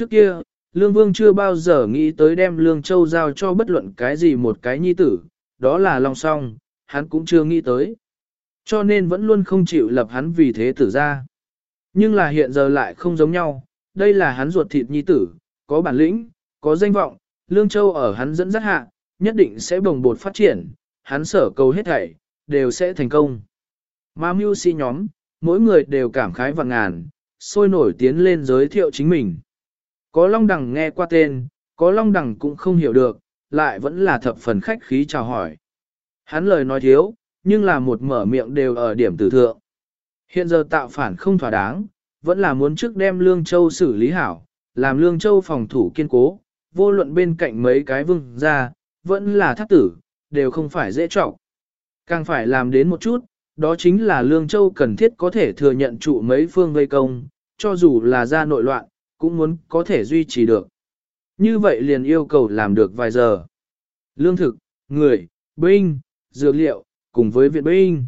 Trước kia, Lương Vương chưa bao giờ nghĩ tới đem Lương Châu giao cho bất luận cái gì một cái nhi tử, đó là Long Song, hắn cũng chưa nghĩ tới. Cho nên vẫn luôn không chịu lập hắn vì thế tử ra. Nhưng là hiện giờ lại không giống nhau, đây là hắn ruột thịt nhi tử, có bản lĩnh, có danh vọng, Lương Châu ở hắn dẫn dắt hạ, nhất định sẽ bồng bột phát triển, hắn sở cầu hết thảy, đều sẽ thành công. Mà mưu si nhóm, mỗi người đều cảm khái và ngàn, sôi nổi tiến lên giới thiệu chính mình. Có Long Đằng nghe qua tên, có Long Đằng cũng không hiểu được, lại vẫn là thập phần khách khí chào hỏi. Hắn lời nói thiếu, nhưng là một mở miệng đều ở điểm tử thượng. Hiện giờ tạo phản không thỏa đáng, vẫn là muốn trước đem Lương Châu xử lý hảo, làm Lương Châu phòng thủ kiên cố, vô luận bên cạnh mấy cái vương ra, vẫn là thác tử, đều không phải dễ trọng. Càng phải làm đến một chút, đó chính là Lương Châu cần thiết có thể thừa nhận trụ mấy phương gây công, cho dù là ra nội loạn, cũng muốn có thể duy trì được. Như vậy liền yêu cầu làm được vài giờ. Lương thực, người, binh, dược liệu, cùng với viện binh.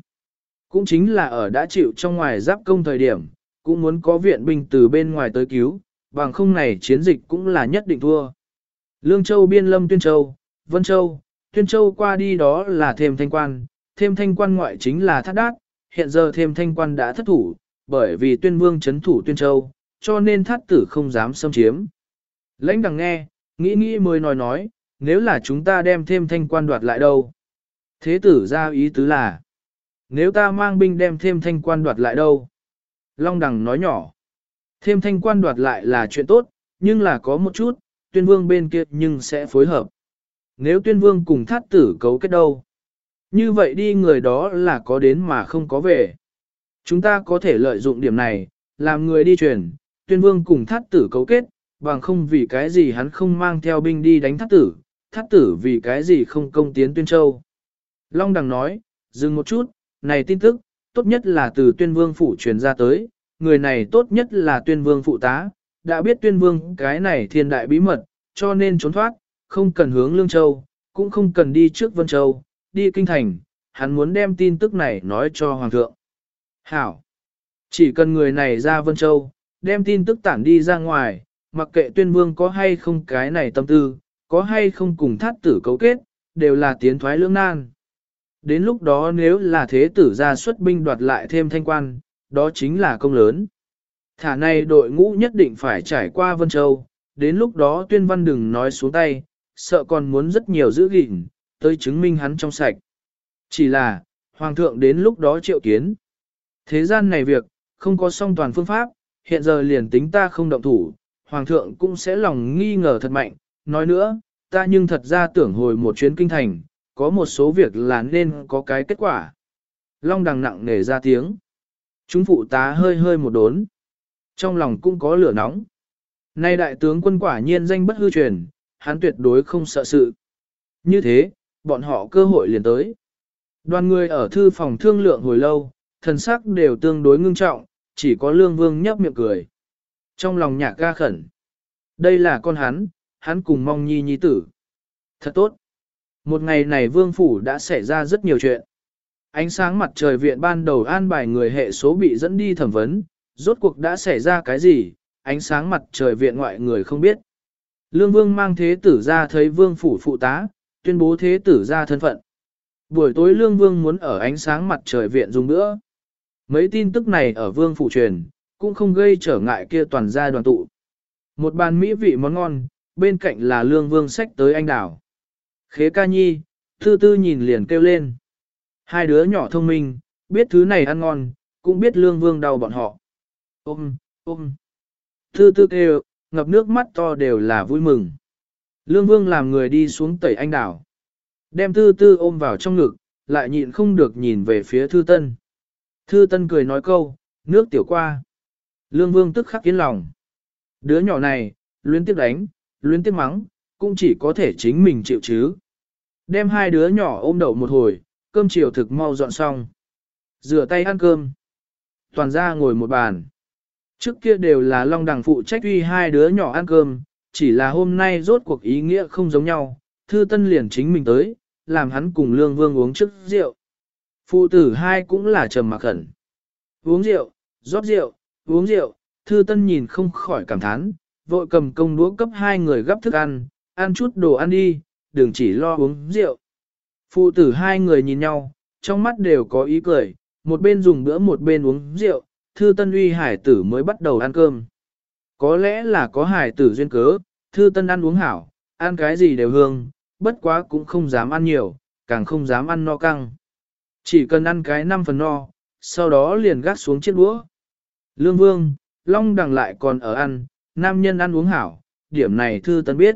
Cũng chính là ở đã chịu trong ngoài giáp công thời điểm, cũng muốn có viện binh từ bên ngoài tới cứu, bằng không này chiến dịch cũng là nhất định thua. Lương Châu Biên Lâm Tuyên Châu, Vân Châu, Tuyên Châu qua đi đó là thêm thanh quan, thêm thanh quan ngoại chính là thắt đát, hiện giờ thêm thanh quan đã thất thủ, bởi vì tuyên vương chấn thủ Tuyên Châu, cho nên thát tử không dám xâm chiếm. Lãnh đằng nghe, nghĩ nghĩ mới nói nói, nếu là chúng ta đem thêm thanh quan đoạt lại đâu? Thế tử ra ý tứ là, nếu ta mang binh đem thêm thanh quan đoạt lại đâu? Long đằng nói nhỏ, thêm thanh quan đoạt lại là chuyện tốt, nhưng là có một chút, tuyên vương bên kia nhưng sẽ phối hợp. Nếu tuyên vương cùng thát tử cấu kết đâu? Như vậy đi người đó là có đến mà không có về. Chúng ta có thể lợi dụng điểm này, làm người đi truyền, tuyên vương cùng thát tử cấu kết, bằng không vì cái gì hắn không mang theo binh đi đánh thát tử, thát tử vì cái gì không công tiến tuyên châu. Long Đằng nói, dừng một chút, này tin tức, tốt nhất là từ tuyên vương phủ truyền ra tới, người này tốt nhất là tuyên vương phụ tá, đã biết tuyên vương cái này thiên đại bí mật, cho nên trốn thoát, không cần hướng Lương Châu, cũng không cần đi trước Vân Châu, đi Kinh Thành, hắn muốn đem tin tức này nói cho Hoàng thượng. Hảo! Chỉ cần người này ra Vân Châu, đem tin tức tản đi ra ngoài, mặc kệ tuyên vương có hay không cái này tâm tư, có hay không cùng thát tử cấu kết, đều là tiến thoái lưỡng nan. Đến lúc đó nếu là thế tử ra xuất binh đoạt lại thêm thanh quan, đó chính là công lớn. Thả này đội ngũ nhất định phải trải qua Vân Châu, đến lúc đó tuyên văn đừng nói xuống tay, sợ còn muốn rất nhiều giữ gìn, tới chứng minh hắn trong sạch. Chỉ là, Hoàng thượng đến lúc đó triệu kiến. Thế gian này việc, không có song toàn phương pháp, hiện giờ liền tính ta không động thủ, Hoàng thượng cũng sẽ lòng nghi ngờ thật mạnh. Nói nữa, ta nhưng thật ra tưởng hồi một chuyến kinh thành, có một số việc là nên có cái kết quả. Long đằng nặng nề ra tiếng. Chúng phụ tá hơi hơi một đốn. Trong lòng cũng có lửa nóng. Nay đại tướng quân quả nhiên danh bất hư truyền, hắn tuyệt đối không sợ sự. Như thế, bọn họ cơ hội liền tới. Đoàn người ở thư phòng thương lượng hồi lâu, thần sắc đều tương đối ngưng trọng, chỉ có lương vương nhấp miệng cười. Trong lòng nhạc ga khẩn. Đây là con hắn, hắn cùng mong nhi nhi tử. Thật tốt. Một ngày này vương phủ đã xảy ra rất nhiều chuyện. Ánh sáng mặt trời viện ban đầu an bài người hệ số bị dẫn đi thẩm vấn, rốt cuộc đã xảy ra cái gì, ánh sáng mặt trời viện ngoại người không biết. Lương vương mang thế tử ra thấy vương phủ phụ tá, tuyên bố thế tử ra thân phận. Buổi tối lương vương muốn ở ánh sáng mặt trời viện dùng nữa. Mấy tin tức này ở vương phủ truyền, cũng không gây trở ngại kia toàn gia đoàn tụ. Một bàn mỹ vị món ngon, bên cạnh là lương vương sách tới anh đảo. Khế ca nhi, thư tư nhìn liền kêu lên. Hai đứa nhỏ thông minh, biết thứ này ăn ngon, cũng biết lương vương đau bọn họ. Ôm, ôm. Thư tư kêu, ngập nước mắt to đều là vui mừng. Lương vương làm người đi xuống tẩy anh đảo. Đem thư tư ôm vào trong ngực, lại nhịn không được nhìn về phía thư tân. Thư tân cười nói câu, nước tiểu qua. Lương vương tức khắc kiến lòng. Đứa nhỏ này, luyến tiếp đánh, luyến tiếp mắng, cũng chỉ có thể chính mình chịu chứ. Đem hai đứa nhỏ ôm đậu một hồi, cơm chiều thực mau dọn xong. Rửa tay ăn cơm. Toàn ra ngồi một bàn. Trước kia đều là long đằng phụ trách uy hai đứa nhỏ ăn cơm, chỉ là hôm nay rốt cuộc ý nghĩa không giống nhau, thư tân liền chính mình tới, làm hắn cùng lương vương uống trước rượu. Phụ tử hai cũng là trầm mặc khẩn. Uống rượu, rót rượu, uống rượu, thư tân nhìn không khỏi cảm thán, vội cầm công đũa cấp hai người gấp thức ăn, ăn chút đồ ăn đi, đừng chỉ lo uống rượu. Phụ tử hai người nhìn nhau, trong mắt đều có ý cười, một bên dùng bữa một bên uống rượu, thư tân uy hải tử mới bắt đầu ăn cơm. Có lẽ là có hải tử duyên cớ, thư tân ăn uống hảo, ăn cái gì đều hương, bất quá cũng không dám ăn nhiều, càng không dám ăn no căng. Chỉ cần ăn cái năm phần no, sau đó liền gác xuống chiếc đũa. Lương Vương, Long Đằng lại còn ở ăn, nam nhân ăn uống hảo, điểm này thư tân biết.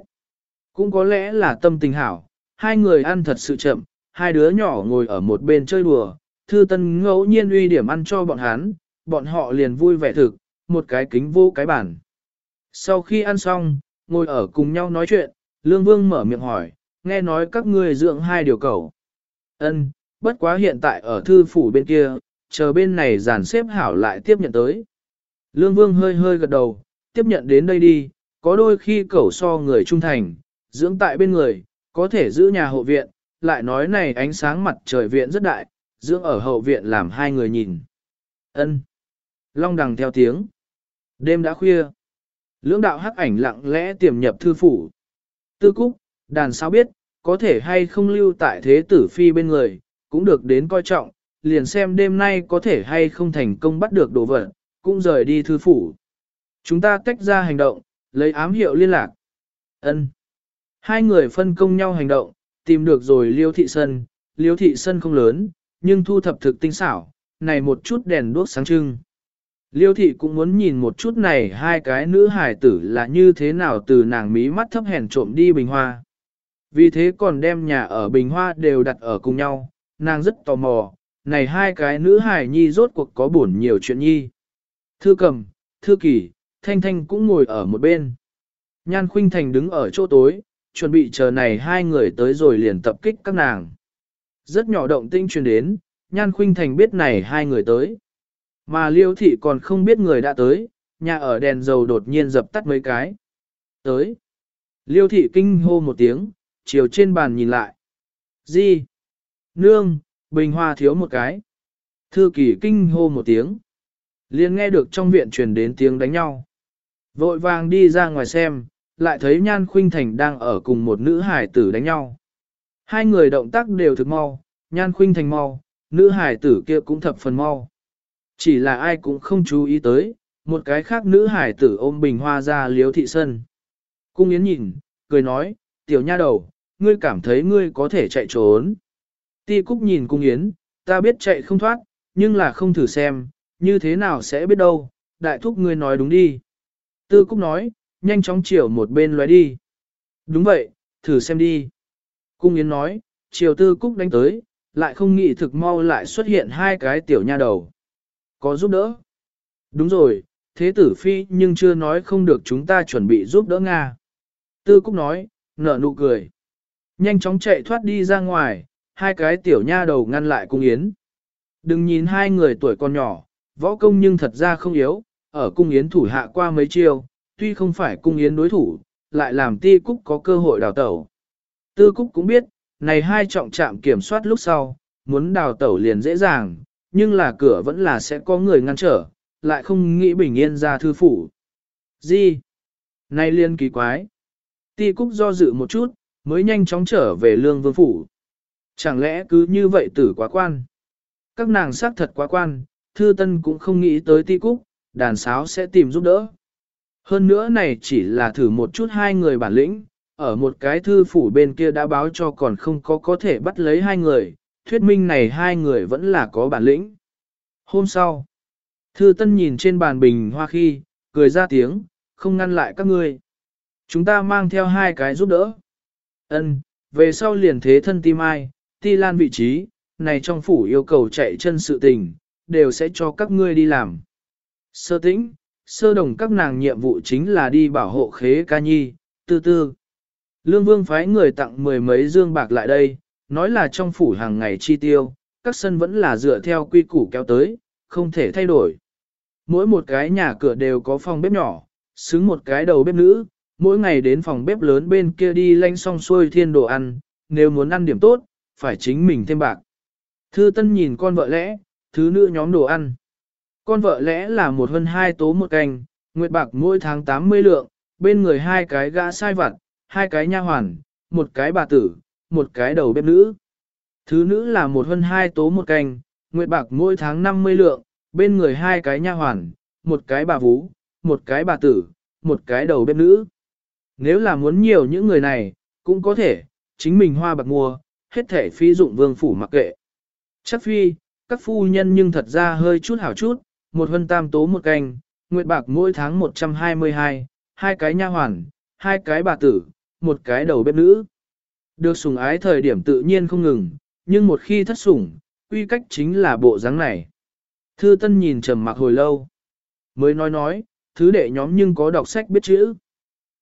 Cũng có lẽ là tâm tình hảo, hai người ăn thật sự chậm, hai đứa nhỏ ngồi ở một bên chơi đùa, thư tân ngẫu nhiên uy điểm ăn cho bọn hắn, bọn họ liền vui vẻ thực, một cái kính vô cái bản. Sau khi ăn xong, ngồi ở cùng nhau nói chuyện, Lương Vương mở miệng hỏi, nghe nói các ngươi dưỡng hai điều cầu. Ân, bất quá hiện tại ở thư phủ bên kia, chờ bên này dàn xếp hảo lại tiếp nhận tới. Lương Vương hơi hơi gật đầu, tiếp nhận đến đây đi, có đôi khi cẩu so người trung thành, dưỡng tại bên người, có thể giữ nhà hộ viện, lại nói này ánh sáng mặt trời viện rất đại, dưỡng ở hậu viện làm hai người nhìn. Ân. Long đằng theo tiếng. Đêm đã khuya. Lưỡng đạo hắc ảnh lặng lẽ tiềm nhập thư phủ. Tư cúc, đàn sao biết, có thể hay không lưu tại thế tử phi bên người, cũng được đến coi trọng, liền xem đêm nay có thể hay không thành công bắt được đồ vật, cũng rời đi thư phủ. Chúng ta tách ra hành động, lấy ám hiệu liên lạc. Ân. Hai người phân công nhau hành động, tìm được rồi liêu thị sân, liêu thị sân không lớn, nhưng thu thập thực tinh xảo, này một chút đèn đuốc sáng trưng. Liêu thị cũng muốn nhìn một chút này hai cái nữ hải tử là như thế nào từ nàng mí mắt thấp hèn trộm đi bình hoa. Vì thế còn đem nhà ở bình hoa đều đặt ở cùng nhau, nàng rất tò mò, này hai cái nữ hải nhi rốt cuộc có buồn nhiều chuyện nhi. Thư cầm, thư kỳ, thanh thanh cũng ngồi ở một bên. Nhan khuynh thành đứng ở chỗ tối, chuẩn bị chờ này hai người tới rồi liền tập kích các nàng. Rất nhỏ động tinh truyền đến, Nhan Khuynh Thành biết này hai người tới. Mà Liêu Thị còn không biết người đã tới, nhà ở đèn dầu đột nhiên dập tắt mấy cái. Tới. Liêu Thị kinh hô một tiếng, chiều trên bàn nhìn lại. Gì? Nương, bình hoa thiếu một cái. Thư kỳ kinh hô một tiếng. liền nghe được trong viện truyền đến tiếng đánh nhau. Vội vàng đi ra ngoài xem, lại thấy Nhan Khuynh Thành đang ở cùng một nữ hải tử đánh nhau. Hai người động tác đều thực mau, Nhan Khuynh Thành mau, nữ hải tử kia cũng thập phần mau. Chỉ là ai cũng không chú ý tới, một cái khác nữ hải tử ôm bình hoa ra liếu thị sân. Cung Yến nhìn, cười nói, tiểu nha đầu, ngươi cảm thấy ngươi có thể chạy trốn. Ti Cúc nhìn Cung Yến, ta biết chạy không thoát, nhưng là không thử xem, như thế nào sẽ biết đâu, đại thúc ngươi nói đúng đi. Tư Cúc nói, nhanh chóng chiều một bên lóe đi. Đúng vậy, thử xem đi. Cung Yến nói, chiều Tư Cúc đánh tới, lại không nghĩ thực mau lại xuất hiện hai cái tiểu nha đầu. Có giúp đỡ? Đúng rồi, thế tử phi nhưng chưa nói không được chúng ta chuẩn bị giúp đỡ Nga. Tư Cúc nói, nở nụ cười. Nhanh chóng chạy thoát đi ra ngoài, hai cái tiểu nha đầu ngăn lại cung yến. Đừng nhìn hai người tuổi còn nhỏ, võ công nhưng thật ra không yếu, ở cung yến thủ hạ qua mấy chiêu, tuy không phải cung yến đối thủ, lại làm ti cúc có cơ hội đào tẩu. Tư cúc cũng biết, này hai trọng trạm kiểm soát lúc sau, muốn đào tẩu liền dễ dàng, nhưng là cửa vẫn là sẽ có người ngăn trở, lại không nghĩ bình yên ra thư phủ. Gì? Này liên kỳ quái. Ti Cúc do dự một chút, mới nhanh chóng trở về lương vương phủ. Chẳng lẽ cứ như vậy tử quá quan? Các nàng xác thật quá quan, thư tân cũng không nghĩ tới Ti Cúc, đàn sáo sẽ tìm giúp đỡ. Hơn nữa này chỉ là thử một chút hai người bản lĩnh, ở một cái thư phủ bên kia đã báo cho còn không có có thể bắt lấy hai người, thuyết minh này hai người vẫn là có bản lĩnh. Hôm sau, thư tân nhìn trên bàn bình hoa khi, cười ra tiếng, không ngăn lại các ngươi. Chúng ta mang theo hai cái giúp đỡ. Ân, về sau liền thế thân tim ai, ti lan vị trí, này trong phủ yêu cầu chạy chân sự tình, đều sẽ cho các ngươi đi làm. Sơ tĩnh, sơ đồng các nàng nhiệm vụ chính là đi bảo hộ khế ca nhi, tư tư. Lương Vương phái người tặng mười mấy dương bạc lại đây, nói là trong phủ hàng ngày chi tiêu, các sân vẫn là dựa theo quy củ kéo tới, không thể thay đổi. Mỗi một cái nhà cửa đều có phòng bếp nhỏ, xứng một cái đầu bếp nữ, mỗi ngày đến phòng bếp lớn bên kia đi lanh xong xuôi thiên đồ ăn, nếu muốn ăn điểm tốt, phải chính mình thêm bạc. Thư Tân nhìn con vợ lẽ, thứ nữ nhóm đồ ăn. Con vợ lẽ là một hơn hai tố một canh, nguyệt bạc mỗi tháng 80 lượng, bên người hai cái gã sai vặt, hai cái nha hoàn, một cái bà tử, một cái đầu bếp nữ. Thứ nữ là một hơn hai tố một canh, nguyệt bạc mỗi tháng 50 lượng, bên người hai cái nha hoàn, một cái bà vú, một cái bà tử, một cái đầu bếp nữ. Nếu là muốn nhiều những người này, cũng có thể, chính mình hoa bạc mua, hết thể phi dụng vương phủ mặc kệ. Chắc phi, các phu nhân nhưng thật ra hơi chút hảo chút, một hân tam tố một canh, nguyệt bạc mỗi tháng 122, hai cái nha hoàn, hai cái bà tử, một cái đầu bếp nữ. Được sủng ái thời điểm tự nhiên không ngừng, nhưng một khi thất sủng, quy cách chính là bộ dáng này. Thư Tân nhìn trầm mặc hồi lâu, mới nói nói, thứ đệ nhóm nhưng có đọc sách biết chữ.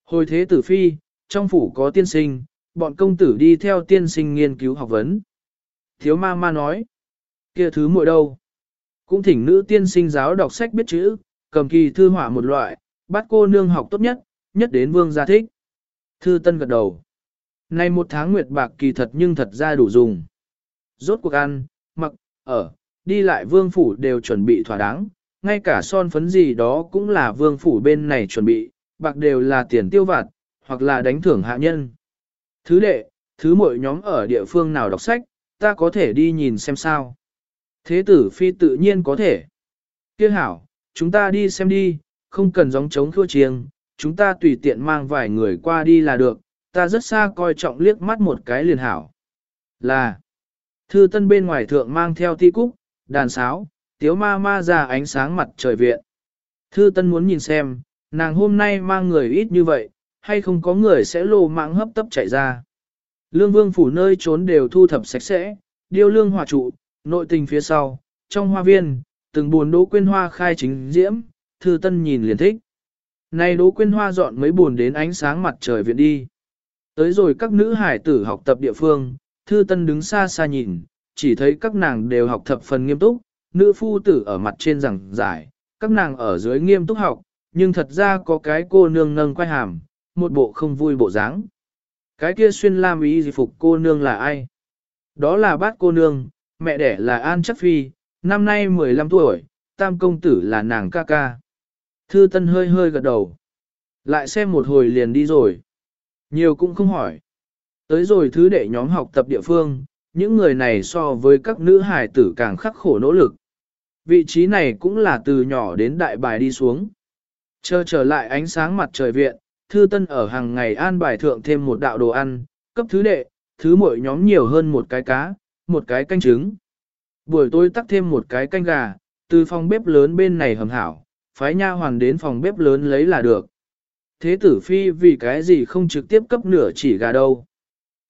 Hồi thế tử phi, trong phủ có tiên sinh, bọn công tử đi theo tiên sinh nghiên cứu học vấn. Thiếu ma ma nói, kia thứ muội đâu? Cũng thỉnh nữ tiên sinh giáo đọc sách biết chữ, cầm kỳ thư họa một loại, bắt cô nương học tốt nhất, nhất đến vương gia thích. Thư tân gật đầu. Nay một tháng nguyệt bạc kỳ thật nhưng thật ra đủ dùng. Rốt cuộc ăn, mặc, ở, đi lại vương phủ đều chuẩn bị thỏa đáng, ngay cả son phấn gì đó cũng là vương phủ bên này chuẩn bị, bạc đều là tiền tiêu vặt, hoặc là đánh thưởng hạ nhân. Thứ đệ, thứ mỗi nhóm ở địa phương nào đọc sách, ta có thể đi nhìn xem sao. Thế tử phi tự nhiên có thể. Kiếc hảo, chúng ta đi xem đi, không cần gióng trống thua chiêng, chúng ta tùy tiện mang vài người qua đi là được, ta rất xa coi trọng liếc mắt một cái liền hảo. Là, thư tân bên ngoài thượng mang theo ti cúc, đàn sáo, tiếu ma ma ra ánh sáng mặt trời viện. Thư tân muốn nhìn xem, nàng hôm nay mang người ít như vậy, hay không có người sẽ lô mạng hấp tấp chạy ra. Lương vương phủ nơi trốn đều thu thập sạch sẽ, điêu lương hòa trụ, nội tình phía sau, trong hoa viên, từng buồn đỗ quyên hoa khai chính diễm, thư tân nhìn liền thích. Này đỗ quyên hoa dọn mấy buồn đến ánh sáng mặt trời viện đi. Tới rồi các nữ hải tử học tập địa phương, thư tân đứng xa xa nhìn, chỉ thấy các nàng đều học thập phần nghiêm túc, nữ phu tử ở mặt trên rằng giải, các nàng ở dưới nghiêm túc học, nhưng thật ra có cái cô nương nâng quay hàm, một bộ không vui bộ dáng. Cái kia xuyên lam ý gì phục cô nương là ai? Đó là bát cô nương, mẹ đẻ là An Chắc Phi, năm nay 15 tuổi, tam công tử là nàng ca ca. Thư Tân hơi hơi gật đầu. Lại xem một hồi liền đi rồi. Nhiều cũng không hỏi. Tới rồi thứ đệ nhóm học tập địa phương, những người này so với các nữ hài tử càng khắc khổ nỗ lực. Vị trí này cũng là từ nhỏ đến đại bài đi xuống. Chờ trở lại ánh sáng mặt trời viện, Thư Tân ở hàng ngày an bài thượng thêm một đạo đồ ăn, cấp thứ đệ, thứ mỗi nhóm nhiều hơn một cái cá, một cái canh trứng. Buổi tối tắt thêm một cái canh gà, từ phòng bếp lớn bên này hầm hảo, phái nha hoàn đến phòng bếp lớn lấy là được. Thế tử phi vì cái gì không trực tiếp cấp nửa chỉ gà đâu.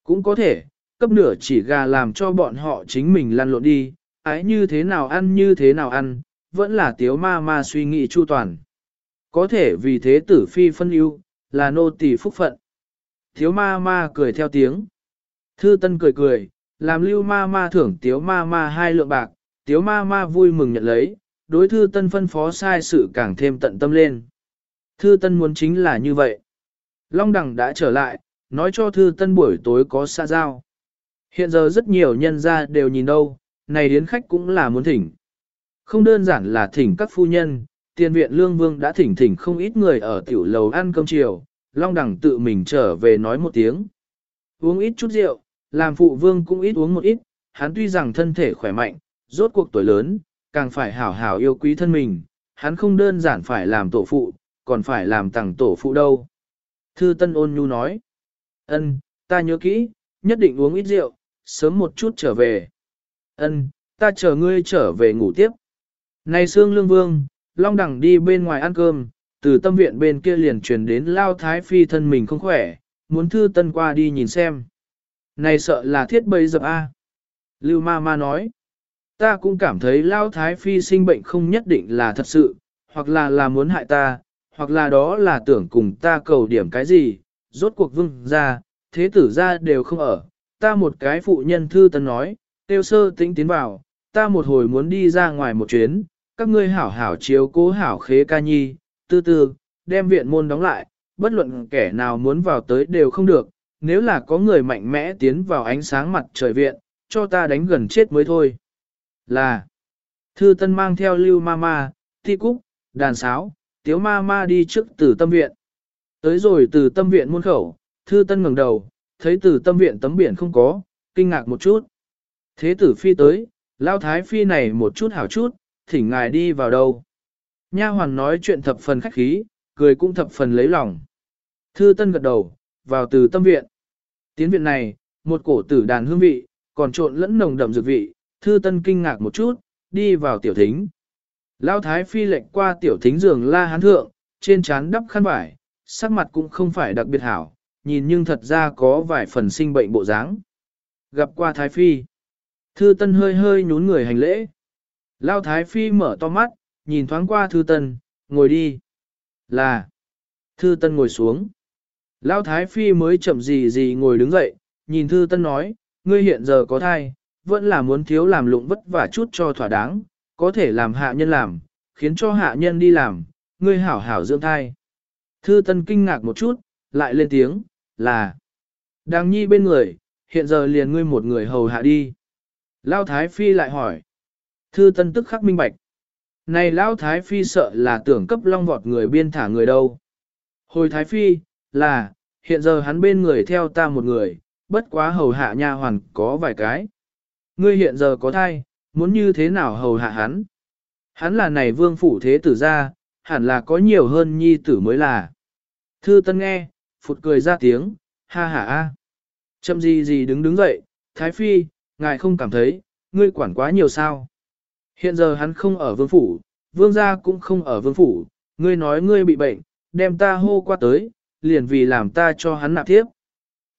Cũng có thể, cấp nửa chỉ gà làm cho bọn họ chính mình lăn lộn đi, ái như thế nào ăn như thế nào ăn, vẫn là tiếu ma ma suy nghĩ chu toàn. Có thể vì thế tử phi phân ưu, là nô tỳ phúc phận. Thiếu ma ma cười theo tiếng. Thư tân cười cười, làm lưu ma ma thưởng tiếu ma ma hai lượng bạc, tiếu ma ma vui mừng nhận lấy, đối thư tân phân phó sai sự càng thêm tận tâm lên. Thư tân muốn chính là như vậy. Long đẳng đã trở lại, nói cho thư tân buổi tối có xa giao. Hiện giờ rất nhiều nhân gia đều nhìn đâu, này đến khách cũng là muốn thỉnh. Không đơn giản là thỉnh các phu nhân, tiền viện lương vương đã thỉnh thỉnh không ít người ở tiểu lầu ăn cơm chiều, long đẳng tự mình trở về nói một tiếng. Uống ít chút rượu, làm phụ vương cũng ít uống một ít, hắn tuy rằng thân thể khỏe mạnh, rốt cuộc tuổi lớn, càng phải hảo hảo yêu quý thân mình, hắn không đơn giản phải làm tổ phụ, còn phải làm tặng tổ phụ đâu. Thư Tân ôn nhu nói, ân, ta nhớ kỹ, nhất định uống ít rượu, sớm một chút trở về. Ân, ta chờ ngươi trở về ngủ tiếp. Này Sương Lương Vương, Long Đẳng đi bên ngoài ăn cơm, từ tâm viện bên kia liền truyền đến Lao Thái Phi thân mình không khỏe, muốn Thư Tân qua đi nhìn xem. Này sợ là thiết bầy dập A. Lưu ma ma nói. Ta cũng cảm thấy Lao Thái Phi sinh bệnh không nhất định là thật sự, hoặc là là muốn hại ta, hoặc là đó là tưởng cùng ta cầu điểm cái gì, rốt cuộc vương ra, thế tử ra đều không ở. Ta một cái phụ nhân thư tân nói, tiêu sơ tĩnh tiến vào, ta một hồi muốn đi ra ngoài một chuyến, các ngươi hảo hảo chiếu cố hảo khế ca nhi, tư tư, đem viện môn đóng lại, bất luận kẻ nào muốn vào tới đều không được, nếu là có người mạnh mẽ tiến vào ánh sáng mặt trời viện, cho ta đánh gần chết mới thôi. Là, thư tân mang theo lưu ma ma, ti cúc, đàn sáo, tiếu ma ma đi trước từ tâm viện. Tới rồi từ tâm viện môn khẩu, thư tân ngẩng đầu, thấy từ tâm viện tấm biển không có, kinh ngạc một chút. Thế tử phi tới, lao thái phi này một chút hảo chút, thỉnh ngài đi vào đâu. Nha hoàn nói chuyện thập phần khách khí, cười cũng thập phần lấy lòng. Thư tân gật đầu, vào từ tâm viện. Tiến viện này, một cổ tử đàn hương vị, còn trộn lẫn nồng đậm dược vị, thư tân kinh ngạc một chút, đi vào tiểu thính. Lao thái phi lệnh qua tiểu thính giường la hán thượng, trên trán đắp khăn vải, sắc mặt cũng không phải đặc biệt hảo, nhìn nhưng thật ra có vài phần sinh bệnh bộ dáng. Gặp qua thái phi, thư tân hơi hơi nhún người hành lễ. Lao thái phi mở to mắt, nhìn thoáng qua thư tân, ngồi đi. Là, thư tân ngồi xuống. Lao thái phi mới chậm gì gì ngồi đứng dậy, nhìn thư tân nói, ngươi hiện giờ có thai, vẫn là muốn thiếu làm lụng vất vả chút cho thỏa đáng, có thể làm hạ nhân làm, khiến cho hạ nhân đi làm, ngươi hảo hảo dưỡng thai. Thư Tân kinh ngạc một chút, lại lên tiếng, là Đang nhi bên người, hiện giờ liền ngươi một người hầu hạ đi. Lao Thái Phi lại hỏi. Thư Tân tức khắc minh bạch. Này Lão Thái Phi sợ là tưởng cấp long vọt người biên thả người đâu. Hồi Thái Phi, là, hiện giờ hắn bên người theo ta một người, bất quá hầu hạ nha hoàn có vài cái. Ngươi hiện giờ có thai, muốn như thế nào hầu hạ hắn? Hắn là này vương phủ thế tử gia, hẳn là có nhiều hơn nhi tử mới là. Thư Tân nghe, phụt cười ra tiếng, ha ha a. Chậm gì gì đứng đứng dậy, Thái Phi, ngài không cảm thấy, ngươi quản quá nhiều sao. Hiện giờ hắn không ở vương phủ, vương gia cũng không ở vương phủ, ngươi nói ngươi bị bệnh, đem ta hô qua tới, liền vì làm ta cho hắn nạp tiếp.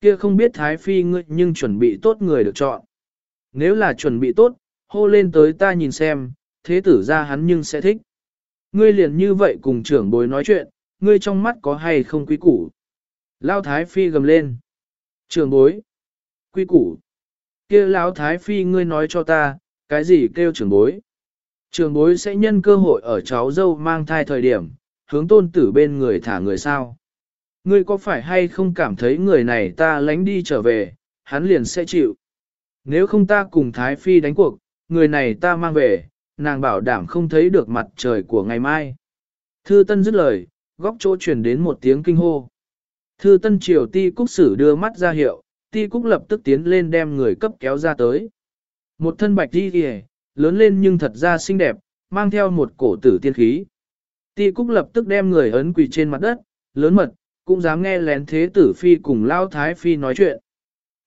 Kia không biết Thái Phi ngươi nhưng chuẩn bị tốt người được chọn. Nếu là chuẩn bị tốt, hô lên tới ta nhìn xem, thế tử ra hắn nhưng sẽ thích. Ngươi liền như vậy cùng trưởng bối nói chuyện, ngươi trong mắt có hay không quý củ. Lao Thái Phi gầm lên. Trưởng bối. Quý củ. kia Lão Thái Phi ngươi nói cho ta, cái gì kêu trưởng bối trường bối sẽ nhân cơ hội ở cháu dâu mang thai thời điểm, hướng tôn tử bên người thả người sao. Ngươi có phải hay không cảm thấy người này ta lánh đi trở về, hắn liền sẽ chịu. Nếu không ta cùng Thái Phi đánh cuộc, người này ta mang về, nàng bảo đảm không thấy được mặt trời của ngày mai. Thư Tân dứt lời, góc chỗ truyền đến một tiếng kinh hô. Thư Tân Triều Ti Cúc Sử đưa mắt ra hiệu, Ti Cúc lập tức tiến lên đem người cấp kéo ra tới. Một thân bạch đi kìa, lớn lên nhưng thật ra xinh đẹp, mang theo một cổ tử tiên khí. Ti Cúc lập tức đem người ấn quỳ trên mặt đất, lớn mật, cũng dám nghe lén thế tử phi cùng lao thái phi nói chuyện.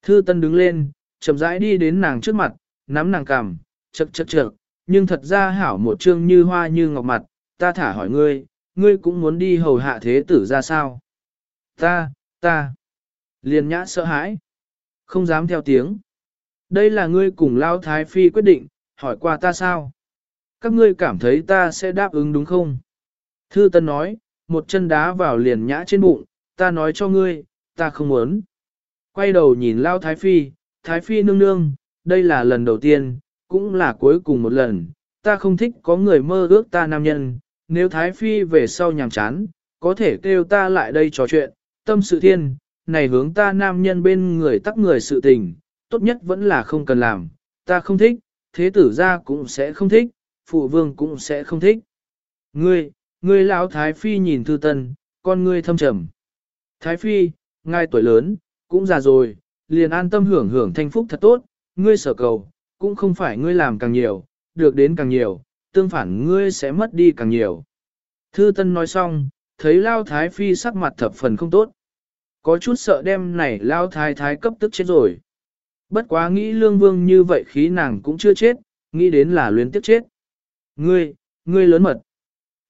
Thư Tân đứng lên, chậm rãi đi đến nàng trước mặt, nắm nàng cằm, chậc chậc chậc, nhưng thật ra hảo một trương như hoa như ngọc mặt, ta thả hỏi ngươi, ngươi cũng muốn đi hầu hạ thế tử ra sao? Ta, ta, liền nhã sợ hãi, không dám theo tiếng. Đây là ngươi cùng Lao Thái Phi quyết định, hỏi qua ta sao? Các ngươi cảm thấy ta sẽ đáp ứng đúng không? Thư Tân nói, một chân đá vào liền nhã trên bụng, ta nói cho ngươi, ta không muốn. Quay đầu nhìn Lao Thái Phi, Thái Phi nương nương, đây là lần đầu tiên, cũng là cuối cùng một lần, ta không thích có người mơ ước ta nam nhân, nếu Thái Phi về sau nhàm chán, có thể kêu ta lại đây trò chuyện, tâm sự thiên, này hướng ta nam nhân bên người tắc người sự tình, tốt nhất vẫn là không cần làm, ta không thích, thế tử gia cũng sẽ không thích, phụ vương cũng sẽ không thích. Ngươi, ngươi lão Thái Phi nhìn thư tân, con ngươi thâm trầm. Thái Phi, ngài tuổi lớn, cũng già rồi, liền an tâm hưởng hưởng thanh phúc thật tốt, ngươi sở cầu, cũng không phải ngươi làm càng nhiều, được đến càng nhiều, tương phản ngươi sẽ mất đi càng nhiều. Thư Tân nói xong, thấy Lao Thái Phi sắc mặt thập phần không tốt. Có chút sợ đem này Lao Thái Thái cấp tức chết rồi. Bất quá nghĩ Lương Vương như vậy khí nàng cũng chưa chết, nghĩ đến là luyến tiếc chết. Ngươi, ngươi lớn mật.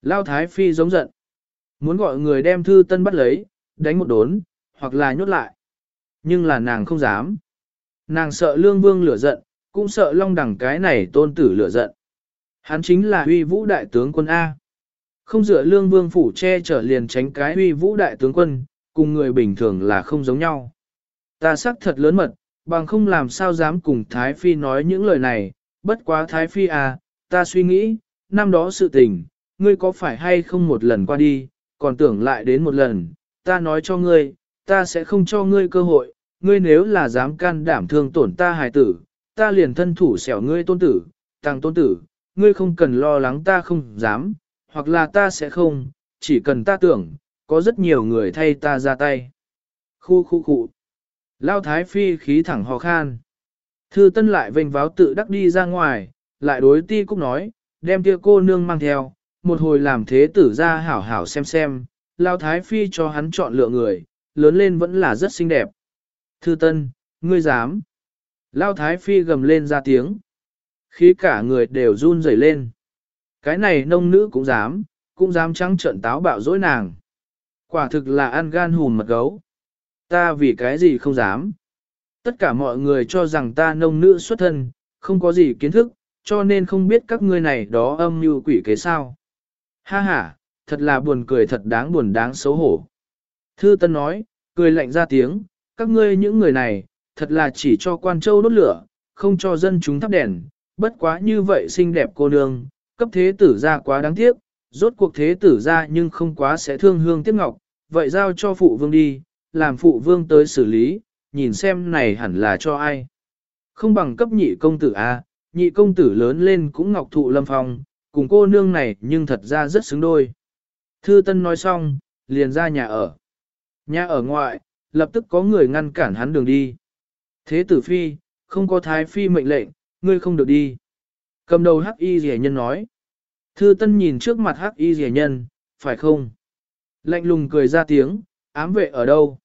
Lao Thái Phi giống giận. Muốn gọi người đem Thư Tân bắt lấy, đánh một đốn, hoặc là nhốt lại. Nhưng là nàng không dám. Nàng sợ Lương Vương lửa giận, cũng sợ long đẳng cái này tôn tử lửa giận. Hắn chính là huy vũ đại tướng quân A. Không dựa lương vương phủ che chở liền tránh cái huy vũ đại tướng quân, cùng người bình thường là không giống nhau. Ta sắc thật lớn mật, bằng không làm sao dám cùng Thái Phi nói những lời này, bất quá Thái Phi à, ta suy nghĩ, năm đó sự tình, ngươi có phải hay không một lần qua đi, còn tưởng lại đến một lần, ta nói cho ngươi, ta sẽ không cho ngươi cơ hội, ngươi nếu là dám can đảm thương tổn ta hài tử, ta liền thân thủ xẻo ngươi tôn tử, tăng tôn tử, ngươi không cần lo lắng ta không dám, hoặc là ta sẽ không, chỉ cần ta tưởng, có rất nhiều người thay ta ra tay. Khu khu khu. Lao thái phi khí thẳng hò khan. Thư tân lại vênh váo tự đắc đi ra ngoài, lại đối ti cúc nói, đem kia cô nương mang theo, một hồi làm thế tử ra hảo hảo xem xem, Lao thái phi cho hắn chọn lựa người, lớn lên vẫn là rất xinh đẹp. Thư tân, ngươi dám. Lao thái phi gầm lên ra tiếng. Khí cả người đều run rẩy lên. Cái này nông nữ cũng dám, cũng dám trắng trợn táo bạo dối nàng. Quả thực là ăn gan hùn mật gấu. Ta vì cái gì không dám. Tất cả mọi người cho rằng ta nông nữ xuất thân, không có gì kiến thức, cho nên không biết các ngươi này đó âm như quỷ kế sao. Ha ha, thật là buồn cười thật đáng buồn đáng xấu hổ. Thư Tân nói, cười lạnh ra tiếng, các ngươi những người này, thật là chỉ cho quan châu đốt lửa, không cho dân chúng thắp đèn, bất quá như vậy xinh đẹp cô nương, cấp thế tử ra quá đáng tiếc, rốt cuộc thế tử ra nhưng không quá sẽ thương hương tiếc ngọc, vậy giao cho phụ vương đi, làm phụ vương tới xử lý, nhìn xem này hẳn là cho ai. Không bằng cấp nhị công tử A, nhị công tử lớn lên cũng ngọc thụ lâm phong, cùng cô nương này nhưng thật ra rất xứng đôi. Thư Tân nói xong, liền ra nhà ở. Nhà ở ngoại, lập tức có người ngăn cản hắn đường đi. Thế tử phi, không có thái phi mệnh lệnh, ngươi không được đi. Cầm đầu hắc y Liễu nhân nói. Thư Tân nhìn trước mặt hắc y Liễu nhân, phải không? Lạnh lùng cười ra tiếng, ám vệ ở đâu?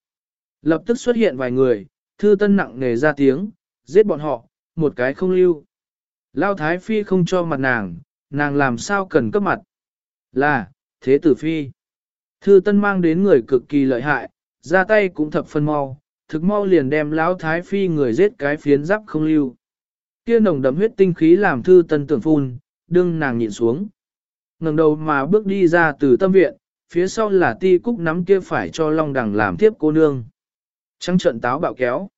Lập tức xuất hiện vài người, Thư Tân nặng nề ra tiếng, giết bọn họ, một cái không lưu. Lao Thái Phi không cho mặt nàng, nàng làm sao cần cấp mặt? Là, thế tử Phi. Thư Tân mang đến người cực kỳ lợi hại, ra tay cũng thập phân mau, thực mau liền đem lão Thái Phi người giết cái phiến giáp không lưu. Kia nồng đậm huyết tinh khí làm Thư Tân tưởng phun, đương nàng nhìn xuống. ngẩng đầu mà bước đi ra từ tâm viện, phía sau là ti cúc nắm kia phải cho long đằng làm tiếp cô nương. Trăng trận táo bạo kéo.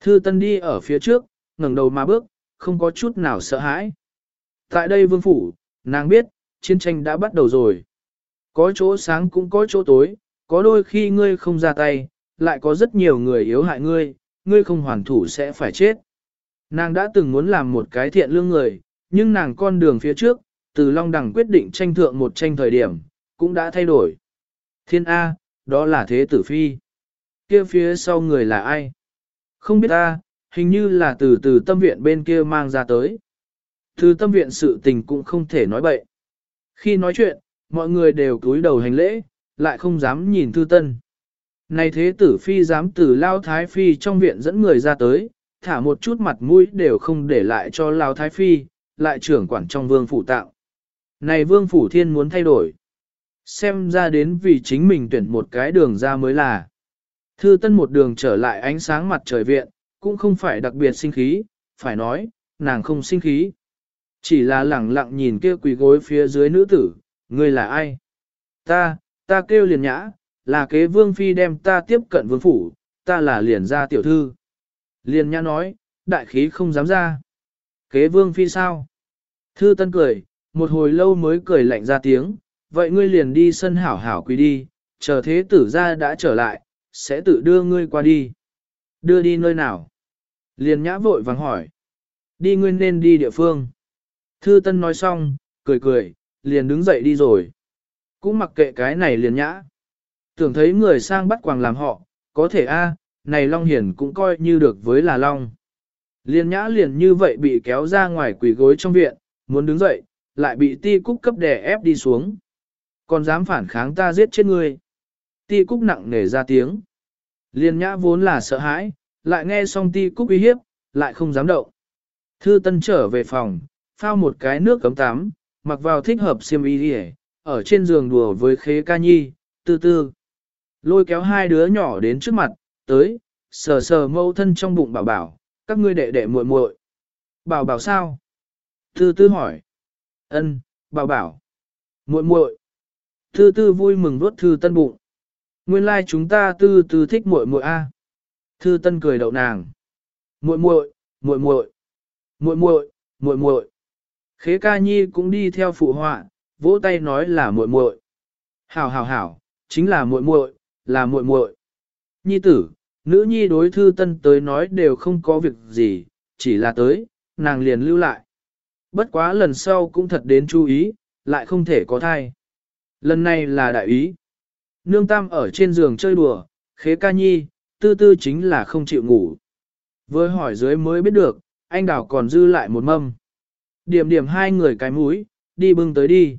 Thư Tân đi ở phía trước, ngẩng đầu mà bước, không có chút nào sợ hãi. Tại đây vương phủ, nàng biết, chiến tranh đã bắt đầu rồi. Có chỗ sáng cũng có chỗ tối, có đôi khi ngươi không ra tay, lại có rất nhiều người yếu hại ngươi, ngươi không hoàn thủ sẽ phải chết. Nàng đã từng muốn làm một cái thiện lương người, nhưng nàng con đường phía trước, từ Long Đằng quyết định tranh thượng một tranh thời điểm, cũng đã thay đổi. Thiên A, đó là thế tử phi. Kia phía sau người là ai? Không biết ta, hình như là từ từ tâm viện bên kia mang ra tới. Từ tâm viện sự tình cũng không thể nói bậy. Khi nói chuyện, mọi người đều cúi đầu hành lễ, lại không dám nhìn thư tân. Này thế tử phi dám từ lao thái phi trong viện dẫn người ra tới, thả một chút mặt mũi đều không để lại cho lao thái phi, lại trưởng quản trong vương phủ tạo. Này vương phủ thiên muốn thay đổi. Xem ra đến vì chính mình tuyển một cái đường ra mới là. Thư tân một đường trở lại ánh sáng mặt trời viện, cũng không phải đặc biệt sinh khí, phải nói, nàng không sinh khí. Chỉ là lẳng lặng nhìn kia quỳ gối phía dưới nữ tử, ngươi là ai? Ta, ta kêu liền nhã, là kế vương phi đem ta tiếp cận vương phủ, ta là liền gia tiểu thư. Liền nhã nói, đại khí không dám ra. Kế vương phi sao? Thư tân cười, một hồi lâu mới cười lạnh ra tiếng, vậy ngươi liền đi sân hảo hảo quý đi, chờ thế tử ra đã trở lại, sẽ tự đưa ngươi qua đi. Đưa đi nơi nào? Liền nhã vội vàng hỏi. Đi ngươi nên đi địa phương. Thư Tân nói xong, cười cười, liền đứng dậy đi rồi. Cũng mặc kệ cái này liền nhã. Tưởng thấy người sang bắt quàng làm họ, có thể a, này Long Hiển cũng coi như được với là Long. Liên nhã liền như vậy bị kéo ra ngoài quỷ gối trong viện, muốn đứng dậy, lại bị ti cúc cấp đè ép đi xuống. Còn dám phản kháng ta giết chết ngươi. Ti cúc nặng nề ra tiếng. Liên nhã vốn là sợ hãi, lại nghe xong ti cúc uy hiếp, lại không dám động. Thư tân trở về phòng, phao một cái nước cấm tắm, mặc vào thích hợp xiêm y đi ở trên giường đùa với khế ca nhi, tư tư. Lôi kéo hai đứa nhỏ đến trước mặt, tới, sờ sờ mâu thân trong bụng bảo bảo, các ngươi đệ đệ muội muội. Bảo bảo sao? Tư tư hỏi. Ân, bảo bảo. muội muội. Tư tư vui mừng vuốt thư tân bụng. Nguyên lai like chúng ta tư tư thích muội muội a. Thư Tân cười đậu nàng. Muội muội, muội muội. Muội muội, muội muội. Khế Ca Nhi cũng đi theo phụ họa, vỗ tay nói là muội muội. Hảo hảo hảo, chính là muội muội, là muội muội. Nhi tử, nữ nhi đối thư tân tới nói đều không có việc gì, chỉ là tới, nàng liền lưu lại. Bất quá lần sau cũng thật đến chú ý, lại không thể có thai. Lần này là đại ý. Nương tam ở trên giường chơi đùa, khế ca nhi, tư tư chính là không chịu ngủ. Với hỏi dưới mới biết được, anh đào còn dư lại một mâm. Điểm điểm hai người cái mũi, đi bưng tới đi.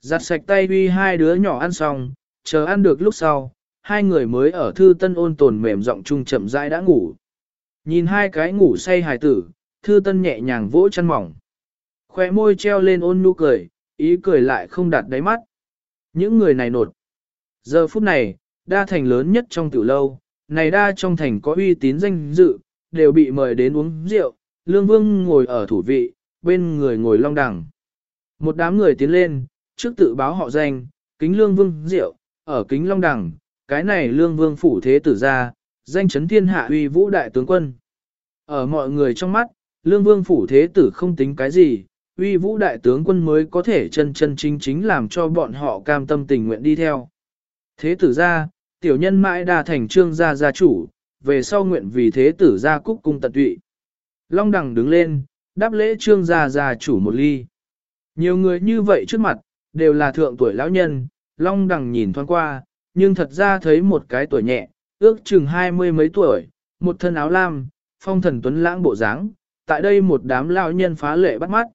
Giặt sạch tay uy hai đứa nhỏ ăn xong, chờ ăn được lúc sau, hai người mới ở thư tân ôn tồn mềm giọng chung chậm rãi đã ngủ. Nhìn hai cái ngủ say hài tử, thư tân nhẹ nhàng vỗ chân mỏng. Khoe môi treo lên ôn nhu cười, ý cười lại không đặt đáy mắt. Những người này nột. Giờ phút này, đa thành lớn nhất trong tiểu lâu, này đa trong thành có uy tín danh dự, đều bị mời đến uống rượu, lương vương ngồi ở thủ vị, bên người ngồi long đẳng. Một đám người tiến lên, trước tự báo họ danh, kính lương vương rượu, ở kính long đẳng, cái này lương vương phủ thế tử ra, danh chấn thiên hạ uy vũ đại tướng quân. Ở mọi người trong mắt, lương vương phủ thế tử không tính cái gì, uy vũ đại tướng quân mới có thể chân chân chính chính làm cho bọn họ cam tâm tình nguyện đi theo. Thế tử ra, tiểu nhân mãi đa thành trương gia gia chủ, về sau nguyện vì thế tử gia cúc cung tận tụy. Long đằng đứng lên, đáp lễ trương gia gia chủ một ly. Nhiều người như vậy trước mặt, đều là thượng tuổi lão nhân, Long đằng nhìn thoáng qua, nhưng thật ra thấy một cái tuổi nhẹ, ước chừng hai mươi mấy tuổi, một thân áo lam, phong thần tuấn lãng bộ dáng, tại đây một đám lão nhân phá lệ bắt mắt.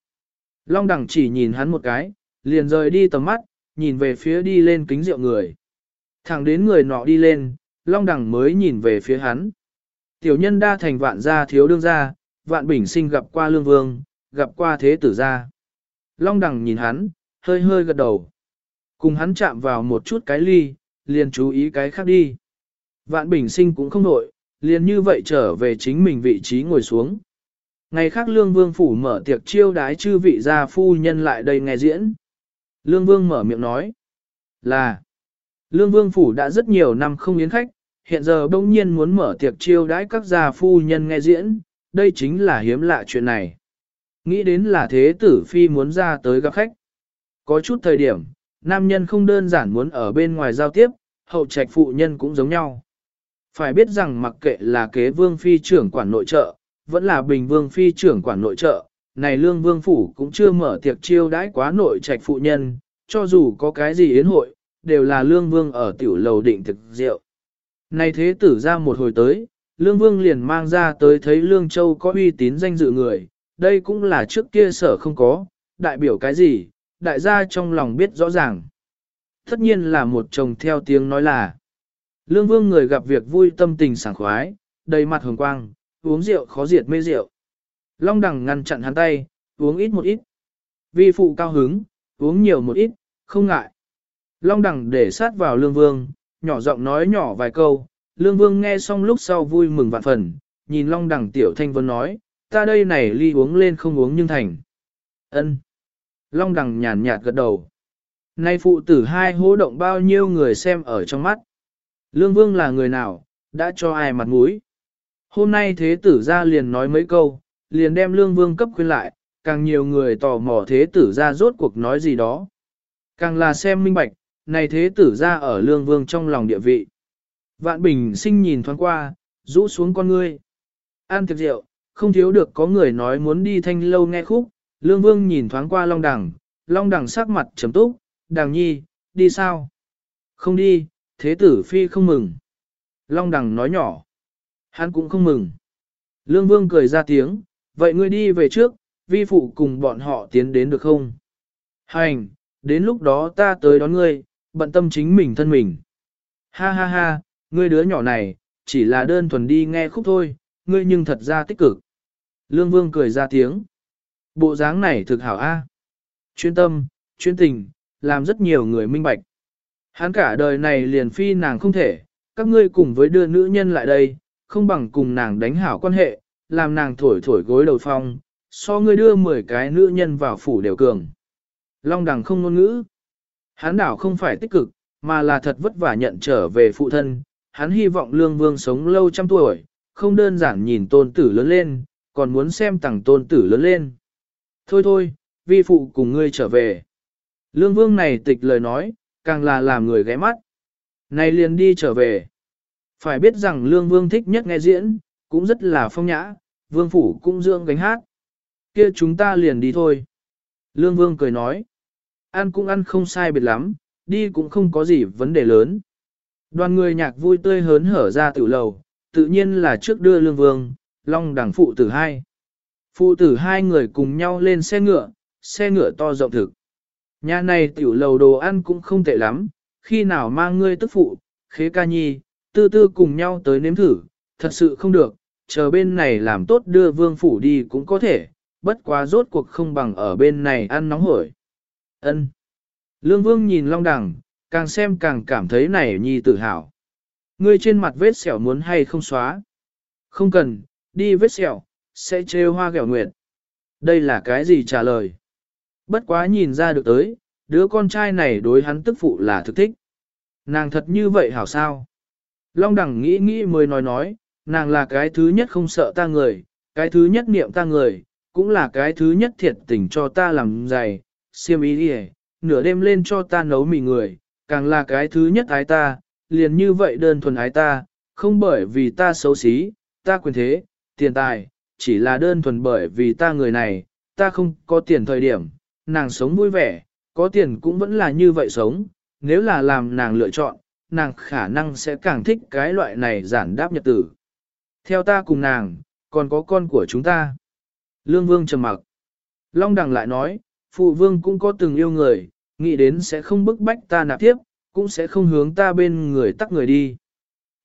Long đằng chỉ nhìn hắn một cái, liền rời đi tầm mắt, nhìn về phía đi lên kính rượu người. Thẳng đến người nọ đi lên, Long đằng mới nhìn về phía hắn. Tiểu nhân đa thành vạn gia thiếu đương gia, vạn bình sinh gặp qua lương vương, gặp qua thế tử gia. Long đằng nhìn hắn, hơi hơi gật đầu. Cùng hắn chạm vào một chút cái ly, liền chú ý cái khác đi. Vạn bình sinh cũng không nổi, liền như vậy trở về chính mình vị trí ngồi xuống. Ngày khác Lương Vương phủ mở tiệc chiêu đái chư vị gia phu nhân lại đây nghe diễn. Lương Vương mở miệng nói là Lương Vương phủ đã rất nhiều năm không yến khách, hiện giờ bỗng nhiên muốn mở tiệc chiêu đái các gia phu nhân nghe diễn, đây chính là hiếm lạ chuyện này. Nghĩ đến là thế tử phi muốn ra tới gặp khách. Có chút thời điểm, nam nhân không đơn giản muốn ở bên ngoài giao tiếp, hậu trạch phụ nhân cũng giống nhau. Phải biết rằng mặc kệ là kế vương phi trưởng quản nội trợ, vẫn là bình vương phi trưởng quản nội trợ, này lương vương phủ cũng chưa mở tiệc chiêu đãi quá nội trạch phụ nhân, cho dù có cái gì yến hội, đều là lương vương ở tiểu lầu định thực rượu. Này thế tử ra một hồi tới, lương vương liền mang ra tới thấy lương châu có uy tín danh dự người, đây cũng là trước kia sở không có, đại biểu cái gì, đại gia trong lòng biết rõ ràng. Tất nhiên là một chồng theo tiếng nói là, lương vương người gặp việc vui tâm tình sảng khoái, đầy mặt hồng quang, uống rượu khó diệt mê rượu. Long đằng ngăn chặn hắn tay, uống ít một ít. Vi phụ cao hứng, uống nhiều một ít, không ngại. Long đằng để sát vào lương vương, nhỏ giọng nói nhỏ vài câu, lương vương nghe xong lúc sau vui mừng vạn phần, nhìn long đằng tiểu thanh vân nói, ta đây này ly uống lên không uống nhưng thành. ân Long đằng nhàn nhạt gật đầu. Nay phụ tử hai hố động bao nhiêu người xem ở trong mắt. Lương vương là người nào, đã cho ai mặt mũi. Hôm nay thế tử ra liền nói mấy câu, liền đem lương vương cấp khuyên lại, càng nhiều người tò mò thế tử ra rốt cuộc nói gì đó. Càng là xem minh bạch, này thế tử ra ở lương vương trong lòng địa vị. Vạn bình sinh nhìn thoáng qua, rũ xuống con ngươi. An tiệc rượu, không thiếu được có người nói muốn đi thanh lâu nghe khúc, lương vương nhìn thoáng qua long đẳng, long đẳng sắc mặt chấm túc, đằng nhi, đi sao? Không đi, thế tử phi không mừng. Long đằng nói nhỏ. Hắn cũng không mừng. Lương Vương cười ra tiếng, vậy ngươi đi về trước, vi phụ cùng bọn họ tiến đến được không? Hành, đến lúc đó ta tới đón ngươi, bận tâm chính mình thân mình. Ha ha ha, ngươi đứa nhỏ này, chỉ là đơn thuần đi nghe khúc thôi, ngươi nhưng thật ra tích cực. Lương Vương cười ra tiếng. Bộ dáng này thực hảo a. Chuyên tâm, chuyên tình, làm rất nhiều người minh bạch. Hắn cả đời này liền phi nàng không thể, các ngươi cùng với đưa nữ nhân lại đây, không bằng cùng nàng đánh hảo quan hệ, làm nàng thổi thổi gối đầu phong, so ngươi đưa 10 cái nữ nhân vào phủ đều cường. Long đằng không ngôn ngữ. Hắn đảo không phải tích cực, mà là thật vất vả nhận trở về phụ thân. Hắn hy vọng lương vương sống lâu trăm tuổi, không đơn giản nhìn tôn tử lớn lên, còn muốn xem tặng tôn tử lớn lên. Thôi thôi, vi phụ cùng ngươi trở về. Lương vương này tịch lời nói, càng là làm người ghé mắt. Này liền đi trở về. Phải biết rằng Lương Vương thích nhất nghe diễn, cũng rất là phong nhã, Vương Phủ cũng dương gánh hát. kia chúng ta liền đi thôi. Lương Vương cười nói, ăn cũng ăn không sai biệt lắm, đi cũng không có gì vấn đề lớn. Đoàn người nhạc vui tươi hớn hở ra tiểu lầu, tự nhiên là trước đưa lương vương, long đẳng phụ tử hai. Phụ tử hai người cùng nhau lên xe ngựa, xe ngựa to rộng thực. Nhà này tiểu lầu đồ ăn cũng không tệ lắm, khi nào mang ngươi tức phụ, khế ca nhi, tư tư cùng nhau tới nếm thử, thật sự không được, chờ bên này làm tốt đưa vương phủ đi cũng có thể, bất quá rốt cuộc không bằng ở bên này ăn nóng hổi. Ân. Lương vương nhìn long đằng, càng xem càng cảm thấy này nhi tự hào. Ngươi trên mặt vết sẹo muốn hay không xóa? Không cần, đi vết sẹo, sẽ trêu hoa gẹo nguyệt. Đây là cái gì trả lời? Bất quá nhìn ra được tới, đứa con trai này đối hắn tức phụ là thực thích. Nàng thật như vậy hảo sao? Long đẳng nghĩ nghĩ mới nói nói, nàng là cái thứ nhất không sợ ta người, cái thứ nhất niệm ta người, cũng là cái thứ nhất thiệt tình cho ta làm dày, siêm ý đi nửa đêm lên cho ta nấu mì người, càng là cái thứ nhất ái ta, liền như vậy đơn thuần ái ta, không bởi vì ta xấu xí, ta quyền thế, tiền tài, chỉ là đơn thuần bởi vì ta người này, ta không có tiền thời điểm, nàng sống vui vẻ, có tiền cũng vẫn là như vậy sống, nếu là làm nàng lựa chọn, nàng khả năng sẽ càng thích cái loại này giản đáp nhật tử. Theo ta cùng nàng, còn có con của chúng ta. Lương Vương trầm mặc. Long Đằng lại nói, Phụ Vương cũng có từng yêu người, nghĩ đến sẽ không bức bách ta nạp tiếp, cũng sẽ không hướng ta bên người tắc người đi.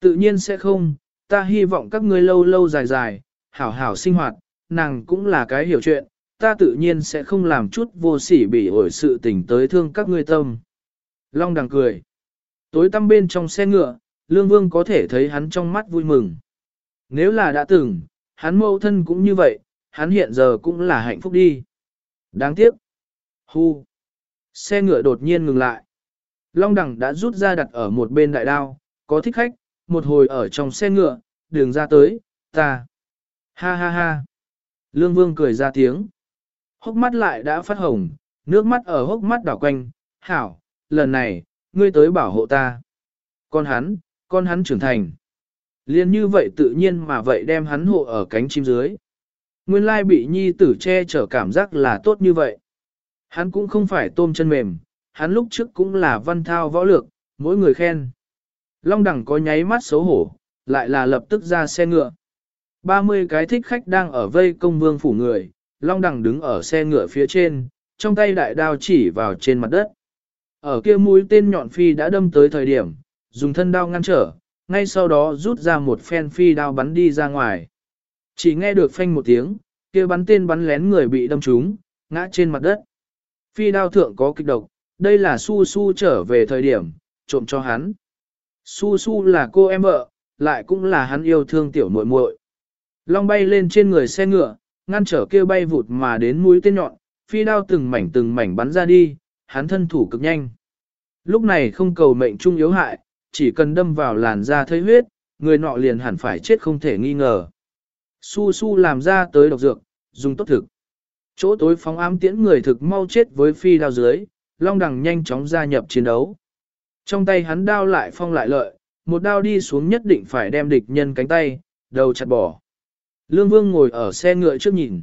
Tự nhiên sẽ không, ta hy vọng các ngươi lâu lâu dài dài, hảo hảo sinh hoạt, nàng cũng là cái hiểu chuyện, ta tự nhiên sẽ không làm chút vô sỉ bị ổi sự tình tới thương các ngươi tâm. Long đằng cười. Tối tăm bên trong xe ngựa, Lương Vương có thể thấy hắn trong mắt vui mừng. Nếu là đã từng, hắn mâu thân cũng như vậy, hắn hiện giờ cũng là hạnh phúc đi. Đáng tiếc. Hu. Xe ngựa đột nhiên ngừng lại. Long đẳng đã rút ra đặt ở một bên đại đao, có thích khách, một hồi ở trong xe ngựa, đường ra tới, ta. Ha ha ha. Lương Vương cười ra tiếng. Hốc mắt lại đã phát hồng, nước mắt ở hốc mắt đảo quanh, hảo, lần này, ngươi tới bảo hộ ta. Con hắn, con hắn trưởng thành. Liên như vậy tự nhiên mà vậy đem hắn hộ ở cánh chim dưới. Nguyên lai bị nhi tử che chở cảm giác là tốt như vậy. Hắn cũng không phải tôm chân mềm, hắn lúc trước cũng là văn thao võ lược, mỗi người khen. Long đẳng có nháy mắt xấu hổ, lại là lập tức ra xe ngựa. 30 cái thích khách đang ở vây công vương phủ người, Long đẳng đứng ở xe ngựa phía trên, trong tay đại đao chỉ vào trên mặt đất. Ở kia mũi tên nhọn phi đã đâm tới thời điểm, dùng thân đao ngăn trở, ngay sau đó rút ra một phen phi đao bắn đi ra ngoài. Chỉ nghe được phanh một tiếng, kia bắn tên bắn lén người bị đâm trúng, ngã trên mặt đất. Phi đao thượng có kịch độc, đây là Su Su trở về thời điểm, trộm cho hắn. Su Su là cô em vợ, lại cũng là hắn yêu thương tiểu muội muội. Long bay lên trên người xe ngựa, ngăn trở kêu bay vụt mà đến mũi tên nhọn, phi đao từng mảnh từng mảnh bắn ra đi, hắn thân thủ cực nhanh. Lúc này không cầu mệnh trung yếu hại, chỉ cần đâm vào làn da thấy huyết, người nọ liền hẳn phải chết không thể nghi ngờ. Su su làm ra tới độc dược, dùng tốt thực. Chỗ tối phóng ám tiễn người thực mau chết với phi đao dưới, long đằng nhanh chóng gia nhập chiến đấu. Trong tay hắn đao lại phong lại lợi, một đao đi xuống nhất định phải đem địch nhân cánh tay, đầu chặt bỏ. Lương Vương ngồi ở xe ngựa trước nhìn.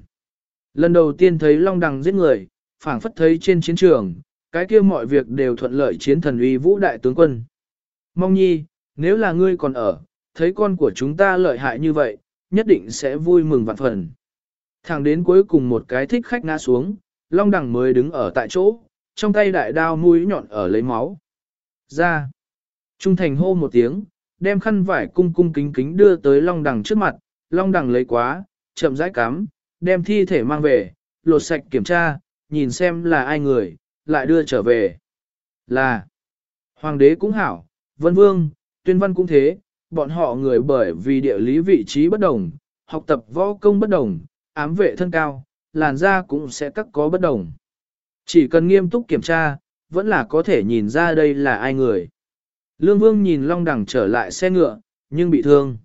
Lần đầu tiên thấy long đằng giết người, phảng phất thấy trên chiến trường, cái kia mọi việc đều thuận lợi chiến thần uy vũ đại tướng quân. Mong nhi, nếu là ngươi còn ở, thấy con của chúng ta lợi hại như vậy, nhất định sẽ vui mừng vạn phần. Thẳng đến cuối cùng một cái thích khách ngã xuống, Long Đằng mới đứng ở tại chỗ, trong tay đại đao mũi nhọn ở lấy máu. Ra. Trung thành hô một tiếng, đem khăn vải cung cung kính kính đưa tới Long Đằng trước mặt, Long Đằng lấy quá, chậm rãi cắm, đem thi thể mang về, lột sạch kiểm tra, nhìn xem là ai người, lại đưa trở về. Là, Hoàng đế cũng hảo, Vân Vương, Tuyên Văn cũng thế, bọn họ người bởi vì địa lý vị trí bất đồng, học tập võ công bất đồng, ám vệ thân cao, làn da cũng sẽ cắt có bất đồng. Chỉ cần nghiêm túc kiểm tra, vẫn là có thể nhìn ra đây là ai người. Lương Vương nhìn Long Đằng trở lại xe ngựa, nhưng bị thương.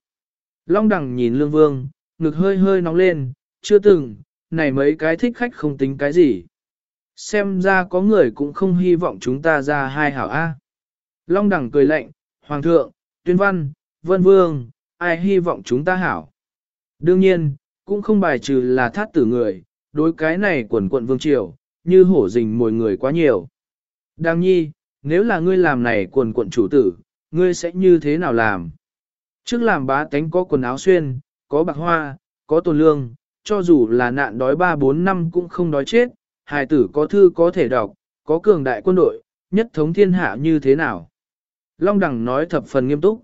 Long Đằng nhìn Lương Vương, ngực hơi hơi nóng lên, chưa từng, này mấy cái thích khách không tính cái gì. Xem ra có người cũng không hy vọng chúng ta ra hai hảo A. Long đẳng cười lạnh, Hoàng thượng, Tuyên Văn, Vân Vương, ai hy vọng chúng ta hảo. Đương nhiên, cũng không bài trừ là thát tử người, đối cái này quần quận vương triều, như hổ rình mồi người quá nhiều. Đang nhi, nếu là ngươi làm này quần quận chủ tử, ngươi sẽ như thế nào làm? Trước làm bá tánh có quần áo xuyên, có bạc hoa, có tồn lương, cho dù là nạn đói 3-4 năm cũng không đói chết, hài tử có thư có thể đọc, có cường đại quân đội, nhất thống thiên hạ như thế nào? Long Đằng nói thập phần nghiêm túc.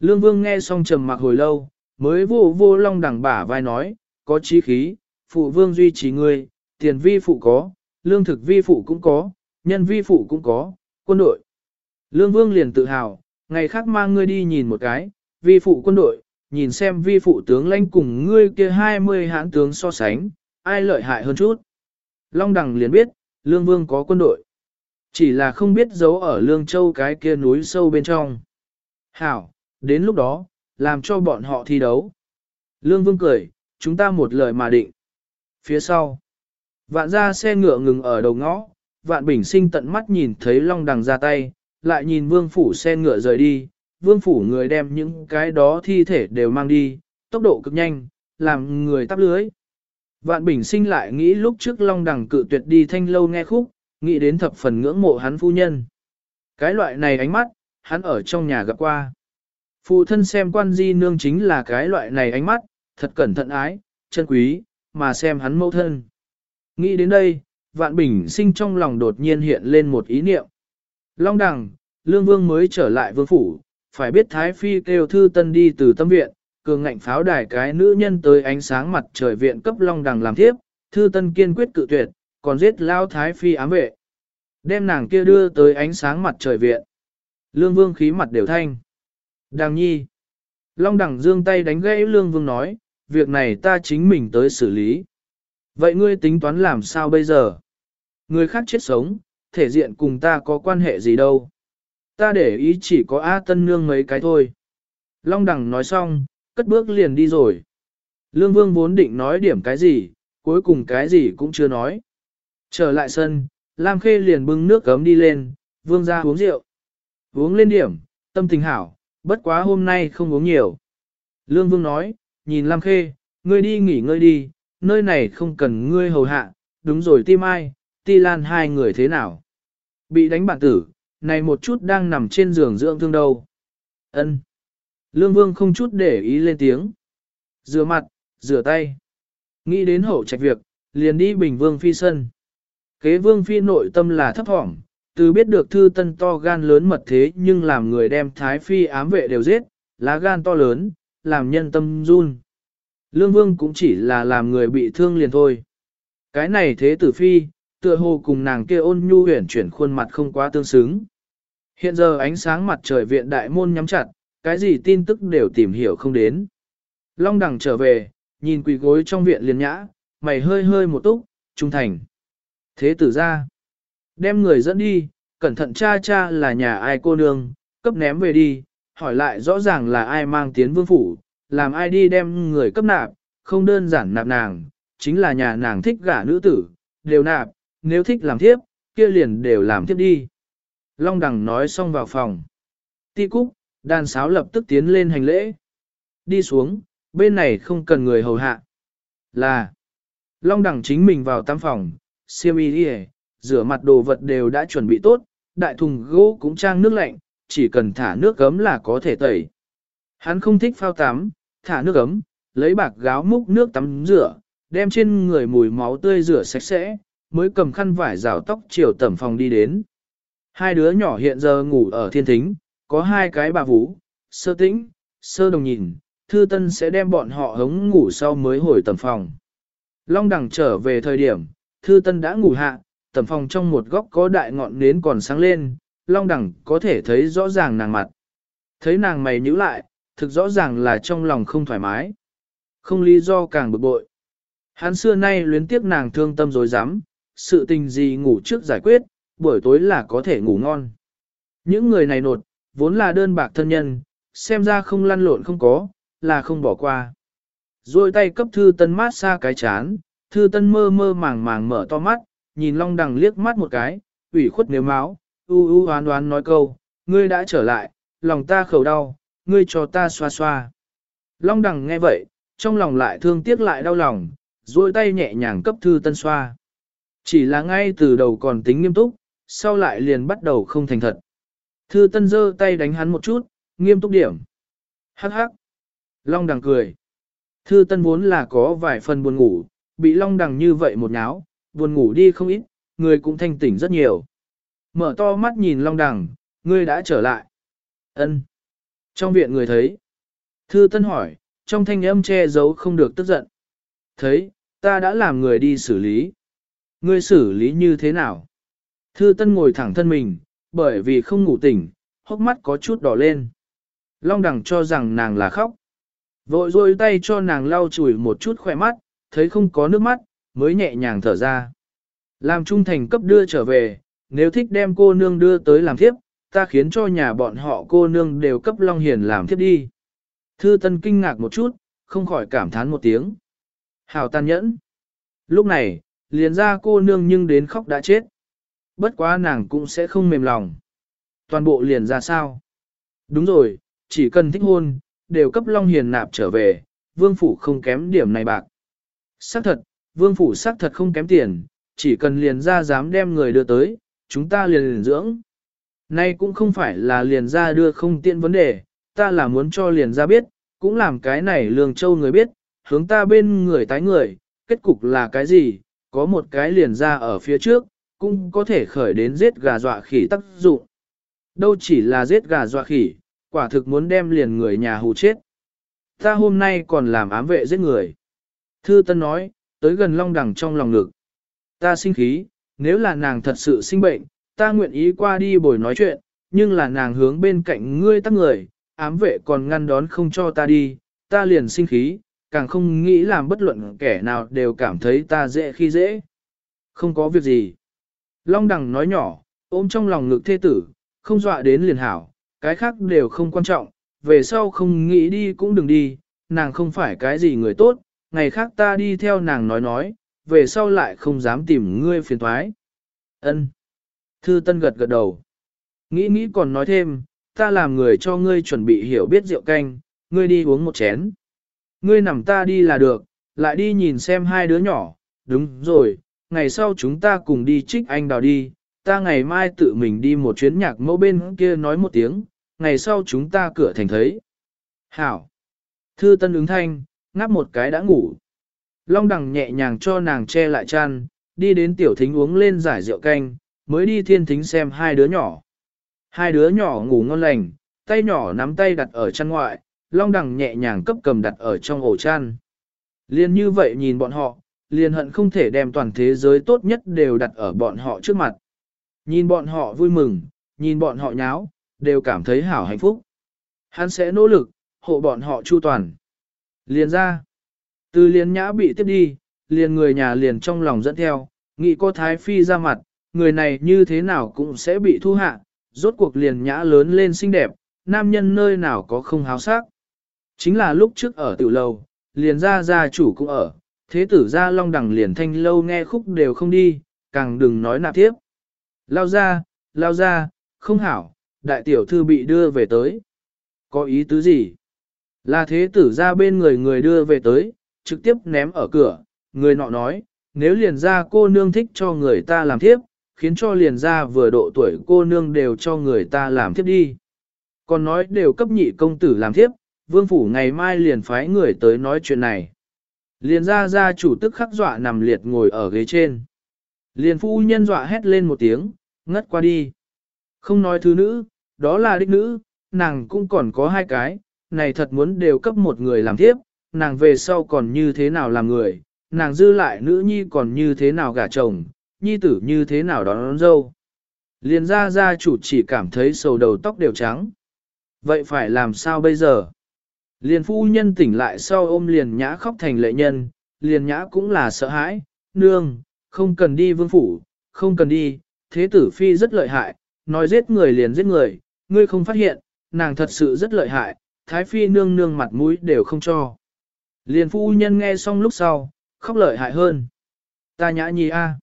Lương Vương nghe xong trầm mặc hồi lâu, mới vô vô Long Đằng bả vai nói, có chí khí, phụ vương duy trì ngươi, tiền vi phụ có, lương thực vi phụ cũng có, nhân vi phụ cũng có, quân đội. Lương Vương liền tự hào, ngày khác mang ngươi đi nhìn một cái, vi phụ quân đội, nhìn xem vi phụ tướng lãnh cùng ngươi kia 20 hãn tướng so sánh, ai lợi hại hơn chút. Long Đằng liền biết, Lương Vương có quân đội. Chỉ là không biết giấu ở Lương Châu cái kia núi sâu bên trong. Hảo, đến lúc đó, làm cho bọn họ thi đấu. Lương Vương cười, chúng ta một lời mà định. Phía sau, vạn ra xe ngựa ngừng ở đầu ngõ, vạn bình sinh tận mắt nhìn thấy Long Đằng ra tay, lại nhìn Vương Phủ xe ngựa rời đi, Vương Phủ người đem những cái đó thi thể đều mang đi, tốc độ cực nhanh, làm người tắp lưới. Vạn Bình sinh lại nghĩ lúc trước Long Đằng cự tuyệt đi thanh lâu nghe khúc, nghĩ đến thập phần ngưỡng mộ hắn phu nhân. Cái loại này ánh mắt, hắn ở trong nhà gặp qua. Phụ thân xem quan di nương chính là cái loại này ánh mắt, thật cẩn thận ái, chân quý, mà xem hắn mẫu thân. Nghĩ đến đây, Vạn Bình sinh trong lòng đột nhiên hiện lên một ý niệm. Long Đằng, Lương Vương mới trở lại vương phủ, phải biết Thái Phi kêu thư tân đi từ tâm viện, cường ngạnh pháo đài cái nữ nhân tới ánh sáng mặt trời viện cấp long đằng làm thiếp thư tân kiên quyết cự tuyệt, còn giết lao thái phi ám vệ. Đem nàng kia đưa tới ánh sáng mặt trời viện. Lương vương khí mặt đều thanh. Đằng nhi. Long đằng dương tay đánh gãy lương vương nói, việc này ta chính mình tới xử lý. Vậy ngươi tính toán làm sao bây giờ? Người khác chết sống, thể diện cùng ta có quan hệ gì đâu. Ta để ý chỉ có A Tân Nương mấy cái thôi. Long đằng nói xong, cất bước liền đi rồi. Lương Vương vốn định nói điểm cái gì, cuối cùng cái gì cũng chưa nói. Trở lại sân, Lam Khê liền bưng nước cấm đi lên, Vương ra uống rượu. Uống lên điểm, tâm tình hảo, bất quá hôm nay không uống nhiều. Lương Vương nói, nhìn Lam Khê, ngươi đi nghỉ ngơi đi, nơi này không cần ngươi hầu hạ, đúng rồi tim ai, ti lan hai người thế nào. Bị đánh bản tử, này một chút đang nằm trên giường dưỡng thương đâu. Ân. Lương Vương không chút để ý lên tiếng. Rửa mặt, rửa tay. Nghĩ đến hậu trạch việc, liền đi Bình Vương Phi sân. Kế Vương Phi nội tâm là thấp thỏm, từ biết được thư tân to gan lớn mật thế nhưng làm người đem Thái Phi ám vệ đều giết, lá gan to lớn, làm nhân tâm run. Lương Vương cũng chỉ là làm người bị thương liền thôi. Cái này thế tử Phi, tựa hồ cùng nàng kia ôn nhu huyển chuyển khuôn mặt không quá tương xứng. Hiện giờ ánh sáng mặt trời viện đại môn nhắm chặt, cái gì tin tức đều tìm hiểu không đến. Long đằng trở về, nhìn quỳ gối trong viện liền nhã, mày hơi hơi một túc, trung thành. Thế tử ra, đem người dẫn đi, cẩn thận cha cha là nhà ai cô nương, cấp ném về đi, hỏi lại rõ ràng là ai mang tiến vương phủ, làm ai đi đem người cấp nạp, không đơn giản nạp nàng, chính là nhà nàng thích gả nữ tử, đều nạp, nếu thích làm thiếp, kia liền đều làm thiếp đi. Long đằng nói xong vào phòng. Ti cúc, đàn sáo lập tức tiến lên hành lễ. Đi xuống, bên này không cần người hầu hạ. Là, Long đẳng chính mình vào tam phòng, siêm y đi rửa mặt đồ vật đều đã chuẩn bị tốt, đại thùng gỗ cũng trang nước lạnh, chỉ cần thả nước gấm là có thể tẩy. Hắn không thích phao tắm, thả nước gấm, lấy bạc gáo múc nước tắm rửa, đem trên người mùi máu tươi rửa sạch sẽ, mới cầm khăn vải rào tóc chiều tẩm phòng đi đến. Hai đứa nhỏ hiện giờ ngủ ở thiên thính, có hai cái bà vũ, sơ tĩnh, sơ đồng nhìn, thư tân sẽ đem bọn họ hống ngủ sau mới hồi tầm phòng. Long đằng trở về thời điểm, thư tân đã ngủ hạ, tầm phòng trong một góc có đại ngọn nến còn sáng lên, long đằng có thể thấy rõ ràng nàng mặt. Thấy nàng mày nhíu lại, thực rõ ràng là trong lòng không thoải mái. Không lý do càng bực bội. Hắn xưa nay luyến tiếc nàng thương tâm dối rắm sự tình gì ngủ trước giải quyết, buổi tối là có thể ngủ ngon. Những người này nột, vốn là đơn bạc thân nhân, xem ra không lăn lộn không có, là không bỏ qua. Rồi tay cấp thư tân mát xa cái chán, thư tân mơ mơ màng màng mở to mắt, nhìn long đằng liếc mắt một cái, ủy khuất nếu máu, u u hoán hoán nói câu, ngươi đã trở lại, lòng ta khẩu đau, ngươi cho ta xoa xoa. Long đằng nghe vậy, trong lòng lại thương tiếc lại đau lòng, duỗi tay nhẹ nhàng cấp thư tân xoa. Chỉ là ngay từ đầu còn tính nghiêm túc, sau lại liền bắt đầu không thành thật. Thư tân giơ tay đánh hắn một chút, nghiêm túc điểm. Hắc hắc. Long đằng cười. Thư tân vốn là có vài phần buồn ngủ, bị long đằng như vậy một nháo, buồn ngủ đi không ít, người cũng thanh tỉnh rất nhiều. Mở to mắt nhìn long đằng, ngươi đã trở lại. ân Trong viện người thấy. Thư tân hỏi, trong thanh âm che giấu không được tức giận. Thấy, ta đã làm người đi xử lý. Ngươi xử lý như thế nào? Thư tân ngồi thẳng thân mình, bởi vì không ngủ tỉnh, hốc mắt có chút đỏ lên. Long đằng cho rằng nàng là khóc. Vội rôi tay cho nàng lau chùi một chút khỏe mắt, thấy không có nước mắt, mới nhẹ nhàng thở ra. Làm trung thành cấp đưa trở về, nếu thích đem cô nương đưa tới làm thiếp, ta khiến cho nhà bọn họ cô nương đều cấp Long Hiền làm thiếp đi. Thư Tân kinh ngạc một chút, không khỏi cảm thán một tiếng. Hào tàn nhẫn. Lúc này, liền ra cô nương nhưng đến khóc đã chết. Bất quá nàng cũng sẽ không mềm lòng. Toàn bộ liền ra sao? Đúng rồi, chỉ cần thích hôn, đều cấp Long Hiền nạp trở về, vương phủ không kém điểm này bạc. Xác thật, vương phủ xác thật không kém tiền, chỉ cần liền ra dám đem người đưa tới, chúng ta liền liền dưỡng. Nay cũng không phải là liền ra đưa không tiện vấn đề, ta là muốn cho liền ra biết, cũng làm cái này lương châu người biết, hướng ta bên người tái người, kết cục là cái gì, có một cái liền ra ở phía trước, cũng có thể khởi đến giết gà dọa khỉ tác dụng. Đâu chỉ là giết gà dọa khỉ, quả thực muốn đem liền người nhà hù chết. Ta hôm nay còn làm ám vệ giết người. Thư Tân nói, tới gần long đằng trong lòng ngực. Ta sinh khí, nếu là nàng thật sự sinh bệnh, ta nguyện ý qua đi bồi nói chuyện, nhưng là nàng hướng bên cạnh ngươi tắc người, ám vệ còn ngăn đón không cho ta đi, ta liền sinh khí, càng không nghĩ làm bất luận kẻ nào đều cảm thấy ta dễ khi dễ. Không có việc gì. Long đằng nói nhỏ, ôm trong lòng ngực thê tử, không dọa đến liền hảo, cái khác đều không quan trọng, về sau không nghĩ đi cũng đừng đi, nàng không phải cái gì người tốt, ngày khác ta đi theo nàng nói nói, về sau lại không dám tìm ngươi phiền thoái. Ân. Thư Tân gật gật đầu. Nghĩ nghĩ còn nói thêm, ta làm người cho ngươi chuẩn bị hiểu biết rượu canh, ngươi đi uống một chén. Ngươi nằm ta đi là được, lại đi nhìn xem hai đứa nhỏ, đúng rồi, ngày sau chúng ta cùng đi trích anh đào đi, ta ngày mai tự mình đi một chuyến nhạc mẫu bên kia nói một tiếng, ngày sau chúng ta cửa thành thấy. Hảo! Thư tân ứng thanh, ngáp một cái đã ngủ. Long đằng nhẹ nhàng cho nàng che lại chăn, đi đến tiểu thính uống lên giải rượu canh, mới đi thiên thính xem hai đứa nhỏ. Hai đứa nhỏ ngủ ngon lành, tay nhỏ nắm tay đặt ở chăn ngoại, long đằng nhẹ nhàng cấp cầm đặt ở trong ổ chăn. Liên như vậy nhìn bọn họ, liền hận không thể đem toàn thế giới tốt nhất đều đặt ở bọn họ trước mặt. Nhìn bọn họ vui mừng, nhìn bọn họ nháo, đều cảm thấy hảo hạnh phúc. Hắn sẽ nỗ lực, hộ bọn họ chu toàn. Liền ra, từ liền nhã bị tiếp đi, liền người nhà liền trong lòng dẫn theo, nghĩ có thái phi ra mặt, người này như thế nào cũng sẽ bị thu hạ, rốt cuộc liền nhã lớn lên xinh đẹp, nam nhân nơi nào có không háo sắc. Chính là lúc trước ở tiểu lầu, liền ra gia chủ cũng ở, thế tử ra long đẳng liền thanh lâu nghe khúc đều không đi, càng đừng nói nạp tiếp. Lao ra, lao ra, không hảo, đại tiểu thư bị đưa về tới. Có ý tứ gì? Là thế tử ra bên người người đưa về tới, trực tiếp ném ở cửa, người nọ nói, nếu liền ra cô nương thích cho người ta làm tiếp, khiến cho liền ra vừa độ tuổi cô nương đều cho người ta làm tiếp đi. Còn nói đều cấp nhị công tử làm tiếp, vương phủ ngày mai liền phái người tới nói chuyện này. Liền ra ra chủ tức khắc dọa nằm liệt ngồi ở ghế trên. Liền phu nhân dọa hét lên một tiếng, ngất qua đi. Không nói thứ nữ, đó là đích nữ, nàng cũng còn có hai cái, này thật muốn đều cấp một người làm tiếp, nàng về sau còn như thế nào làm người, nàng dư lại nữ nhi còn như thế nào gả chồng, nhi tử như thế nào đón, đón dâu. Liền ra gia chủ chỉ cảm thấy sầu đầu tóc đều trắng. Vậy phải làm sao bây giờ? Liền phu nhân tỉnh lại sau ôm liền nhã khóc thành lệ nhân, liền nhã cũng là sợ hãi, nương, không cần đi vương phủ, không cần đi, thế tử phi rất lợi hại, nói giết người liền giết người, ngươi không phát hiện, nàng thật sự rất lợi hại, thái phi nương nương mặt mũi đều không cho. Liền phu nhân nghe xong lúc sau, khóc lợi hại hơn. Ta nhã nhi a,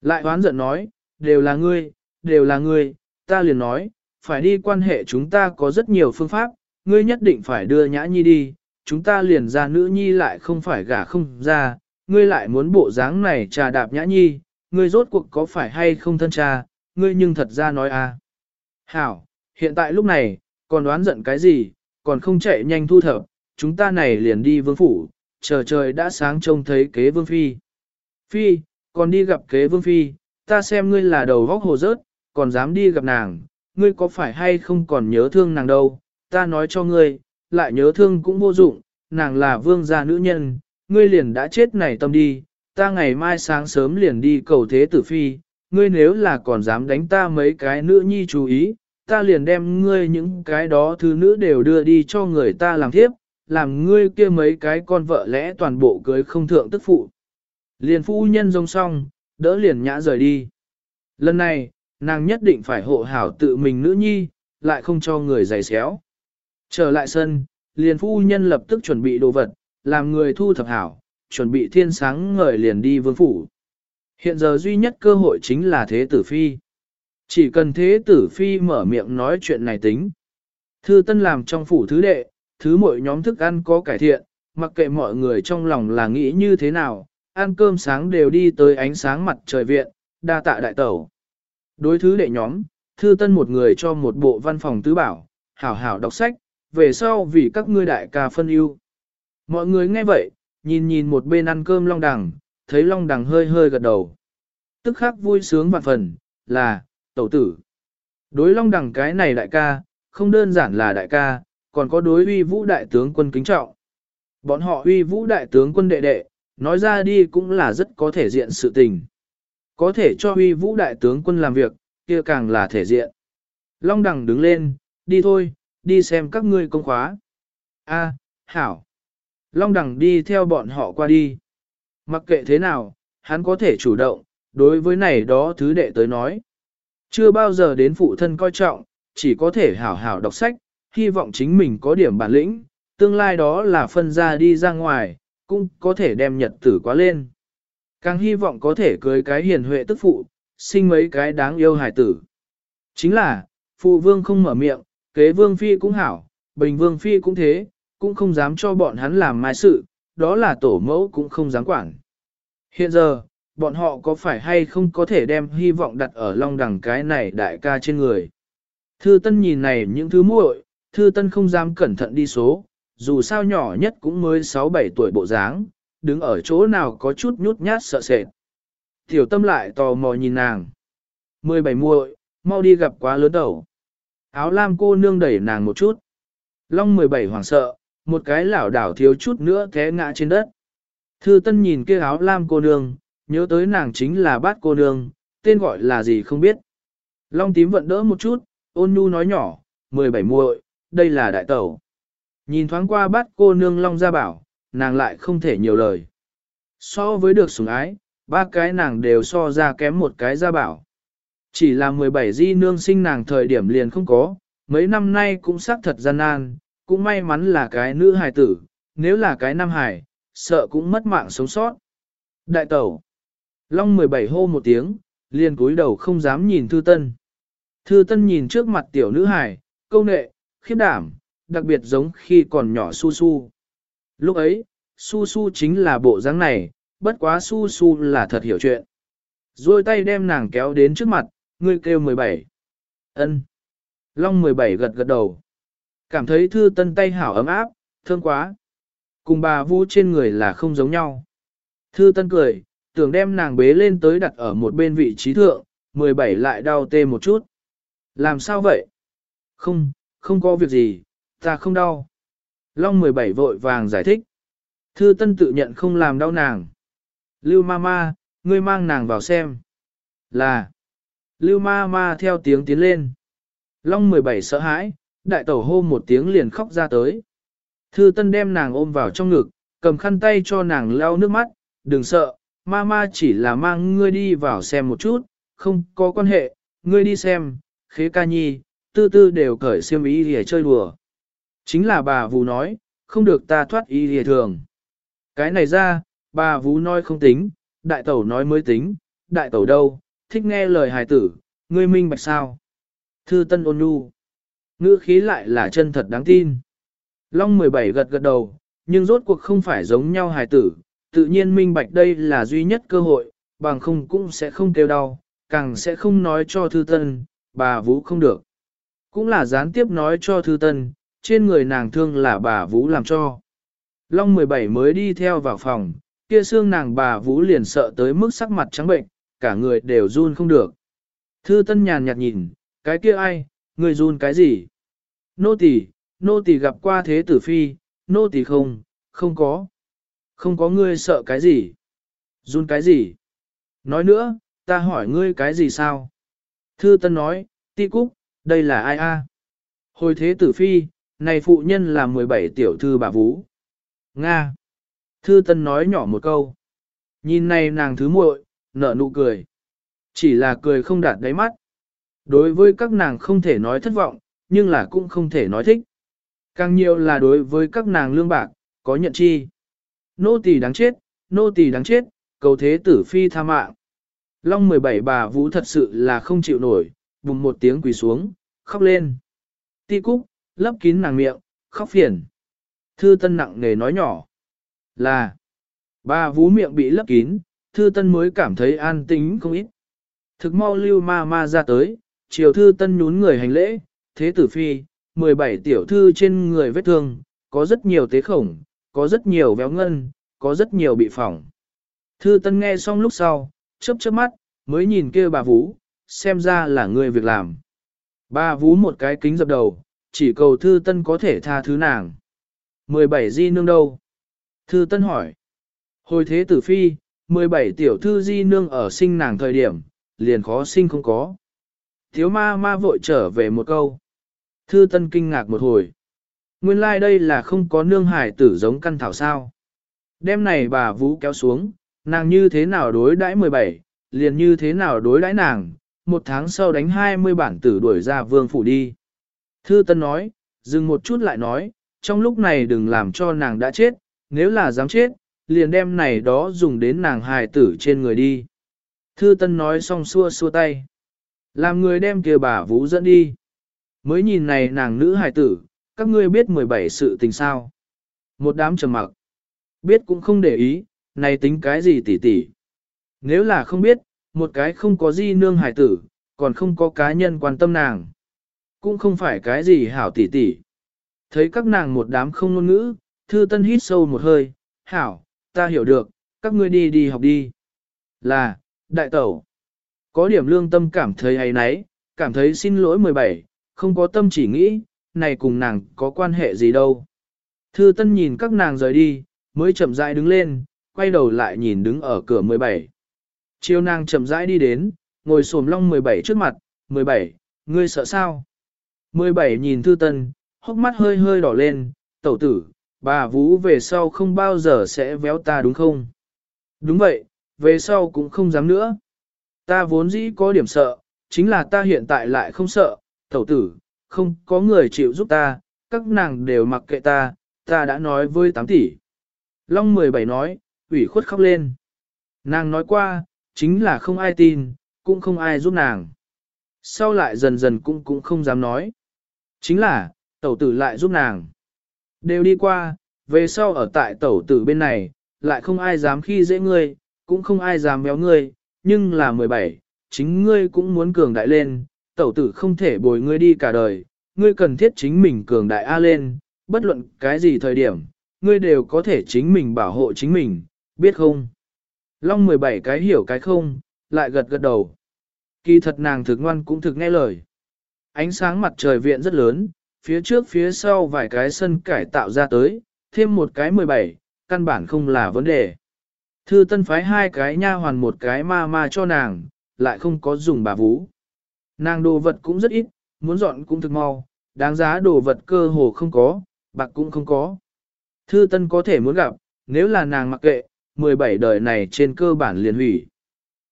Lại oán giận nói, đều là ngươi, đều là ngươi, ta liền nói, phải đi quan hệ chúng ta có rất nhiều phương pháp, ngươi nhất định phải đưa nhã nhi đi, chúng ta liền ra nữ nhi lại không phải gả không ra, ngươi lại muốn bộ dáng này trà đạp nhã nhi, ngươi rốt cuộc có phải hay không thân cha, ngươi nhưng thật ra nói à? Hảo, hiện tại lúc này, còn đoán giận cái gì, còn không chạy nhanh thu thập, chúng ta này liền đi vương phủ, chờ trời đã sáng trông thấy kế vương phi. Phi, còn đi gặp kế vương phi, ta xem ngươi là đầu vóc hồ rớt, còn dám đi gặp nàng, ngươi có phải hay không còn nhớ thương nàng đâu, ta nói cho ngươi, lại nhớ thương cũng vô dụng, nàng là vương gia nữ nhân, ngươi liền đã chết này tâm đi, ta ngày mai sáng sớm liền đi cầu thế tử phi, ngươi nếu là còn dám đánh ta mấy cái nữ nhi chú ý, ta liền đem ngươi những cái đó thứ nữ đều đưa đi cho người ta làm thiếp, làm ngươi kia mấy cái con vợ lẽ toàn bộ cưới không thượng tức phụ. Liền phu nhân rông xong, đỡ liền nhã rời đi. Lần này, nàng nhất định phải hộ hảo tự mình nữ nhi, lại không cho người giày xéo. Trở lại sân, liền phu nhân lập tức chuẩn bị đồ vật, làm người thu thập hảo, chuẩn bị thiên sáng ngời liền đi vương phủ. Hiện giờ duy nhất cơ hội chính là thế tử phi. Chỉ cần thế tử phi mở miệng nói chuyện này tính. Thư tân làm trong phủ thứ đệ, thứ mỗi nhóm thức ăn có cải thiện, mặc kệ mọi người trong lòng là nghĩ như thế nào, ăn cơm sáng đều đi tới ánh sáng mặt trời viện, đa tạ đại tẩu. Đối thứ đệ nhóm, thư tân một người cho một bộ văn phòng tứ bảo, hảo hảo đọc sách, về sau vì các ngươi đại ca phân ưu. Mọi người nghe vậy, nhìn nhìn một bên ăn cơm long đằng, thấy long đằng hơi hơi gật đầu. Tức khắc vui sướng vạn phần, là, tẩu tử. Đối long đằng cái này đại ca, không đơn giản là đại ca, còn có đối uy vũ đại tướng quân kính trọng. Bọn họ uy vũ đại tướng quân đệ đệ, nói ra đi cũng là rất có thể diện sự tình. Có thể cho uy vũ đại tướng quân làm việc, kia càng là thể diện. Long đằng đứng lên, đi thôi, đi xem các ngươi công khóa. A, hảo. Long đằng đi theo bọn họ qua đi. Mặc kệ thế nào, hắn có thể chủ động, đối với này đó thứ đệ tới nói. Chưa bao giờ đến phụ thân coi trọng, chỉ có thể hảo hảo đọc sách, hy vọng chính mình có điểm bản lĩnh, tương lai đó là phân ra đi ra ngoài, cũng có thể đem nhật tử quá lên. Càng hy vọng có thể cưới cái hiền huệ tức phụ, sinh mấy cái đáng yêu hài tử. Chính là, phụ vương không mở miệng, kế vương phi cũng hảo, bình vương phi cũng thế, cũng không dám cho bọn hắn làm mai sự, đó là tổ mẫu cũng không dám quản. Hiện giờ, bọn họ có phải hay không có thể đem hy vọng đặt ở long đằng cái này đại ca trên người. Thư Tân nhìn này những thứ muội, Thư Tân không dám cẩn thận đi số, dù sao nhỏ nhất cũng mới 6-7 tuổi bộ dáng, đứng ở chỗ nào có chút nhút nhát sợ sệt. Tiểu Tâm lại tò mò nhìn nàng. 17 muội, mau đi gặp quá lớn đầu. Áo lam cô nương đẩy nàng một chút. Long 17 hoảng sợ, một cái lảo đảo thiếu chút nữa té ngã trên đất. Thư Tân nhìn kia áo lam cô nương, nhớ tới nàng chính là bát cô nương, tên gọi là gì không biết. Long tím vận đỡ một chút, ôn nhu nói nhỏ, 17 muội, đây là đại tẩu. Nhìn thoáng qua bát cô nương Long ra bảo, nàng lại không thể nhiều lời. So với được sủng ái, ba cái nàng đều so ra kém một cái gia bảo. Chỉ là 17 di nương sinh nàng thời điểm liền không có, mấy năm nay cũng xác thật gian nan, cũng may mắn là cái nữ hài tử, nếu là cái nam hài, sợ cũng mất mạng sống sót. Đại tẩu, Long 17 hô một tiếng, liền cúi đầu không dám nhìn Thư Tân. Thư Tân nhìn trước mặt tiểu nữ hài, câu nệ, khiếp đảm, đặc biệt giống khi còn nhỏ su su. Lúc ấy, su su chính là bộ dáng này, bất quá su su là thật hiểu chuyện. Rồi tay đem nàng kéo đến trước mặt, ngươi kêu 17. Ân. Long 17 gật gật đầu. Cảm thấy Thư Tân tay hảo ấm áp, thương quá. Cùng bà vũ trên người là không giống nhau. Thư Tân cười, tưởng đem nàng bế lên tới đặt ở một bên vị trí thượng, 17 lại đau tê một chút. Làm sao vậy? Không, không có việc gì, ta không đau. Long 17 vội vàng giải thích. Thư Tân tự nhận không làm đau nàng. Lưu Mama, ngươi mang nàng vào xem. Là. Lưu Mama theo tiếng tiến lên. Long 17 sợ hãi, đại tẩu hô một tiếng liền khóc ra tới. Thư Tân đem nàng ôm vào trong ngực, cầm khăn tay cho nàng lau nước mắt, đừng sợ, mama chỉ là mang ngươi đi vào xem một chút, không có quan hệ, ngươi đi xem, khế ca nhi, tư tư đều cởi xiêm ý để chơi đùa. Chính là bà Vú nói, không được ta thoát ý lìa thường. Cái này ra, bà Vú nói không tính, đại tẩu nói mới tính, đại tẩu đâu, thích nghe lời hài tử, ngươi minh bạch sao. Thư tân ôn nhu, ngữ khí lại là chân thật đáng tin. Long 17 gật gật đầu, nhưng rốt cuộc không phải giống nhau hài tử, tự nhiên minh bạch đây là duy nhất cơ hội, bằng không cũng sẽ không kêu đau, càng sẽ không nói cho thư tân, bà vũ không được. Cũng là gián tiếp nói cho thư tân, trên người nàng thương là bà Vũ làm cho. Long 17 mới đi theo vào phòng, kia xương nàng bà Vũ liền sợ tới mức sắc mặt trắng bệnh, cả người đều run không được. Thư tân nhàn nhạt nhìn, cái kia ai, người run cái gì? Nô tỳ, nô tỳ gặp qua thế tử phi, nô tỳ không, không có. Không có ngươi sợ cái gì? Run cái gì? Nói nữa, ta hỏi ngươi cái gì sao? Thư Tân nói, Ti Cúc, đây là ai a? Hồi thế tử phi, này phụ nhân là 17 tiểu thư bà Vũ. Nga. Thư Tân nói nhỏ một câu. Nhìn này nàng thứ muội, nở nụ cười. Chỉ là cười không đạt đáy mắt. Đối với các nàng không thể nói thất vọng, nhưng là cũng không thể nói thích. Càng nhiều là đối với các nàng lương bạc, có nhận chi. Nô tỳ đáng chết, nô tỳ đáng chết, cầu thế tử phi tha mạng. Long 17 bà Vũ thật sự là không chịu nổi, bùng một tiếng quỳ xuống, khóc lên. Ti cúc, lấp kín nàng miệng, khóc phiền. Thư tân nặng nề nói nhỏ. Là, bà Vũ miệng bị lấp kín, thư tân mới cảm thấy an tính không ít. Thực mau lưu ma ma ra tới, chiều thư tân nhún người hành lễ, thế tử phi, 17 tiểu thư trên người vết thương, có rất nhiều tế khổng, có rất nhiều véo ngân, có rất nhiều bị phỏng. Thư Tân nghe xong lúc sau, chớp chớp mắt, mới nhìn kia bà Vũ, xem ra là người việc làm. Bà Vũ một cái kính dập đầu, chỉ cầu Thư Tân có thể tha thứ nàng. 17 di nương đâu? Thư Tân hỏi. Hồi thế tử phi, 17 tiểu thư di nương ở sinh nàng thời điểm, liền khó sinh không có. Thiếu ma ma vội trở về một câu. Thư Tân kinh ngạc một hồi. Nguyên lai like đây là không có nương hải tử giống căn thảo sao. Đêm này bà Vũ kéo xuống, nàng như thế nào đối đãi 17, liền như thế nào đối đãi nàng, một tháng sau đánh 20 bản tử đuổi ra vương phủ đi. Thư Tân nói, dừng một chút lại nói, trong lúc này đừng làm cho nàng đã chết, nếu là dám chết, liền đem này đó dùng đến nàng hài tử trên người đi. Thư Tân nói xong xua xua tay. Làm người đem kia bà Vũ dẫn đi. Mới nhìn này nàng nữ hài tử, các ngươi biết 17 sự tình sao. Một đám trầm mặc. Biết cũng không để ý, này tính cái gì tỉ tỉ. Nếu là không biết, một cái không có gì nương hài tử, còn không có cá nhân quan tâm nàng. Cũng không phải cái gì hảo tỉ tỉ. Thấy các nàng một đám không ngôn ngữ, thư tân hít sâu một hơi, hảo, ta hiểu được, các ngươi đi đi học đi. Là, đại tẩu. Có điểm lương tâm cảm thấy hay nấy, cảm thấy xin lỗi 17, không có tâm chỉ nghĩ, này cùng nàng có quan hệ gì đâu. Thư Tân nhìn các nàng rời đi, mới chậm rãi đứng lên, quay đầu lại nhìn đứng ở cửa 17. Chiêu nàng chậm rãi đi đến, ngồi xổm long 17 trước mặt, 17, ngươi sợ sao? 17 nhìn Thư Tân, hốc mắt hơi hơi đỏ lên, tẩu tử, bà Vũ về sau không bao giờ sẽ véo ta đúng không? Đúng vậy, về sau cũng không dám nữa. Ta vốn dĩ có điểm sợ, chính là ta hiện tại lại không sợ, tẩu tử, không có người chịu giúp ta, các nàng đều mặc kệ ta, ta đã nói với tám tỷ. Long 17 nói, ủy khuất khóc lên. Nàng nói qua, chính là không ai tin, cũng không ai giúp nàng. Sau lại dần dần cũng cũng không dám nói. Chính là, tẩu tử lại giúp nàng. Đều đi qua, về sau ở tại tẩu tử bên này, lại không ai dám khi dễ ngươi, cũng không ai dám béo ngươi, nhưng là 17, chính ngươi cũng muốn cường đại lên, tẩu tử không thể bồi ngươi đi cả đời, ngươi cần thiết chính mình cường đại A lên, bất luận cái gì thời điểm, ngươi đều có thể chính mình bảo hộ chính mình, biết không? Long 17 cái hiểu cái không, lại gật gật đầu. Kỳ thật nàng thực ngoan cũng thực nghe lời. Ánh sáng mặt trời viện rất lớn, phía trước phía sau vài cái sân cải tạo ra tới, thêm một cái 17, căn bản không là vấn đề. Thư tân phái hai cái nha hoàn một cái ma ma cho nàng, lại không có dùng bà vũ. Nàng đồ vật cũng rất ít, muốn dọn cũng thực mau, đáng giá đồ vật cơ hồ không có, bạc cũng không có. Thư Tân có thể muốn gặp, nếu là nàng mặc kệ, 17 đời này trên cơ bản liền hủy.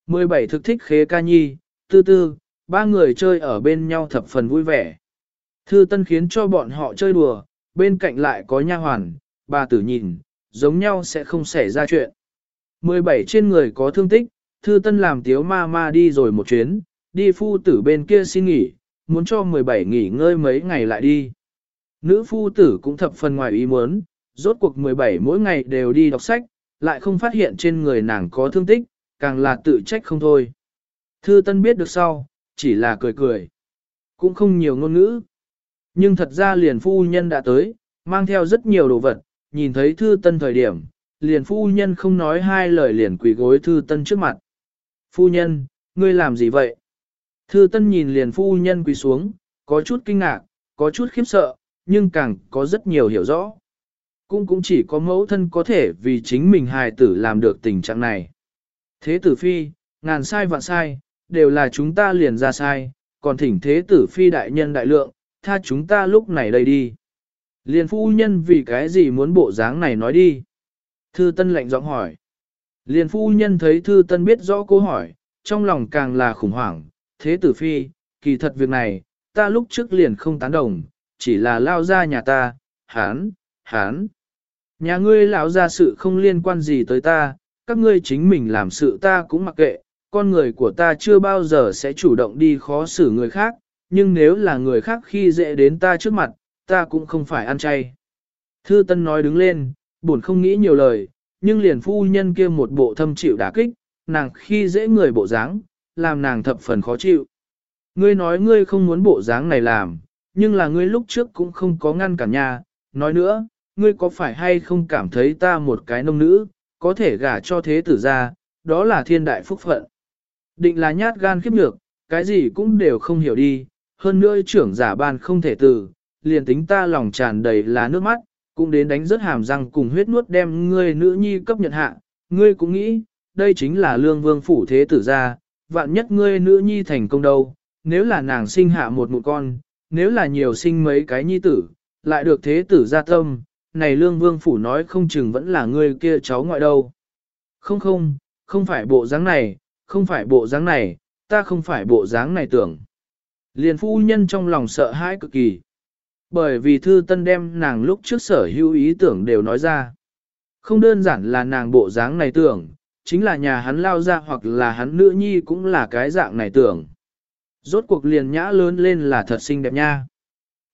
17 thực thích khế ca nhi, tư tư, ba người chơi ở bên nhau thập phần vui vẻ. Thư Tân khiến cho bọn họ chơi đùa, bên cạnh lại có nha hoàn, bà tử nhìn, giống nhau sẽ không xảy ra chuyện. 17 trên người có thương tích, Thư Tân làm tiếu ma ma đi rồi một chuyến, đi phu tử bên kia xin nghỉ, muốn cho 17 nghỉ ngơi mấy ngày lại đi. Nữ phu tử cũng thập phần ngoài ý muốn, rốt cuộc 17 mỗi ngày đều đi đọc sách, lại không phát hiện trên người nàng có thương tích, càng là tự trách không thôi. Thư Tân biết được sau, chỉ là cười cười. Cũng không nhiều ngôn ngữ, nhưng thật ra liền phu nhân đã tới, mang theo rất nhiều đồ vật, nhìn thấy thư tân thời điểm, liền phu nhân không nói hai lời liền quỳ gối thư tân trước mặt. Phu nhân, ngươi làm gì vậy? Thư tân nhìn liền phu nhân quỳ xuống, có chút kinh ngạc, có chút khiếp sợ, nhưng càng có rất nhiều hiểu rõ. Cũng cũng chỉ có mẫu thân có thể vì chính mình hài tử làm được tình trạng này. Thế tử phi, ngàn sai vạn sai, đều là chúng ta liền ra sai, còn thỉnh thế tử phi đại nhân đại lượng, tha chúng ta lúc này đây đi. Liền phu nhân vì cái gì muốn bộ dáng này nói đi. Thư Tân lạnh giọng hỏi. Liền phu nhân thấy Thư Tân biết rõ câu hỏi, trong lòng càng là khủng hoảng, thế tử phi, kỳ thật việc này, ta lúc trước liền không tán đồng, chỉ là lao ra nhà ta, hán, hán. Nhà ngươi lão ra sự không liên quan gì tới ta, các ngươi chính mình làm sự ta cũng mặc kệ, con người của ta chưa bao giờ sẽ chủ động đi khó xử người khác, nhưng nếu là người khác khi dễ đến ta trước mặt, ta cũng không phải ăn chay. Thư Tân nói đứng lên, buồn không nghĩ nhiều lời, nhưng liền phu nhân kia một bộ thâm chịu đả kích, nàng khi dễ người bộ dáng, làm nàng thập phần khó chịu. Ngươi nói ngươi không muốn bộ dáng này làm, nhưng là ngươi lúc trước cũng không có ngăn cản nhà, nói nữa, ngươi có phải hay không cảm thấy ta một cái nông nữ, có thể gả cho thế tử ra, đó là thiên đại phúc phận. Định là nhát gan khiếp nhược, cái gì cũng đều không hiểu đi, hơn nữa trưởng giả ban không thể từ, liền tính ta lòng tràn đầy là nước mắt, cũng đến đánh rớt hàm răng cùng huyết nuốt đem ngươi nữ nhi cấp nhận hạ, ngươi cũng nghĩ, đây chính là lương vương phủ thế tử gia, vạn nhất ngươi nữ nhi thành công đâu, nếu là nàng sinh hạ một một con, nếu là nhiều sinh mấy cái nhi tử, lại được thế tử gia tâm, này lương vương phủ nói không chừng vẫn là ngươi kia cháu ngoại đâu. Không không, không phải bộ dáng này, không phải bộ dáng này, ta không phải bộ dáng này tưởng. Liền phu nhân trong lòng sợ hãi cực kỳ. Bởi vì thư tân đem nàng lúc trước sở hữu ý tưởng đều nói ra. Không đơn giản là nàng bộ dáng này tưởng, chính là nhà hắn lao ra hoặc là hắn nữ nhi cũng là cái dạng này tưởng. Rốt cuộc liền nhã lớn lên là thật xinh đẹp nha.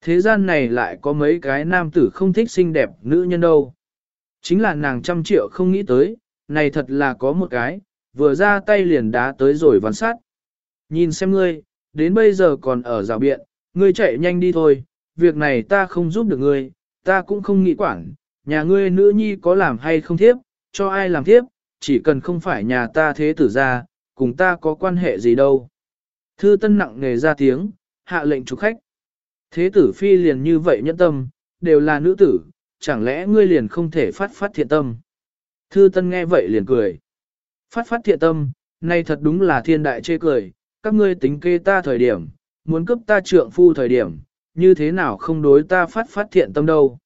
Thế gian này lại có mấy cái nam tử không thích xinh đẹp nữ nhân đâu. Chính là nàng trăm triệu không nghĩ tới, này thật là có một cái, vừa ra tay liền đá tới rồi văn sát. Nhìn xem ngươi, đến bây giờ còn ở rào biện, ngươi chạy nhanh đi thôi, việc này ta không giúp được ngươi, ta cũng không nghĩ quản, nhà ngươi nữ nhi có làm hay không thiếp, cho ai làm thiếp, chỉ cần không phải nhà ta thế tử ra, cùng ta có quan hệ gì đâu. Thư tân nặng nghề ra tiếng, hạ lệnh chủ khách. Thế tử phi liền như vậy nhẫn tâm, đều là nữ tử, chẳng lẽ ngươi liền không thể phát phát thiện tâm. Thư tân nghe vậy liền cười. Phát phát thiện tâm, nay thật đúng là thiên đại chê cười, các ngươi tính kê ta thời điểm, muốn cấp ta trượng phu thời điểm, như thế nào không đối ta phát phát thiện tâm đâu.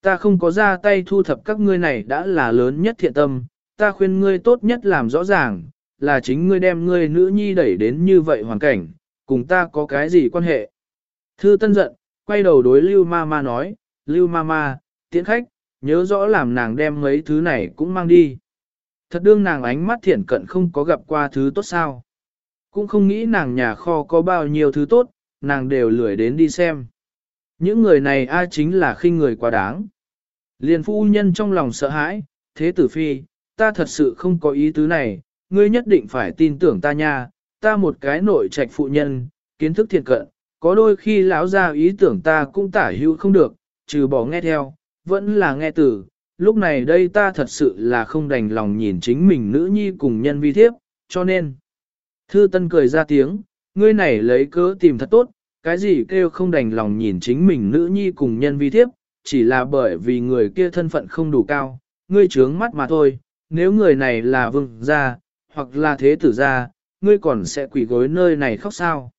Ta không có ra tay thu thập các ngươi này đã là lớn nhất thiện tâm, ta khuyên ngươi tốt nhất làm rõ ràng, là chính ngươi đem ngươi nữ nhi đẩy đến như vậy hoàn cảnh, cùng ta có cái gì quan hệ. Thư Tân giận, quay đầu đối Lưu Ma Ma nói, Lưu Ma Ma, tiễn khách, nhớ rõ làm nàng đem mấy thứ này cũng mang đi. Thật đương nàng ánh mắt thiện cận không có gặp qua thứ tốt sao. Cũng không nghĩ nàng nhà kho có bao nhiêu thứ tốt, nàng đều lười đến đi xem. Những người này ai chính là khinh người quá đáng. Liền phu nhân trong lòng sợ hãi, thế tử phi, ta thật sự không có ý tứ này, ngươi nhất định phải tin tưởng ta nha, ta một cái nội trạch phụ nhân, kiến thức thiện cận, có đôi khi lão ra ý tưởng ta cũng tả hữu không được, trừ bỏ nghe theo, vẫn là nghe từ. Lúc này đây ta thật sự là không đành lòng nhìn chính mình nữ nhi cùng nhân vi thiếp, cho nên. Thư Tân cười ra tiếng, ngươi này lấy cớ tìm thật tốt, cái gì kêu không đành lòng nhìn chính mình nữ nhi cùng nhân vi thiếp, chỉ là bởi vì người kia thân phận không đủ cao, ngươi trướng mắt mà thôi, nếu người này là vương gia, hoặc là thế tử gia, ngươi còn sẽ quỳ gối nơi này khóc sao.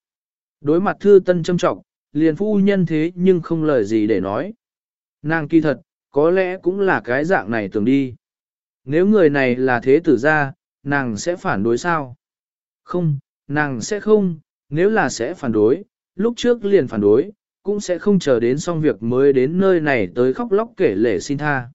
Đối mặt thư tân châm trọng, liền phu nhân thế nhưng không lời gì để nói. Nàng kỳ thật, có lẽ cũng là cái dạng này tưởng đi. Nếu người này là thế tử gia, nàng sẽ phản đối sao? Không, nàng sẽ không, nếu là sẽ phản đối, lúc trước liền phản đối, cũng sẽ không chờ đến xong việc mới đến nơi này tới khóc lóc kể lể xin tha.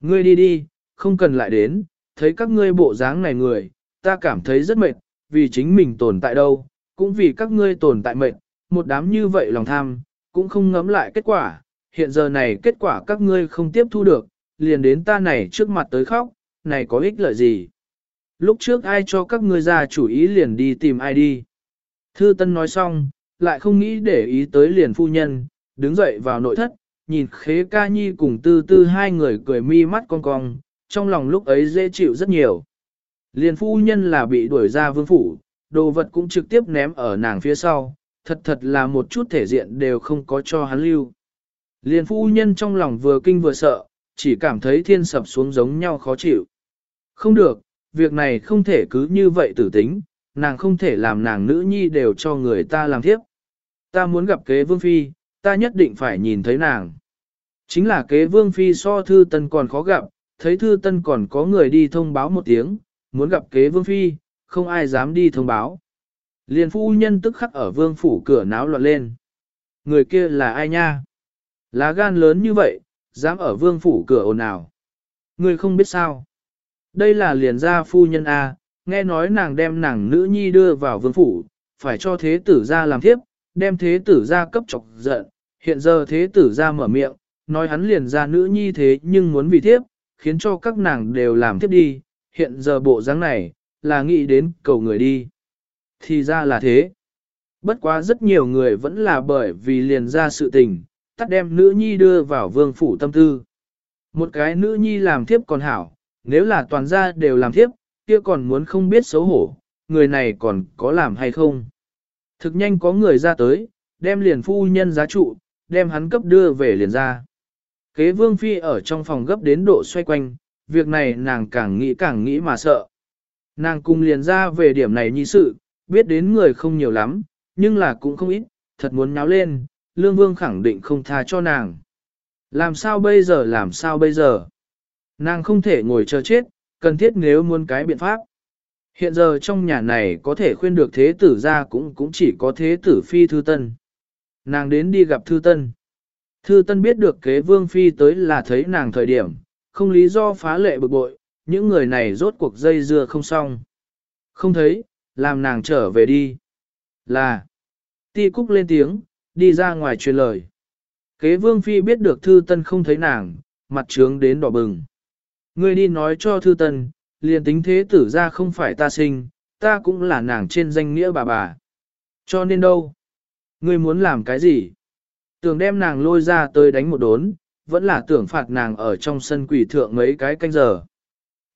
Ngươi đi đi, không cần lại đến, thấy các ngươi bộ dáng này người, ta cảm thấy rất mệt, vì chính mình tồn tại đâu, cũng vì các ngươi tồn tại mệt, một đám như vậy lòng tham, cũng không ngấm lại kết quả, hiện giờ này kết quả các ngươi không tiếp thu được, liền đến ta này trước mặt tới khóc, này có ích lợi gì? Lúc trước ai cho các ngươi ra chủ ý liền đi tìm ai đi? Thư Tân nói xong, lại không nghĩ để ý tới liền phu nhân, đứng dậy vào nội thất, nhìn khế ca nhi cùng tư tư hai người cười mi mắt cong cong, trong lòng lúc ấy dễ chịu rất nhiều. Liền phu nhân là bị đuổi ra vương phủ, đồ vật cũng trực tiếp ném ở nàng phía sau, thật thật là một chút thể diện đều không có cho hắn lưu. Liền phu nhân trong lòng vừa kinh vừa sợ, chỉ cảm thấy thiên sập xuống giống nhau khó chịu. Không được, việc này không thể cứ như vậy tử tính, nàng không thể làm nàng nữ nhi đều cho người ta làm thiếp. Ta muốn gặp kế vương phi, ta nhất định phải nhìn thấy nàng. Chính là kế vương phi so thư tân còn khó gặp, thấy thư tân còn có người đi thông báo một tiếng, muốn gặp kế vương phi, không ai dám đi thông báo. Liền phu nhân tức khắc ở vương phủ cửa náo loạn lên. Người kia là ai nha? Lá gan lớn như vậy, dám ở vương phủ cửa ồn ào. Người không biết sao. Đây là liền gia phu nhân A, nghe nói nàng đem nàng nữ nhi đưa vào vương phủ, phải cho thế tử ra làm thiếp, đem thế tử ra cấp chọc giận. Hiện giờ thế tử ra mở miệng, nói hắn liền ra nữ nhi thế nhưng muốn vì thiếp, khiến cho các nàng đều làm thiếp đi. Hiện giờ bộ dáng này, là nghĩ đến cầu người đi. Thì ra là thế. Bất quá rất nhiều người vẫn là bởi vì liền ra sự tình, tắt đem nữ nhi đưa vào vương phủ tâm tư. Một cái nữ nhi làm thiếp còn hảo, nếu là toàn gia đều làm thiếp, kia còn muốn không biết xấu hổ, người này còn có làm hay không. Thực nhanh có người ra tới, đem liền phu nhân giá trụ, đem hắn cấp đưa về liền ra. Kế vương phi ở trong phòng gấp đến độ xoay quanh, việc này nàng càng nghĩ càng nghĩ mà sợ. Nàng cùng liền ra về điểm này như sự, biết đến người không nhiều lắm, nhưng là cũng không ít, thật muốn nháo lên, lương vương khẳng định không tha cho nàng. Làm sao bây giờ làm sao bây giờ? Nàng không thể ngồi chờ chết, cần thiết nếu muốn cái biện pháp. Hiện giờ trong nhà này có thể khuyên được thế tử ra cũng cũng chỉ có thế tử phi thư tân. Nàng đến đi gặp thư tân. Thư tân biết được kế vương phi tới là thấy nàng thời điểm, không lý do phá lệ bực bội, những người này rốt cuộc dây dưa không xong. Không thấy, làm nàng trở về đi. Là, ti cúc lên tiếng, đi ra ngoài truyền lời. Kế vương phi biết được thư tân không thấy nàng, mặt trướng đến đỏ bừng. Ngươi đi nói cho thư tần, liền tính thế tử ra không phải ta sinh, ta cũng là nàng trên danh nghĩa bà bà. Cho nên đâu? Ngươi muốn làm cái gì? Tưởng đem nàng lôi ra tới đánh một đốn, vẫn là tưởng phạt nàng ở trong sân quỷ thượng mấy cái canh giờ.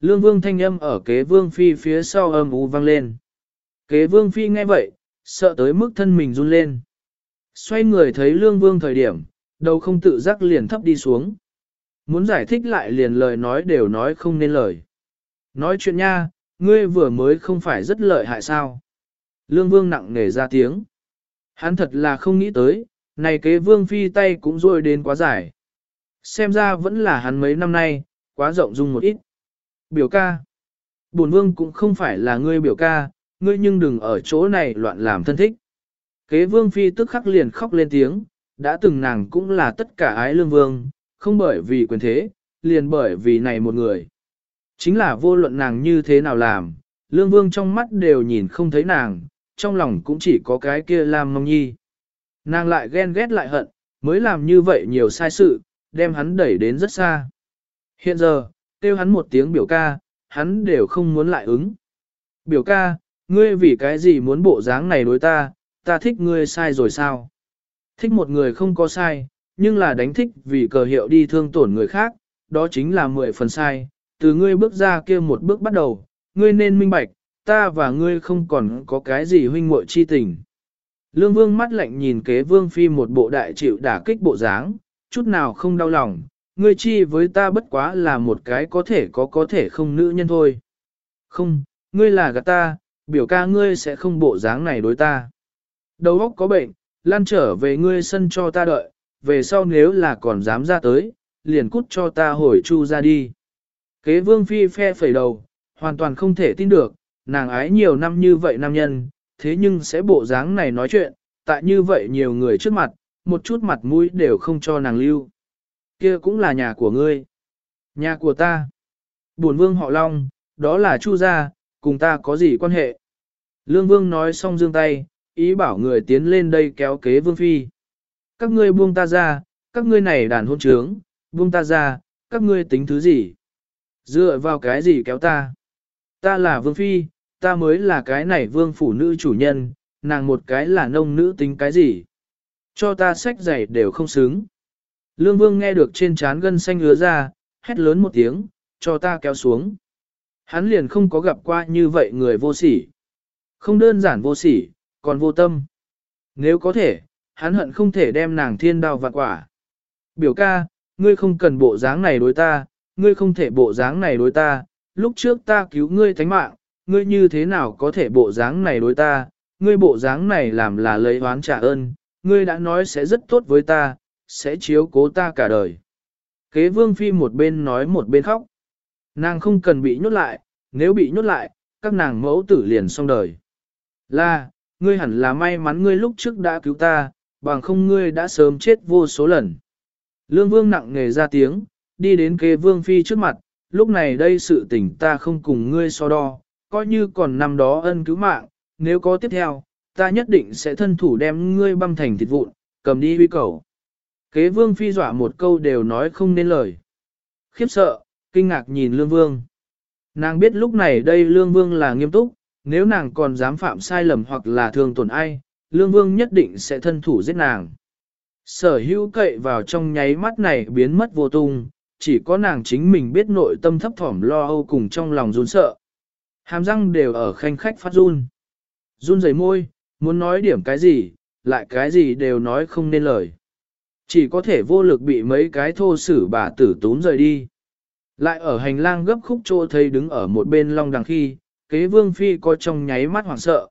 Lương vương thanh âm ở kế vương phi phía sau âm u vang lên. Kế vương phi nghe vậy, sợ tới mức thân mình run lên. Xoay người thấy lương vương thời điểm, đầu không tự giác liền thấp đi xuống. Muốn giải thích lại liền lời nói đều nói không nên lời. Nói chuyện nha, ngươi vừa mới không phải rất lợi hại sao. Lương vương nặng nề ra tiếng. Hắn thật là không nghĩ tới, này kế vương phi tay cũng rôi đến quá dài. Xem ra vẫn là hắn mấy năm nay, quá rộng dung một ít. Biểu ca. Bổn vương cũng không phải là ngươi biểu ca, ngươi nhưng đừng ở chỗ này loạn làm thân thích. Kế vương phi tức khắc liền khóc lên tiếng, đã từng nàng cũng là tất cả ái lương vương, không bởi vì quyền thế, liền bởi vì này một người. Chính là vô luận nàng như thế nào làm, lương vương trong mắt đều nhìn không thấy nàng, trong lòng cũng chỉ có cái kia làm mong nhi. Nàng lại ghen ghét lại hận, mới làm như vậy nhiều sai sự, đem hắn đẩy đến rất xa. Hiện giờ, kêu hắn một tiếng biểu ca, hắn đều không muốn lại ứng. Biểu ca, ngươi vì cái gì muốn bộ dáng này đối ta, ta thích ngươi sai rồi sao? Thích một người không có sai, nhưng là đánh thích vì cờ hiệu đi thương tổn người khác, đó chính là mười phần sai. Từ ngươi bước ra kia một bước bắt đầu, ngươi nên minh bạch, ta và ngươi không còn có cái gì huynh muội chi tình. Lương vương mắt lạnh nhìn kế vương phi một bộ đại chịu đả kích bộ dáng, chút nào không đau lòng, ngươi chi với ta bất quá là một cái có thể có có thể không nữ nhân thôi. Không, ngươi là gạt ta, biểu ca ngươi sẽ không bộ dáng này đối ta. Đầu óc có bệnh, lan trở về ngươi sân cho ta đợi, về sau nếu là còn dám ra tới, liền cút cho ta hồi chu ra đi. Kế vương phi phe phẩy đầu, hoàn toàn không thể tin được, nàng ái nhiều năm như vậy nam nhân, thế nhưng sẽ bộ dáng này nói chuyện, tại như vậy nhiều người trước mặt, một chút mặt mũi đều không cho nàng lưu. Kia cũng là nhà của ngươi. Nhà của ta. Bổn vương họ Long, đó là Chu gia, cùng ta có gì quan hệ. Lương vương nói xong dương tay, ý bảo người tiến lên đây kéo kế vương phi. Các ngươi buông ta ra, các ngươi này đàn hôn trướng, buông ta ra, các ngươi tính thứ gì? Dựa vào cái gì kéo ta? Ta là vương phi, ta mới là cái này vương phủ nữ chủ nhân, nàng một cái là nông nữ tính cái gì? Cho ta sách giày đều không xứng. Lương Vương nghe được trên trán gân xanh ứa ra, hét lớn một tiếng, cho ta kéo xuống. Hắn liền không có gặp qua như vậy người vô sỉ. Không đơn giản vô sỉ, còn vô tâm. Nếu có thể, hắn hận không thể đem nàng thiên đao vạn quả. Biểu ca, ngươi không cần bộ dáng này đối ta, ngươi không thể bộ dáng này đối ta, lúc trước ta cứu ngươi thánh mạng, ngươi như thế nào có thể bộ dáng này đối ta, ngươi bộ dáng này làm là lấy oán trả ơn, ngươi đã nói sẽ rất tốt với ta, sẽ chiếu cố ta cả đời. Kế vương phi một bên nói một bên khóc. Nàng không cần bị nhốt lại, nếu bị nhốt lại, các nàng mẫu tử liền xong đời. Là, ngươi hẳn là may mắn ngươi lúc trước đã cứu ta, bằng không ngươi đã sớm chết vô số lần. Lương vương nặng nghề ra tiếng, đi đến kế vương phi trước mặt, lúc này đây sự tình ta không cùng ngươi so đo, coi như còn năm đó ân cứu mạng, nếu có tiếp theo, ta nhất định sẽ thân thủ đem ngươi băm thành thịt vụn, cầm đi huy cầu. Kế vương phi dọa một câu đều nói không nên lời. Khiếp sợ, kinh ngạc nhìn lương vương. Nàng biết lúc này đây lương vương là nghiêm túc, nếu nàng còn dám phạm sai lầm hoặc là thương tổn ai, lương vương nhất định sẽ thân thủ giết nàng. Sở hữu cậy vào trong nháy mắt này biến mất vô tung, chỉ có nàng chính mình biết nội tâm thấp thỏm lo âu cùng trong lòng run sợ. Hàm răng đều ở khanh khách phát run. Run rẩy môi, muốn nói điểm cái gì, lại cái gì đều nói không nên lời. Chỉ có thể vô lực bị mấy cái thô sử bà tử tún rời đi. Lại ở hành lang gấp khúc chỗ thấy đứng ở một bên long đằng khi, kế vương phi có trong nháy mắt hoảng sợ.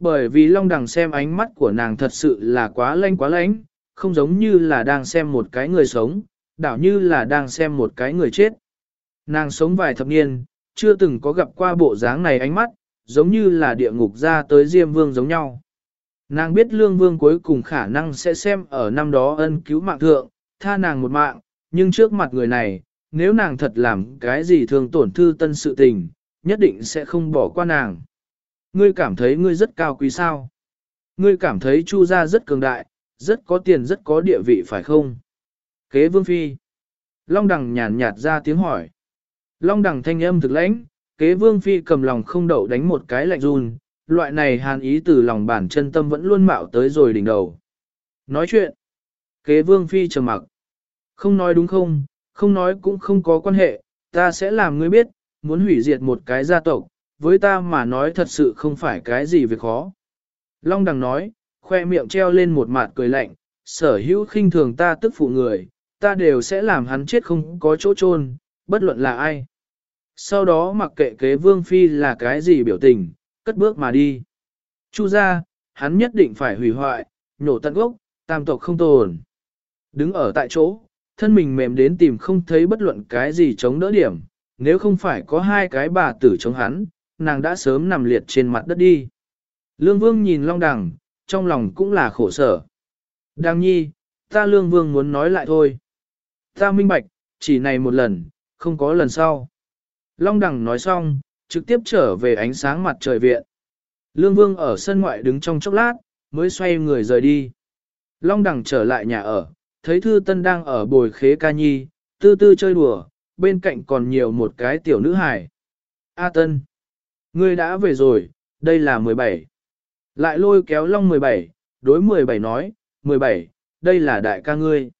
Bởi vì long đằng xem ánh mắt của nàng thật sự là quá lanh quá lánh, không giống như là đang xem một cái người sống, đảo như là đang xem một cái người chết. Nàng sống vài thập niên, chưa từng có gặp qua bộ dáng này ánh mắt, giống như là địa ngục ra tới Diêm Vương giống nhau. Nàng biết Lương Vương cuối cùng khả năng sẽ xem ở năm đó ân cứu mạng thượng, tha nàng một mạng, nhưng trước mặt người này, nếu nàng thật làm cái gì thường tổn thư tân sự tình, nhất định sẽ không bỏ qua nàng. Ngươi cảm thấy ngươi rất cao quý sao? Ngươi cảm thấy Chu gia rất cường đại, rất có tiền rất có địa vị phải không? Kế Vương Phi. Long Đằng nhàn nhạt ra tiếng hỏi. Long Đằng thanh âm thực lãnh, kế Vương Phi cầm lòng không đậu đánh một cái lạnh run, loại này hàn ý từ lòng bản chân tâm vẫn luôn mạo tới rồi đỉnh đầu. Nói chuyện. Kế Vương Phi trầm mặc. Không nói đúng không, không nói cũng không có quan hệ, ta sẽ làm ngươi biết, muốn hủy diệt một cái gia tộc, với ta mà nói thật sự không phải cái gì việc khó. Long đằng nói, khoe miệng treo lên một mặt cười lạnh, sở hữu khinh thường ta tức phụ người, ta đều sẽ làm hắn chết không có chỗ chôn, bất luận là ai. Sau đó mặc kệ kế vương phi là cái gì biểu tình, cất bước mà đi. Chu ra, hắn nhất định phải hủy hoại, nhổ tận gốc, tam tộc không tồn. Đứng ở tại chỗ, thân mình mềm đến tìm không thấy bất luận cái gì chống đỡ điểm, nếu không phải có hai cái bà tử chống hắn, nàng đã sớm nằm liệt trên mặt đất đi. Lương Vương nhìn Long Đằng, trong lòng cũng là khổ sở. Đằng nhi, ta Lương Vương muốn nói lại thôi. Ta minh bạch, chỉ này một lần, không có lần sau. Long Đằng nói xong, trực tiếp trở về ánh sáng mặt trời viện. Lương Vương ở sân ngoại đứng trong chốc lát, mới xoay người rời đi. Long Đằng trở lại nhà ở, thấy Thư Tân đang ở bồi khế ca nhi, tư tư chơi đùa, bên cạnh còn nhiều một cái tiểu nữ hài. A Tân, ngươi đã về rồi, đây là 17. Lại lôi kéo Long 17, đối 17 nói, 17, đây là đại ca ngươi.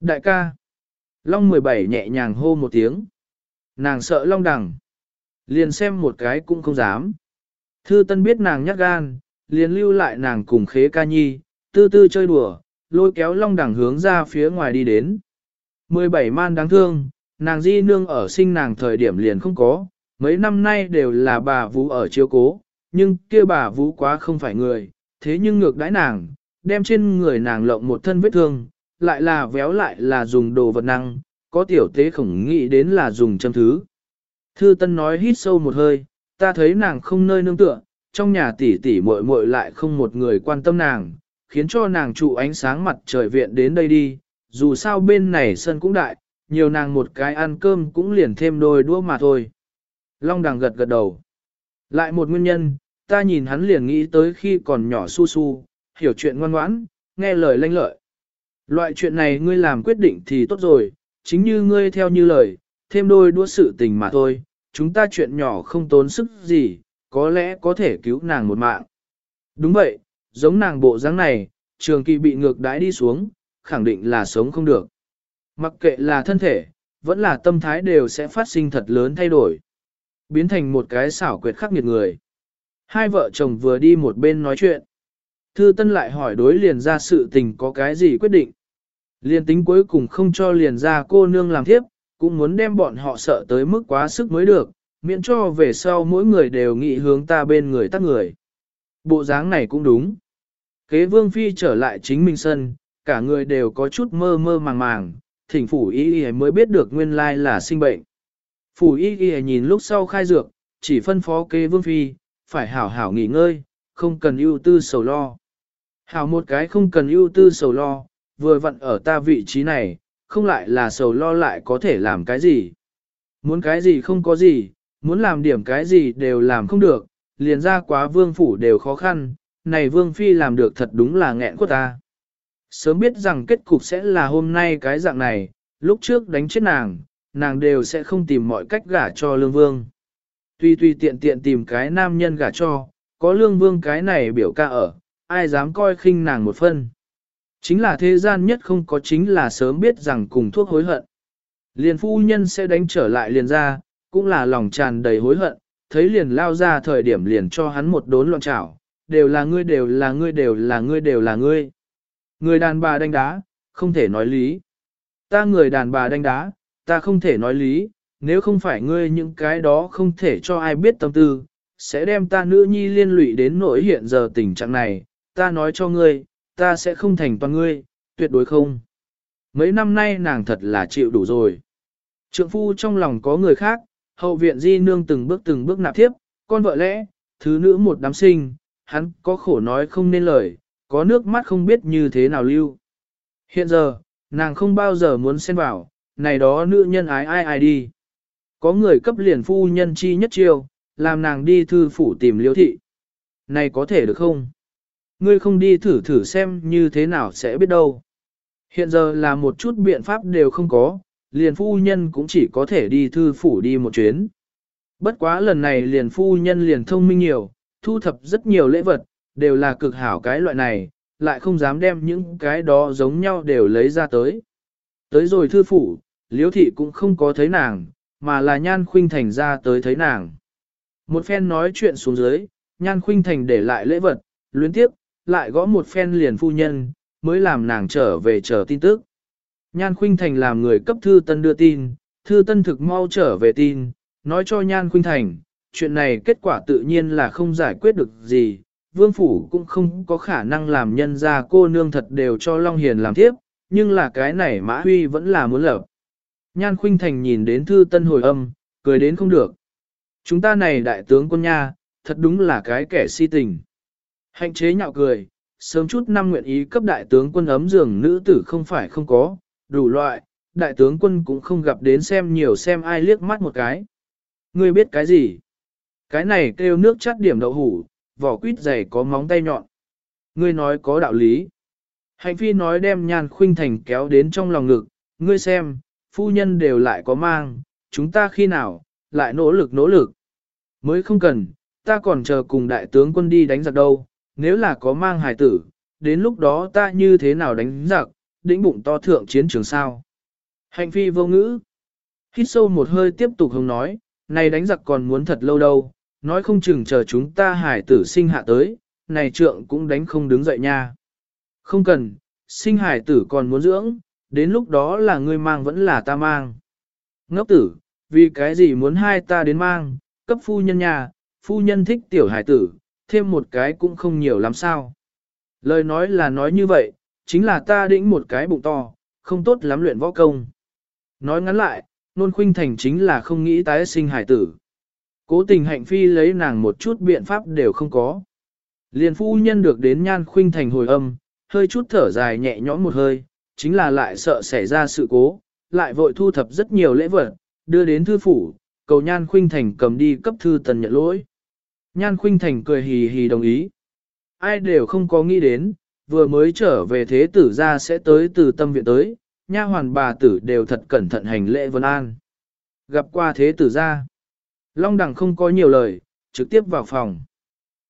Đại ca. Long 17 nhẹ nhàng hô một tiếng. Nàng sợ Long đằng. Liền xem một cái cũng không dám. Thư Tân biết nàng nhát gan, liền lưu lại nàng cùng khế ca nhi, tư tư chơi đùa, lôi kéo long đẳng hướng ra phía ngoài đi đến. 17 man đáng thương, nàng di nương ở sinh nàng thời điểm liền không có, mấy năm nay đều là bà vũ ở chiếu cố, nhưng kia bà vũ quá không phải người, thế nhưng ngược đãi nàng, đem trên người nàng lộng một thân vết thương, lại là véo lại là dùng đồ vật năng, có tiểu tế khổng nghĩ đến là dùng châm thứ. Thư Tân nói hít sâu một hơi, ta thấy nàng không nơi nương tựa, trong nhà tỷ tỷ muội muội lại không một người quan tâm nàng, khiến cho nàng trụ ánh sáng mặt trời viện đến đây đi, dù sao bên này sân cũng đại, nhiều nàng một cái ăn cơm cũng liền thêm đôi đũa mà thôi. Long đằng gật gật đầu. Lại một nguyên nhân, ta nhìn hắn liền nghĩ tới khi còn nhỏ su su, hiểu chuyện ngoan ngoãn, nghe lời lanh lợi. Loại chuyện này ngươi làm quyết định thì tốt rồi, chính như ngươi theo như lời, thêm đôi đua sự tình mà thôi, chúng ta chuyện nhỏ không tốn sức gì, có lẽ có thể cứu nàng một mạng. Đúng vậy, giống nàng bộ dáng này, trường kỳ bị ngược đãi đi xuống, khẳng định là sống không được. Mặc kệ là thân thể, vẫn là tâm thái đều sẽ phát sinh thật lớn thay đổi. Biến thành một cái xảo quyệt khắc nghiệt người. Hai vợ chồng vừa đi một bên nói chuyện. Thư Tân lại hỏi đối liền ra sự tình có cái gì quyết định. Liền tính cuối cùng không cho liền ra cô nương làm tiếp, cũng muốn đem bọn họ sợ tới mức quá sức mới được, miễn cho về sau mỗi người đều nghĩ hướng ta bên người tắt người. Bộ dáng này cũng đúng. Kế vương phi trở lại chính mình sân, cả người đều có chút mơ mơ màng màng, thỉnh phủ ý y mới biết được nguyên lai là sinh bệnh. Phủ y ghi nhìn lúc sau khai dược, chỉ phân phó kế vương phi, phải hảo hảo nghỉ ngơi, không cần ưu tư sầu lo. Hảo một cái không cần ưu tư sầu lo, vừa vặn ở ta vị trí này, không lại là sầu lo lại có thể làm cái gì. Muốn cái gì không có gì, muốn làm điểm cái gì đều làm không được, liền ra quá vương phủ đều khó khăn, này vương phi làm được thật đúng là nghẹn của ta. Sớm biết rằng kết cục sẽ là hôm nay cái dạng này, lúc trước đánh chết nàng, nàng đều sẽ không tìm mọi cách gả cho lương vương. Tuy tuy tiện tiện tìm cái nam nhân gả cho, có lương vương cái này biểu ca ở, ai dám coi khinh nàng một phân. Chính là thế gian nhất không có chính là sớm biết rằng cùng thuốc hối hận. Liền phu nhân sẽ đánh trở lại liền ra, cũng là lòng tràn đầy hối hận, thấy liền lao ra thời điểm liền cho hắn một đốn loạn trảo, đều là ngươi đều là ngươi đều là ngươi đều là ngươi. Người đàn bà đánh đá, không thể nói lý. Ta người đàn bà đánh đá, ta không thể nói lý, nếu không phải ngươi những cái đó không thể cho ai biết tâm tư, sẽ đem ta nữ nhi liên lụy đến nỗi hiện giờ tình trạng này, ta nói cho ngươi, ta sẽ không thành toàn ngươi, tuyệt đối không. Mấy năm nay nàng thật là chịu đủ rồi. Trượng phu trong lòng có người khác, hậu viện di nương từng bước từng bước nạp tiếp, con vợ lẽ, thứ nữ một đám sinh, hắn có khổ nói không nên lời, có nước mắt không biết như thế nào lưu. Hiện giờ, nàng không bao giờ muốn xen vào, này đó nữ nhân ái ai ai đi. Có người cấp liền phu nhân chi nhất chiêu, làm nàng đi thư phủ tìm liêu thị. Này có thể được không? Ngươi không đi thử thử xem như thế nào sẽ biết đâu. Hiện giờ là một chút biện pháp đều không có, liền phu nhân cũng chỉ có thể đi thư phủ đi một chuyến. Bất quá lần này liền phu nhân liền thông minh nhiều, thu thập rất nhiều lễ vật, đều là cực hảo cái loại này, lại không dám đem những cái đó giống nhau đều lấy ra tới. Tới rồi thư phủ, liễu thị cũng không có thấy nàng, mà là nhan khuynh thành ra tới thấy nàng. Một phen nói chuyện xuống dưới, nhan khuynh thành để lại lễ vật, luyến tiếp, lại gõ một phen liền phu nhân, mới làm nàng trở về chờ tin tức. Nhan Khuynh Thành làm người cấp thư tân đưa tin, thư tân thực mau trở về tin, nói cho Nhan Khuynh Thành, chuyện này kết quả tự nhiên là không giải quyết được gì, vương phủ cũng không có khả năng làm nhân ra cô nương thật đều cho Long Hiền làm tiếp, nhưng là cái này Mã Huy vẫn là muốn lập. Nhan Khuynh Thành nhìn đến thư tân hồi âm, cười đến không được. Chúng ta này đại tướng quân nha, thật đúng là cái kẻ si tình. Hạnh chế nhạo cười, sớm chút năm nguyện ý cấp đại tướng quân ấm giường nữ tử không phải không có, đủ loại, đại tướng quân cũng không gặp đến xem nhiều xem ai liếc mắt một cái. Ngươi biết cái gì? Cái này kêu nước chắt điểm đậu hủ, vỏ quýt dày có móng tay nhọn. Ngươi nói có đạo lý. Hạnh phi nói đem nhan khuynh thành kéo đến trong lòng ngực, ngươi xem, phu nhân đều lại có mang, chúng ta khi nào, lại nỗ lực nỗ lực. Mới không cần, ta còn chờ cùng đại tướng quân đi đánh giặc đâu, nếu là có mang hài tử, đến lúc đó ta như thế nào đánh giặc, đĩnh bụng to thượng chiến trường sao. Hành phi vô ngữ. Hít sâu một hơi tiếp tục hông nói, này đánh giặc còn muốn thật lâu đâu, nói không chừng chờ chúng ta hải tử sinh hạ tới, này trượng cũng đánh không đứng dậy nha. Không cần, sinh hải tử còn muốn dưỡng, đến lúc đó là ngươi mang vẫn là ta mang. Ngốc tử, vì cái gì muốn hai ta đến mang, cấp phu nhân nhà, phu nhân thích tiểu hải tử, thêm một cái cũng không nhiều lắm sao. Lời nói là nói như vậy, chính là ta đĩnh một cái bụng to, không tốt lắm luyện võ công. Nói ngắn lại, nôn khuynh thành chính là không nghĩ tái sinh hải tử. Cố tình hạnh phi lấy nàng một chút biện pháp đều không có. Liền phu nhân được đến nhan khuynh thành hồi âm, hơi chút thở dài nhẹ nhõm một hơi, chính là lại sợ xảy ra sự cố, lại vội thu thập rất nhiều lễ vật, đưa đến thư phủ, cầu nhan khuynh thành cầm đi cấp thư tần nhận lỗi. Nhan khuynh thành cười hì hì đồng ý. Ai đều không có nghĩ đến, vừa mới trở về thế tử ra sẽ tới từ tâm viện tới, nha hoàn bà tử đều thật cẩn thận hành lễ vân an. Gặp qua thế tử ra. Long đằng không có nhiều lời, trực tiếp vào phòng.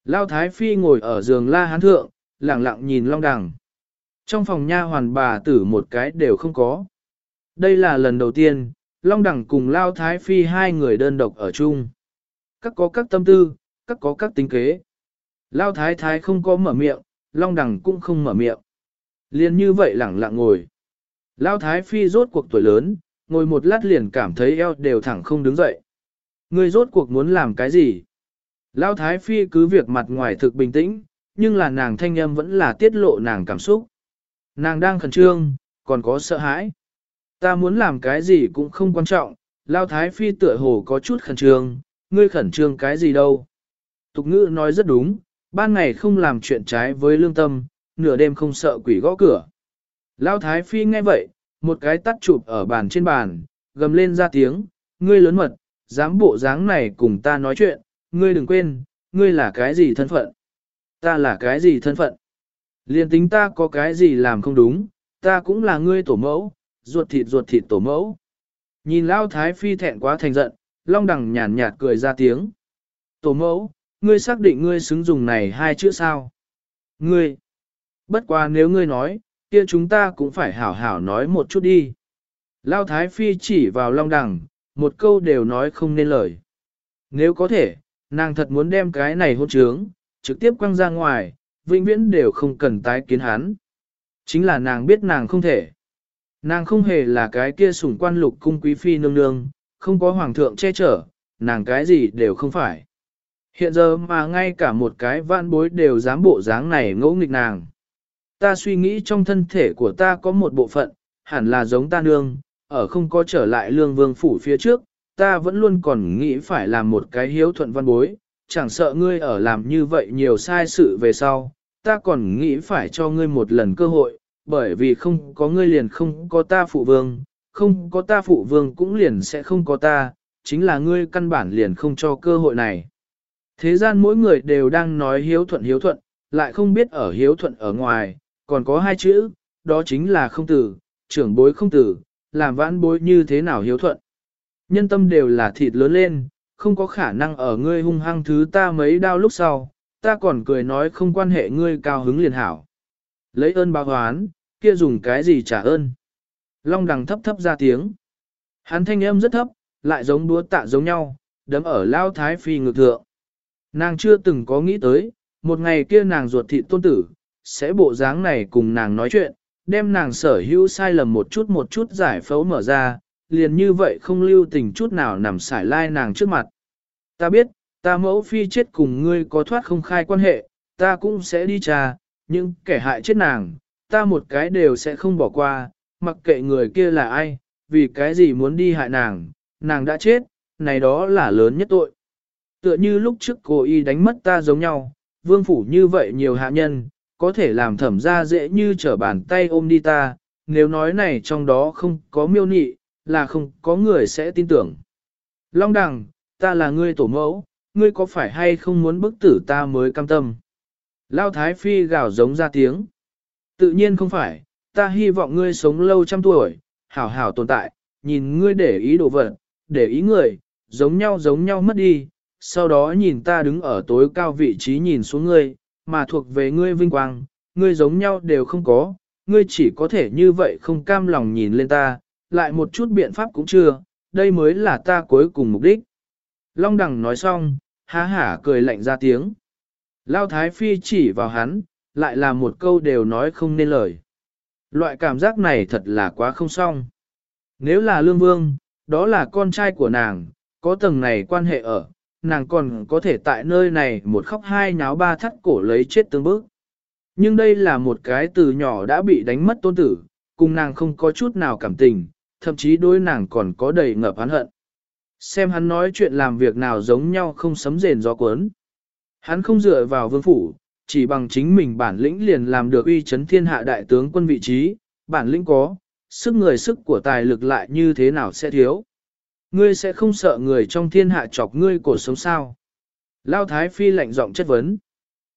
Lao Thái Phi ngồi ở giường la hán thượng, lặng lặng nhìn Long đằng. Trong phòng nha hoàn bà tử một cái đều không có. Đây là lần đầu tiên, Long Đẳng cùng Lao Thái Phi hai người đơn độc ở chung. Các có các tâm tư, các có các tính kế. Lao Thái Thái không có mở miệng, Long Đẳng cũng không mở miệng. Liên như vậy lẳng lặng ngồi. Lao Thái Phi rốt cuộc tuổi lớn, ngồi một lát liền cảm thấy eo đều thẳng không đứng dậy. Người rốt cuộc muốn làm cái gì? Lao Thái Phi cứ việc mặt ngoài thực bình tĩnh, nhưng là nàng thanh âm vẫn là tiết lộ nàng cảm xúc. Nàng đang khẩn trương, còn có sợ hãi. Ta muốn làm cái gì cũng không quan trọng, Lao Thái Phi tựa hồ có chút khẩn trương, ngươi khẩn trương cái gì đâu. Tục ngữ nói rất đúng, ban ngày không làm chuyện trái với lương tâm, nửa đêm không sợ quỷ gõ cửa. Lao Thái Phi nghe vậy, một cái tắt chụp ở bàn trên bàn, gầm lên ra tiếng, ngươi lớn mật, dám bộ dáng này cùng ta nói chuyện, ngươi đừng quên, ngươi là cái gì thân phận. Ta là cái gì thân phận. Liên tính ta có cái gì làm không đúng, ta cũng là ngươi tổ mẫu, ruột thịt ruột thịt tổ mẫu. Nhìn Lao Thái Phi thẹn quá thành giận, Long Đằng nhàn nhạt cười ra tiếng. Tổ mẫu, ngươi xác định ngươi xứng dùng này hai chữ sao? Ngươi. Bất quá nếu ngươi nói, kia chúng ta cũng phải hảo hảo nói một chút đi. Lao Thái Phi chỉ vào Long Đằng, một câu đều nói không nên lời. Nếu có thể, nàng thật muốn đem cái này hôn trướng, trực tiếp quăng ra ngoài, vĩnh viễn đều không cần tái kiến hắn. Chính là nàng biết nàng không thể. Nàng không hề là cái kia sủng quan lục cung quý phi nương nương, không có hoàng thượng che chở, nàng cái gì đều không phải. Hiện giờ mà ngay cả một cái vạn bối đều dám bộ dáng này ngỗ nghịch nàng. Ta suy nghĩ trong thân thể của ta có một bộ phận, hẳn là giống ta nương, ở không có trở lại lương vương phủ phía trước, ta vẫn luôn còn nghĩ phải làm một cái hiếu thuận văn bối, chẳng sợ ngươi ở làm như vậy nhiều sai sự về sau, ta còn nghĩ phải cho ngươi một lần cơ hội, bởi vì không có ngươi liền không có ta phụ vương, không có ta phụ vương cũng liền sẽ không có ta, chính là ngươi căn bản liền không cho cơ hội này. Thế gian mỗi người đều đang nói hiếu thuận hiếu thuận, lại không biết ở hiếu thuận ở ngoài, còn có hai chữ, đó chính là không tử, trưởng bối không tử, làm vãn bối như thế nào hiếu thuận. Nhân tâm đều là thịt lớn lên, không có khả năng ở ngươi hung hăng thứ ta mấy đau lúc sau, ta còn cười nói không quan hệ ngươi cao hứng liền hảo. Lấy ơn báo hoán, kia dùng cái gì trả ơn. Long đằng thấp thấp ra tiếng. Hắn thanh âm rất thấp, lại giống đúa tạ giống nhau, đấm ở lao thái phi ngược thượng. Nàng chưa từng có nghĩ tới, một ngày kia nàng ruột thị tôn tử, sẽ bộ dáng này cùng nàng nói chuyện, đem nàng sở hữu sai lầm một chút một chút giải phẫu mở ra, liền như vậy không lưu tình chút nào nằm sải lai nàng trước mặt. Ta biết, ta mẫu phi chết cùng ngươi có thoát không khai quan hệ, ta cũng sẽ đi trà, nhưng kẻ hại chết nàng, ta một cái đều sẽ không bỏ qua, mặc kệ người kia là ai, vì cái gì muốn đi hại nàng, nàng đã chết, này đó là lớn nhất tội. Tựa như lúc trước cô y đánh mất ta giống nhau, vương phủ như vậy nhiều hạ nhân, có thể làm thẩm ra dễ như trở bàn tay ôm đi ta, nếu nói này trong đó không có miêu nị, là không có người sẽ tin tưởng. Long đằng, ta là ngươi tổ mẫu, ngươi có phải hay không muốn bức tử ta mới cam tâm? Lao Thái Phi gào giống ra tiếng. Tự nhiên không phải, ta hy vọng ngươi sống lâu trăm tuổi, hảo hảo tồn tại, nhìn ngươi để ý đồ vật, để ý người, giống nhau giống nhau mất đi, sau đó nhìn ta đứng ở tối cao vị trí nhìn xuống ngươi, mà thuộc về ngươi vinh quang, ngươi giống nhau đều không có, ngươi chỉ có thể như vậy không cam lòng nhìn lên ta, lại một chút biện pháp cũng chưa, đây mới là ta cuối cùng mục đích. Long đằng nói xong, há hả cười lạnh ra tiếng. Lao Thái Phi chỉ vào hắn, lại là một câu đều nói không nên lời. Loại cảm giác này thật là quá không xong. Nếu là Lương Vương, đó là con trai của nàng, có tầng này quan hệ ở, nàng còn có thể tại nơi này một khóc hai nháo ba thắt cổ lấy chết tương bước. Nhưng đây là một cái từ nhỏ đã bị đánh mất tôn tử, cùng nàng không có chút nào cảm tình, thậm chí đối nàng còn có đầy ngập hắn hận. Xem hắn nói chuyện làm việc nào giống nhau không sấm rền gió cuốn. Hắn không dựa vào vương phủ, chỉ bằng chính mình bản lĩnh liền làm được uy chấn thiên hạ đại tướng quân vị trí, bản lĩnh có, sức người sức của tài lực lại như thế nào sẽ thiếu. Ngươi sẽ không sợ người trong thiên hạ chọc ngươi cổ sống sao. Lao Thái Phi lạnh giọng chất vấn.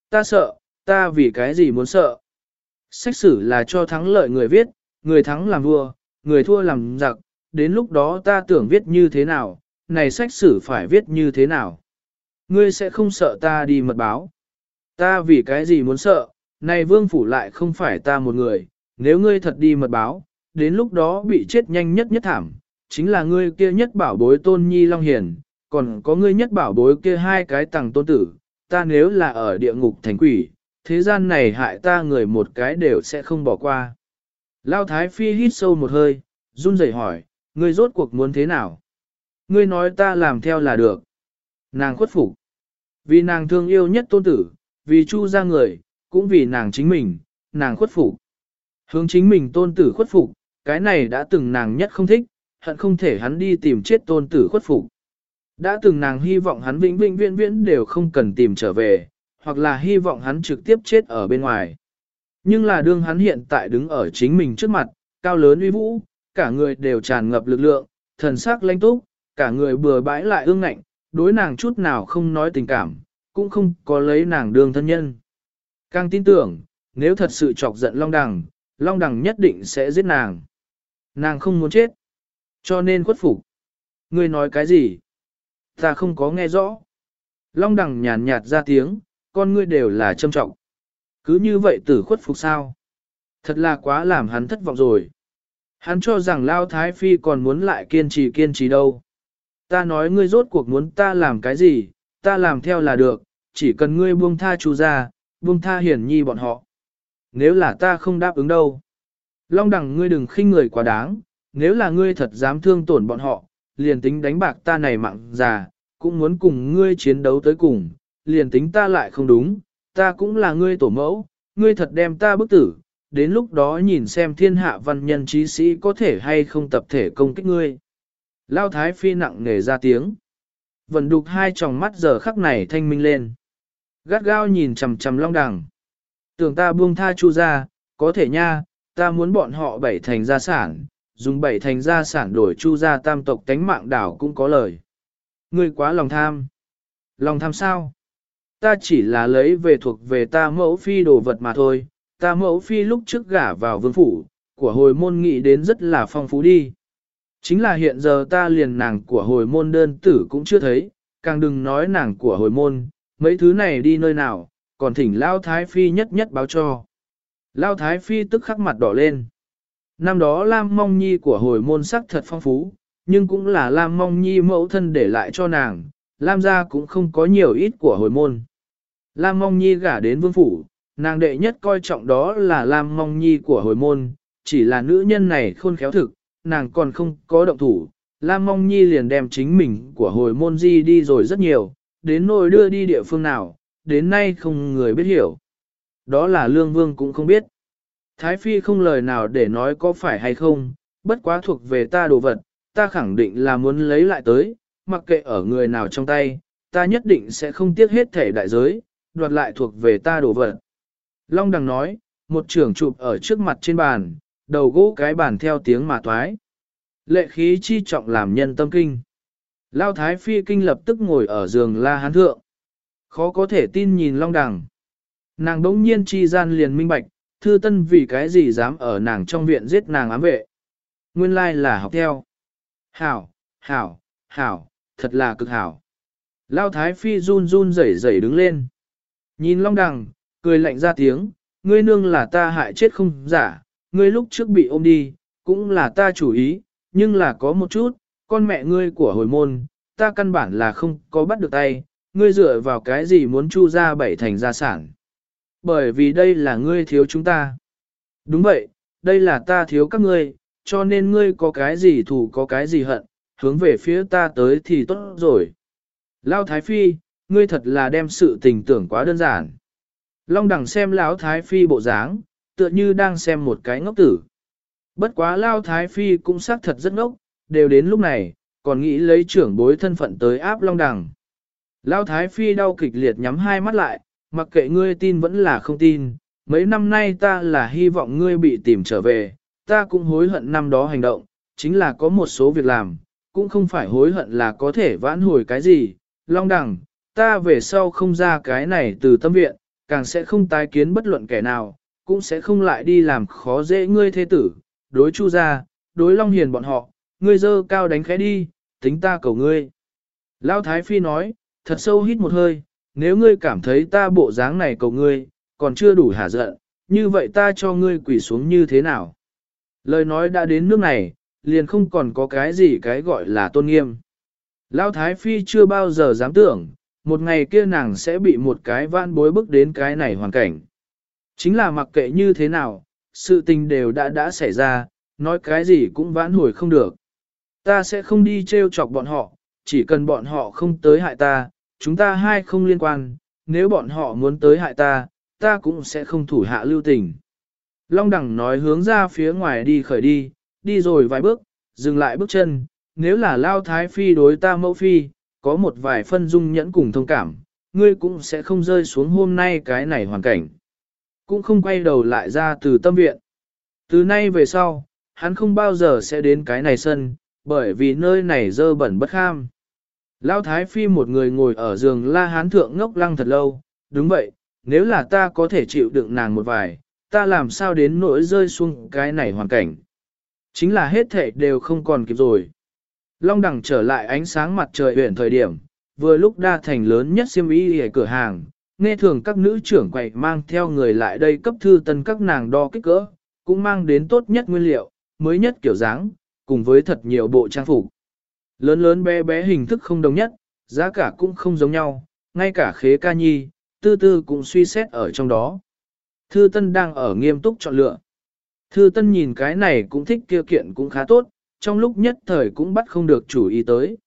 Ta sợ, ta vì cái gì muốn sợ. Sách sử là cho thắng lợi người viết, người thắng làm vua, người thua làm giặc, đến lúc đó ta tưởng viết như thế nào, này sách sử phải viết như thế nào. Ngươi sẽ không sợ ta đi mật báo. Ta vì cái gì muốn sợ, này vương phủ lại không phải ta một người, nếu ngươi thật đi mật báo, đến lúc đó bị chết nhanh nhất nhất thảm, chính là ngươi kia nhất bảo bối tôn nhi long hiền, còn có ngươi nhất bảo bối kia hai cái tàng tôn tử, ta nếu là ở địa ngục thành quỷ, thế gian này hại ta người một cái đều sẽ không bỏ qua. Lao Thái Phi hít sâu một hơi, run rẩy hỏi, ngươi rốt cuộc muốn thế nào? Ngươi nói ta làm theo là được. Nàng khuất phục. Vì nàng thương yêu nhất tôn tử, vì chu ra người, cũng vì nàng chính mình, nàng khuất phục. Hướng chính mình tôn tử khuất phục, cái này đã từng nàng nhất không thích, hận không thể hắn đi tìm chết tôn tử khuất phục. Đã từng nàng hy vọng hắn vĩnh vĩnh viễn viễn đều không cần tìm trở về, hoặc là hy vọng hắn trực tiếp chết ở bên ngoài. Nhưng là đương hắn hiện tại đứng ở chính mình trước mặt, cao lớn uy vũ, cả người đều tràn ngập lực lượng, thần sắc lãnh túc, cả người bừa bãi lại ương ngạnh, đối nàng chút nào không nói tình cảm, cũng không có lấy nàng đương thân nhân. Càng tin tưởng, nếu thật sự chọc giận Long Đằng, Long Đằng nhất định sẽ giết nàng. Nàng không muốn chết, cho nên khuất phục. Ngươi nói cái gì? Ta không có nghe rõ. Long Đằng nhàn nhạt ra tiếng, con ngươi đều là trâm trọng. Cứ như vậy tử khuất phục sao? Thật là quá làm hắn thất vọng rồi. Hắn cho rằng Lao Thái Phi còn muốn lại kiên trì kiên trì đâu. Ta nói ngươi rốt cuộc muốn ta làm cái gì, ta làm theo là được, chỉ cần ngươi buông tha chú ra, buông tha hiển nhi bọn họ. Nếu là ta không đáp ứng đâu. Long đẳng ngươi đừng khinh người quá đáng, nếu là ngươi thật dám thương tổn bọn họ, liền tính đánh bạc ta này mạng già, cũng muốn cùng ngươi chiến đấu tới cùng, liền tính ta lại không đúng, ta cũng là ngươi tổ mẫu, ngươi thật đem ta bức tử, đến lúc đó nhìn xem thiên hạ văn nhân trí sĩ có thể hay không tập thể công kích ngươi. Lao Thái Phi nặng nề ra tiếng. Vẫn đục hai tròng mắt giờ khắc này thanh minh lên. Gắt gao nhìn chầm chầm long đằng. Tưởng ta buông tha chu ra, có thể nha, ta muốn bọn họ bảy thành gia sản, dùng bảy thành gia sản đổi chu ra tam tộc tánh mạng đảo cũng có lời. Ngươi quá lòng tham. Lòng tham sao? Ta chỉ là lấy về thuộc về ta mẫu phi đồ vật mà thôi, ta mẫu phi lúc trước gả vào vương phủ, của hồi môn nghị đến rất là phong phú đi. Chính là hiện giờ ta liền nàng của hồi môn đơn tử cũng chưa thấy, càng đừng nói nàng của hồi môn, mấy thứ này đi nơi nào, còn thỉnh Lao Thái Phi nhất nhất báo cho. Lao Thái Phi tức khắc mặt đỏ lên. Năm đó Lam Mong Nhi của hồi môn sắc thật phong phú, nhưng cũng là Lam Mong Nhi mẫu thân để lại cho nàng, Lam gia cũng không có nhiều ít của hồi môn. Lam Mong Nhi gả đến vương phủ, nàng đệ nhất coi trọng đó là Lam Mong Nhi của hồi môn, chỉ là nữ nhân này khôn khéo thực, nàng còn không có động thủ. Lam Mong Nhi liền đem chính mình của hồi môn di đi rồi rất nhiều, đến nỗi đưa đi địa phương nào, đến nay không người biết hiểu. Đó là Lương Vương cũng không biết. Thái Phi không lời nào để nói có phải hay không, bất quá thuộc về ta đồ vật, ta khẳng định là muốn lấy lại tới, mặc kệ ở người nào trong tay, ta nhất định sẽ không tiếc hết thể đại giới, đoạt lại thuộc về ta đồ vật. Long Đằng nói, một trưởng chụp ở trước mặt trên bàn, đầu gỗ cái bàn theo tiếng mà thoái. Lệ khí chi trọng làm nhân tâm kinh. Lao Thái Phi kinh lập tức ngồi ở giường la hán thượng. Khó có thể tin nhìn Long Đằng. Nàng đống nhiên chi gian liền minh bạch, thư tân vì cái gì dám ở nàng trong viện giết nàng ám vệ. Nguyên lai là học theo. Hảo, hảo, hảo, thật là cực hảo. Lao Thái Phi run run rẩy rẩy đứng lên. Nhìn Long Đằng, cười lạnh ra tiếng, ngươi nương là ta hại chết không giả, ngươi lúc trước bị ôm đi, cũng là ta chủ ý, nhưng là có một chút, con mẹ ngươi của hồi môn, ta căn bản là không có bắt được tay, ngươi dựa vào cái gì muốn chu ra bảy thành gia sản. Bởi vì đây là ngươi thiếu chúng ta. Đúng vậy, đây là ta thiếu các ngươi, cho nên ngươi có cái gì thù có cái gì hận, hướng về phía ta tới thì tốt rồi. Lao Thái Phi, ngươi thật là đem sự tình tưởng quá đơn giản. Long đẳng xem lão Thái Phi bộ dáng, tựa như đang xem một cái ngốc tử. Bất quá Lao Thái Phi cũng xác thật rất ngốc, đều đến lúc này, còn nghĩ lấy trưởng bối thân phận tới áp Long đẳng. Lao Thái Phi đau kịch liệt nhắm hai mắt lại, mặc kệ ngươi tin vẫn là không tin, mấy năm nay ta là hy vọng ngươi bị tìm trở về, ta cũng hối hận năm đó hành động, chính là có một số việc làm, cũng không phải hối hận là có thể vãn hồi cái gì. Long đẳng, ta về sau không ra cái này từ tâm viện, càng sẽ không tái kiến bất luận kẻ nào, cũng sẽ không lại đi làm khó dễ ngươi thế tử, đối chu gia, đối long hiền bọn họ, ngươi dơ cao đánh khẽ đi, tính ta cầu ngươi. Lão Thái Phi nói, thật sâu hít một hơi, nếu ngươi cảm thấy ta bộ dáng này cầu ngươi, còn chưa đủ hả giận, như vậy ta cho ngươi quỳ xuống như thế nào? Lời nói đã đến nước này, liền không còn có cái gì cái gọi là tôn nghiêm. Lão Thái Phi chưa bao giờ dám tưởng, một ngày kia nàng sẽ bị một cái vãn bối bức đến cái này hoàn cảnh. Chính là mặc kệ như thế nào, sự tình đều đã đã xảy ra, nói cái gì cũng vãn hồi không được. Ta sẽ không đi trêu chọc bọn họ, chỉ cần bọn họ không tới hại ta, chúng ta hai không liên quan, nếu bọn họ muốn tới hại ta, ta cũng sẽ không thủ hạ lưu tình. Long đẳng nói hướng ra phía ngoài đi khởi đi, đi rồi vài bước, dừng lại bước chân, nếu là lao thái phi đối ta mẫu phi, có một vài phân dung nhẫn cùng thông cảm, ngươi cũng sẽ không rơi xuống hôm nay cái này hoàn cảnh. Cũng không quay đầu lại ra từ tâm viện. Từ nay về sau, hắn không bao giờ sẽ đến cái này sân, bởi vì nơi này dơ bẩn bất kham. Lão Thái Phi một người ngồi ở giường la hán thượng ngốc lăng thật lâu, đúng vậy, nếu là ta có thể chịu đựng nàng một vài, ta làm sao đến nỗi rơi xuống cái này hoàn cảnh. Chính là hết thể đều không còn kịp rồi. Long đẳng trở lại ánh sáng mặt trời huyện thời điểm, vừa lúc đa thành lớn nhất siêm y ở cửa hàng, nghe thường các nữ trưởng quầy mang theo người lại đây cấp thư tân các nàng đo kích cỡ, cũng mang đến tốt nhất nguyên liệu, mới nhất kiểu dáng, cùng với thật nhiều bộ trang phục. Lớn lớn bé bé hình thức không đồng nhất, giá cả cũng không giống nhau, ngay cả khế ca nhi, tư tư cũng suy xét ở trong đó. Thư Tân đang ở nghiêm túc chọn lựa. Thư Tân nhìn cái này cũng thích kia kiện cũng khá tốt, trong lúc nhất thời cũng bắt không được chủ ý tới.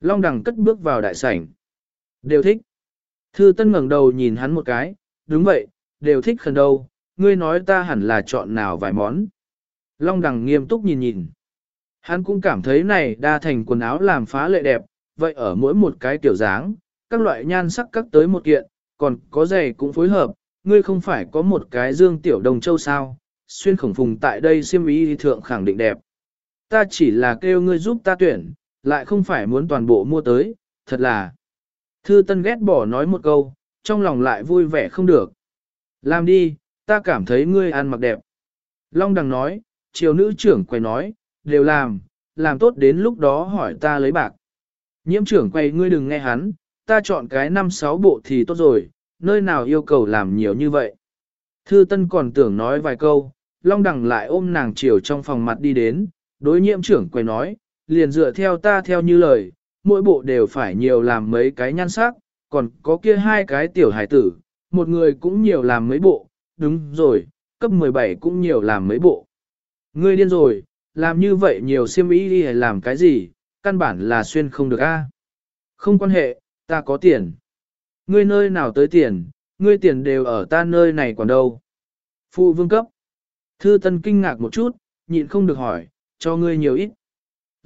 Long đằng cất bước vào đại sảnh. Đều thích. Thư Tân ngẩng đầu nhìn hắn một cái, đúng vậy, đều thích khẩn đâu, ngươi nói ta hẳn là chọn nào vài món. Long đằng nghiêm túc nhìn nhìn. Hắn cũng cảm thấy này đa thành quần áo làm phá lệ đẹp, vậy ở mỗi một cái kiểu dáng, các loại nhan sắc các tới một kiện, còn có giày cũng phối hợp, ngươi không phải có một cái dương tiểu đồng châu sao, xuyên khổng phùng tại đây siêm ý thượng khẳng định đẹp. Ta chỉ là kêu ngươi giúp ta tuyển, lại không phải muốn toàn bộ mua tới, thật là. Thư Tân ghét bỏ nói một câu, trong lòng lại vui vẻ không được. Làm đi, ta cảm thấy ngươi ăn mặc đẹp. Long đằng nói, triều nữ trưởng quay nói, đều làm, làm tốt đến lúc đó hỏi ta lấy bạc. Nhiễm trưởng quay ngươi đừng nghe hắn, ta chọn cái năm sáu bộ thì tốt rồi, nơi nào yêu cầu làm nhiều như vậy. Thư Tân còn tưởng nói vài câu, Long Đằng lại ôm nàng chiều trong phòng mặt đi đến, đối nhiễm trưởng quay nói, liền dựa theo ta theo như lời, mỗi bộ đều phải nhiều làm mấy cái nhan sắc, còn có kia hai cái tiểu hải tử, một người cũng nhiều làm mấy bộ, đúng rồi, cấp 17 cũng nhiều làm mấy bộ. Ngươi điên rồi, làm như vậy nhiều xiêm ý đi làm cái gì, căn bản là xuyên không được a. Không quan hệ, ta có tiền. Ngươi nơi nào tới tiền, ngươi tiền đều ở ta nơi này còn đâu. Phụ vương cấp. Thư Tân kinh ngạc một chút, nhịn không được hỏi, cho ngươi nhiều ít.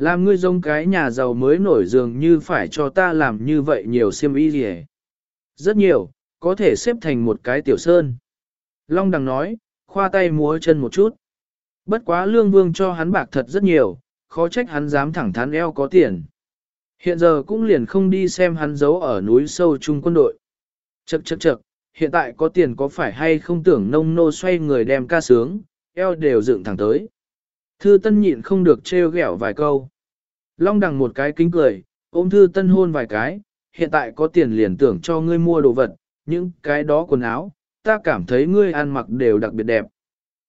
Làm ngươi giống cái nhà giàu mới nổi dường như phải cho ta làm như vậy nhiều xiêm y gì Rất nhiều, có thể xếp thành một cái tiểu sơn. Long đằng nói, khoa tay múa chân một chút. Bất quá lương vương cho hắn bạc thật rất nhiều, khó trách hắn dám thẳng thắn eo có tiền. Hiện giờ cũng liền không đi xem hắn giấu ở núi sâu chung quân đội. Chậc chậc chậc, hiện tại có tiền có phải hay không tưởng nông nô xoay người đem ca sướng, eo đều dựng thẳng tới. Thư tân nhịn không được trêu ghẹo vài câu. Long đằng một cái kính cười, ôm thư tân hôn vài cái, hiện tại có tiền liền tưởng cho ngươi mua đồ vật, những cái đó quần áo, ta cảm thấy ngươi ăn mặc đều đặc biệt đẹp.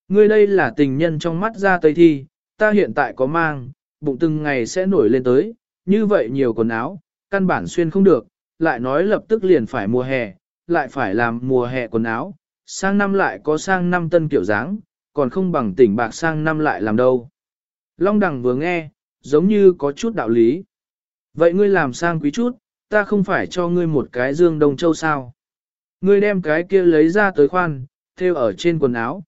Ngươi đây là tình nhân trong mắt ra tây thi, ta hiện tại có mang, bụng từng ngày sẽ nổi lên tới, như vậy nhiều quần áo, căn bản xuyên không được, lại nói lập tức liền phải mùa hè, lại phải làm mùa hè quần áo, sang năm lại có sang năm tân kiểu dáng, còn không bằng tỉnh bạc sang năm lại làm đâu. Long đằng vừa nghe, giống như có chút đạo lý. Vậy ngươi làm sang quý chút, ta không phải cho ngươi một cái dương đông châu sao. Ngươi đem cái kia lấy ra tới khoan, theo ở trên quần áo.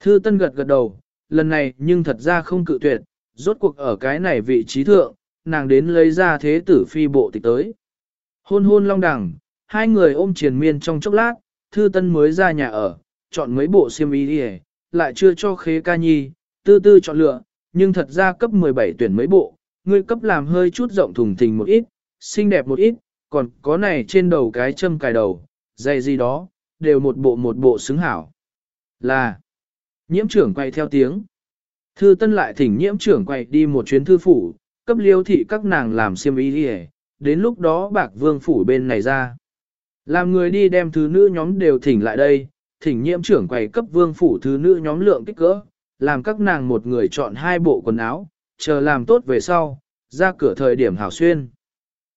Thư Tân gật gật đầu, lần này nhưng thật ra không cự tuyệt, rốt cuộc ở cái này vị trí thượng, nàng đến lấy ra thế tử phi bộ tịch tới. Hôn hôn long đẳng, hai người ôm triền miên trong chốc lát, Thư Tân mới ra nhà ở, chọn mấy bộ xiêm y đi lại chưa cho khế ca nhi, tư tư chọn lựa, nhưng thật ra cấp 17 tuyển mấy bộ, ngươi cấp làm hơi chút rộng thùng thình một ít, xinh đẹp một ít, còn có này trên đầu cái châm cài đầu, dây gì đó, đều một bộ một bộ xứng hảo. Là, nhiễm trưởng quay theo tiếng. Thư tân lại thỉnh nhiễm trưởng quay đi một chuyến thư phủ, cấp liêu thị các nàng làm xiêm y đi đến lúc đó bạc vương phủ bên này ra. Làm người đi đem thứ nữ nhóm đều thỉnh lại đây, thỉnh nhiễm trưởng quầy cấp vương phủ thứ nữ nhóm lượng kích cỡ, làm các nàng một người chọn hai bộ quần áo, chờ làm tốt về sau, ra cửa thời điểm hảo xuyên.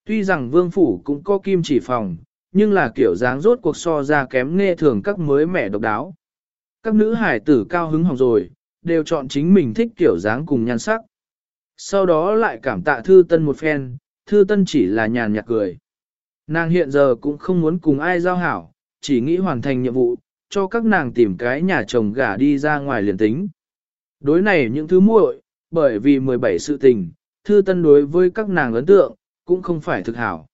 Tuy rằng vương phủ cũng có kim chỉ phòng, nhưng là kiểu dáng rốt cuộc so ra kém nghe thường các mới mẻ độc đáo. Các nữ hải tử cao hứng hỏng rồi, đều chọn chính mình thích kiểu dáng cùng nhan sắc. Sau đó lại cảm tạ thư tân một phen, thư tân chỉ là nhàn nhạt cười. Nàng hiện giờ cũng không muốn cùng ai giao hảo, chỉ nghĩ hoàn thành nhiệm vụ, cho các nàng tìm cái nhà chồng gả đi ra ngoài liền tính. Đối này những thứ muội, bởi vì 17 sự tình, thư tân đối với các nàng ấn tượng, cũng không phải thực hảo.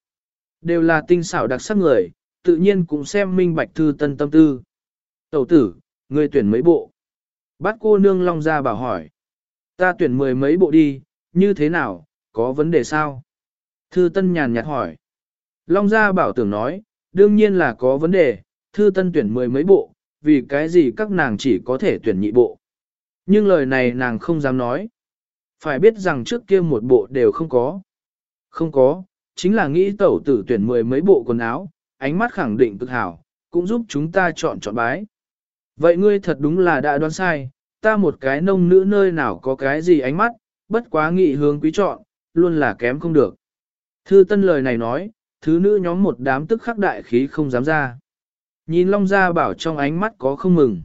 Đều là tinh xảo đặc sắc người, tự nhiên cũng xem minh bạch thư tân tâm tư. Tẩu tử, người tuyển mấy bộ? Bát cô nương long ra bảo hỏi. Ta tuyển mười mấy bộ đi, như thế nào, có vấn đề sao? Thư tân nhàn nhạt hỏi. Long gia bảo tưởng nói, đương nhiên là có vấn đề, thư tân tuyển mười mấy bộ, vì cái gì các nàng chỉ có thể tuyển nhị bộ. Nhưng lời này nàng không dám nói. Phải biết rằng trước kia một bộ đều không có. Không có, chính là nghĩ tẩu tử tuyển mười mấy bộ quần áo, ánh mắt khẳng định cực hảo, cũng giúp chúng ta chọn chọn bái. Vậy ngươi thật đúng là đã đoán sai, ta một cái nông nữ nơi nào có cái gì ánh mắt, bất quá nghị hướng quý chọn, luôn là kém không được. Thư tân lời này nói, thứ nữ nhóm một đám tức khắc đại khí không dám ra. Nhìn Long Gia bảo trong ánh mắt có không mừng.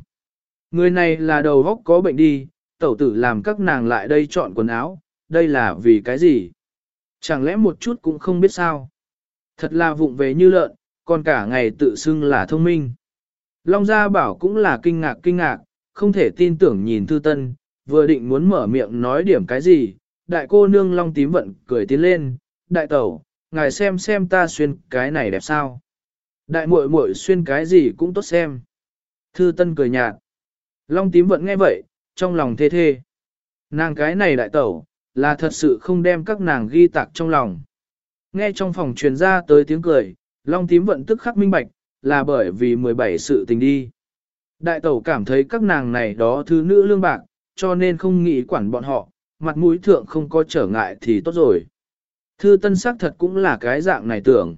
Người này là đầu góc có bệnh đi, tẩu tử làm các nàng lại đây chọn quần áo, đây là vì cái gì? Chẳng lẽ một chút cũng không biết sao? Thật là vụng về như lợn, còn cả ngày tự xưng là thông minh. Long Gia bảo cũng là kinh ngạc kinh ngạc, không thể tin tưởng nhìn Thư Tân, vừa định muốn mở miệng nói điểm cái gì, đại cô nương Long tím vận cười tiến lên, đại tẩu, ngài xem xem ta xuyên cái này đẹp sao. Đại muội muội xuyên cái gì cũng tốt xem. Thư Tân cười nhạt. Long tím vẫn nghe vậy, trong lòng thê thê. Nàng cái này đại tẩu, là thật sự không đem các nàng ghi tạc trong lòng. Nghe trong phòng truyền ra tới tiếng cười, Long tím vận tức khắc minh bạch, là bởi vì 17 sự tình đi. Đại tẩu cảm thấy các nàng này đó thứ nữ lương bạc, cho nên không nghĩ quản bọn họ, mặt mũi thượng không có trở ngại thì tốt rồi. Thư tân sắc thật cũng là cái dạng này tưởng.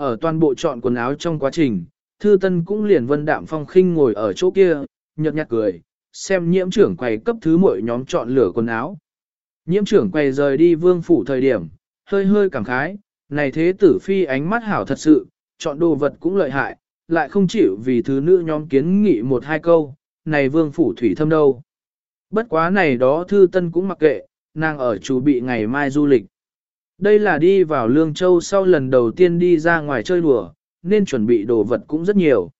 Ở toàn bộ chọn quần áo trong quá trình, thư tân cũng liền vân đạm phong khinh ngồi ở chỗ kia, nhợt nhạt cười, xem nhiễm trưởng quầy cấp thứ mỗi nhóm chọn lửa quần áo. Nhiễm trưởng quầy rời đi vương phủ thời điểm, hơi hơi cảm khái, này thế tử phi ánh mắt hảo thật sự, chọn đồ vật cũng lợi hại, lại không chịu vì thứ nữ nhóm kiến nghị một hai câu, này vương phủ thủy thâm đâu. Bất quá này đó thư tân cũng mặc kệ, nàng ở chủ bị ngày mai du lịch. Đây là đi vào Lương Châu sau lần đầu tiên đi ra ngoài chơi đùa, nên chuẩn bị đồ vật cũng rất nhiều.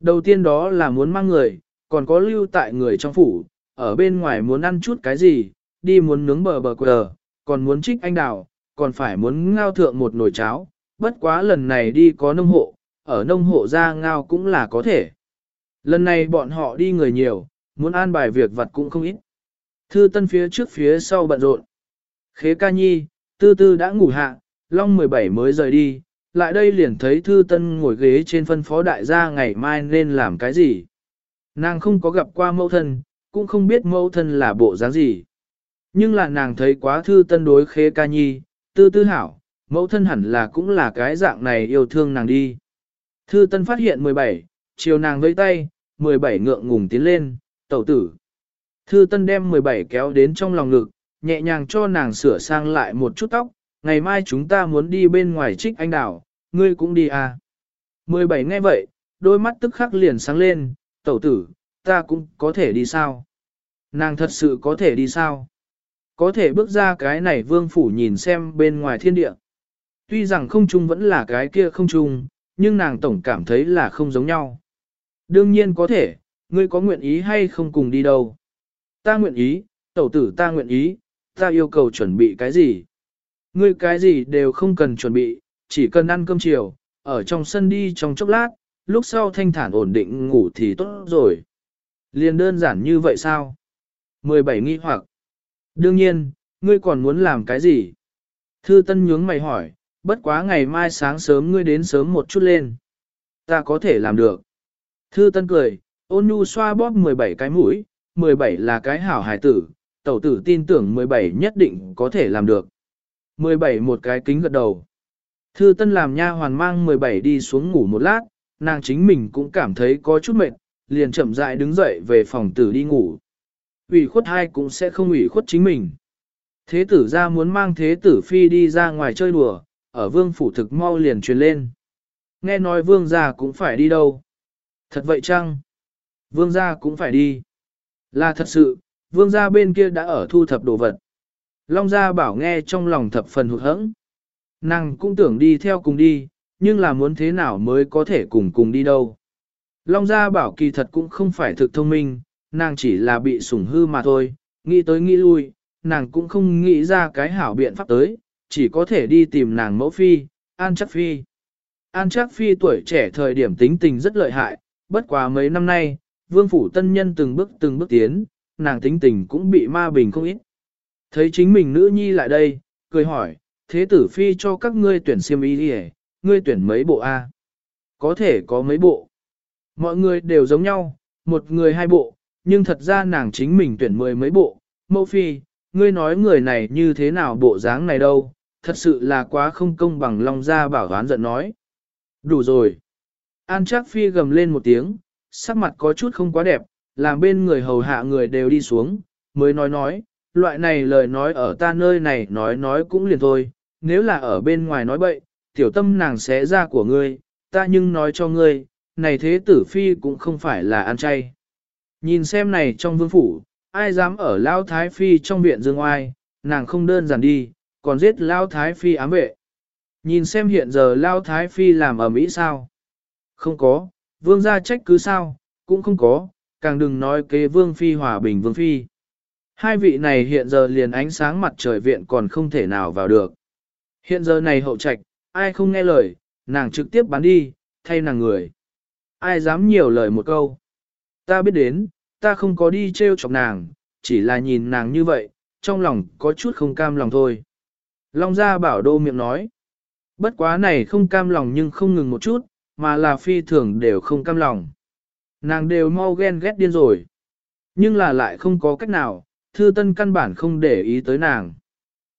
Đầu tiên đó là muốn mang người, còn có lưu tại người trong phủ, ở bên ngoài muốn ăn chút cái gì, đi muốn nướng bờ bờ quờ, còn muốn trích anh đào, còn phải muốn ngao thượng một nồi cháo, bất quá lần này đi có nông hộ, ở nông hộ ra ngao cũng là có thể. Lần này bọn họ đi người nhiều, muốn an bài việc vật cũng không ít. Thư tân phía trước phía sau bận rộn. Khế ca nhi, tư tư đã ngủ hạ, long 17 mới rời đi, lại đây liền thấy thư tân ngồi ghế trên phân phó đại gia ngày mai nên làm cái gì. Nàng không có gặp qua mẫu thân, cũng không biết mẫu thân là bộ dáng gì. Nhưng là nàng thấy quá thư tân đối khế ca nhi, tư tư hảo, mẫu thân hẳn là cũng là cái dạng này yêu thương nàng đi. Thư Tân phát hiện 17, chiều nàng vẫy tay, 17 ngượng ngùng tiến lên, tẩu tử. Thư Tân đem 17 kéo đến trong lòng ngực, nhẹ nhàng cho nàng sửa sang lại một chút tóc, ngày mai chúng ta muốn đi bên ngoài trích anh đảo, ngươi cũng đi à. 17 nghe vậy, đôi mắt tức khắc liền sáng lên, tẩu tử, ta cũng có thể đi sao? Nàng thật sự có thể đi sao? Có thể bước ra cái này vương phủ nhìn xem bên ngoài thiên địa. Tuy rằng không trung vẫn là cái kia không trung, nhưng nàng tổng cảm thấy là không giống nhau. Đương nhiên có thể, ngươi có nguyện ý hay không cùng đi đâu. Ta nguyện ý, tẩu tử ta nguyện ý, ta yêu cầu chuẩn bị cái gì. Ngươi cái gì đều không cần chuẩn bị, chỉ cần ăn cơm chiều, ở trong sân đi trong chốc lát, lúc sau thanh thản ổn định ngủ thì tốt rồi. Liền đơn giản như vậy sao? 17 nghi hoặc. Đương nhiên, ngươi còn muốn làm cái gì? Thư Tân nhướng mày hỏi, bất quá ngày mai sáng sớm ngươi đến sớm một chút lên. Ta có thể làm được. Thư Tân cười, ôn nhu xoa bóp 17 cái mũi, 17 là cái hảo hài tử, tẩu tử tin tưởng 17 nhất định có thể làm được. 17 một cái kính gật đầu. Thư Tân làm nha hoàn mang 17 đi xuống ngủ một lát, nàng chính mình cũng cảm thấy có chút mệt, liền chậm rãi đứng dậy về phòng tử đi ngủ. ủy khuất hai cũng sẽ không ủy khuất chính mình. Thế tử ra muốn mang thế tử phi đi ra ngoài chơi đùa, ở vương phủ thực mau liền truyền lên. Nghe nói vương gia cũng phải đi đâu. Thật vậy chăng? Vương gia cũng phải đi. Là thật sự, vương gia bên kia đã ở thu thập đồ vật. Long gia bảo nghe trong lòng thập phần hụt hẫng. Nàng cũng tưởng đi theo cùng đi, nhưng là muốn thế nào mới có thể cùng cùng đi đâu. Long gia bảo kỳ thật cũng không phải thực thông minh, nàng chỉ là bị sủng hư mà thôi, nghĩ tới nghĩ lui, nàng cũng không nghĩ ra cái hảo biện pháp tới, chỉ có thể đi tìm nàng mẫu phi, An Chắc Phi. An Chắc Phi tuổi trẻ thời điểm tính tình rất lợi hại, bất quá mấy năm nay, vương phủ tân nhân từng bước từng bước tiến, nàng tính tình cũng bị ma bình không ít. Thấy chính mình nữ nhi lại đây, cười hỏi, thế tử phi cho các ngươi tuyển siêm y đi ngươi tuyển mấy bộ A. Có thể có mấy bộ. Mọi người đều giống nhau, một người hai bộ, nhưng thật ra nàng chính mình tuyển mười mấy bộ. Mẫu phi, ngươi nói người này như thế nào bộ dáng này đâu, thật sự là quá không công bằng Long Gia bảo ván giận nói. Đủ rồi. An Trác Phi gầm lên một tiếng, sắc mặt có chút không quá đẹp, làm bên người hầu hạ người đều đi xuống, mới nói nói, loại này lời nói ở ta nơi này nói nói cũng liền thôi, nếu là ở bên ngoài nói bậy, tiểu tâm nàng sẽ ra của ngươi, ta nhưng nói cho ngươi, này thế tử phi cũng không phải là ăn chay. Nhìn xem này trong vương phủ, ai dám ở Lao Thái Phi trong viện dương oai, nàng không đơn giản đi, còn giết Lao Thái Phi ám vệ. Nhìn xem hiện giờ Lao Thái Phi làm ở Mỹ sao? Không có, vương gia trách cứ sao, cũng không có, càng đừng nói kế vương phi hòa bình vương phi. Hai vị này hiện giờ liền ánh sáng mặt trời viện còn không thể nào vào được. Hiện giờ này hậu trạch, ai không nghe lời, nàng trực tiếp bán đi, thay nàng người. Ai dám nhiều lời một câu. Ta biết đến, ta không có đi trêu chọc nàng, chỉ là nhìn nàng như vậy, trong lòng có chút không cam lòng thôi. Long gia bảo đô miệng nói. Bất quá này không cam lòng nhưng không ngừng một chút, mà là phi thường đều không cam lòng. Nàng đều mau ghen ghét điên rồi. Nhưng là lại không có cách nào, thư tân căn bản không để ý tới nàng.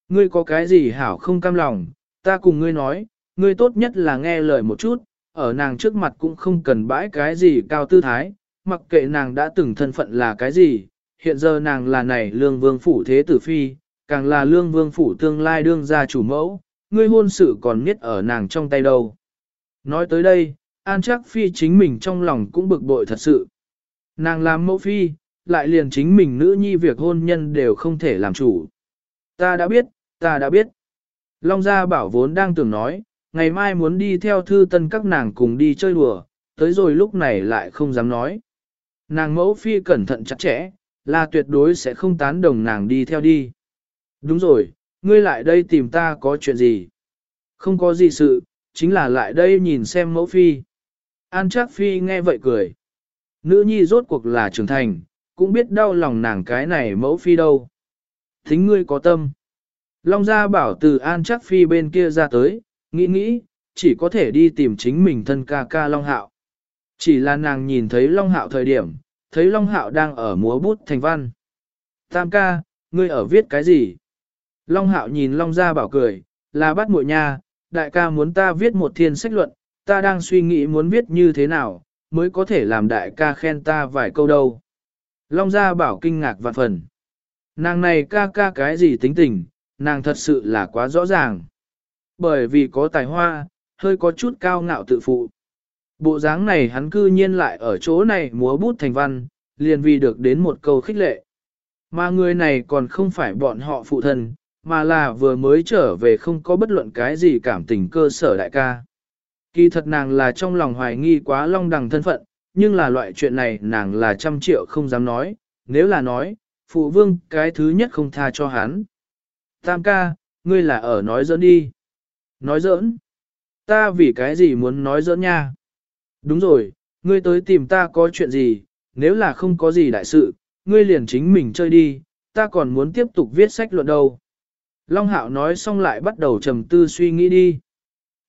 Ngươi có cái gì hảo không cam lòng, ta cùng ngươi nói, ngươi tốt nhất là nghe lời một chút, ở nàng trước mặt cũng không cần bãi cái gì cao tư thái, mặc kệ nàng đã từng thân phận là cái gì, hiện giờ nàng là này lương vương phủ thế tử phi, càng là lương vương phủ tương lai đương gia chủ mẫu, ngươi hôn sự còn miết ở nàng trong tay đâu. Nói tới đây, An chắc phi chính mình trong lòng cũng bực bội thật sự. Nàng làm mẫu phi, lại liền chính mình nữ nhi việc hôn nhân đều không thể làm chủ. Ta đã biết, ta đã biết. Long Gia bảo vốn đang tưởng nói, ngày mai muốn đi theo thư tân các nàng cùng đi chơi đùa, tới rồi lúc này lại không dám nói. Nàng mẫu phi cẩn thận chặt chẽ, là tuyệt đối sẽ không tán đồng nàng đi theo đi. Đúng rồi, ngươi lại đây tìm ta có chuyện gì? Không có gì sự, chính là lại đây nhìn xem mẫu phi. An Trác Phi nghe vậy cười. Nữ nhi rốt cuộc là trưởng thành, cũng biết đau lòng nàng cái này mẫu phi đâu. Thính ngươi có tâm. Long Gia bảo từ An Trác Phi bên kia ra tới, nghĩ nghĩ, chỉ có thể đi tìm chính mình thân ca ca Long Hạo. Chỉ là nàng nhìn thấy Long Hạo thời điểm, thấy Long Hạo đang ở múa bút thành văn. Tam ca, ngươi ở viết cái gì? Long Hạo nhìn Long Gia bảo cười, là bắt muội nha, đại ca muốn ta viết một thiên sách luận, ta đang suy nghĩ muốn viết như thế nào, mới có thể làm đại ca khen ta vài câu đâu. Long Gia bảo kinh ngạc vạn phần. Nàng này ca ca cái gì tính tình, nàng thật sự là quá rõ ràng. Bởi vì có tài hoa, hơi có chút cao ngạo tự phụ. Bộ dáng này hắn cư nhiên lại ở chỗ này múa bút thành văn, liền vì được đến một câu khích lệ. Mà người này còn không phải bọn họ phụ thân, mà là vừa mới trở về không có bất luận cái gì cảm tình cơ sở đại ca. Kỳ thật nàng là trong lòng hoài nghi quá long đằng thân phận, nhưng là loại chuyện này nàng là trăm triệu không dám nói, nếu là nói, phụ vương cái thứ nhất không tha cho hắn. Tam ca, ngươi là ở nói giỡn đi. Nói giỡn? Ta vì cái gì muốn nói giỡn nha? Đúng rồi, ngươi tới tìm ta có chuyện gì, nếu là không có gì đại sự, ngươi liền chính mình chơi đi, ta còn muốn tiếp tục viết sách luận đâu. Long Hạo nói xong lại bắt đầu trầm tư suy nghĩ đi.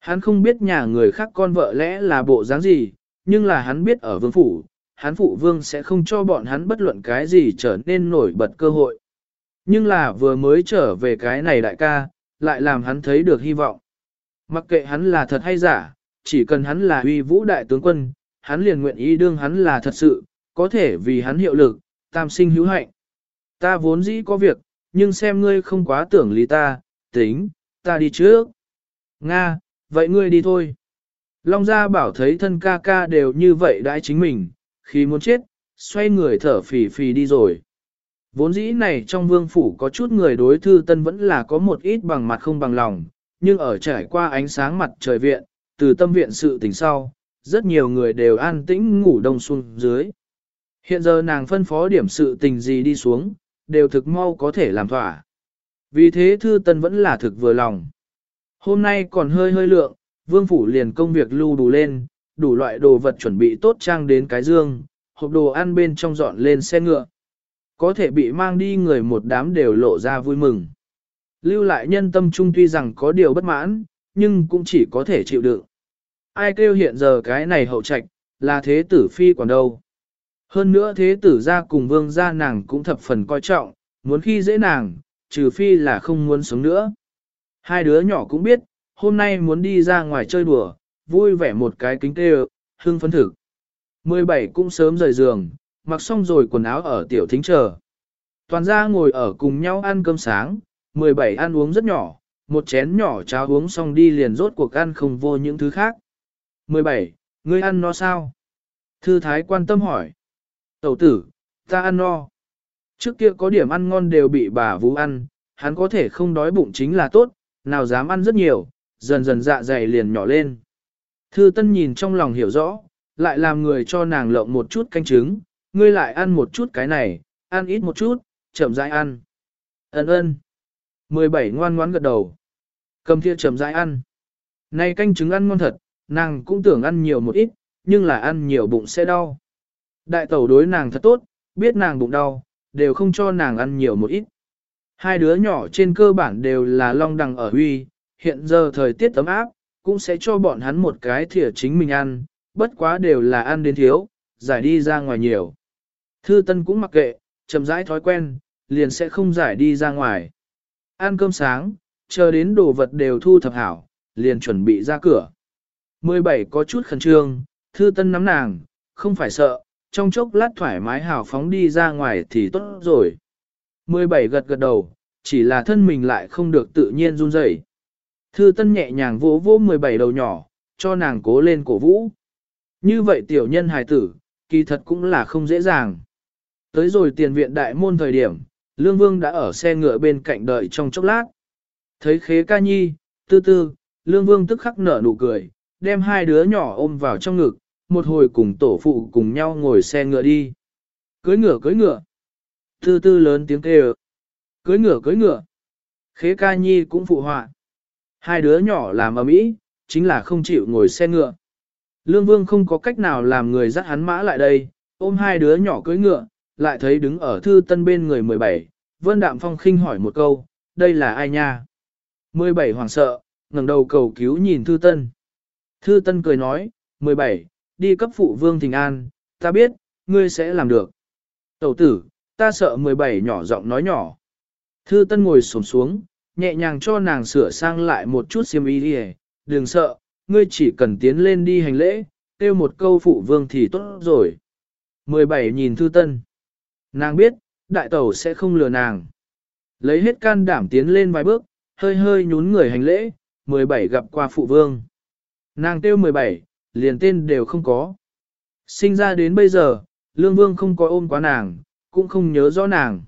Hắn không biết nhà người khác con vợ lẽ là bộ dáng gì, nhưng là hắn biết ở vương phủ, hắn phụ vương sẽ không cho bọn hắn bất luận cái gì trở nên nổi bật cơ hội. Nhưng là vừa mới trở về cái này đại ca, lại làm hắn thấy được hy vọng. Mặc kệ hắn là thật hay giả, chỉ cần hắn là uy vũ đại tướng quân, hắn liền nguyện ý đương hắn là thật sự, có thể vì hắn hiệu lực, tam sinh hữu hạnh. Ta vốn dĩ có việc, nhưng xem ngươi không quá tưởng lý ta, tính, ta đi trước. Nga, vậy ngươi đi thôi. Long gia bảo thấy thân ca ca đều như vậy đãi chính mình, khi muốn chết, xoay người thở phì phì đi rồi. Vốn dĩ này trong vương phủ có chút người đối thư tân vẫn là có một ít bằng mặt không bằng lòng, nhưng ở trải qua ánh sáng mặt trời viện, từ tâm viện sự tình sau, rất nhiều người đều an tĩnh ngủ đông xuống dưới. Hiện giờ nàng phân phó điểm sự tình gì đi xuống, đều thực mau có thể làm thỏa. Vì thế thư tân vẫn là thực vừa lòng. Hôm nay còn hơi hơi lượng, vương phủ liền công việc lưu đủ lên, đủ loại đồ vật chuẩn bị tốt trang đến cái dương, hộp đồ ăn bên trong dọn lên xe ngựa. Có thể bị mang đi người một đám đều lộ ra vui mừng. Lưu lại nhân tâm trung tuy rằng có điều bất mãn, nhưng cũng chỉ có thể chịu đựng. Ai kêu hiện giờ cái này hậu trạch, là thế tử phi còn đâu. Hơn nữa thế tử ra cùng vương gia nàng cũng thập phần coi trọng, muốn khi dễ nàng, trừ phi là không muốn sống nữa. Hai đứa nhỏ cũng biết, hôm nay muốn đi ra ngoài chơi đùa, vui vẻ một cái kính tê hưng phấn thực. 17 cũng sớm rời giường, mặc xong rồi quần áo ở tiểu thính chờ. Toàn gia ngồi ở cùng nhau ăn cơm sáng, 17 ăn uống rất nhỏ, một chén nhỏ cháo uống xong đi liền rốt cuộc ăn không vô những thứ khác. 17. Ngươi ăn no sao? Thư thái quan tâm hỏi. Tẩu tử, ta ăn no. Trước kia có điểm ăn ngon đều bị bà vũ ăn, hắn có thể không đói bụng chính là tốt, nào dám ăn rất nhiều, dần dần dạ dày liền nhỏ lên. Thư tân nhìn trong lòng hiểu rõ, lại làm người cho nàng lộng một chút canh trứng, ngươi lại ăn một chút cái này, ăn ít một chút, chậm rãi ăn. Ân ơn. 17 ngoan ngoãn gật đầu. Cầm thìa chậm rãi ăn. Này canh trứng ăn ngon thật, nàng cũng tưởng ăn nhiều một ít, nhưng là ăn nhiều bụng sẽ đau. Đại tẩu đối nàng thật tốt, biết nàng bụng đau, đều không cho nàng ăn nhiều một ít. Hai đứa nhỏ trên cơ bản đều là long đằng ở huy, hiện giờ thời tiết tấm áp, cũng sẽ cho bọn hắn một cái thìa chính mình ăn, bất quá đều là ăn đến thiếu, giải đi ra ngoài nhiều. Thư Tân cũng mặc kệ, chậm rãi thói quen, liền sẽ không giải đi ra ngoài. Ăn cơm sáng, chờ đến đồ vật đều thu thập hảo, liền chuẩn bị ra cửa. 17 có chút khẩn trương, Thư Tân nắm nàng, không phải sợ, trong chốc lát thoải mái hào phóng đi ra ngoài thì tốt rồi. 17 gật gật đầu, chỉ là thân mình lại không được tự nhiên run rẩy. Thư Tân nhẹ nhàng vỗ vỗ 17 đầu nhỏ, cho nàng cố lên cổ vũ. Như vậy tiểu nhân hài tử, kỳ thật cũng là không dễ dàng. Tới rồi tiền viện đại môn thời điểm, Lương Vương đã ở xe ngựa bên cạnh đợi trong chốc lát. Thấy khế ca nhi, tư tư, Lương Vương tức khắc nở nụ cười, đem hai đứa nhỏ ôm vào trong ngực, một hồi cùng tổ phụ cùng nhau ngồi xe ngựa đi. Cưới ngựa cưới ngựa. Tư tư lớn tiếng kêu. Cưới ngựa cưới ngựa. Khế ca nhi cũng phụ họa. Hai đứa nhỏ làm ở mỹ, chính là không chịu ngồi xe ngựa. Lương Vương không có cách nào làm người dắt hắn mã lại đây, ôm hai đứa nhỏ cưới ngựa, lại thấy đứng ở thư tân bên người 17, Vân Đạm Phong khinh hỏi một câu, đây là ai nha? 17 hoàng sợ, ngẩng đầu cầu cứu nhìn thư tân. Thư tân cười nói, 17, đi cấp phụ vương thình an, ta biết, ngươi sẽ làm được. Tẩu tử, ta sợ 17 nhỏ giọng nói nhỏ. Thư tân ngồi xổm xuống, nhẹ nhàng cho nàng sửa sang lại một chút xiêm y đi đừng sợ, ngươi chỉ cần tiến lên đi hành lễ, kêu một câu phụ vương thì tốt rồi. 17 nhìn thư tân. Nàng biết, đại tẩu sẽ không lừa nàng. Lấy hết can đảm tiến lên vài bước, hơi hơi nhún người hành lễ, 17 gặp qua phụ vương. Nàng kêu 17, liền tên đều không có. Sinh ra đến bây giờ, lương vương không có ôm quá nàng, cũng không nhớ rõ nàng.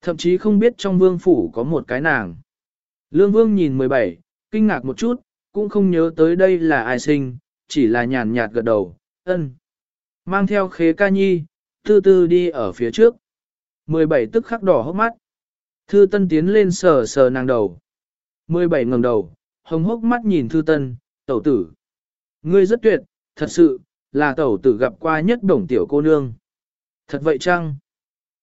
Thậm chí không biết trong vương phủ có một cái nàng. Lương vương nhìn 17, kinh ngạc một chút, cũng không nhớ tới đây là ai sinh, chỉ là nhàn nhạt gật đầu, ân. Mang theo khế ca nhi, tư tư đi ở phía trước. 17 tức khắc đỏ hốc mắt. Thư tân tiến lên sờ sờ nàng đầu. 17 ngẩng đầu, hồng hốc mắt nhìn thư tân, tẩu tử. Ngươi rất tuyệt, thật sự, là tẩu tử gặp qua nhất đồng tiểu cô nương. Thật vậy chăng?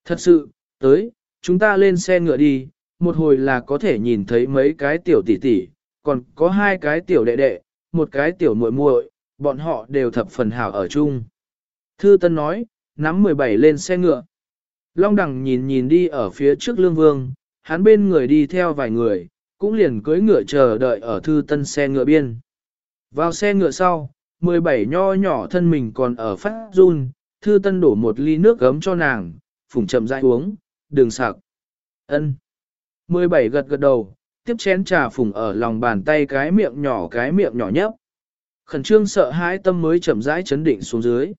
Thật sự, tới, chúng ta lên xe ngựa đi, một hồi là có thể nhìn thấy mấy cái tiểu tỷ tỷ, còn có hai cái tiểu đệ đệ, một cái tiểu muội muội, bọn họ đều thập phần hảo ở chung. Thư Tân nói, nắm 17 lên xe ngựa. Long đẳng nhìn nhìn đi ở phía trước lương vương, hắn bên người đi theo vài người, cũng liền cưỡi ngựa chờ đợi ở Thư Tân xe ngựa biên. Vào xe ngựa sau, 17 nho nhỏ thân mình còn ở phát run, thư tân đổ một ly nước gấm cho nàng, phùng chậm rãi uống, đừng sặc. ân 17 gật gật đầu, tiếp chén trà phùng ở lòng bàn tay cái miệng nhỏ cái miệng nhỏ nhấp. Khẩn trương sợ hãi tâm mới chậm rãi chấn định xuống dưới.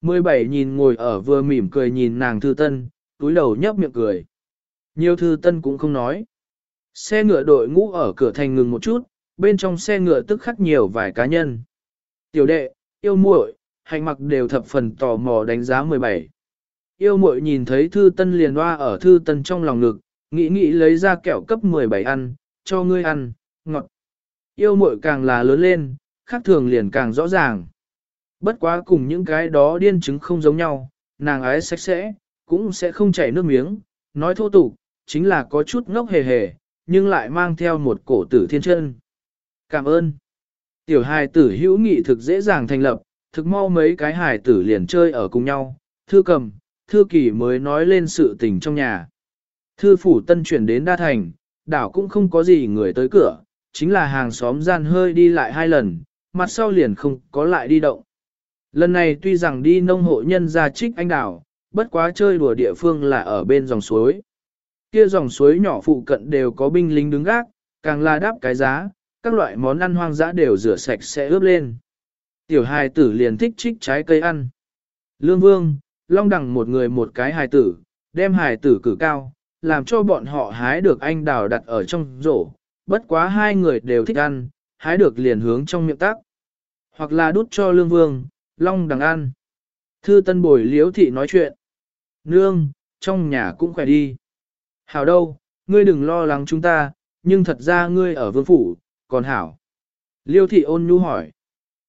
17 nhìn ngồi ở vừa mỉm cười nhìn nàng thư tân, túi đầu nhấp miệng cười. Nhiều thư tân cũng không nói. Xe ngựa đội ngũ ở cửa thành ngừng một chút, bên trong xe ngựa tức khắc nhiều vài cá nhân. Tiểu đệ, yêu muội, hành mặc đều thập phần tò mò đánh giá 17. Yêu muội nhìn thấy thư tân liền hoa ở thư tân trong lòng ngực, nghĩ nghĩ lấy ra kẹo cấp 17 ăn, cho ngươi ăn, ngọt. Yêu muội càng là lớn lên, khác thường liền càng rõ ràng. Bất quá cùng những cái đó điên chứng không giống nhau, nàng ái sạch sẽ, cũng sẽ không chảy nước miếng, nói thô tục, chính là có chút ngốc hề hề, nhưng lại mang theo một cổ tử thiên chân. Cảm ơn. Tiểu hài tử hữu nghị thực dễ dàng thành lập, thực mau mấy cái hài tử liền chơi ở cùng nhau, thư cầm, thư kỳ mới nói lên sự tình trong nhà. Thư phủ tân chuyển đến đa thành, đảo cũng không có gì người tới cửa, chính là hàng xóm gian hơi đi lại hai lần, mặt sau liền không có lại đi động. Lần này tuy rằng đi nông hộ nhân ra trích anh đảo, bất quá chơi đùa địa phương là ở bên dòng suối. Kia dòng suối nhỏ phụ cận đều có binh lính đứng gác, càng là đáp cái giá, các loại món ăn hoang dã đều rửa sạch sẽ ướp lên. Tiểu hài tử liền thích trích trái cây ăn. Lương Vương, Long Đằng một người một cái hài tử, đem hài tử cử cao, làm cho bọn họ hái được anh đào đặt ở trong rổ. Bất quá hai người đều thích ăn, hái được liền hướng trong miệng tác. Hoặc là đút cho Lương Vương, Long Đằng ăn. Thư Tân Bồi Liếu Thị nói chuyện. Nương, trong nhà cũng khỏe đi. Hảo đâu, ngươi đừng lo lắng chúng ta, nhưng thật ra ngươi ở vương phủ, còn hảo. Liêu thị ôn nhu hỏi.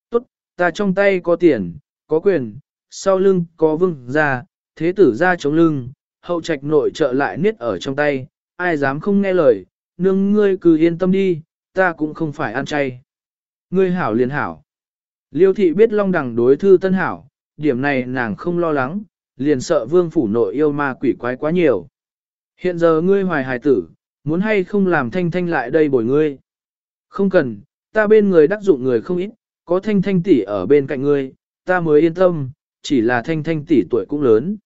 Tốt, ta trong tay có tiền, có quyền, sau lưng có vương ra, thế tử ra chống lưng, hậu trạch nội trợ lại niết ở trong tay, ai dám không nghe lời, nương ngươi cứ yên tâm đi, ta cũng không phải ăn chay. Ngươi hảo liền hảo. Liêu thị biết long đằng đối thư tân hảo, điểm này nàng không lo lắng, liền sợ vương phủ nội yêu ma quỷ quái quá nhiều. Hiện giờ ngươi hoài hài tử, muốn hay không làm thanh thanh lại đây bồi ngươi. Không cần, ta bên người đắc dụng người không ít, có thanh thanh tỷ ở bên cạnh ngươi, ta mới yên tâm, chỉ là thanh thanh tỷ tuổi cũng lớn.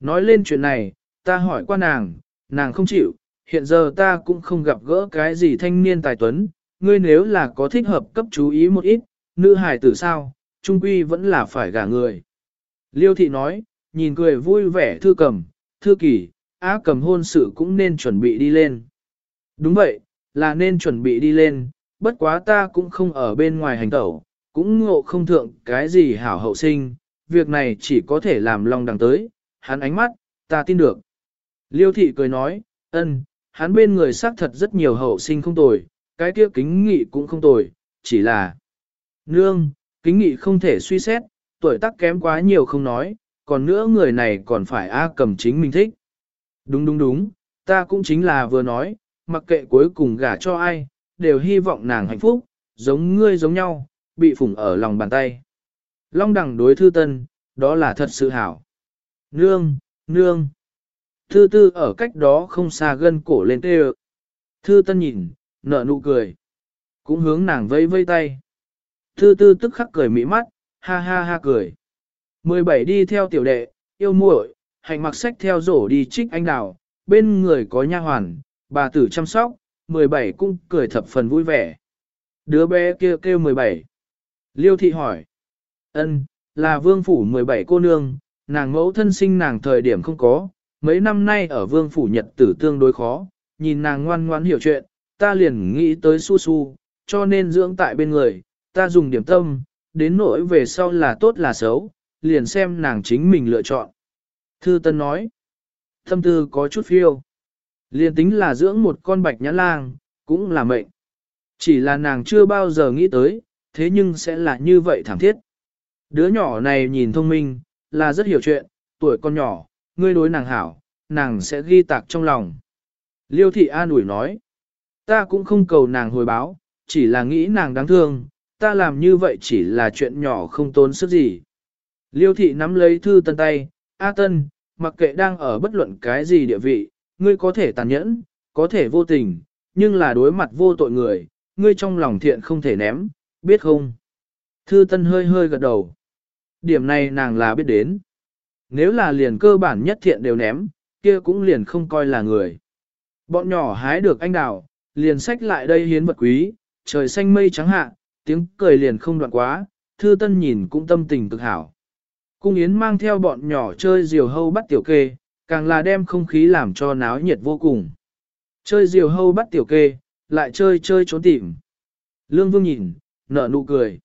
Nói lên chuyện này, ta hỏi qua nàng, nàng không chịu, hiện giờ ta cũng không gặp gỡ cái gì thanh niên tài tuấn, ngươi nếu là có thích hợp cấp chú ý một ít, nữ hài tử sao, trung quy vẫn là phải gả người. Liêu thị nói, nhìn cười vui vẻ thư cầm, thư kỳ, á cầm hôn sự cũng nên chuẩn bị đi lên. Đúng vậy, là nên chuẩn bị đi lên, bất quá ta cũng không ở bên ngoài hành tẩu, cũng ngộ không thượng cái gì hảo hậu sinh, việc này chỉ có thể làm lòng đằng tới, hắn ánh mắt, ta tin được. Liêu thị cười nói, ân, hắn bên người xác thật rất nhiều hậu sinh không tồi, cái kia kính nghị cũng không tồi, chỉ là nương, kính nghị không thể suy xét, tuổi tác kém quá nhiều không nói, còn nữa người này còn phải A cầm chính mình thích. Đúng đúng đúng, ta cũng chính là vừa nói, mặc kệ cuối cùng gả cho ai, đều hy vọng nàng hạnh phúc, giống ngươi giống nhau, bị phủng ở lòng bàn tay. Long đẳng đối thư tân, đó là thật sự hảo. Nương, nương. Thư tư ở cách đó không xa gân cổ lên tê Thư tân nhìn, nở nụ cười. Cũng hướng nàng vây vây tay. Thư tư tức khắc cười mỹ mắt, ha ha ha cười. 17 đi theo tiểu đệ, yêu muội, hành mặc sách theo rổ đi trích anh đào, bên người có nha hoàn, bà tử chăm sóc, 17 cũng cười thập phần vui vẻ. Đứa bé kia kêu 17. Liêu thị hỏi ân là vương phủ 17 cô nương, nàng mẫu thân sinh nàng thời điểm không có, mấy năm nay ở vương phủ nhật tử tương đối khó, nhìn nàng ngoan ngoan hiểu chuyện, ta liền nghĩ tới su su, cho nên dưỡng tại bên người, ta dùng điểm tâm, đến nỗi về sau là tốt là xấu, liền xem nàng chính mình lựa chọn. Thư Tân nói, tâm tư có chút phiêu. liền tính là dưỡng một con bạch nhãn lang, cũng là mệnh. Chỉ là nàng chưa bao giờ nghĩ tới, thế nhưng sẽ là như vậy thảm thiết. Đứa nhỏ này nhìn thông minh, là rất hiểu chuyện, tuổi con nhỏ, ngươi đối nàng hảo, nàng sẽ ghi tạc trong lòng. Liêu thị an ủi nói, ta cũng không cầu nàng hồi báo, chỉ là nghĩ nàng đáng thương, ta làm như vậy chỉ là chuyện nhỏ không tốn sức gì. Liêu thị nắm lấy thư tân tay, A tân, mặc kệ đang ở bất luận cái gì địa vị, ngươi có thể tàn nhẫn, có thể vô tình, nhưng là đối mặt vô tội người, ngươi trong lòng thiện không thể ném, Biết không? Thư Tân hơi hơi gật đầu. Điểm này nàng là biết đến. Nếu là liền cơ bản nhất thiện đều ném, kia cũng liền không coi là người. Bọn nhỏ hái được anh đào, liền sách lại đây hiến vật quý, trời xanh mây trắng hạ, tiếng cười liền không đoạn quá, Thư Tân nhìn cũng tâm tình cực hảo. Cung Yến mang theo bọn nhỏ chơi diều hâu bắt tiểu kê, càng là đem không khí làm cho náo nhiệt vô cùng. Chơi diều hâu bắt tiểu kê, lại chơi chơi trốn tìm. Lương Vương nhìn, nở nụ cười.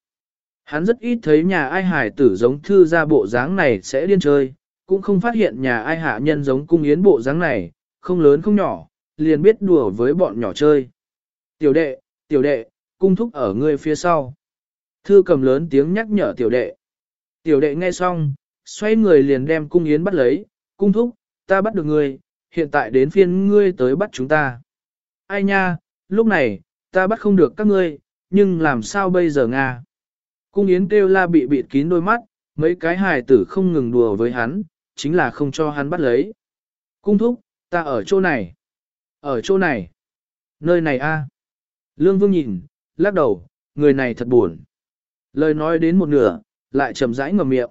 Hắn rất ít thấy nhà ai hải tử giống thư ra bộ dáng này sẽ điên chơi, cũng không phát hiện nhà ai hạ nhân giống cung yến bộ dáng này, không lớn không nhỏ, liền biết đùa với bọn nhỏ chơi. Tiểu đệ, tiểu đệ, cung thúc ở ngươi phía sau. Thư cầm lớn tiếng nhắc nhở tiểu đệ. Tiểu đệ nghe xong, xoay người liền đem cung yến bắt lấy, cung thúc, ta bắt được ngươi, hiện tại đến phiên ngươi tới bắt chúng ta. Ai nha, lúc này, ta bắt không được các ngươi, nhưng làm sao bây giờ Nga? Cung yến kêu la bị bịt kín đôi mắt, mấy cái hài tử không ngừng đùa với hắn, chính là không cho hắn bắt lấy. Cung thúc, ta ở chỗ này. Ở chỗ này. Nơi này a. Lương Vương nhìn, lắc đầu, người này thật buồn. Lời nói đến một nửa, lại chậm rãi ngầm miệng.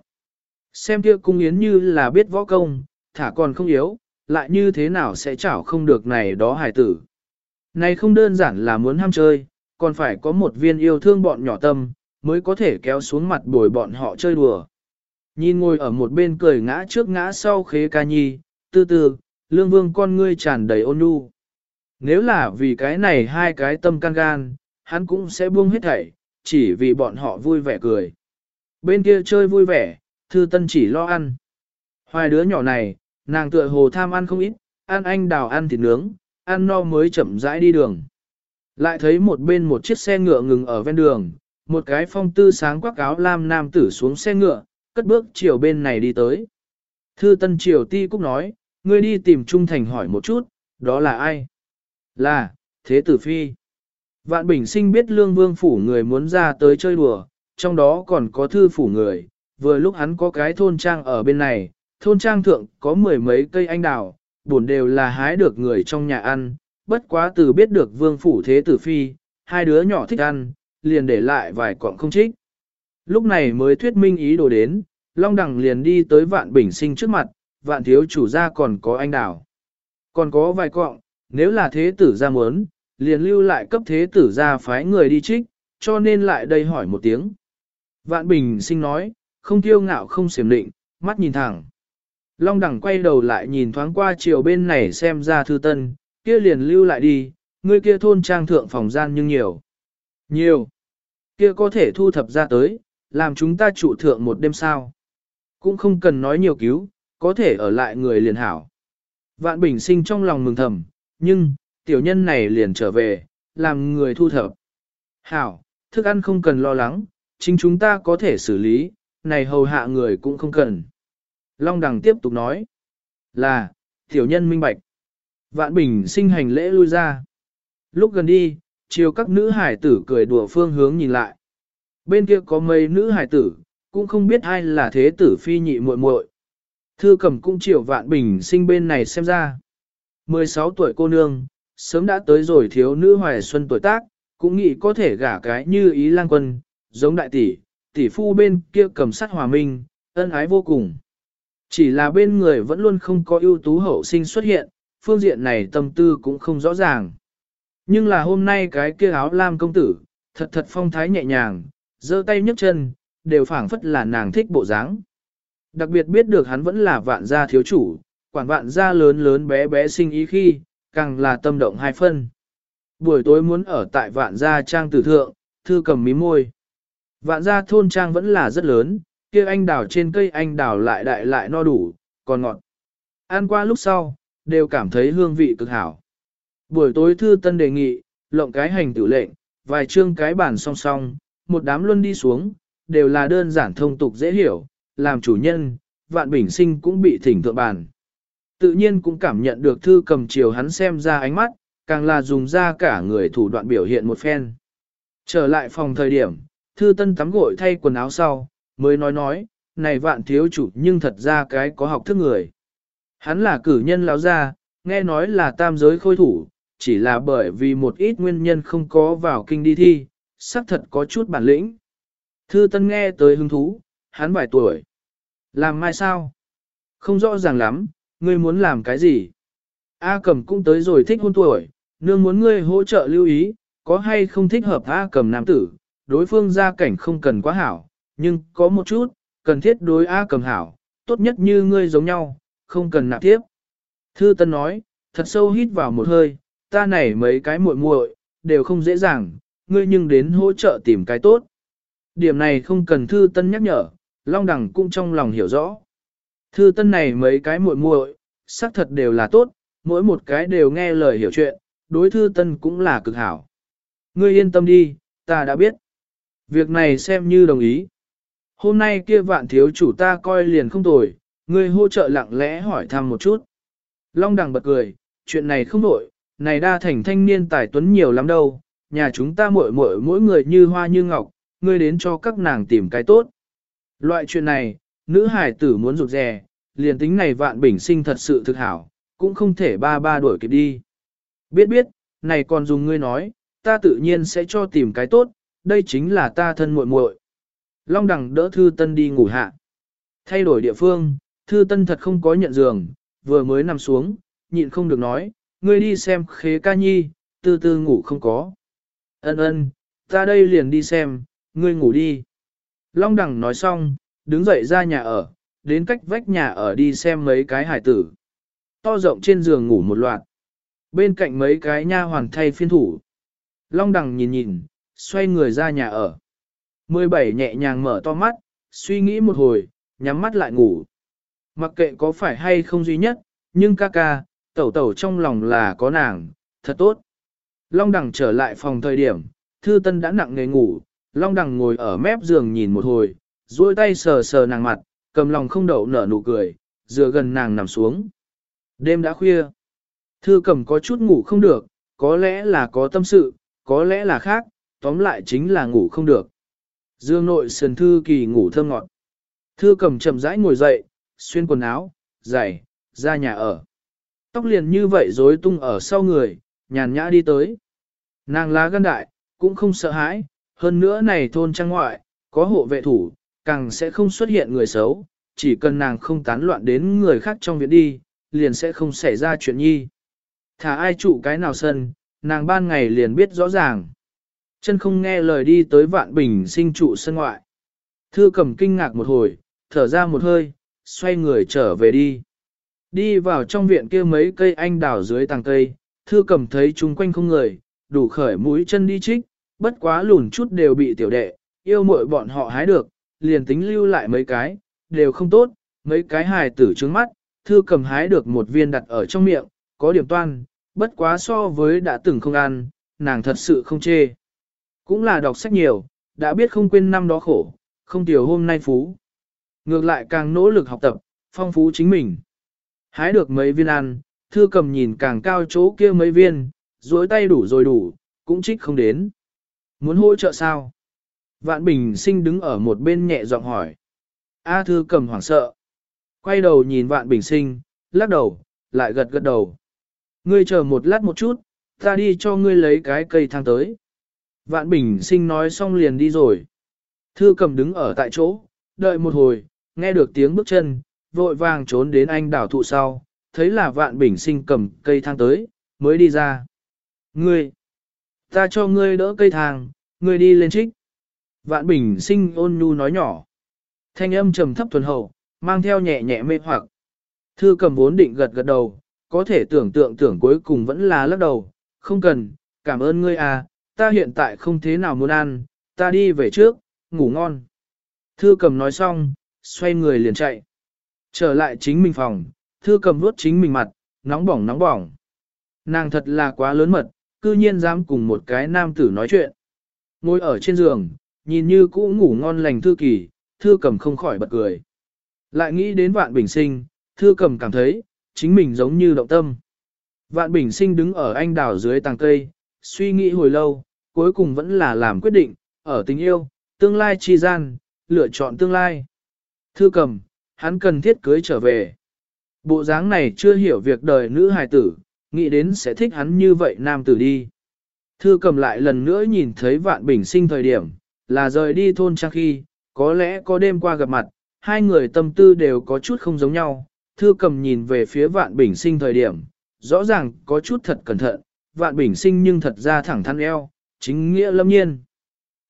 Xem kia cung yến như là biết võ công, thả còn không yếu, lại như thế nào sẽ chảo không được này đó hài tử. Này không đơn giản là muốn ham chơi, còn phải có một viên yêu thương bọn nhỏ tâm, mới có thể kéo xuống mặt bồi bọn họ chơi đùa. Nhìn ngồi ở một bên cười ngã trước ngã sau khế ca nhi, tư tư, lương vương con ngươi tràn đầy ôn nhu. Nếu là vì cái này hai cái tâm can gan, hắn cũng sẽ buông hết thảy, chỉ vì bọn họ vui vẻ cười. Bên kia chơi vui vẻ, thư tân chỉ lo ăn. Hoài đứa nhỏ này, nàng tựa hồ tham ăn không ít, ăn anh đào ăn thịt nướng, ăn no mới chậm rãi đi đường. Lại thấy một bên một chiếc xe ngựa ngừng ở ven đường, một cái phong tư sáng quắc áo lam nam tử xuống xe ngựa, cất bước chiều bên này đi tới. Thư Tân Triều Ti Cúc nói, ngươi đi tìm Trung Thành hỏi một chút, đó là ai? Là, Thế Tử Phi. Vạn Bình Sinh biết Lương Vương phủ người muốn ra tới chơi đùa, trong đó còn có thư phủ người, vừa lúc hắn có cái thôn trang ở bên này, thôn trang thượng có mười mấy cây anh đào, buồn đều là hái được người trong nhà ăn, bất quá từ biết được Vương phủ Thế Tử Phi, hai đứa nhỏ thích ăn, liền để lại vài cọng không trích. Lúc này mới thuyết minh ý đồ đến, Long Đằng liền đi tới vạn bình sinh trước mặt, vạn thiếu chủ gia còn có anh đào. Còn có vài cọng, nếu là thế tử gia muốn, liền lưu lại cấp thế tử gia phái người đi trích, cho nên lại đây hỏi một tiếng. Vạn bình sinh nói, không tiêu ngạo không xiểm định, mắt nhìn thẳng. Long đẳng quay đầu lại nhìn thoáng qua chiều bên này xem ra thư tân, kia liền lưu lại đi, người kia thôn trang thượng phòng gian nhưng nhiều. Nhiều. Kia có thể thu thập ra tới, làm chúng ta trụ thượng một đêm sao. Cũng không cần nói nhiều cứu, có thể ở lại người liền hảo. Vạn bình sinh trong lòng mừng thầm, nhưng, tiểu nhân này liền trở về, làm người thu thập. Hảo, thức ăn không cần lo lắng, chính chúng ta có thể xử lý, này hầu hạ người cũng không cần. Long đằng tiếp tục nói, là, tiểu nhân minh bạch. Vạn bình sinh hành lễ lui ra. Lúc gần đi, chiều các nữ hải tử cười đùa phương hướng nhìn lại. Bên kia có mấy nữ hải tử, cũng không biết ai là thế tử phi nhị muội muội. Thư cầm cũng chiều vạn bình sinh bên này xem ra. 16 tuổi cô nương, sớm đã tới rồi thiếu nữ hoài xuân tuổi tác, cũng nghĩ có thể gả cái như ý lang quân, giống đại tỷ, tỷ phu bên kia cầm sắt hòa minh, ân ái vô cùng. Chỉ là bên người vẫn luôn không có ưu tú hậu sinh xuất hiện, phương diện này tâm tư cũng không rõ ràng. Nhưng là hôm nay cái kia áo lam công tử, thật thật phong thái nhẹ nhàng, giơ tay nhấc chân, đều phảng phất là nàng thích bộ dáng. Đặc biệt biết được hắn vẫn là vạn gia thiếu chủ, quản vạn gia lớn lớn bé bé sinh ý khi, càng là tâm động hai phân. Buổi tối muốn ở tại vạn gia trang tử thượng, thư cầm mí môi. Vạn gia thôn trang vẫn là rất lớn, kia anh đào trên cây anh đào lại đại lại no đủ, còn ngọt. Ăn qua lúc sau, đều cảm thấy hương vị cực hảo. Buổi tối thư tân đề nghị, lộng cái hành tử lệnh, vài chương cái bản song song, một đám luân đi xuống, đều là đơn giản thông tục dễ hiểu, làm chủ nhân, vạn bình sinh cũng bị thỉnh thượng bàn. Tự nhiên cũng cảm nhận được thư cầm chiều hắn xem ra ánh mắt, càng là dùng ra cả người thủ đoạn biểu hiện một phen. Trở lại phòng thời điểm, thư tân tắm gội thay quần áo sau, mới nói nói, này vạn thiếu chủ nhưng thật ra cái có học thức người. Hắn là cử nhân lão gia, nghe nói là tam giới khôi thủ, chỉ là bởi vì một ít nguyên nhân không có vào kinh đi thi, xác thật có chút bản lĩnh. Thư Tân nghe tới hứng thú, hắn vài tuổi. Làm mai sao? Không rõ ràng lắm, ngươi muốn làm cái gì? A Cầm cũng tới rồi thích hôn tuổi, nương muốn ngươi hỗ trợ lưu ý, có hay không thích hợp A Cầm nam tử, đối phương gia cảnh không cần quá hảo, nhưng có một chút, cần thiết đối A Cầm hảo, tốt nhất như ngươi giống nhau, không cần nạp tiếp. Thư Tân nói, thật sâu hít vào một hơi, ta này mấy cái muội muội đều không dễ dàng, ngươi nhưng đến hỗ trợ tìm cái tốt. Điểm này không cần Thư Tân nhắc nhở, Long Đằng cũng trong lòng hiểu rõ. Thư Tân này mấy cái muội muội, xác thật đều là tốt, mỗi một cái đều nghe lời hiểu chuyện, đối Thư Tân cũng là cực hảo. Ngươi yên tâm đi, ta đã biết. Việc này xem như đồng ý. Hôm nay kia vạn thiếu chủ ta coi liền không tồi, ngươi hỗ trợ lặng lẽ hỏi thăm một chút. Long đằng bật cười, chuyện này không đổi, này đa thành thanh niên tài tuấn nhiều lắm đâu, nhà chúng ta muội muội mỗi người như hoa như ngọc, ngươi đến cho các nàng tìm cái tốt. Loại chuyện này, nữ hải tử muốn rụt rè, liền tính này vạn bình sinh thật sự thực hảo, cũng không thể ba ba đuổi kịp đi. Biết biết, này còn dùng ngươi nói, ta tự nhiên sẽ cho tìm cái tốt, đây chính là ta thân muội muội. Long đằng đỡ Thư Tân đi ngủ hạ. Thay đổi địa phương, Thư Tân thật không có nhận giường, vừa mới nằm xuống, nhịn không được nói, ngươi đi xem khế ca nhi, từ từ ngủ không có. Ân ân, ta đây liền đi xem, ngươi ngủ đi. Long đằng nói xong, đứng dậy ra nhà ở, đến cách vách nhà ở đi xem mấy cái hải tử. To rộng trên giường ngủ một loạt. Bên cạnh mấy cái nha hoàn thay phiên thủ. Long đằng nhìn nhìn, xoay người ra nhà ở. 17 nhẹ nhàng mở to mắt, suy nghĩ một hồi, nhắm mắt lại ngủ. Mặc kệ có phải hay không duy nhất, nhưng ca ca, tẩu tẩu trong lòng là có nàng, thật tốt. Long đằng trở lại phòng thời điểm, thư tân đã nặng nghề ngủ, long đằng ngồi ở mép giường nhìn một hồi, duỗi tay sờ sờ nàng mặt, cầm lòng không đậu nở nụ cười, dựa gần nàng nằm xuống. Đêm đã khuya, thư cầm có chút ngủ không được, có lẽ là có tâm sự, có lẽ là khác, tóm lại chính là ngủ không được. Dương nội sườn thư kỳ ngủ thơm ngọt. Thư cầm chậm rãi ngồi dậy, xuyên quần áo, giày, ra nhà ở. Tóc liền như vậy rối tung ở sau người, nhàn nhã đi tới. Nàng lá gan đại, cũng không sợ hãi, hơn nữa này thôn trang ngoại, có hộ vệ thủ, càng sẽ không xuất hiện người xấu, chỉ cần nàng không tán loạn đến người khác trong viện đi, liền sẽ không xảy ra chuyện nhi. Thả ai trụ cái nào sân, nàng ban ngày liền biết rõ ràng. Chân không nghe lời đi tới vạn bình sinh trụ sân ngoại. Thư cầm kinh ngạc một hồi, thở ra một hơi, xoay người trở về đi. Đi vào trong viện kia mấy cây anh đào dưới tàng cây, thư cầm thấy chúng quanh không người, đủ khởi mũi chân đi trích, bất quá lùn chút đều bị tiểu đệ, yêu mội bọn họ hái được, liền tính lưu lại mấy cái, đều không tốt, mấy cái hài tử trứng mắt, thư cầm hái được một viên đặt ở trong miệng, có điểm toan, bất quá so với đã từng không ăn, nàng thật sự không chê. Cũng là đọc sách nhiều, đã biết không quên năm đó khổ, không tiểu hôm nay phú. Ngược lại càng nỗ lực học tập, phong phú chính mình. Hái được mấy viên ăn, thư cầm nhìn càng cao chỗ kia mấy viên, dối tay đủ rồi đủ, cũng trích không đến. Muốn hỗ trợ sao? Vạn Bình sinh đứng ở một bên nhẹ giọng hỏi. A thư cầm hoảng sợ. Quay đầu nhìn Vạn Bình sinh, lắc đầu, lại gật gật đầu. Ngươi chờ một lát một chút, ta đi cho ngươi lấy cái cây thang tới. Vạn Bình sinh nói xong liền đi rồi. Thư cầm đứng ở tại chỗ, đợi một hồi, nghe được tiếng bước chân, vội vàng trốn đến anh đảo thụ sau, thấy là Vạn Bình sinh cầm cây thang tới, mới đi ra. Ngươi, ta cho ngươi đỡ cây thang, ngươi đi lên trích. Vạn Bình sinh ôn nhu nói nhỏ. Thanh âm trầm thấp thuần hậu, mang theo nhẹ nhẹ mê hoặc. Thư cầm vốn định gật gật đầu, có thể tưởng tượng tưởng cuối cùng vẫn là lắc đầu, không cần, cảm ơn ngươi à, ta hiện tại không thế nào muốn ăn, ta đi về trước, ngủ ngon. Thư cầm nói xong, xoay người liền chạy. Trở lại chính mình phòng, thư cầm vuốt chính mình mặt, nóng bỏng nóng bỏng. Nàng thật là quá lớn mật, cư nhiên dám cùng một cái nam tử nói chuyện. Ngồi ở trên giường, nhìn như cũ ngủ ngon lành thư kỳ, thư cầm không khỏi bật cười. Lại nghĩ đến vạn bình sinh, thư cầm cảm thấy, chính mình giống như động tâm. Vạn bình sinh đứng ở anh đào dưới tàng cây, suy nghĩ hồi lâu, cuối cùng vẫn là làm quyết định, ở tình yêu, tương lai chi gian, lựa chọn tương lai. Thư cầm, hắn cần thiết cưới trở về. Bộ dáng này chưa hiểu việc đời nữ hài tử, nghĩ đến sẽ thích hắn như vậy nam tử đi. Thư cầm lại lần nữa nhìn thấy vạn bình sinh thời điểm, là rời đi thôn trang khi, có lẽ có đêm qua gặp mặt, hai người tâm tư đều có chút không giống nhau. Thư cầm nhìn về phía vạn bình sinh thời điểm, rõ ràng có chút thật cẩn thận, vạn bình sinh nhưng thật ra thẳng thắn eo, chính nghĩa lâm nhiên.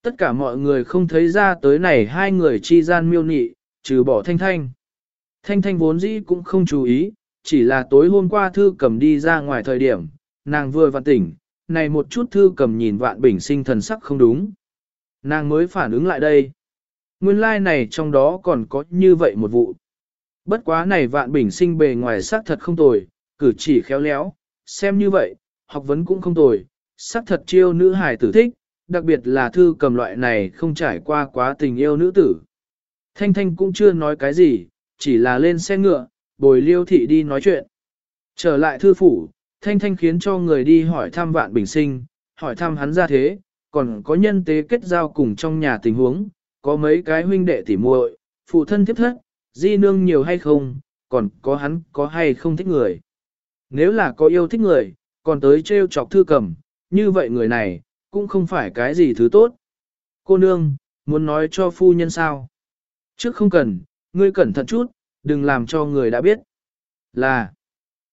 Tất cả mọi người không thấy ra tới này hai người chi gian miêu nị, trừ bỏ thanh thanh. Thanh thanh vốn dĩ cũng không chú ý, chỉ là tối hôm qua thư cầm đi ra ngoài thời điểm, nàng vừa vặn tỉnh, này một chút thư cầm nhìn vạn bình sinh thần sắc không đúng. Nàng mới phản ứng lại đây. Nguyên lai like này trong đó còn có như vậy một vụ. Bất quá này vạn bình sinh bề ngoài sắc thật không tồi, cử chỉ khéo léo, xem như vậy, học vấn cũng không tồi, sắc thật chiêu nữ hài tử thích, đặc biệt là thư cầm loại này không trải qua quá tình yêu nữ tử. Thanh Thanh cũng chưa nói cái gì, chỉ là lên xe ngựa, bồi liêu thị đi nói chuyện. Trở lại thư phủ, Thanh Thanh khiến cho người đi hỏi thăm vạn bình sinh, hỏi thăm hắn ra thế, còn có nhân tế kết giao cùng trong nhà tình huống, có mấy cái huynh đệ tỉ muội, phụ thân tiếp thất, di nương nhiều hay không, còn có hắn có hay không thích người. Nếu là có yêu thích người, còn tới trêu chọc thư cầm, như vậy người này, cũng không phải cái gì thứ tốt. Cô nương, muốn nói cho phu nhân sao? Trước không cần, ngươi cẩn thận chút, đừng làm cho người đã biết. Là,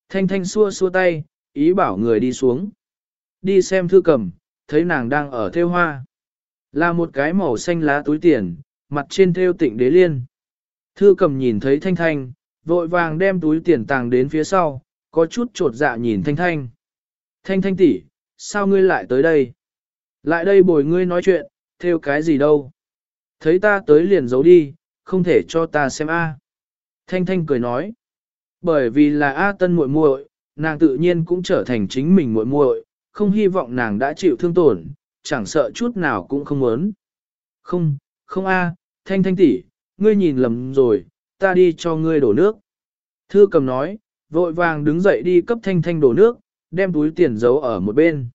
thanh thanh xua xua tay, ý bảo người đi xuống. Đi xem thư cầm, thấy nàng đang ở theo hoa. Là một cái màu xanh lá túi tiền, mặt trên theo tịnh đế liên. Thư cầm nhìn thấy thanh thanh, vội vàng đem túi tiền tàng đến phía sau, có chút trột dạ nhìn thanh thanh. Thanh thanh tỷ, sao ngươi lại tới đây? Lại đây bồi ngươi nói chuyện, theo cái gì đâu? Thấy ta tới liền giấu đi, không thể cho ta xem a. Thanh thanh cười nói. Bởi vì là A tân muội muội, nàng tự nhiên cũng trở thành chính mình muội muội, không hy vọng nàng đã chịu thương tổn, chẳng sợ chút nào cũng không muốn. Không, không a, thanh thanh tỷ, ngươi nhìn lầm rồi, ta đi cho ngươi đổ nước. Thư cầm nói, vội vàng đứng dậy đi cấp thanh thanh đổ nước, đem túi tiền giấu ở một bên.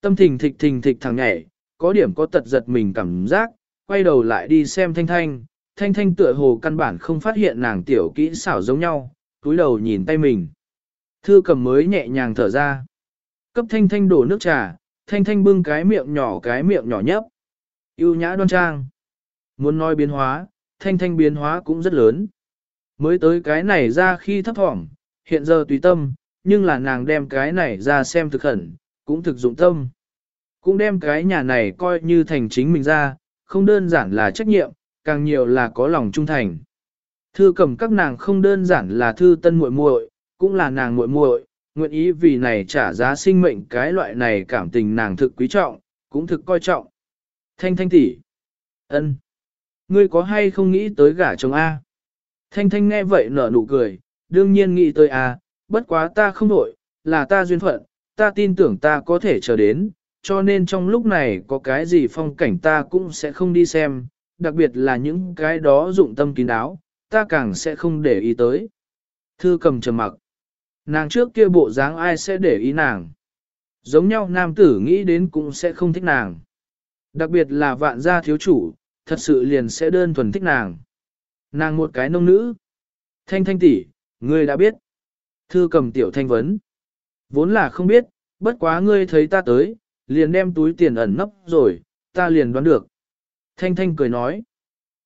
Tâm thình thịch thình thịch thằng nhảy, có điểm có tật giật mình cảm giác, quay đầu lại đi xem thanh thanh, thanh thanh tựa hồ căn bản không phát hiện nàng tiểu kỹ xảo giống nhau, túi đầu nhìn tay mình. Thư cầm mới nhẹ nhàng thở ra. Cấp thanh thanh đổ nước trà, thanh thanh bưng cái miệng nhỏ cái miệng nhỏ nhấp. yêu nhã đoan trang. Muốn nói biến hóa, thanh thanh biến hóa cũng rất lớn. Mới tới cái này ra khi thấp thỏm, hiện giờ tùy tâm, nhưng là nàng đem cái này ra xem thực khẩn, cũng thực dụng tâm. Cũng đem cái nhà này coi như thành chính mình ra, không đơn giản là trách nhiệm, càng nhiều là có lòng trung thành. Thư cầm các nàng không đơn giản là thư tân muội muội, cũng là nàng muội muội, nguyện ý vì này trả giá sinh mệnh cái loại này cảm tình nàng thực quý trọng, cũng thực coi trọng. Thanh thanh tỷ, ân, ngươi có hay không nghĩ tới gả chồng A? Thanh thanh nghe vậy nở nụ cười, đương nhiên nghĩ tới A, bất quá ta không đổi, là ta duyên phận, ta tin tưởng ta có thể chờ đến, cho nên trong lúc này có cái gì phong cảnh ta cũng sẽ không đi xem, đặc biệt là những cái đó dụng tâm kín đáo, ta càng sẽ không để ý tới. Thư cầm trầm mặc. Nàng trước kia bộ dáng ai sẽ để ý nàng. Giống nhau nam tử nghĩ đến cũng sẽ không thích nàng. Đặc biệt là vạn gia thiếu chủ, thật sự liền sẽ đơn thuần thích nàng. Nàng một cái nông nữ. Thanh thanh tỷ, ngươi đã biết. Thư cầm tiểu thanh vấn. Vốn là không biết, bất quá ngươi thấy ta tới, liền đem túi tiền ẩn nấp rồi, ta liền đoán được. Thanh thanh cười nói.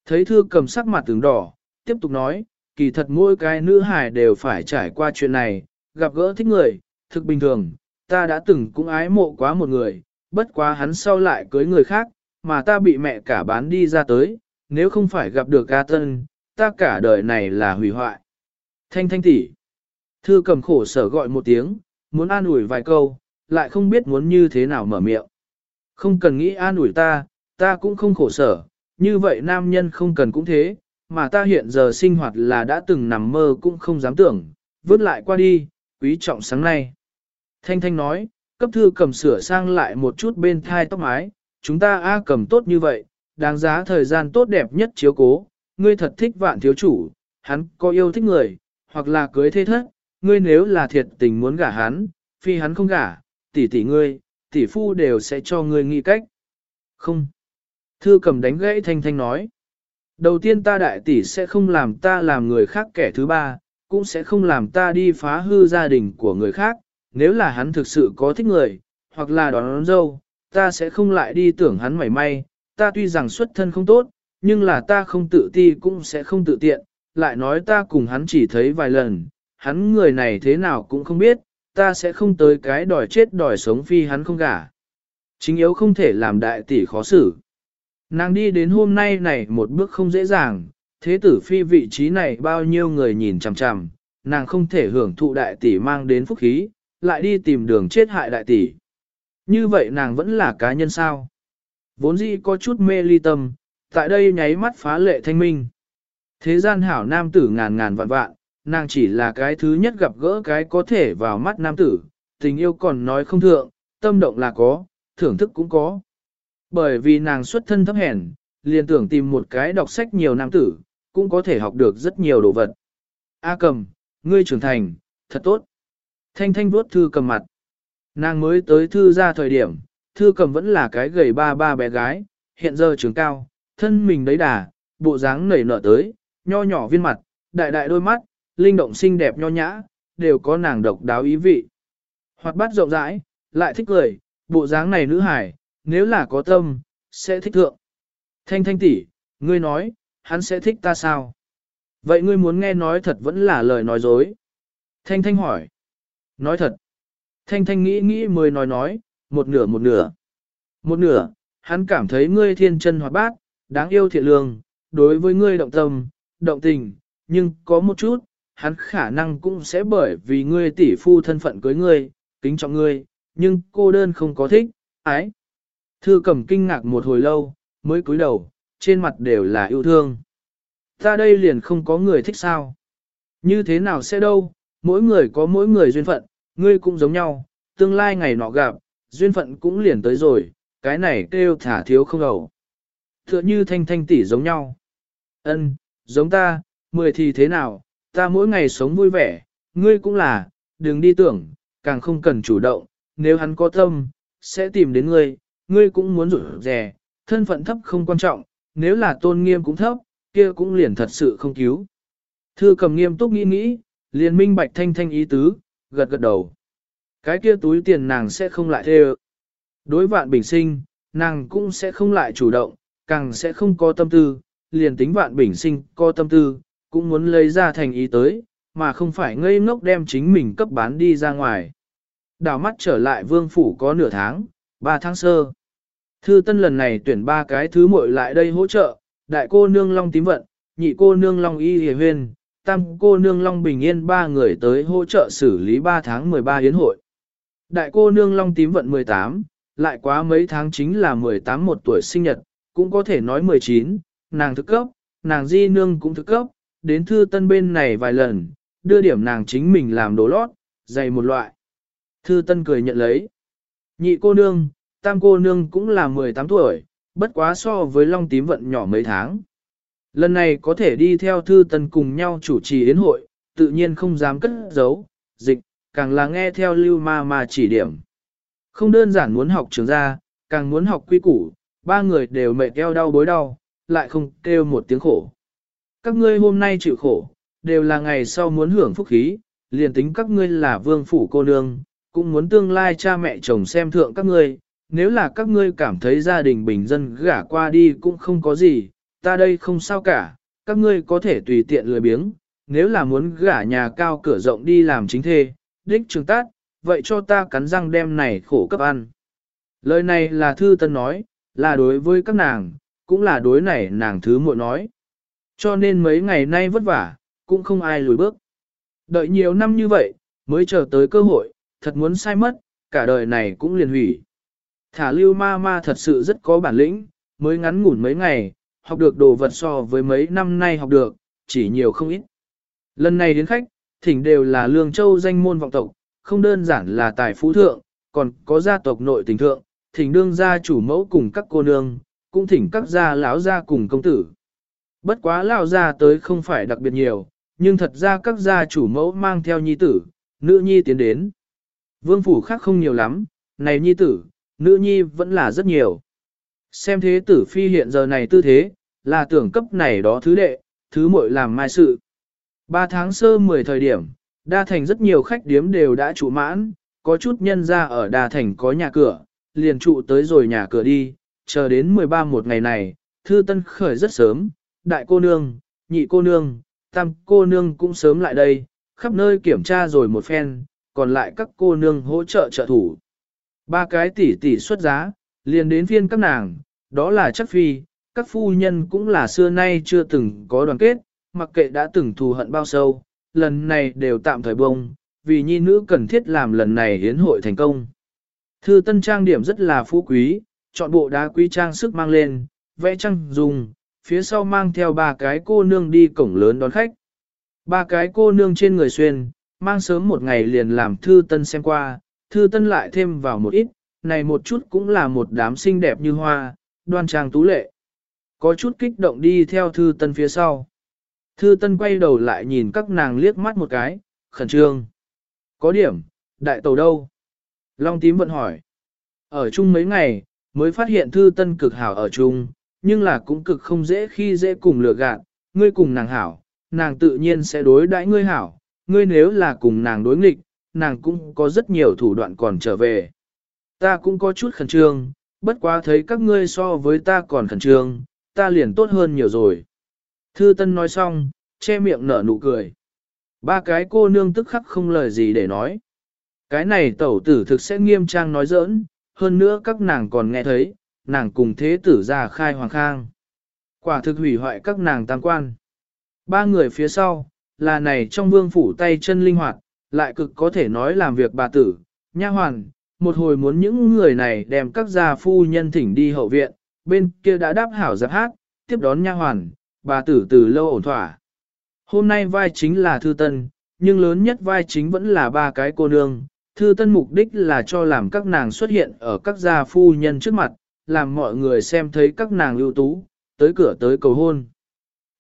Thấy thư cầm sắc mặt tướng đỏ, tiếp tục nói, kỳ thật mỗi cái nữ hài đều phải trải qua chuyện này, gặp gỡ thích người, thực bình thường, ta đã từng cũng ái mộ quá một người, bất quá hắn sau lại cưới người khác, mà ta bị mẹ cả bán đi ra tới, nếu không phải gặp được ca tân, ta cả đời này là hủy hoại. Thanh thanh tỷ, thư cầm khổ sở gọi một tiếng, muốn an ủi vài câu, lại không biết muốn như thế nào mở miệng. Không cần nghĩ an ủi ta, ta cũng không khổ sở, như vậy nam nhân không cần cũng thế, mà ta hiện giờ sinh hoạt là đã từng nằm mơ cũng không dám tưởng, vứt lại qua đi, quý trọng sáng nay. Thanh Thanh nói, cấp thư cầm sửa sang lại một chút bên thai tóc mái, chúng ta a cầm tốt như vậy, đáng giá thời gian tốt đẹp nhất chiếu cố, ngươi thật thích vạn thiếu chủ, hắn có yêu thích người, hoặc là cưới thế thất, ngươi nếu là thiệt tình muốn gả hắn, phi hắn không gả, tỷ tỷ ngươi, tỷ phu đều sẽ cho ngươi nghĩ cách. Không. Thư cầm đánh gãy Thanh Thanh nói. Đầu tiên ta đại tỷ sẽ không làm ta làm người khác kẻ thứ ba, cũng sẽ không làm ta đi phá hư gia đình của người khác, nếu là hắn thực sự có thích người, hoặc là đón, đón dâu, ta sẽ không lại đi tưởng hắn mảy may, ta tuy rằng xuất thân không tốt, nhưng là ta không tự ti cũng sẽ không tự tiện, lại nói ta cùng hắn chỉ thấy vài lần, hắn người này thế nào cũng không biết, ta sẽ không tới cái đòi chết đòi sống phi hắn không gả. Chính yếu không thể làm đại tỷ khó xử. Nàng đi đến hôm nay này một bước không dễ dàng, thế tử phi vị trí này bao nhiêu người nhìn chằm chằm, nàng không thể hưởng thụ đại tỷ mang đến phúc khí, lại đi tìm đường chết hại đại tỷ. Như vậy nàng vẫn là cá nhân sao? Vốn dĩ có chút mê ly tâm, tại đây nháy mắt phá lệ thanh minh. Thế gian hảo nam tử ngàn ngàn vạn vạn, nàng chỉ là cái thứ nhất gặp gỡ cái có thể vào mắt nam tử, tình yêu còn nói không thượng, tâm động là có, thưởng thức cũng có. Bởi vì nàng xuất thân thấp hèn, liền tưởng tìm một cái đọc sách nhiều nam tử, cũng có thể học được rất nhiều đồ vật. A cầm, ngươi trưởng thành, thật tốt. Thanh thanh vuốt thư cầm mặt. Nàng mới tới thư ra thời điểm, thư cầm vẫn là cái gầy ba ba bé gái, hiện giờ trường cao, thân mình đấy đà, bộ dáng nảy nở tới, nho nhỏ viên mặt, đại đại đôi mắt, linh động xinh đẹp nho nhã, đều có nàng độc đáo ý vị. Hoạt bát rộng rãi, lại thích cười, bộ dáng này nữ hải, nếu là có tâm, sẽ thích thượng. Thanh thanh tỷ, ngươi nói, hắn sẽ thích ta sao? Vậy ngươi muốn nghe nói thật vẫn là lời nói dối. Thanh thanh hỏi. Nói thật. Thanh thanh nghĩ nghĩ mới nói nói, một nửa một nửa. Một nửa, hắn cảm thấy ngươi thiên chân hoạt bát, đáng yêu thiện lương, đối với ngươi động tâm, động tình, nhưng có một chút, hắn khả năng cũng sẽ bởi vì ngươi tỷ phu thân phận cưới ngươi, kính trọng ngươi, nhưng cô đơn không có thích, ái. Thư cầm kinh ngạc một hồi lâu, mới cúi đầu, trên mặt đều là yêu thương. Ta đây liền không có người thích sao. Như thế nào sẽ đâu, mỗi người có mỗi người duyên phận, ngươi cũng giống nhau, tương lai ngày nọ gặp, duyên phận cũng liền tới rồi, cái này kêu thả thiếu không đầu. Tựa như thanh thanh tỷ giống nhau. Ân, giống ta, mười thì thế nào, ta mỗi ngày sống vui vẻ, ngươi cũng là, đừng đi tưởng, càng không cần chủ động, nếu hắn có tâm, sẽ tìm đến ngươi, ngươi cũng muốn rủi rè, thân phận thấp không quan trọng, nếu là tôn nghiêm cũng thấp, kia cũng liền thật sự không cứu. Thư cầm nghiêm túc nghĩ nghĩ, liền minh bạch thanh thanh ý tứ, gật gật đầu. Cái kia túi tiền nàng sẽ không lại thê Đối vạn bình sinh, nàng cũng sẽ không lại chủ động, càng sẽ không có tâm tư, liền tính vạn bình sinh có tâm tư, cũng muốn lấy ra thành ý tới, mà không phải ngây ngốc đem chính mình cấp bán đi ra ngoài. Đào mắt trở lại vương phủ có nửa tháng, ba tháng sơ. Thư tân lần này tuyển ba cái thứ muội lại đây hỗ trợ, đại cô nương long tím vận, nhị cô nương long y hề huyên, tam cô nương long bình yên ba người tới hỗ trợ xử lý 3 tháng 13 yến hội. Đại cô nương long tím vận 18, lại quá mấy tháng chính là 18 một tuổi sinh nhật, cũng có thể nói 19, nàng thức cấp, nàng di nương cũng thức cấp, đến thư tân bên này vài lần, đưa điểm nàng chính mình làm đồ lót, dày một loại. Thư tân cười nhận lấy. Nhị cô nương, tam cô nương cũng là 18 tuổi, bất quá so với long tím vận nhỏ mấy tháng. Lần này có thể đi theo thư tần cùng nhau chủ trì yến hội, tự nhiên không dám cất giấu, dịch, càng là nghe theo lưu ma mà chỉ điểm. Không đơn giản muốn học trường gia, càng muốn học quy củ, ba người đều mệt eo đau bối đau, lại không kêu một tiếng khổ. Các ngươi hôm nay chịu khổ, đều là ngày sau muốn hưởng phúc khí, liền tính các ngươi là vương phủ cô nương, cũng muốn tương lai cha mẹ chồng xem thượng các ngươi, nếu là các ngươi cảm thấy gia đình bình dân gả qua đi cũng không có gì, ta đây không sao cả, các ngươi có thể tùy tiện lười biếng, nếu là muốn gả nhà cao cửa rộng đi làm chính thê, đích trường tát, vậy cho ta cắn răng đem này khổ cấp ăn. Lời này là thư tân nói, là đối với các nàng, cũng là đối này nàng thứ muội nói. Cho nên mấy ngày nay vất vả, cũng không ai lùi bước. Đợi nhiều năm như vậy, mới chờ tới cơ hội, thật muốn sai mất, cả đời này cũng liền hủy. Thả lưu ma ma thật sự rất có bản lĩnh, mới ngắn ngủn mấy ngày, học được đồ vật so với mấy năm nay học được, chỉ nhiều không ít. Lần này đến khách, thỉnh đều là lương châu danh môn vọng tộc, không đơn giản là tài phú thượng, còn có gia tộc nội tình thượng, thỉnh đương gia chủ mẫu cùng các cô nương, cũng thỉnh các gia lão gia cùng công tử. Bất quá lão gia tới không phải đặc biệt nhiều, nhưng thật ra các gia chủ mẫu mang theo nhi tử, nữ nhi tiến đến. Vương phủ khác không nhiều lắm, này nhi tử, nữ nhi vẫn là rất nhiều. Xem thế tử phi hiện giờ này tư thế, là tưởng cấp này đó thứ đệ, thứ muội làm mai sự. Ba tháng sơ 10 thời điểm, đa thành rất nhiều khách điếm đều đã trụ mãn, có chút nhân ra ở đa Thành có nhà cửa, liền trụ tới rồi nhà cửa đi, chờ đến 13 một ngày này, thư tân khởi rất sớm, đại cô nương, nhị cô nương, tam cô nương cũng sớm lại đây, khắp nơi kiểm tra rồi một phen, còn lại các cô nương hỗ trợ trợ thủ. Ba cái tỷ tỷ xuất giá, liền đến phiên các nàng, đó là chắc phi, các phu nhân cũng là xưa nay chưa từng có đoàn kết, mặc kệ đã từng thù hận bao sâu, lần này đều tạm thời bông, vì nhi nữ cần thiết làm lần này hiến hội thành công. Thư tân trang điểm rất là phú quý, chọn bộ đá quý trang sức mang lên, vẽ trăng dùng, phía sau mang theo ba cái cô nương đi cổng lớn đón khách. Ba cái cô nương trên người xuyên, mang sớm một ngày liền làm thư tân xem qua, thư tân lại thêm vào một ít, này một chút cũng là một đám xinh đẹp như hoa, đoan trang tú lệ. Có chút kích động đi theo thư tân phía sau. Thư tân quay đầu lại nhìn các nàng liếc mắt một cái, khẩn trương. Có điểm, đại tàu đâu? Long tím vẫn hỏi. Ở chung mấy ngày, mới phát hiện thư tân cực hảo ở chung, nhưng là cũng cực không dễ khi dễ cùng lừa gạt, ngươi cùng nàng hảo, nàng tự nhiên sẽ đối đãi ngươi hảo, ngươi nếu là cùng nàng đối nghịch, nàng cũng có rất nhiều thủ đoạn còn trở về. Ta cũng có chút khẩn trương, bất quá thấy các ngươi so với ta còn khẩn trương, ta liền tốt hơn nhiều rồi. Thư Tân nói xong, che miệng nở nụ cười. Ba cái cô nương tức khắc không lời gì để nói. Cái này tẩu tử thực sẽ nghiêm trang nói giỡn, hơn nữa các nàng còn nghe thấy, nàng cùng thế tử ra khai hoàng khang. Quả thực hủy hoại các nàng tam quan. Ba người phía sau, là này trong vương phủ tay chân linh hoạt, lại cực có thể nói làm việc bà tử, nha hoàn, một hồi muốn những người này đem các gia phu nhân thỉnh đi hậu viện, bên kia đã đáp hảo giáp hát, tiếp đón nha hoàn, bà tử từ lâu ổn thỏa. Hôm nay vai chính là thư tân, nhưng lớn nhất vai chính vẫn là ba cái cô nương. Thư tân mục đích là cho làm các nàng xuất hiện ở các gia phu nhân trước mặt, làm mọi người xem thấy các nàng ưu tú, tới cửa tới cầu hôn.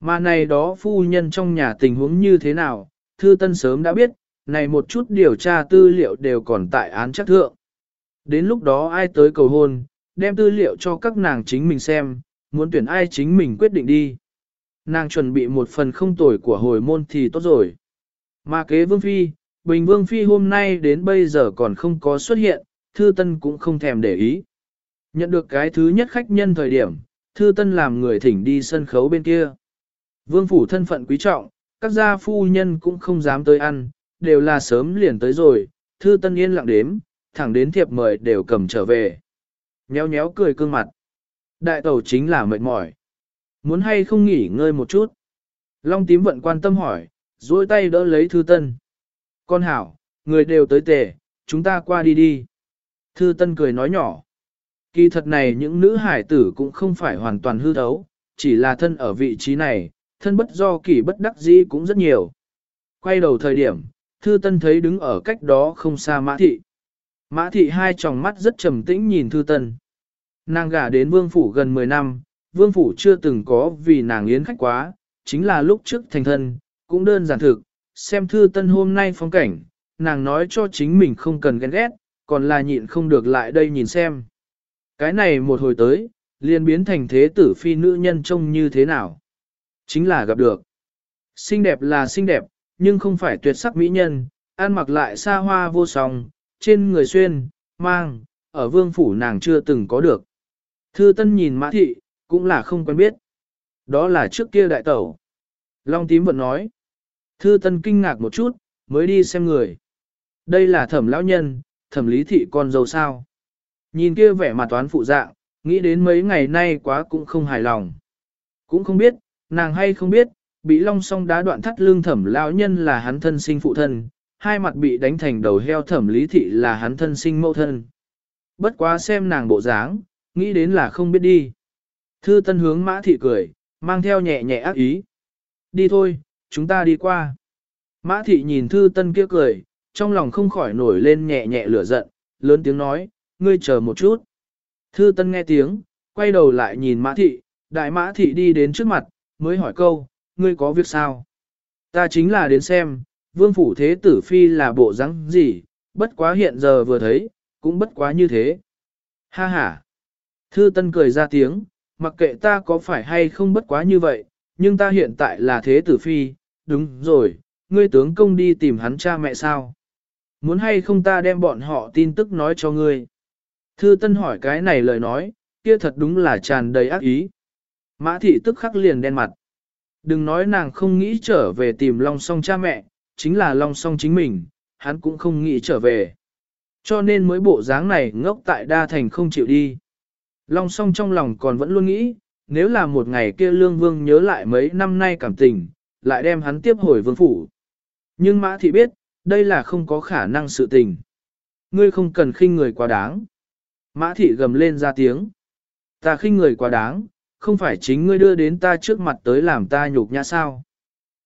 Mà này đó phu nhân trong nhà tình huống như thế nào, thư tân sớm đã biết, này một chút điều tra tư liệu đều còn tại án chắc thượng. Đến lúc đó ai tới cầu hôn, đem tư liệu cho các nàng chính mình xem, muốn tuyển ai chính mình quyết định đi. Nàng chuẩn bị một phần không tồi của hồi môn thì tốt rồi. Mà kế vương phi, Bình Vương Phi hôm nay đến bây giờ còn không có xuất hiện, Thư Tân cũng không thèm để ý. Nhận được cái thứ nhất khách nhân thời điểm, Thư Tân làm người thỉnh đi sân khấu bên kia. Vương phủ thân phận quý trọng, các gia phu nhân cũng không dám tới ăn, đều là sớm liền tới rồi, Thư Tân yên lặng đếm, thẳng đến thiệp mời đều cầm trở về. Nhéo nhéo cười cương mặt. Đại tẩu chính là mệt mỏi. Muốn hay không nghỉ ngơi một chút? Long tím vận quan tâm hỏi, duỗi tay đỡ lấy Thư Tân. Con hảo, người đều tới tề, chúng ta qua đi đi. Thư Tân cười nói nhỏ. Kỳ thật này những nữ hải tử cũng không phải hoàn toàn hư thấu, chỉ là thân ở vị trí này, thân bất do kỳ bất đắc dĩ cũng rất nhiều. Quay đầu thời điểm, Thư Tân thấy đứng ở cách đó không xa Mã Thị. Mã Thị hai tròng mắt rất trầm tĩnh nhìn Thư Tân. Nàng gả đến Vương Phủ gần 10 năm, Vương Phủ chưa từng có vì nàng yến khách quá, chính là lúc trước thành thân, cũng đơn giản thực, xem Thư Tân hôm nay phong cảnh, nàng nói cho chính mình không cần ghen ghét, còn là nhịn không được lại đây nhìn xem. Cái này một hồi tới, liền biến thành thế tử phi nữ nhân trông như thế nào. Chính là gặp được. Xinh đẹp là xinh đẹp, nhưng không phải tuyệt sắc mỹ nhân, ăn mặc lại xa hoa vô song, trên người xuyên, mang, ở vương phủ nàng chưa từng có được. Thư Tân nhìn Mã Thị, cũng là không quen biết. Đó là trước kia đại tẩu. Long tím vẫn nói. Thư Tân kinh ngạc một chút, mới đi xem người. Đây là thẩm lão nhân, thẩm lý thị con dâu sao. Nhìn kia vẻ mặt toán phụ dạng, nghĩ đến mấy ngày nay quá cũng không hài lòng. Cũng không biết, nàng hay không biết, bị long song đá đoạn thắt lưng thẩm lão nhân là hắn thân sinh phụ thân, hai mặt bị đánh thành đầu heo thẩm lý thị là hắn thân sinh mẫu thân. Bất quá xem nàng bộ dáng, nghĩ đến là không biết đi. Thư tân hướng mã thị cười, mang theo nhẹ nhẹ ác ý. Đi thôi, chúng ta đi qua. Mã thị nhìn thư tân kia cười, trong lòng không khỏi nổi lên nhẹ nhẹ lửa giận, lớn tiếng nói, ngươi chờ một chút. Thư Tân nghe tiếng, quay đầu lại nhìn Mã Thị, đại Mã Thị đi đến trước mặt, mới hỏi câu, ngươi có việc sao? Ta chính là đến xem, vương phủ thế tử phi là bộ rắn gì, bất quá hiện giờ vừa thấy, cũng bất quá như thế. Ha ha! Thư Tân cười ra tiếng, mặc kệ ta có phải hay không bất quá như vậy, nhưng ta hiện tại là thế tử phi, đúng rồi, ngươi tướng công đi tìm hắn cha mẹ sao? muốn hay không ta đem bọn họ tin tức nói cho ngươi. Thư Tân hỏi cái này lời nói, kia thật đúng là tràn đầy ác ý. Mã thị tức khắc liền đen mặt. Đừng nói nàng không nghĩ trở về tìm Long Song cha mẹ, chính là Long Song chính mình, hắn cũng không nghĩ trở về. Cho nên mới bộ dáng này ngốc tại đa thành không chịu đi. Long Song trong lòng còn vẫn luôn nghĩ, nếu là một ngày kia Lương Vương nhớ lại mấy năm nay cảm tình, lại đem hắn tiếp hồi vương phủ. Nhưng Mã Thị biết, đây là không có khả năng sự tình. Ngươi không cần khinh người quá đáng. Mã Thị gầm lên ra tiếng. Ta khinh người quá đáng, không phải chính ngươi đưa đến ta trước mặt tới làm ta nhục nhã sao.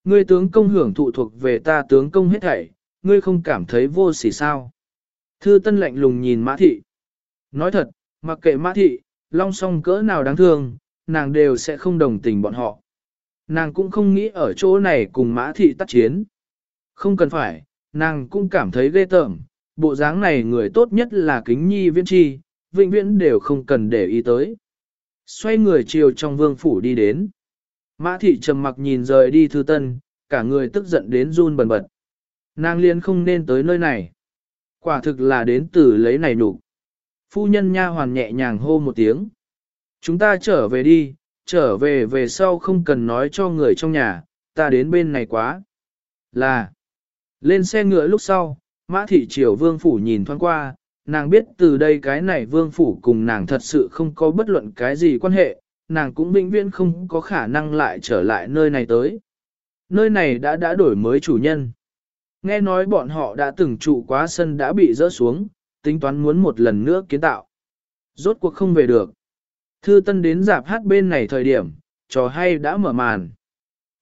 Ngươi tướng công hưởng thụ thuộc về ta tướng công hết thảy, ngươi không cảm thấy vô sỉ sao. Thư Tân lạnh lùng nhìn Mã Thị. Nói thật, mặc kệ Mã Thị, long song cỡ nào đáng thương, nàng đều sẽ không đồng tình bọn họ. Nàng cũng không nghĩ ở chỗ này cùng Mã Thị tác chiến. Không cần phải, nàng cũng cảm thấy ghê tởm, bộ dáng này người tốt nhất là kính nhi Viên chi, vĩnh viễn đều không cần để ý tới. Xoay người chiều trong vương phủ đi đến. Mã thị trầm mặc nhìn rời đi thư tân, cả người tức giận đến run bần bật. Nàng liên không nên tới nơi này. Quả thực là đến từ lấy này nụ. Phu nhân nha hoàn nhẹ nhàng hô một tiếng. Chúng ta trở về đi, trở về về sau không cần nói cho người trong nhà, ta đến bên này quá. Là, lên xe ngựa lúc sau, mã thị triều vương phủ nhìn thoáng qua, nàng biết từ đây cái này vương phủ cùng nàng thật sự không có bất luận cái gì quan hệ, nàng cũng vĩnh viễn không có khả năng lại trở lại nơi này tới. Nơi này đã đã đổi mới chủ nhân. Nghe nói bọn họ đã từng trụ quá sân đã bị rỡ xuống, tính toán muốn một lần nữa kiến tạo. Rốt cuộc không về được. Thư Tân đến dạp hát bên này thời điểm, trò hay đã mở màn.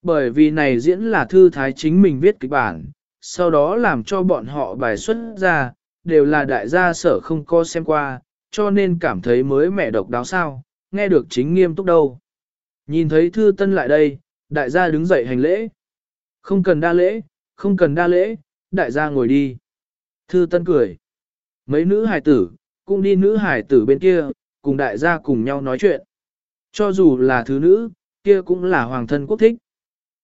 Bởi vì này diễn là thư thái chính mình viết kịch bản, sau đó làm cho bọn họ bài xuất ra, đều là đại gia sở không có xem qua, cho nên cảm thấy mới mẻ độc đáo sao, nghe được chính nghiêm túc đâu. Nhìn thấy thư tân lại đây, đại gia đứng dậy hành lễ. Không cần đa lễ, không cần đa lễ, đại gia ngồi đi. Thư tân cười. Mấy nữ hài tử, cũng đi nữ hài tử bên kia, cùng đại gia cùng nhau nói chuyện. Cho dù là thứ nữ, kia cũng là hoàng thân quốc thích.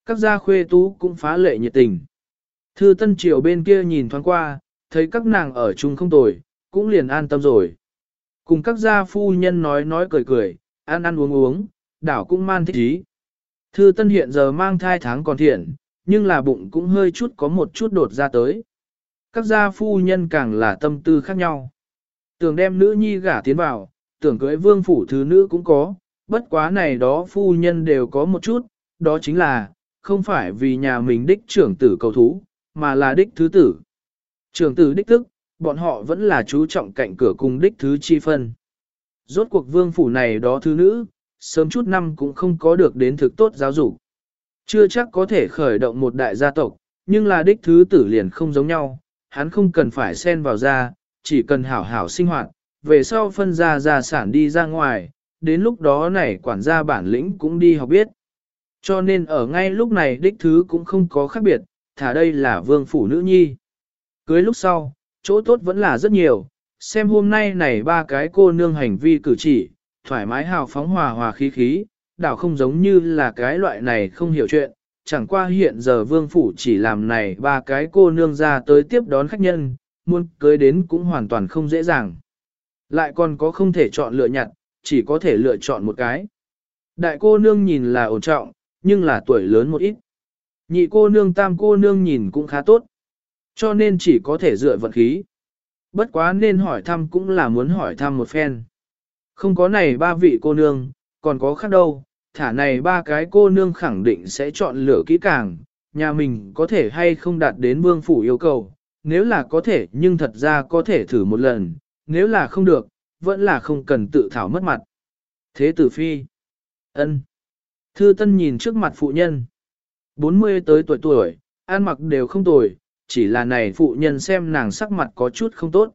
Các gia khuê tú cũng phá lệ nhiệt tình. Thư tân triều bên kia nhìn thoáng qua, thấy các nàng ở chung không tồi, cũng liền an tâm rồi. Cùng các gia phu nhân nói nói cười cười, ăn ăn uống uống, đảo cũng man thích ý. Thư Tân hiện giờ mang thai tháng còn thiện, nhưng là bụng cũng hơi chút có một chút đột ra tới. Các gia phu nhân càng là tâm tư khác nhau. Tưởng đem nữ nhi gả tiến vào, tưởng cưới vương phủ thứ nữ cũng có, bất quá này đó phu nhân đều có một chút, đó chính là, không phải vì nhà mình đích trưởng tử cầu thú, mà là đích thứ tử trường tử đích thức, bọn họ vẫn là chú trọng cạnh cửa cùng đích thứ chi phân. Rốt cuộc vương phủ này đó thứ nữ, sớm chút năm cũng không có được đến thực tốt giáo dục. Chưa chắc có thể khởi động một đại gia tộc, nhưng là đích thứ tử liền không giống nhau, hắn không cần phải xen vào ra, chỉ cần hảo hảo sinh hoạt, về sau phân ra gia sản đi ra ngoài, đến lúc đó này quản gia bản lĩnh cũng đi học biết. Cho nên ở ngay lúc này đích thứ cũng không có khác biệt, thả đây là vương phủ nữ nhi. Cưới lúc sau, chỗ tốt vẫn là rất nhiều, xem hôm nay này ba cái cô nương hành vi cử chỉ, thoải mái hào phóng hòa hòa khí khí, đảo không giống như là cái loại này không hiểu chuyện, chẳng qua hiện giờ vương phủ chỉ làm này ba cái cô nương ra tới tiếp đón khách nhân, muốn cưới đến cũng hoàn toàn không dễ dàng. Lại còn có không thể chọn lựa nhặt, chỉ có thể lựa chọn một cái. Đại cô nương nhìn là ổn trọng, nhưng là tuổi lớn một ít. Nhị cô nương tam cô nương nhìn cũng khá tốt. Cho nên chỉ có thể dựa vận khí. Bất quá nên hỏi thăm cũng là muốn hỏi thăm một phen. Không có này ba vị cô nương, còn có khác đâu, thả này ba cái cô nương khẳng định sẽ chọn lựa kỹ càng, nhà mình có thể hay không đạt đến vương phủ yêu cầu, nếu là có thể nhưng thật ra có thể thử một lần, nếu là không được, vẫn là không cần tự thảo mất mặt. Thế tử phi. ân Thư tân nhìn trước mặt phụ nhân. 40 tới tuổi tuổi, ăn mặc đều không tuổi chỉ là này phụ nhân xem nàng sắc mặt có chút không tốt.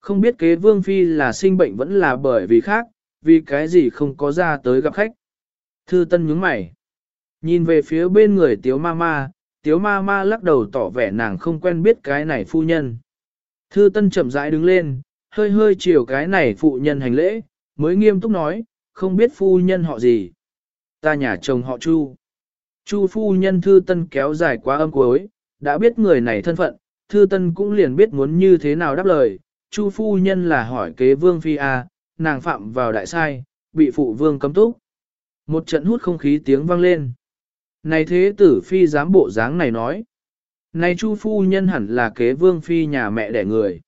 Không biết kế vương phi là sinh bệnh vẫn là bởi vì khác, vì cái gì không có ra tới gặp khách. Thư tân nhướng mày. Nhìn về phía bên người tiếu ma ma, tiếu ma ma lắc đầu tỏ vẻ nàng không quen biết cái này phu nhân. Thư tân chậm rãi đứng lên, hơi hơi chiều cái này phụ nhân hành lễ, mới nghiêm túc nói, không biết phu nhân họ gì. Ta nhà chồng họ Chu. Chu phu nhân thư tân kéo dài quá âm cuối, đã biết người này thân phận, thư tân cũng liền biết muốn như thế nào đáp lời, Chu phu nhân là hỏi kế vương phi a, nàng phạm vào đại sai, bị phụ vương cấm túc. Một trận hút không khí tiếng vang lên. Này thế tử phi dám bộ dáng này nói. Này chu phu nhân hẳn là kế vương phi nhà mẹ đẻ người.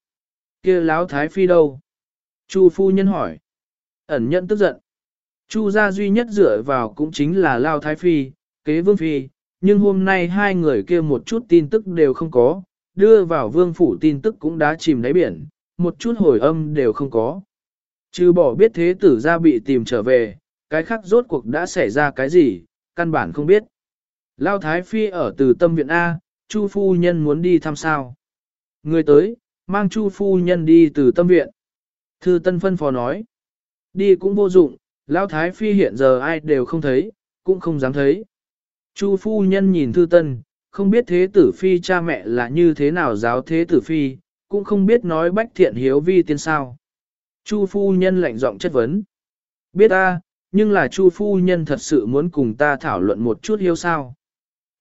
kia láo thái phi đâu? Chu phu nhân hỏi. Ẩn nhận tức giận. Chu gia duy nhất dựa vào cũng chính là lao thái phi, kế vương phi, nhưng hôm nay hai người kia một chút tin tức đều không có, đưa vào vương phủ tin tức cũng đã chìm đáy biển, một chút hồi âm đều không có. Chứ bỏ biết thế tử ra bị tìm trở về, cái khác rốt cuộc đã xảy ra cái gì, căn bản không biết. Lao Thái Phi ở từ tâm viện A, Chu Phu Nhân muốn đi thăm sao. Người tới, mang Chu Phu Nhân đi từ tâm viện. Thư Tân phân phó nói, đi cũng vô dụng, Lao Thái Phi hiện giờ ai đều không thấy, cũng không dám thấy. Chu Phu Nhân nhìn Thư Tân, không biết thế tử Phi cha mẹ là như thế nào giáo thế tử Phi, cũng không biết nói bách thiện hiếu vi tiên sao. Chu phu nhân lạnh giọng chất vấn. Biết ta, nhưng là Chu phu nhân thật sự muốn cùng ta thảo luận một chút hiếu sao.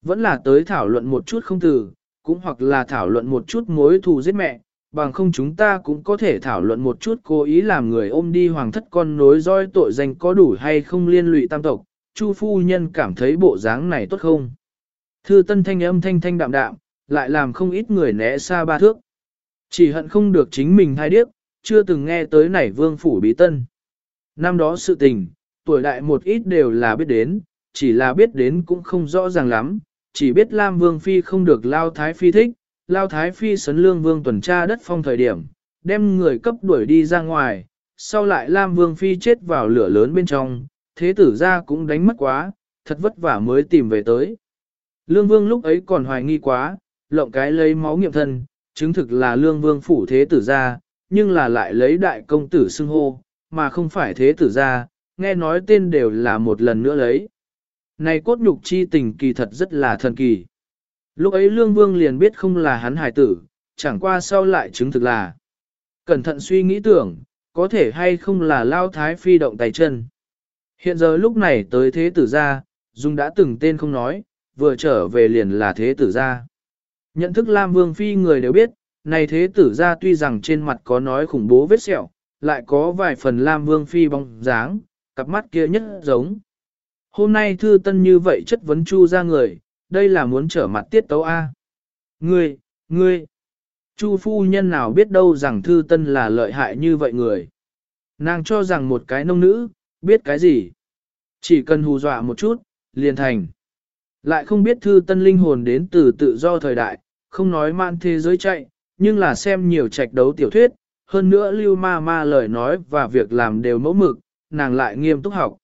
Vẫn là tới thảo luận một chút không từ, cũng hoặc là thảo luận một chút mối thù giết mẹ, bằng không chúng ta cũng có thể thảo luận một chút cố ý làm người ôm đi hoàng thất con nối roi tội danh có đủ hay không liên lụy tam tộc. Chu phu nhân cảm thấy bộ dáng này tốt không? Thư tân thanh âm thanh thanh đạm đạm, lại làm không ít người né xa ba thước. Chỉ hận không được chính mình hai điếc, chưa từng nghe tới nảy vương phủ bí tân. Năm đó sự tình, tuổi đại một ít đều là biết đến, chỉ là biết đến cũng không rõ ràng lắm, chỉ biết Lam Vương Phi không được Lao Thái Phi thích, Lao Thái Phi sấn lương vương tuần tra đất phong thời điểm, đem người cấp đuổi đi ra ngoài, sau lại Lam Vương Phi chết vào lửa lớn bên trong, thế tử ra cũng đánh mất quá, thật vất vả mới tìm về tới. Lương Vương lúc ấy còn hoài nghi quá, lộng cái lấy máu nghiệm thân, chứng thực là lương vương phủ thế tử gia, nhưng là lại lấy đại công tử xưng hô, mà không phải thế tử gia, nghe nói tên đều là một lần nữa lấy. Này cốt nhục chi tình kỳ thật rất là thần kỳ. Lúc ấy lương vương liền biết không là hắn hài tử, chẳng qua sau lại chứng thực là. Cẩn thận suy nghĩ tưởng, có thể hay không là lao thái phi động tay chân. Hiện giờ lúc này tới thế tử gia, Dung đã từng tên không nói, vừa trở về liền là thế tử gia. Nhận thức Lam Vương Phi người đều biết, này thế tử gia tuy rằng trên mặt có nói khủng bố vết sẹo, lại có vài phần Lam Vương Phi bóng dáng, cặp mắt kia nhất giống. Hôm nay thư tân như vậy chất vấn Chu ra người, đây là muốn trở mặt tiết tấu A. Ngươi, ngươi, Chu phu nhân nào biết đâu rằng thư tân là lợi hại như vậy người. Nàng cho rằng một cái nông nữ, biết cái gì. Chỉ cần hù dọa một chút, liền thành. Lại không biết thư tân linh hồn đến từ tự do thời đại, không nói man thế giới chạy, nhưng là xem nhiều trạch đấu tiểu thuyết, hơn nữa lưu ma ma lời nói và việc làm đều mẫu mực, nàng lại nghiêm túc học.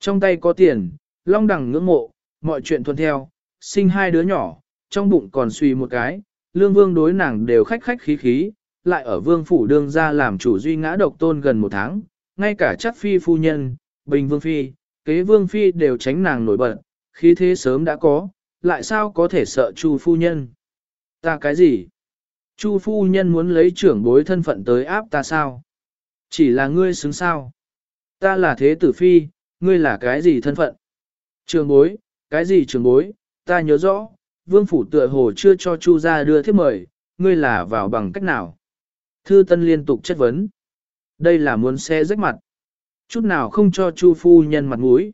Trong tay có tiền, long đẳng ngưỡng mộ, mọi chuyện thuận theo, sinh hai đứa nhỏ, trong bụng còn suy một cái, lương vương đối nàng đều khách khách khí khí, lại ở vương phủ đương ra làm chủ duy ngã độc tôn gần một tháng, ngay cả chắc phi phu nhân, bình vương phi, kế vương phi đều tránh nàng nổi bật, khí thế sớm đã có, lại sao có thể sợ chu phu nhân. Ta cái gì? Chu phu nhân muốn lấy trưởng bối thân phận tới áp ta sao? Chỉ là ngươi xứng sao? Ta là thế tử phi, ngươi là cái gì thân phận? Trường bối, cái gì trường bối? Ta nhớ rõ, vương phủ tựa hồ chưa cho chu ra đưa thiếp mời, ngươi là vào bằng cách nào? Thư tân liên tục chất vấn. Đây là muốn xe rách mặt. Chút nào không cho chu phu nhân mặt mũi.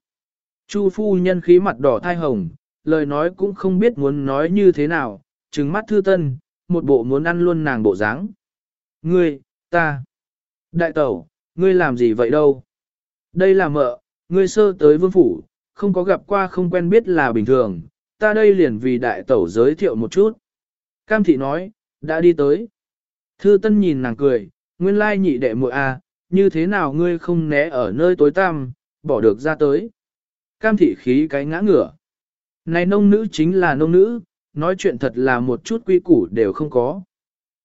Chu phu nhân khí mặt đỏ thai hồng, lời nói cũng không biết muốn nói như thế nào, trừng mắt thư tân, một bộ muốn ăn luôn nàng bộ dáng. Ngươi, ta, đại tẩu, ngươi làm gì vậy đâu? Đây là mợ, ngươi sơ tới vương phủ, không có gặp qua không quen biết là bình thường, ta đây liền vì đại tẩu giới thiệu một chút. Cam thị nói, đã đi tới. Thư tân nhìn nàng cười, nguyên lai nhị đệ muội a, à, như thế nào ngươi không né ở nơi tối tăm, bỏ được ra tới. Cam thị khí cái ngã ngửa. Này nông nữ chính là nông nữ, nói chuyện thật là một chút quy củ đều không có.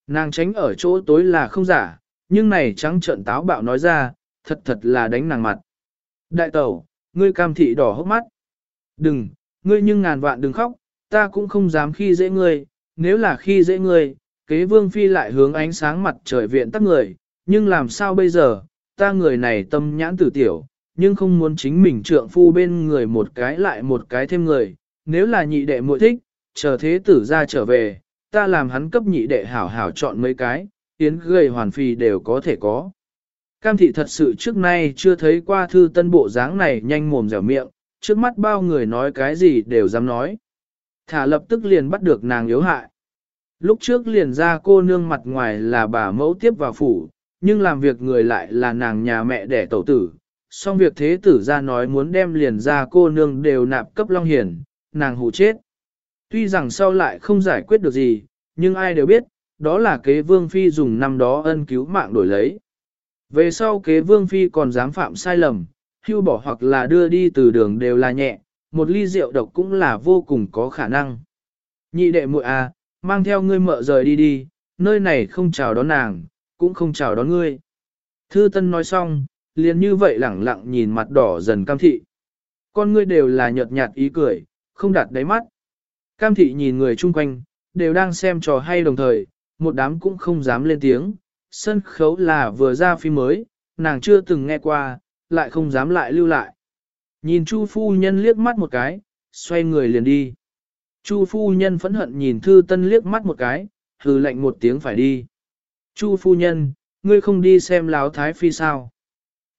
Nàng tránh ở chỗ tối là không giả, nhưng này trắng trợn táo bạo nói ra, thật thật là đánh nàng mặt. Đại tẩu, ngươi cam thị đỏ hốc mắt. Đừng, ngươi nhưng ngàn vạn đừng khóc, ta cũng không dám khi dễ ngươi, nếu là khi dễ ngươi, kế vương phi lại hướng ánh sáng mặt trời viện tắc người, nhưng làm sao bây giờ, ta người này tâm nhãn tử tiểu, nhưng không muốn chính mình trượng phu bên người một cái lại một cái thêm người, nếu là nhị đệ muội thích, chờ thế tử ra trở về, ta làm hắn cấp nhị đệ hảo hảo chọn mấy cái, tiến gầy hoàn phi đều có thể có. Cam thị thật sự trước nay chưa thấy qua thư tân bộ dáng này nhanh mồm dẻo miệng, trước mắt bao người nói cái gì đều dám nói. Thả lập tức liền bắt được nàng yếu hại. Lúc trước liền ra cô nương mặt ngoài là bà mẫu tiếp vào phủ, nhưng làm việc người lại là nàng nhà mẹ đẻ tẩu tử. Xong việc thế tử ra nói muốn đem liền ra cô nương đều nạp cấp long hiền, nàng hù chết. Tuy rằng sau lại không giải quyết được gì, nhưng ai đều biết, đó là kế vương phi dùng năm đó ân cứu mạng đổi lấy. Về sau kế vương phi còn dám phạm sai lầm, hưu bỏ hoặc là đưa đi từ đường đều là nhẹ, một ly rượu độc cũng là vô cùng có khả năng. Nhị đệ muội à, mang theo ngươi mợ rời đi đi, nơi này không chào đón nàng, cũng không chào đón ngươi. Thư Tân nói xong, liền như vậy lẳng lặng nhìn mặt đỏ dần cam thị. Con ngươi đều là nhợt nhạt ý cười, không đặt đáy mắt. Cam thị nhìn người chung quanh, đều đang xem trò hay đồng thời, một đám cũng không dám lên tiếng. Sân khấu là vừa ra phim mới, nàng chưa từng nghe qua, lại không dám lại lưu lại. Nhìn Chu phu nhân liếc mắt một cái, xoay người liền đi. Chu phu nhân phẫn hận nhìn Thư Tân liếc mắt một cái, hừ lạnh một tiếng phải đi. Chu phu nhân, ngươi không đi xem láo thái phi sao?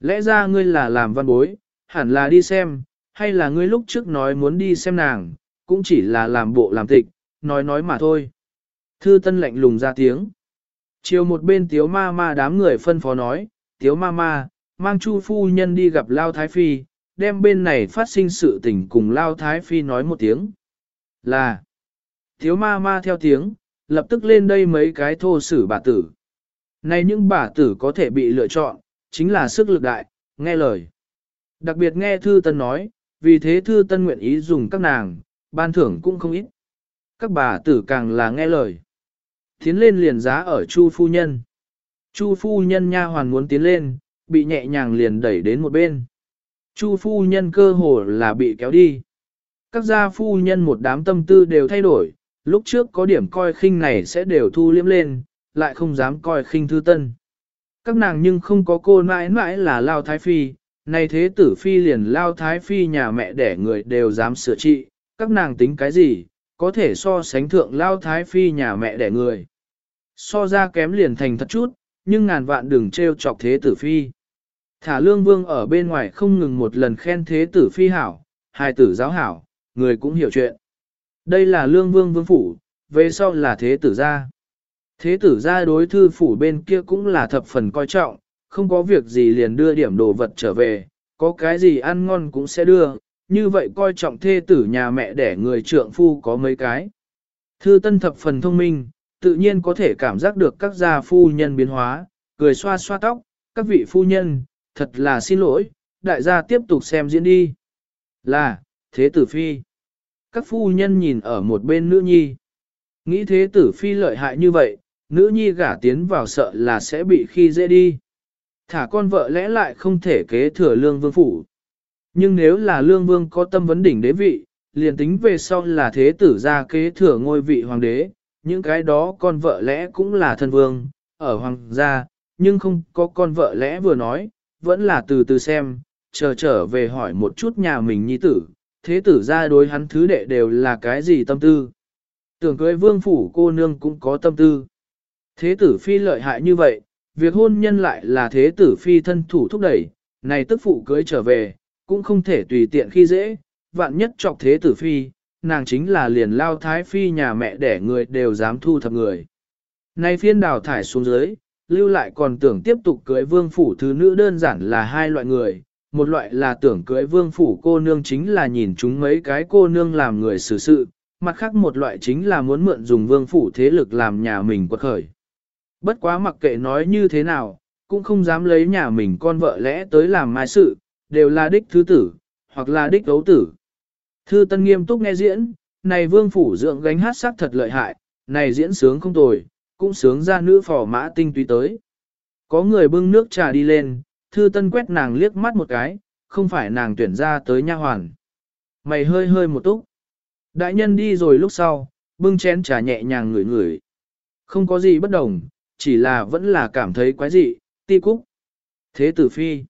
Lẽ ra ngươi là làm văn bối, hẳn là đi xem, hay là ngươi lúc trước nói muốn đi xem nàng, cũng chỉ là làm bộ làm tịch, nói nói mà thôi. Thư Tân lạnh lùng ra tiếng. Chiều một bên tiếu ma ma đám người phân phó nói, tiếu ma ma, mang chu phu nhân đi gặp Lao Thái Phi, đem bên này phát sinh sự tình cùng Lao Thái Phi nói một tiếng. Là, thiếu ma ma theo tiếng, lập tức lên đây mấy cái thô sử bà tử. Này những bà tử có thể bị lựa chọn, chính là sức lực đại, nghe lời. Đặc biệt nghe Thư Tân nói, vì thế Thư Tân nguyện ý dùng các nàng, ban thưởng cũng không ít. Các bà tử càng là nghe lời. Tiến lên liền giá ở Chu phu nhân. Chu phu nhân nha hoàn muốn tiến lên, bị nhẹ nhàng liền đẩy đến một bên. Chu phu nhân cơ hồ là bị kéo đi các gia phu nhân một đám tâm tư đều thay đổi, lúc trước có điểm coi khinh này sẽ đều thu liếm lên, lại không dám coi khinh thư tân. Các nàng nhưng không có cô mãi mãi là Lao Thái Phi, nay thế tử Phi liền Lao Thái Phi nhà mẹ đẻ người đều dám sửa trị, các nàng tính cái gì, có thể so sánh thượng Lao Thái Phi nhà mẹ đẻ người. So ra kém liền thành thật chút, nhưng ngàn vạn đừng trêu chọc thế tử Phi. Thả lương vương ở bên ngoài không ngừng một lần khen thế tử Phi hảo, hai tử giáo hảo, người cũng hiểu chuyện. Đây là lương vương vương phủ, về sau là thế tử gia. Thế tử gia đối thư phủ bên kia cũng là thập phần coi trọng, không có việc gì liền đưa điểm đồ vật trở về, có cái gì ăn ngon cũng sẽ đưa, như vậy coi trọng thê tử nhà mẹ để người trượng phu có mấy cái. Thư tân thập phần thông minh, tự nhiên có thể cảm giác được các gia phu nhân biến hóa, cười xoa xoa tóc, các vị phu nhân, thật là xin lỗi, đại gia tiếp tục xem diễn đi. Là, thế tử phi. Các phu nhân nhìn ở một bên nữ nhi. Nghĩ thế tử phi lợi hại như vậy, nữ nhi gả tiến vào sợ là sẽ bị khi dễ đi. Thả con vợ lẽ lại không thể kế thừa lương vương phủ. Nhưng nếu là lương vương có tâm vấn đỉnh đế vị, liền tính về sau là thế tử ra kế thừa ngôi vị hoàng đế, những cái đó con vợ lẽ cũng là thân vương, ở hoàng gia, nhưng không có con vợ lẽ vừa nói, vẫn là từ từ xem, chờ trở về hỏi một chút nhà mình nhi tử, thế tử ra đối hắn thứ đệ đều là cái gì tâm tư. Tưởng cưới vương phủ cô nương cũng có tâm tư. Thế tử phi lợi hại như vậy, việc hôn nhân lại là thế tử phi thân thủ thúc đẩy, này tức phụ cưới trở về, cũng không thể tùy tiện khi dễ, vạn nhất chọc thế tử phi, nàng chính là liền lao thái phi nhà mẹ đẻ người đều dám thu thập người. Này phiên đào thải xuống dưới, lưu lại còn tưởng tiếp tục cưới vương phủ thứ nữ đơn giản là hai loại người, một loại là tưởng cưới vương phủ cô nương chính là nhìn chúng mấy cái cô nương làm người xử sự, mặt khác một loại chính là muốn mượn dùng vương phủ thế lực làm nhà mình quật khởi. Bất quá mặc kệ nói như thế nào, cũng không dám lấy nhà mình con vợ lẽ tới làm mai sự, đều là đích thứ tử, hoặc là đích đấu tử. Thư Tân nghiêm túc nghe diễn, này vương phủ dưỡng gánh hát sắc thật lợi hại, này diễn sướng không tồi, cũng sướng ra nữ phò mã tinh túy tới. Có người bưng nước trà đi lên, thư tân quét nàng liếc mắt một cái, không phải nàng tuyển ra tới nha hoàn. Mày hơi hơi một túc. Đại nhân đi rồi lúc sau, bưng chén trà nhẹ nhàng ngửi ngửi. Không có gì bất đồng, chỉ là vẫn là cảm thấy quái dị, ti cúc. Thế tử phi.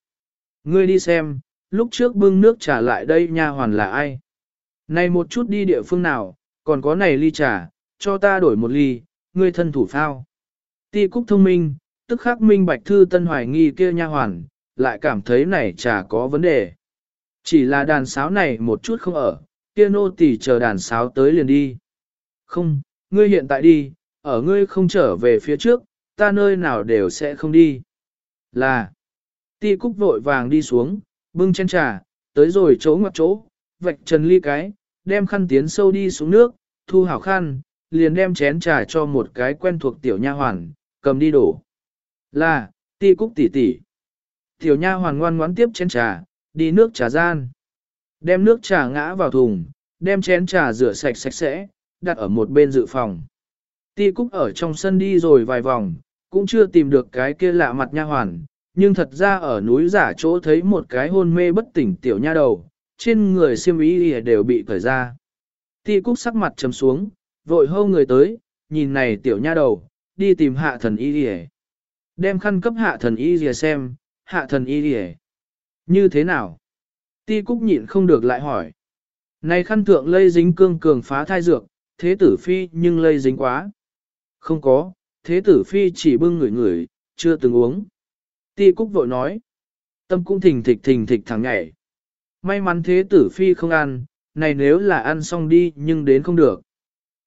Ngươi đi xem, lúc trước bưng nước trà lại đây nha hoàn là ai? Này một chút đi địa phương nào, còn có này ly trà, cho ta đổi một ly, ngươi thân thủ phao. Ti cúc thông minh, tức khắc minh bạch thư tân hoài nghi kia nha hoàn, lại cảm thấy này chả có vấn đề. Chỉ là đàn sáo này một chút không ở, kia nô tỳ chờ đàn sáo tới liền đi. Không, ngươi hiện tại đi, ở ngươi không trở về phía trước, ta nơi nào đều sẽ không đi. Là, ti cúc vội vàng đi xuống, bưng chén trà, tới rồi chỗ ngoặt chỗ, vạch trần ly cái, đem khăn tiến sâu đi xuống nước, thu hảo khăn, liền đem chén trà cho một cái quen thuộc tiểu nha hoàn, cầm đi đổ. Là, ti cúc tỷ tỷ. Tiểu nha hoàn ngoan ngoãn tiếp chén trà, đi nước trà gian. Đem nước trà ngã vào thùng, đem chén trà rửa sạch sạch sẽ, đặt ở một bên dự phòng. Ti Cúc ở trong sân đi rồi vài vòng, cũng chưa tìm được cái kia lạ mặt nha hoàn, nhưng thật ra ở núi giả chỗ thấy một cái hôn mê bất tỉnh tiểu nha đầu, trên người xiêm y đều bị cởi ra. Ti Cúc sắc mặt trầm xuống, vội hâu người tới, nhìn này tiểu nha đầu, đi tìm hạ thần y đi Đem khăn cấp hạ thần y đi xem, hạ thần y đi Như thế nào? Ti Cúc nhịn không được lại hỏi. Này khăn thượng lây dính cương cường phá thai dược, thế tử phi nhưng lây dính quá. Không có, thế tử phi chỉ bưng ngửi ngửi, chưa từng uống. Ti Cúc vội nói. Tâm cũng thình thịch thình thịch thẳng nhảy. May mắn thế tử phi không ăn, này nếu là ăn xong đi nhưng đến không được.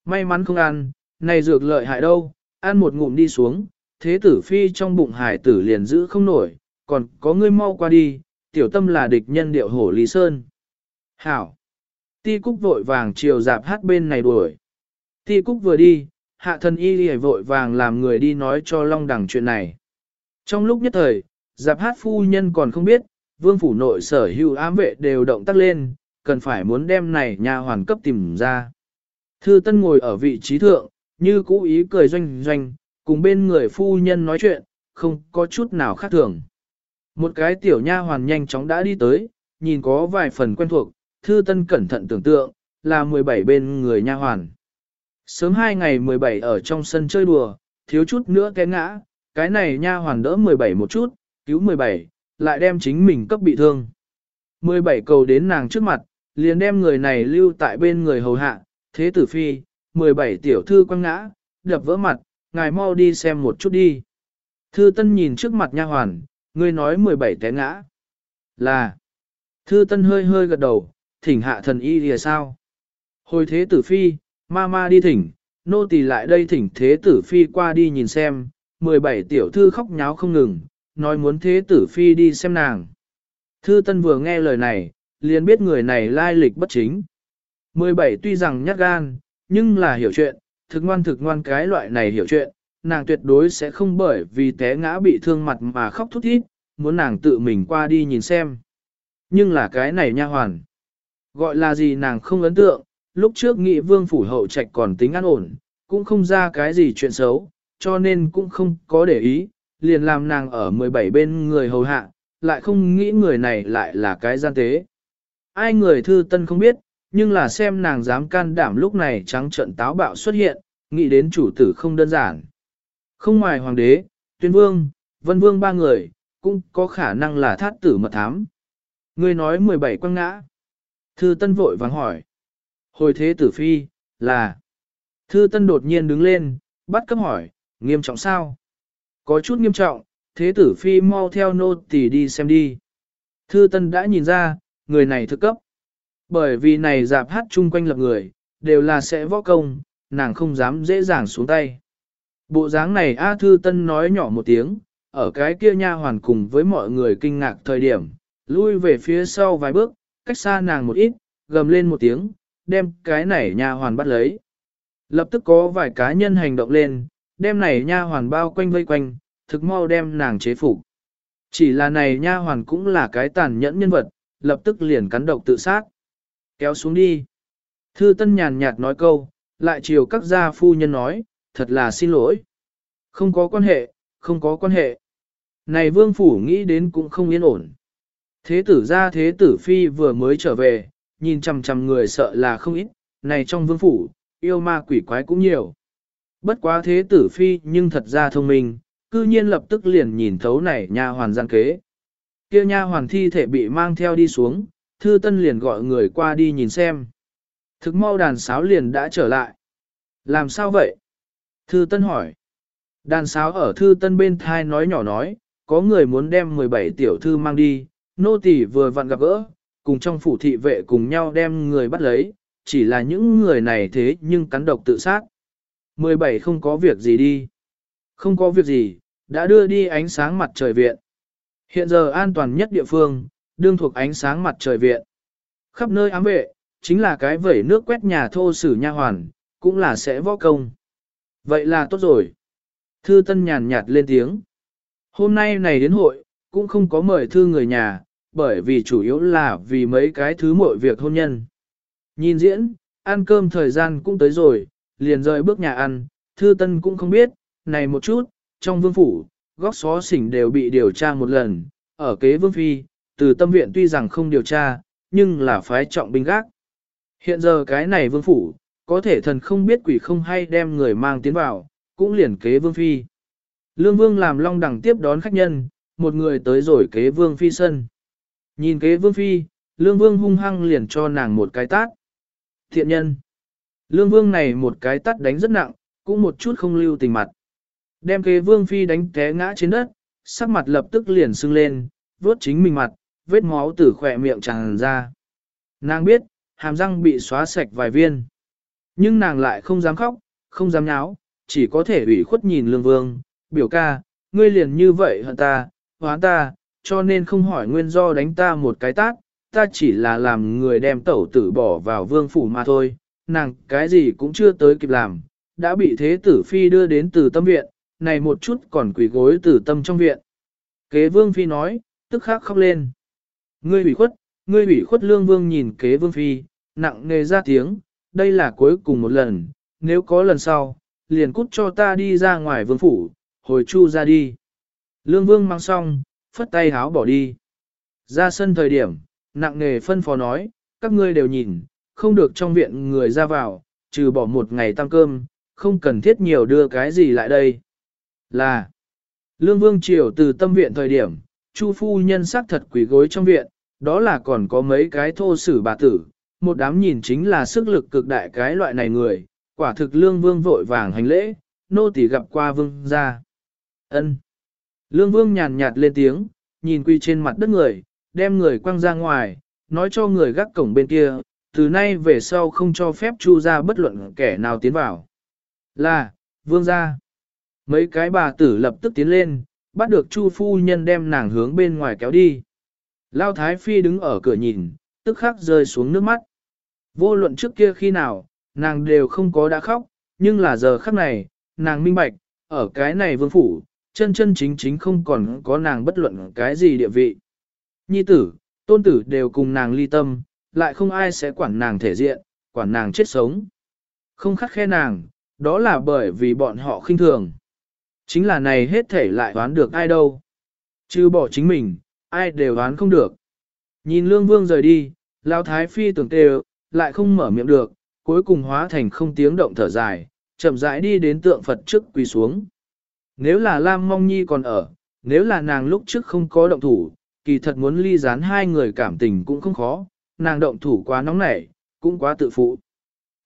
May mắn không ăn, này dược lợi hại đâu, ăn một ngụm đi xuống, thế tử phi trong bụng hải tử liền giữ không nổi, còn có ngươi mau qua đi, tiểu tâm là địch nhân điệu hổ Lý Sơn. Hảo! Ti Cúc vội vàng chiều dạp hát bên này đuổi. Ti Cúc vừa đi, hạ thần y lì vội vàng làm người đi nói cho Long Đằng chuyện này. Trong lúc nhất thời, dạp hát phu nhân còn không biết, vương phủ nội sở hữu ám vệ đều động tác lên, cần phải muốn đem này nhà hoàn cấp tìm ra. Thư Tân ngồi ở vị trí thượng, như cũ ý cười doanh doanh, cùng bên người phu nhân nói chuyện, không có chút nào khác thường. Một cái tiểu nha hoàn nhanh chóng đã đi tới, nhìn có vài phần quen thuộc, Thư Tân cẩn thận tưởng tượng, là 17 bên người nha hoàn. Sớm hai ngày 17 ở trong sân chơi đùa, thiếu chút nữa té ngã, cái này nha hoàn đỡ 17 một chút, cứu 17, lại đem chính mình cấp bị thương. 17 cầu đến nàng trước mặt, liền đem người này lưu tại bên người hầu hạ, thế tử phi, 17 tiểu thư quăng ngã, đập vỡ mặt, ngài mau đi xem một chút đi. Thư tân nhìn trước mặt nha hoàn, ngươi nói 17 té ngã. Là, thư tân hơi hơi gật đầu, thỉnh hạ thần y lìa sao. Hồi thế tử phi, ma ma đi thỉnh, nô tỳ lại đây thỉnh thế tử phi qua đi nhìn xem, 17 tiểu thư khóc nháo không ngừng, nói muốn thế tử phi đi xem nàng. Thư Tân vừa nghe lời này, liền biết người này lai lịch bất chính. 17 tuy rằng nhát gan, nhưng là hiểu chuyện, thực ngoan thực ngoan cái loại này hiểu chuyện, nàng tuyệt đối sẽ không bởi vì té ngã bị thương mặt mà khóc thút thít, muốn nàng tự mình qua đi nhìn xem. Nhưng là cái này nha hoàn. Gọi là gì nàng không ấn tượng, lúc trước nghị vương phủ hậu trạch còn tính an ổn, cũng không ra cái gì chuyện xấu, cho nên cũng không có để ý, liền làm nàng ở 17 bên người hầu hạ, lại không nghĩ người này lại là cái gian tế. Ai người thư tân không biết, nhưng là xem nàng dám can đảm lúc này trắng trận táo bạo xuất hiện, nghĩ đến chủ tử không đơn giản. Không ngoài hoàng đế, tuyên vương, vân vương ba người, cũng có khả năng là thát tử mật thám. Người nói 17 quăng ngã. Thư tân vội vàng hỏi. Hồi thế tử phi, là. Thư tân đột nhiên đứng lên, bắt cấp hỏi, nghiêm trọng sao? Có chút nghiêm trọng, thế tử phi mau theo nô tỳ đi xem đi. Thư tân đã nhìn ra, người này thực cấp. Bởi vì này dạp hát chung quanh lập người, đều là sẽ võ công, nàng không dám dễ dàng xuống tay. Bộ dáng này A Thư Tân nói nhỏ một tiếng, ở cái kia nha hoàn cùng với mọi người kinh ngạc thời điểm, lui về phía sau vài bước, cách xa nàng một ít, gầm lên một tiếng, đem cái này nha hoàn bắt lấy. Lập tức có vài cá nhân hành động lên, đem này nha hoàn bao quanh vây quanh, thực mau đem nàng chế phục. Chỉ là này nha hoàn cũng là cái tàn nhẫn nhân vật, lập tức liền cắn độc tự sát. Kéo xuống đi. Thư Tân nhàn nhạt nói câu, lại chiều các gia phu nhân nói, thật là xin lỗi. Không có quan hệ, không có quan hệ. Này vương phủ nghĩ đến cũng không yên ổn. Thế tử gia thế tử phi vừa mới trở về, nhìn chằm chằm người sợ là không ít, này trong vương phủ, yêu ma quỷ quái cũng nhiều. Bất quá thế tử phi nhưng thật ra thông minh, cư nhiên lập tức liền nhìn thấu này nha hoàn gian kế. Kia nha hoàn thi thể bị mang theo đi xuống, thư tân liền gọi người qua đi nhìn xem. Thực mau đàn sáo liền đã trở lại. Làm sao vậy? Thư Tân hỏi. Đàn sáo ở Thư Tân bên thai nói nhỏ nói, có người muốn đem 17 tiểu thư mang đi, nô tỳ vừa vặn gặp gỡ, cùng trong phủ thị vệ cùng nhau đem người bắt lấy, chỉ là những người này thế nhưng cắn độc tự sát. 17 không có việc gì đi. Không có việc gì, đã đưa đi ánh sáng mặt trời viện. Hiện giờ an toàn nhất địa phương, đương thuộc ánh sáng mặt trời viện. Khắp nơi ám vệ, chính là cái vẩy nước quét nhà thô sử nha hoàn, cũng là sẽ võ công. Vậy là tốt rồi. Thư Tân nhàn nhạt lên tiếng. Hôm nay này đến hội, cũng không có mời thư người nhà, bởi vì chủ yếu là vì mấy cái thứ muội việc hôn nhân. Nhìn diễn, ăn cơm thời gian cũng tới rồi, liền rời bước nhà ăn, Thư Tân cũng không biết, này một chút, trong vương phủ, góc xó xỉnh đều bị điều tra một lần, ở kế vương phi, từ tâm viện tuy rằng không điều tra, nhưng là phái trọng binh gác. Hiện giờ cái này vương phủ, có thể thần không biết quỷ không hay đem người mang tiến vào, cũng liền kế vương phi. Lương vương làm long đẳng tiếp đón khách nhân, một người tới rồi kế vương phi sân. Nhìn kế vương phi, lương vương hung hăng liền cho nàng một cái tát. Thiện nhân. Lương vương này một cái tát đánh rất nặng, cũng một chút không lưu tình mặt. Đem kế vương phi đánh té ngã trên đất, sắc mặt lập tức liền sưng lên, vốt chính mình mặt, vết máu từ khỏe miệng tràn ra. Nàng biết, hàm răng bị xóa sạch vài viên. Nhưng nàng lại không dám khóc, không dám nháo, chỉ có thể ủy khuất nhìn lương vương, biểu ca, ngươi liền như vậy hận ta, hoán ta, cho nên không hỏi nguyên do đánh ta một cái tát, ta chỉ là làm người đem tẩu tử bỏ vào vương phủ mà thôi, nàng cái gì cũng chưa tới kịp làm, đã bị thế tử phi đưa đến từ tâm viện, này một chút còn quỷ gối từ tâm trong viện. Kế vương phi nói, tức khắc khóc lên. Ngươi ủy khuất, ngươi ủy khuất lương vương nhìn kế vương phi, nặng nề ra tiếng, đây là cuối cùng một lần, nếu có lần sau, liền cút cho ta đi ra ngoài vương phủ, hồi chu ra đi. Lương vương mang xong, phất tay háo bỏ đi. Ra sân thời điểm, nặng nề phân phó nói, các ngươi đều nhìn, không được trong viện người ra vào, trừ bỏ một ngày tăng cơm, không cần thiết nhiều đưa cái gì lại đây. Là, Lương Vương Triều từ tâm viện thời điểm, Chu phu nhân sắc thật quỷ gối trong viện, đó là còn có mấy cái thô sử bà tử, một đám nhìn chính là sức lực cực đại cái loại này người, quả thực Lương Vương vội vàng hành lễ, nô tỳ gặp qua Vương ra. ân Lương Vương nhàn nhạt lên tiếng, nhìn quy trên mặt đất người, đem người quăng ra ngoài, nói cho người gác cổng bên kia, từ nay về sau không cho phép Chu ra bất luận kẻ nào tiến vào. Là, Vương ra. Mấy cái bà tử lập tức tiến lên, bắt được Chu phu nhân đem nàng hướng bên ngoài kéo đi. Lao Thái Phi đứng ở cửa nhìn, tức khắc rơi xuống nước mắt. Vô luận trước kia khi nào, nàng đều không có đã khóc, nhưng là giờ khắc này, nàng minh bạch, ở cái này vương phủ, chân chân chính chính không còn có nàng bất luận cái gì địa vị. Nhi tử, tôn tử đều cùng nàng ly tâm, lại không ai sẽ quản nàng thể diện, quản nàng chết sống. Không khắc khe nàng, đó là bởi vì bọn họ khinh thường. Chính là này hết thể lại đoán được ai đâu. Chứ bỏ chính mình, ai đều đoán không được. Nhìn lương vương rời đi, lao thái phi tưởng tê lại không mở miệng được, cuối cùng hóa thành không tiếng động thở dài, chậm rãi đi đến tượng Phật trước quỳ xuống. Nếu là Lam Mong Nhi còn ở, nếu là nàng lúc trước không có động thủ, kỳ thật muốn ly gián hai người cảm tình cũng không khó, nàng động thủ quá nóng nảy, cũng quá tự phụ.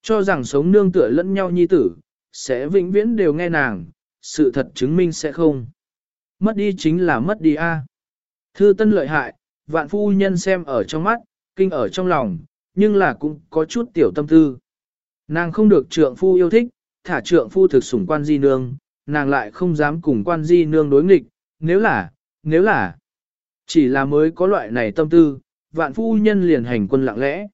Cho rằng sống nương tựa lẫn nhau nhi tử, sẽ vĩnh viễn đều nghe nàng, sự thật chứng minh sẽ không. Mất đi chính là mất đi a. Thư tân lợi hại, vạn phu nhân xem ở trong mắt, kinh ở trong lòng, nhưng là cũng có chút tiểu tâm tư. Nàng không được trượng phu yêu thích, thả trượng phu thực sủng quan di nương, nàng lại không dám cùng quan di nương đối nghịch, nếu là, nếu là, chỉ là mới có loại này tâm tư, vạn phu nhân liền hành quân lặng lẽ.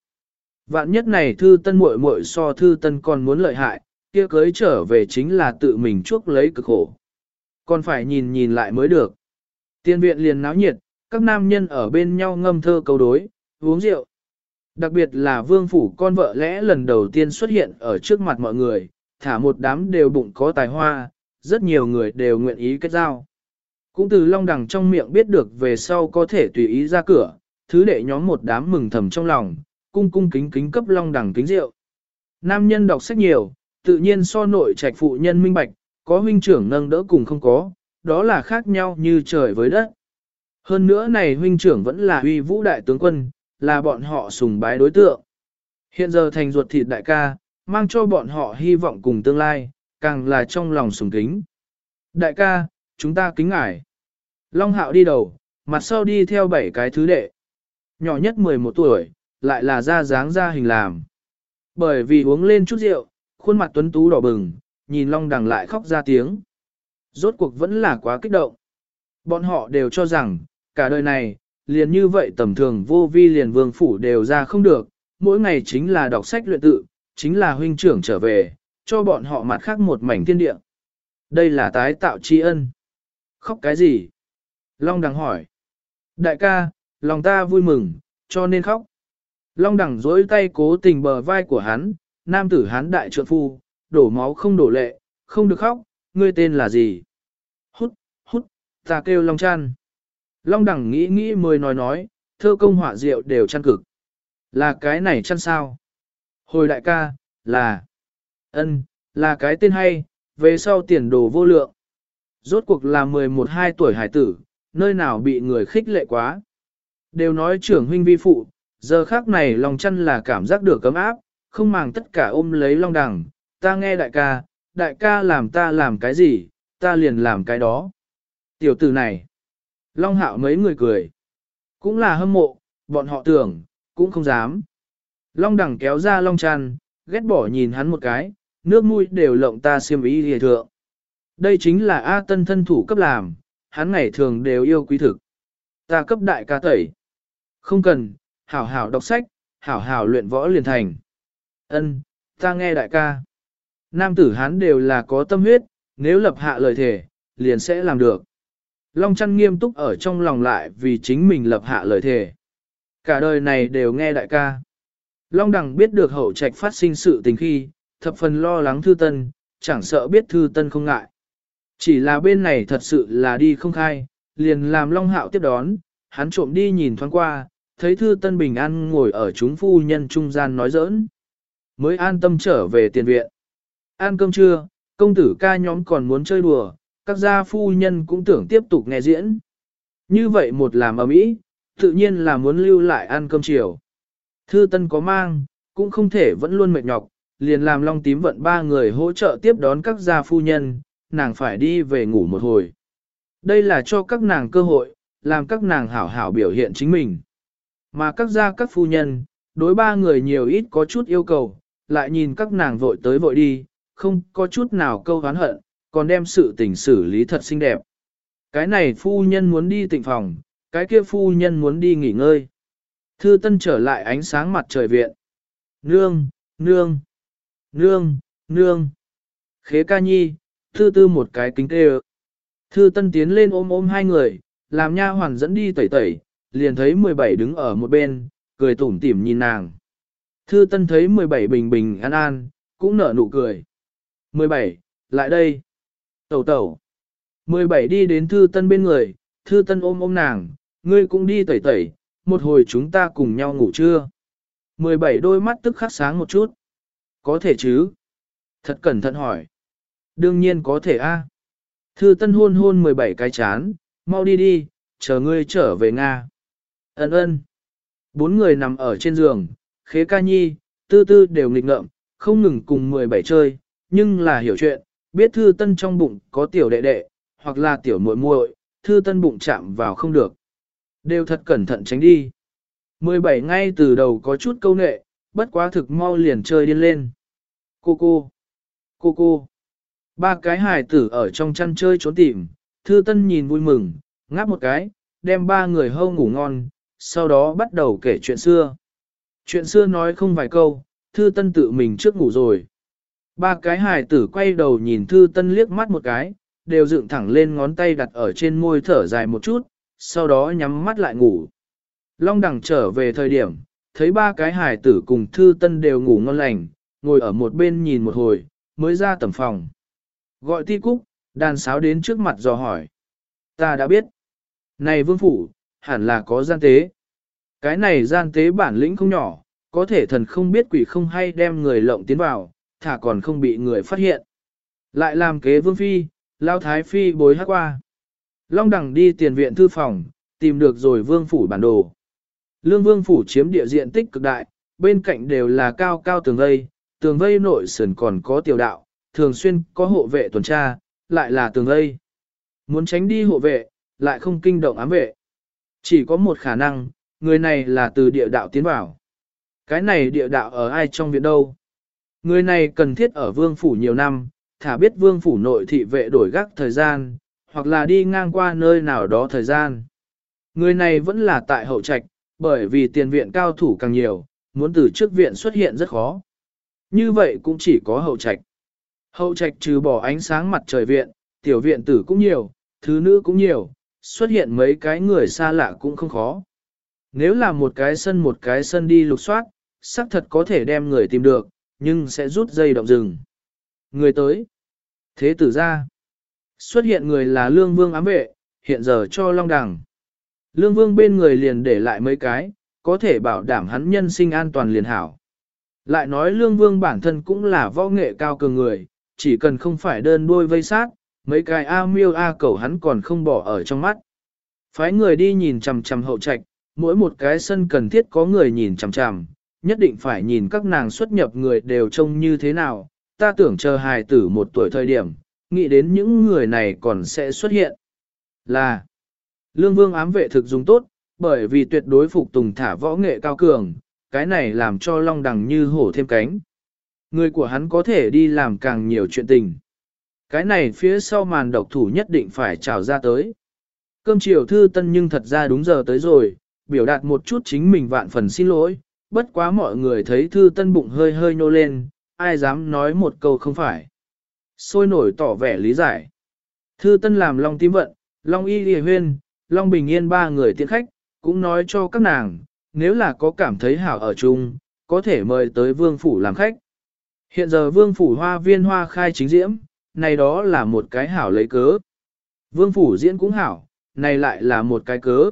Vạn nhất này thư tân muội muội so thư tân còn muốn lợi hại, kia cưới trở về chính là tự mình chuốc lấy cực khổ. Còn phải nhìn nhìn lại mới được. Tiên viện liền náo nhiệt, các nam nhân ở bên nhau ngâm thơ câu đối, uống rượu. Đặc biệt là vương phủ con vợ lẽ lần đầu tiên xuất hiện ở trước mặt mọi người, thả một đám đều bụng có tài hoa, rất nhiều người đều nguyện ý kết giao. Cũng từ long đằng trong miệng biết được về sau có thể tùy ý ra cửa, thứ đệ nhóm một đám mừng thầm trong lòng, cung cung kính kính cấp long đằng kính rượu. Nam nhân đọc sách nhiều, tự nhiên so nội trạch phụ nhân minh bạch, có huynh trưởng nâng đỡ cùng không có, đó là khác nhau như trời với đất. Hơn nữa này huynh trưởng vẫn là uy vũ đại tướng quân, là bọn họ sùng bái đối tượng. Hiện giờ thành ruột thịt đại ca, mang cho bọn họ hy vọng cùng tương lai, càng là trong lòng sùng kính. Đại ca, chúng ta kính ngài. Long hạo đi đầu, mặt sau đi theo bảy cái thứ đệ. Nhỏ nhất 11 tuổi, lại là ra dáng ra hình làm. Bởi vì uống lên chút rượu, khuôn mặt tuấn tú đỏ bừng, nhìn Long đằng lại khóc ra tiếng. Rốt cuộc vẫn là quá kích động. Bọn họ đều cho rằng, cả đời này, liền như vậy tầm thường vô vi liền vương phủ đều ra không được, mỗi ngày chính là đọc sách luyện tự, chính là huynh trưởng trở về, cho bọn họ mặt khác một mảnh thiên địa. Đây là tái tạo tri ân. Khóc cái gì? Long đằng hỏi. Đại ca, lòng ta vui mừng, cho nên khóc. Long đằng dối tay cố tình bờ vai của hắn, nam tử hắn đại trượng phu, đổ máu không đổ lệ, không được khóc, ngươi tên là gì? Hút, hút, ta kêu Long trăn Long đằng nghĩ nghĩ mới nói nói, thơ công họa rượu đều chăn cực. Là cái này chăn sao? Hồi đại ca, là... ân, là cái tên hay, về sau tiền đồ vô lượng. Rốt cuộc là 11-12 tuổi hải tử, nơi nào bị người khích lệ quá. Đều nói trưởng huynh vi phụ, giờ khác này lòng chăn là cảm giác được cấm áp, không màng tất cả ôm lấy long đằng, ta nghe đại ca, đại ca làm ta làm cái gì, ta liền làm cái đó. Tiểu tử này, long hạo mấy người cười, cũng là hâm mộ, bọn họ tưởng, cũng không dám. Long đằng kéo ra long chăn, ghét bỏ nhìn hắn một cái, nước mũi đều lộng ta xiêm ý hề thượng. Đây chính là A tân thân thủ cấp làm, hắn ngày thường đều yêu quý thực. Ta cấp đại ca tẩy. Không cần, hảo hảo đọc sách, hảo hảo luyện võ liền thành. Ân, ta nghe đại ca. Nam tử hắn đều là có tâm huyết, nếu lập hạ lời thể, liền sẽ làm được. Long chăn nghiêm túc ở trong lòng lại vì chính mình lập hạ lời thề, Cả đời này đều nghe đại ca. Long đằng biết được hậu trạch phát sinh sự tình khi, thập phần lo lắng thư tân, chẳng sợ biết thư tân không ngại. Chỉ là bên này thật sự là đi không khai, liền làm Long Hạo tiếp đón, hắn trộm đi nhìn thoáng qua, thấy thư tân bình an ngồi ở chúng phu nhân trung gian nói giỡn. Mới an tâm trở về tiền viện. Ăn cơm trưa, công tử ca nhóm còn muốn chơi đùa, các gia phu nhân cũng tưởng tiếp tục nghe diễn. Như vậy một làm ở mỹ, tự nhiên là muốn lưu lại ăn cơm chiều. Thư tân có mang, cũng không thể vẫn luôn mệt nhọc, liền làm long tím vận ba người hỗ trợ tiếp đón các gia phu nhân, nàng phải đi về ngủ một hồi. Đây là cho các nàng cơ hội, làm các nàng hảo hảo biểu hiện chính mình. Mà các gia các phu nhân, đối ba người nhiều ít có chút yêu cầu, lại nhìn các nàng vội tới vội đi, không có chút nào câu hán hận, còn đem sự tình xử lý thật xinh đẹp. Cái này phu nhân muốn đi tịnh phòng, cái kia phu nhân muốn đi nghỉ ngơi. Thư Tân trở lại ánh sáng mặt trời viện. Nương, nương, nương, nương. Khế ca nhi, thư tư một cái kính tê Thư Tân tiến lên ôm ôm hai người, làm nha hoàn dẫn đi tẩy tẩy, liền thấy 17 đứng ở một bên, cười tủm tỉm nhìn nàng. Thư Tân thấy 17 bình bình an an, cũng nở nụ cười. 17, lại đây. Tẩu tẩu. 17 đi đến Thư Tân bên người, Thư Tân ôm ôm nàng, ngươi cũng đi tẩy tẩy, một hồi chúng ta cùng nhau ngủ trưa. 17 đôi mắt tức khắc sáng một chút. Có thể chứ? Thật cẩn thận hỏi. Đương nhiên có thể a. Thư Tân hôn hôn 17 cái chán, mau đi đi, chờ ngươi trở về Nga. Ấn ơn. Bốn người nằm ở trên giường, khế ca nhi, tư tư đều nghịch ngợm, không ngừng cùng 17 chơi, nhưng là hiểu chuyện, biết thư tân trong bụng có tiểu đệ đệ, hoặc là tiểu muội muội, thư tân bụng chạm vào không được. Đều thật cẩn thận tránh đi. 17 ngay từ đầu có chút câu nệ, bất quá thực mau liền chơi điên lên. Cô cô, cô cô. Ba cái hài tử ở trong chăn chơi trốn tìm, thư tân nhìn vui mừng, ngáp một cái, đem ba người hâu ngủ ngon, sau đó bắt đầu kể chuyện xưa. Chuyện xưa nói không vài câu, thư tân tự mình trước ngủ rồi. Ba cái hài tử quay đầu nhìn thư tân liếc mắt một cái, đều dựng thẳng lên ngón tay đặt ở trên môi thở dài một chút, sau đó nhắm mắt lại ngủ. Long đằng trở về thời điểm, thấy ba cái hài tử cùng thư tân đều ngủ ngon lành, ngồi ở một bên nhìn một hồi, mới ra tầm phòng. Gọi ti cúc, đàn sáo đến trước mặt dò hỏi. Ta đã biết. Này vương phủ, hẳn là có gian tế. Cái này gian tế bản lĩnh không nhỏ, có thể thần không biết quỷ không hay đem người lộng tiến vào, thả còn không bị người phát hiện. Lại làm kế vương phi, lao thái phi bối hát qua. Long đẳng đi tiền viện thư phòng, tìm được rồi vương phủ bản đồ. Lương vương phủ chiếm địa diện tích cực đại, bên cạnh đều là cao cao tường vây, tường vây nội sườn còn có tiểu đạo, thường xuyên có hộ vệ tuần tra, lại là tường vây. Muốn tránh đi hộ vệ, lại không kinh động ám vệ. Chỉ có một khả năng, người này là từ địa đạo tiến vào. Cái này địa đạo ở ai trong viện đâu? Người này cần thiết ở vương phủ nhiều năm, thả biết vương phủ nội thị vệ đổi gác thời gian, hoặc là đi ngang qua nơi nào đó thời gian. Người này vẫn là tại hậu trạch, bởi vì tiền viện cao thủ càng nhiều, muốn từ trước viện xuất hiện rất khó. Như vậy cũng chỉ có hậu trạch. Hậu trạch trừ bỏ ánh sáng mặt trời viện, tiểu viện tử cũng nhiều, thứ nữ cũng nhiều, xuất hiện mấy cái người xa lạ cũng không khó. Nếu là một cái sân một cái sân đi lục soát, xác thật có thể đem người tìm được, nhưng sẽ rút dây động rừng. Người tới. Thế tử ra. Xuất hiện người là Lương Vương ám vệ, hiện giờ cho Long Đằng. Lương Vương bên người liền để lại mấy cái, có thể bảo đảm hắn nhân sinh an toàn liền hảo. Lại nói Lương Vương bản thân cũng là võ nghệ cao cường người, chỉ cần không phải đơn đuôi vây sát, mấy cái A miêu A cầu hắn còn không bỏ ở trong mắt. Phái người đi nhìn chằm chằm hậu trạch, mỗi một cái sân cần thiết có người nhìn chằm chằm, nhất định phải nhìn các nàng xuất nhập người đều trông như thế nào, ta tưởng chờ hài tử một tuổi thời điểm, nghĩ đến những người này còn sẽ xuất hiện. Là, Lương Vương ám vệ thực dùng tốt, bởi vì tuyệt đối phục tùng thả võ nghệ cao cường, cái này làm cho Long Đằng như hổ thêm cánh. Người của hắn có thể đi làm càng nhiều chuyện tình. Cái này phía sau màn độc thủ nhất định phải trào ra tới. Cơm chiều thư tân nhưng thật ra đúng giờ tới rồi, biểu đạt một chút chính mình vạn phần xin lỗi, bất quá mọi người thấy thư tân bụng hơi hơi nhô lên, ai dám nói một câu không phải. Sôi nổi tỏ vẻ lý giải. Thư tân làm Long tím vận, Long y lìa huyên, Long bình yên ba người tiện khách, cũng nói cho các nàng, nếu là có cảm thấy hảo ở chung, có thể mời tới vương phủ làm khách. Hiện giờ vương phủ hoa viên hoa khai chính diễm, này đó là một cái hảo lấy cớ. Vương phủ diễn cũng hảo, này lại là một cái cớ.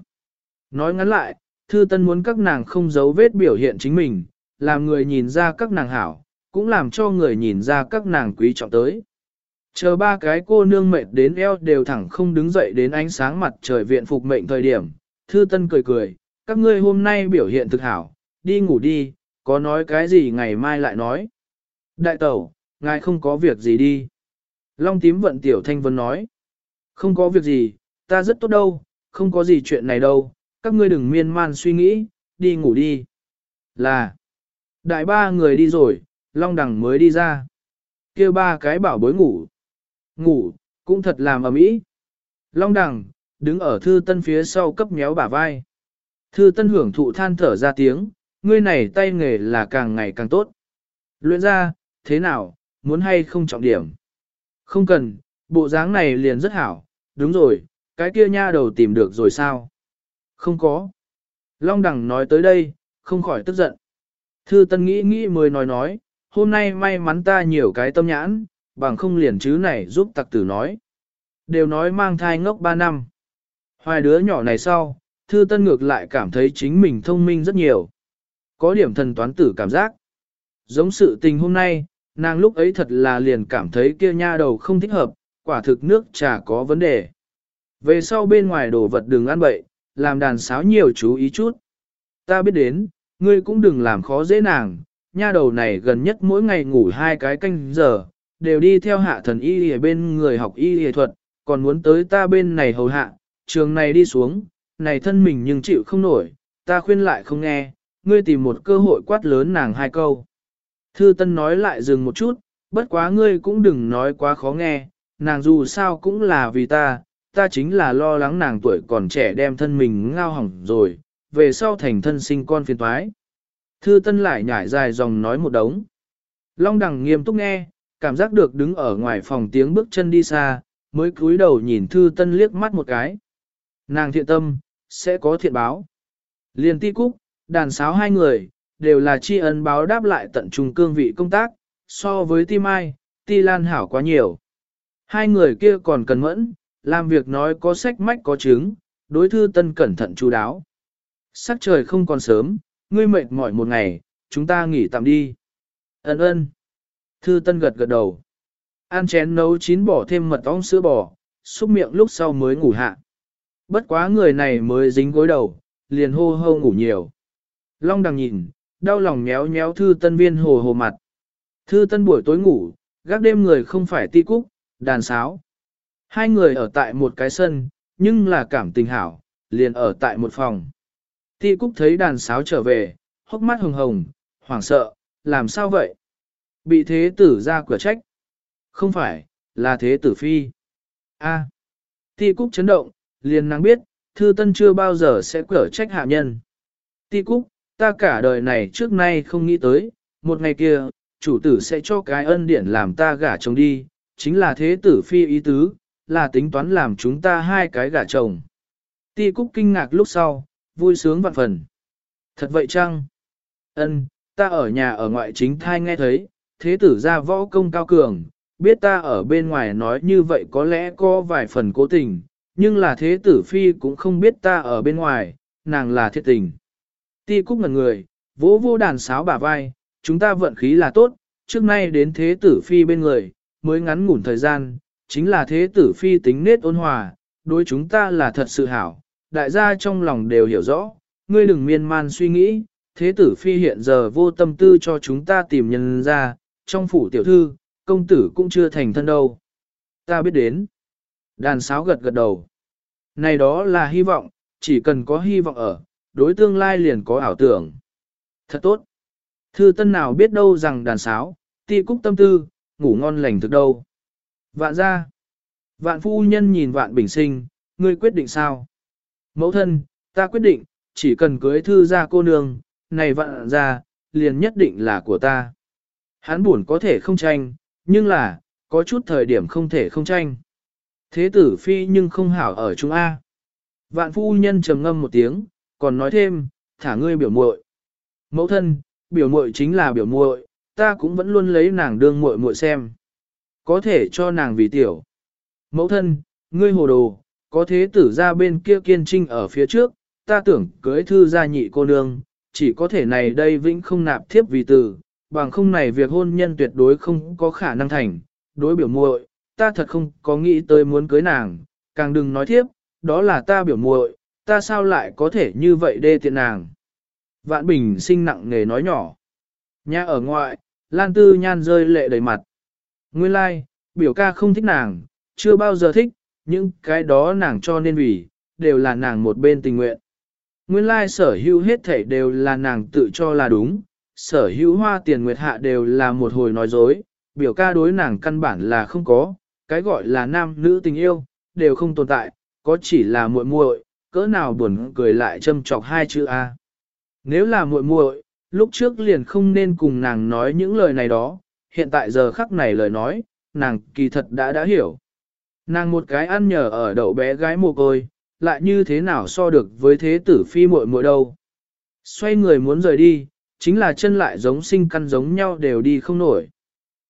Nói ngắn lại, thư tân muốn các nàng không giấu vết biểu hiện chính mình, làm người nhìn ra các nàng hảo, cũng làm cho người nhìn ra các nàng quý trọng tới. Chờ ba cái cô nương mệt đến eo đều thẳng không đứng dậy đến ánh sáng mặt trời viện phục mệnh thời điểm, thư tân cười cười, các ngươi hôm nay biểu hiện thực hảo, đi ngủ đi, có nói cái gì ngày mai lại nói. Đại tẩu, ngài không có việc gì đi. Long tím vận tiểu thanh vân nói. Không có việc gì, ta rất tốt đâu, không có gì chuyện này đâu, các ngươi đừng miên man suy nghĩ, đi ngủ đi. Là, đại ba người đi rồi, Long đằng mới đi ra. kêu ba cái bảo bối ngủ. Ngủ, cũng thật làm ầm ĩ. Long đằng, đứng ở thư tân phía sau cấp méo bả vai. Thư tân hưởng thụ than thở ra tiếng, ngươi này tay nghề là càng ngày càng tốt. Luyện ra, thế nào, muốn hay không trọng điểm? Không cần, bộ dáng này liền rất hảo, đúng rồi, cái kia nha đầu tìm được rồi sao? Không có. Long đẳng nói tới đây, không khỏi tức giận. Thư tân nghĩ nghĩ mới nói nói, hôm nay may mắn ta nhiều cái tâm nhãn, bằng không liền chứ này giúp tặc tử nói. Đều nói mang thai ngốc 3 năm. Hoài đứa nhỏ này sau, thư tân ngược lại cảm thấy chính mình thông minh rất nhiều. Có điểm thần toán tử cảm giác. Giống sự tình hôm nay, nàng lúc ấy thật là liền cảm thấy kia nha đầu không thích hợp, quả thực nước trà có vấn đề. Về sau bên ngoài đồ vật đừng ăn bậy, làm đàn sáo nhiều chú ý chút. Ta biết đến, ngươi cũng đừng làm khó dễ nàng, nha đầu này gần nhất mỗi ngày ngủ hai cái canh giờ, đều đi theo hạ thần y ở bên người học y y thuật, còn muốn tới ta bên này hầu hạ, trường này đi xuống, này thân mình nhưng chịu không nổi, ta khuyên lại không nghe, ngươi tìm một cơ hội quát lớn nàng hai câu. Thư Tân nói lại dừng một chút, bất quá ngươi cũng đừng nói quá khó nghe, nàng dù sao cũng là vì ta, ta chính là lo lắng nàng tuổi còn trẻ đem thân mình ngao hỏng rồi, về sau thành thân sinh con phiền toái. Thư Tân lại nhảy dài dòng nói một đống. Long Đằng nghiêm túc nghe, cảm giác được đứng ở ngoài phòng tiếng bước chân đi xa, mới cúi đầu nhìn Thư Tân liếc mắt một cái. Nàng thiện tâm, sẽ có thiện báo. Liên ti cúc, đàn sáo hai người, đều là tri ân báo đáp lại tận trung cương vị công tác, so với ti mai, ti lan hảo quá nhiều. Hai người kia còn cần mẫn, làm việc nói có sách mách có chứng, đối thư tân cẩn thận chú đáo. Sắc trời không còn sớm, ngươi mệt mỏi một ngày, chúng ta nghỉ tạm đi. Ấn ơn. Thư tân gật gật đầu. an chén nấu chín bỏ thêm mật ong sữa bò, xúc miệng lúc sau mới ngủ hạ. Bất quá người này mới dính gối đầu, liền hô hô ngủ nhiều. Long đằng nhìn, đau lòng nhéo nhéo thư tân viên hồ hồ mặt. Thư tân buổi tối ngủ, gác đêm người không phải ti cúc, đàn sáo. Hai người ở tại một cái sân, nhưng là cảm tình hảo, liền ở tại một phòng. Ti cúc thấy đàn sáo trở về, hốc mắt hồng hồng, hoảng sợ, làm sao vậy? Bị thế tử ra cửa trách. Không phải, là thế tử phi. A. Ti cúc chấn động, liền năng biết, thư tân chưa bao giờ sẽ cửa trách hạ nhân. Ti cúc, ta cả đời này trước nay không nghĩ tới, một ngày kia, chủ tử sẽ cho cái ân điển làm ta gả chồng đi, chính là thế tử phi ý tứ, là tính toán làm chúng ta hai cái gả chồng. Ti Cúc kinh ngạc lúc sau, vui sướng vạn phần. Thật vậy chăng? Ân, ta ở nhà ở ngoại chính thai nghe thấy, thế tử ra võ công cao cường, biết ta ở bên ngoài nói như vậy có lẽ có vài phần cố tình, nhưng là thế tử phi cũng không biết ta ở bên ngoài, nàng là thiệt tình. Ti Cúc ngần người, vỗ vô đàn sáo bả vai, chúng ta vận khí là tốt, trước nay đến thế tử phi bên người, mới ngắn ngủn thời gian, chính là thế tử phi tính nết ôn hòa, đối chúng ta là thật sự hảo, đại gia trong lòng đều hiểu rõ, ngươi đừng miên man suy nghĩ, thế tử phi hiện giờ vô tâm tư cho chúng ta tìm nhân ra, trong phủ tiểu thư, công tử cũng chưa thành thân đâu. Ta biết đến. Đàn sáo gật gật đầu. Này đó là hy vọng, chỉ cần có hy vọng ở, đối tương lai liền có ảo tưởng. Thật tốt. Thư tân nào biết đâu rằng đàn sáo, ti cúc tâm tư, ngủ ngon lành thực đâu. Vạn ra. Vạn phu nhân nhìn vạn bình sinh, ngươi quyết định sao? Mẫu thân, ta quyết định, chỉ cần cưới thư ra cô nương, này vạn ra, liền nhất định là của ta. Hắn buồn có thể không tranh, nhưng là, có chút thời điểm không thể không tranh. Thế tử phi nhưng không hảo ở chúng A. Vạn phu nhân trầm ngâm một tiếng, còn nói thêm, thả ngươi biểu muội. Mẫu thân, biểu muội chính là biểu muội, ta cũng vẫn luôn lấy nàng đương muội muội xem. Có thể cho nàng vì tiểu. Mẫu thân, ngươi hồ đồ, có thế tử ra bên kia kiên trinh ở phía trước, ta tưởng cưới thư gia nhị cô nương, chỉ có thể này đây vĩnh không nạp thiếp vì tử, bằng không này việc hôn nhân tuyệt đối không có khả năng thành. Đối biểu muội, ta thật không có nghĩ tới muốn cưới nàng, càng đừng nói thiếp, đó là ta biểu muội, ta sao lại có thể như vậy đê tiện nàng. Vạn Bình sinh nặng nghề nói nhỏ. Nhà ở ngoại, Lan Tư Nhan rơi lệ đầy mặt. Nguyên lai, like, biểu ca không thích nàng, chưa bao giờ thích, nhưng cái đó nàng cho nên vì, đều là nàng một bên tình nguyện. Nguyên lai like, sở hữu hết thảy đều là nàng tự cho là đúng, sở hữu hoa tiền nguyệt hạ đều là một hồi nói dối, biểu ca đối nàng căn bản là không có, cái gọi là nam nữ tình yêu, đều không tồn tại, có chỉ là muội muội, cỡ nào buồn cười lại châm chọc hai chữ A. Nếu là muội muội, lúc trước liền không nên cùng nàng nói những lời này đó, hiện tại giờ khắc này lời nói, nàng kỳ thật đã đã hiểu. Nàng một cái ăn nhờ ở đậu bé gái mồ côi, lại như thế nào so được với thế tử phi muội muội đâu. Xoay người muốn rời đi, chính là chân lại giống sinh căn giống nhau đều đi không nổi.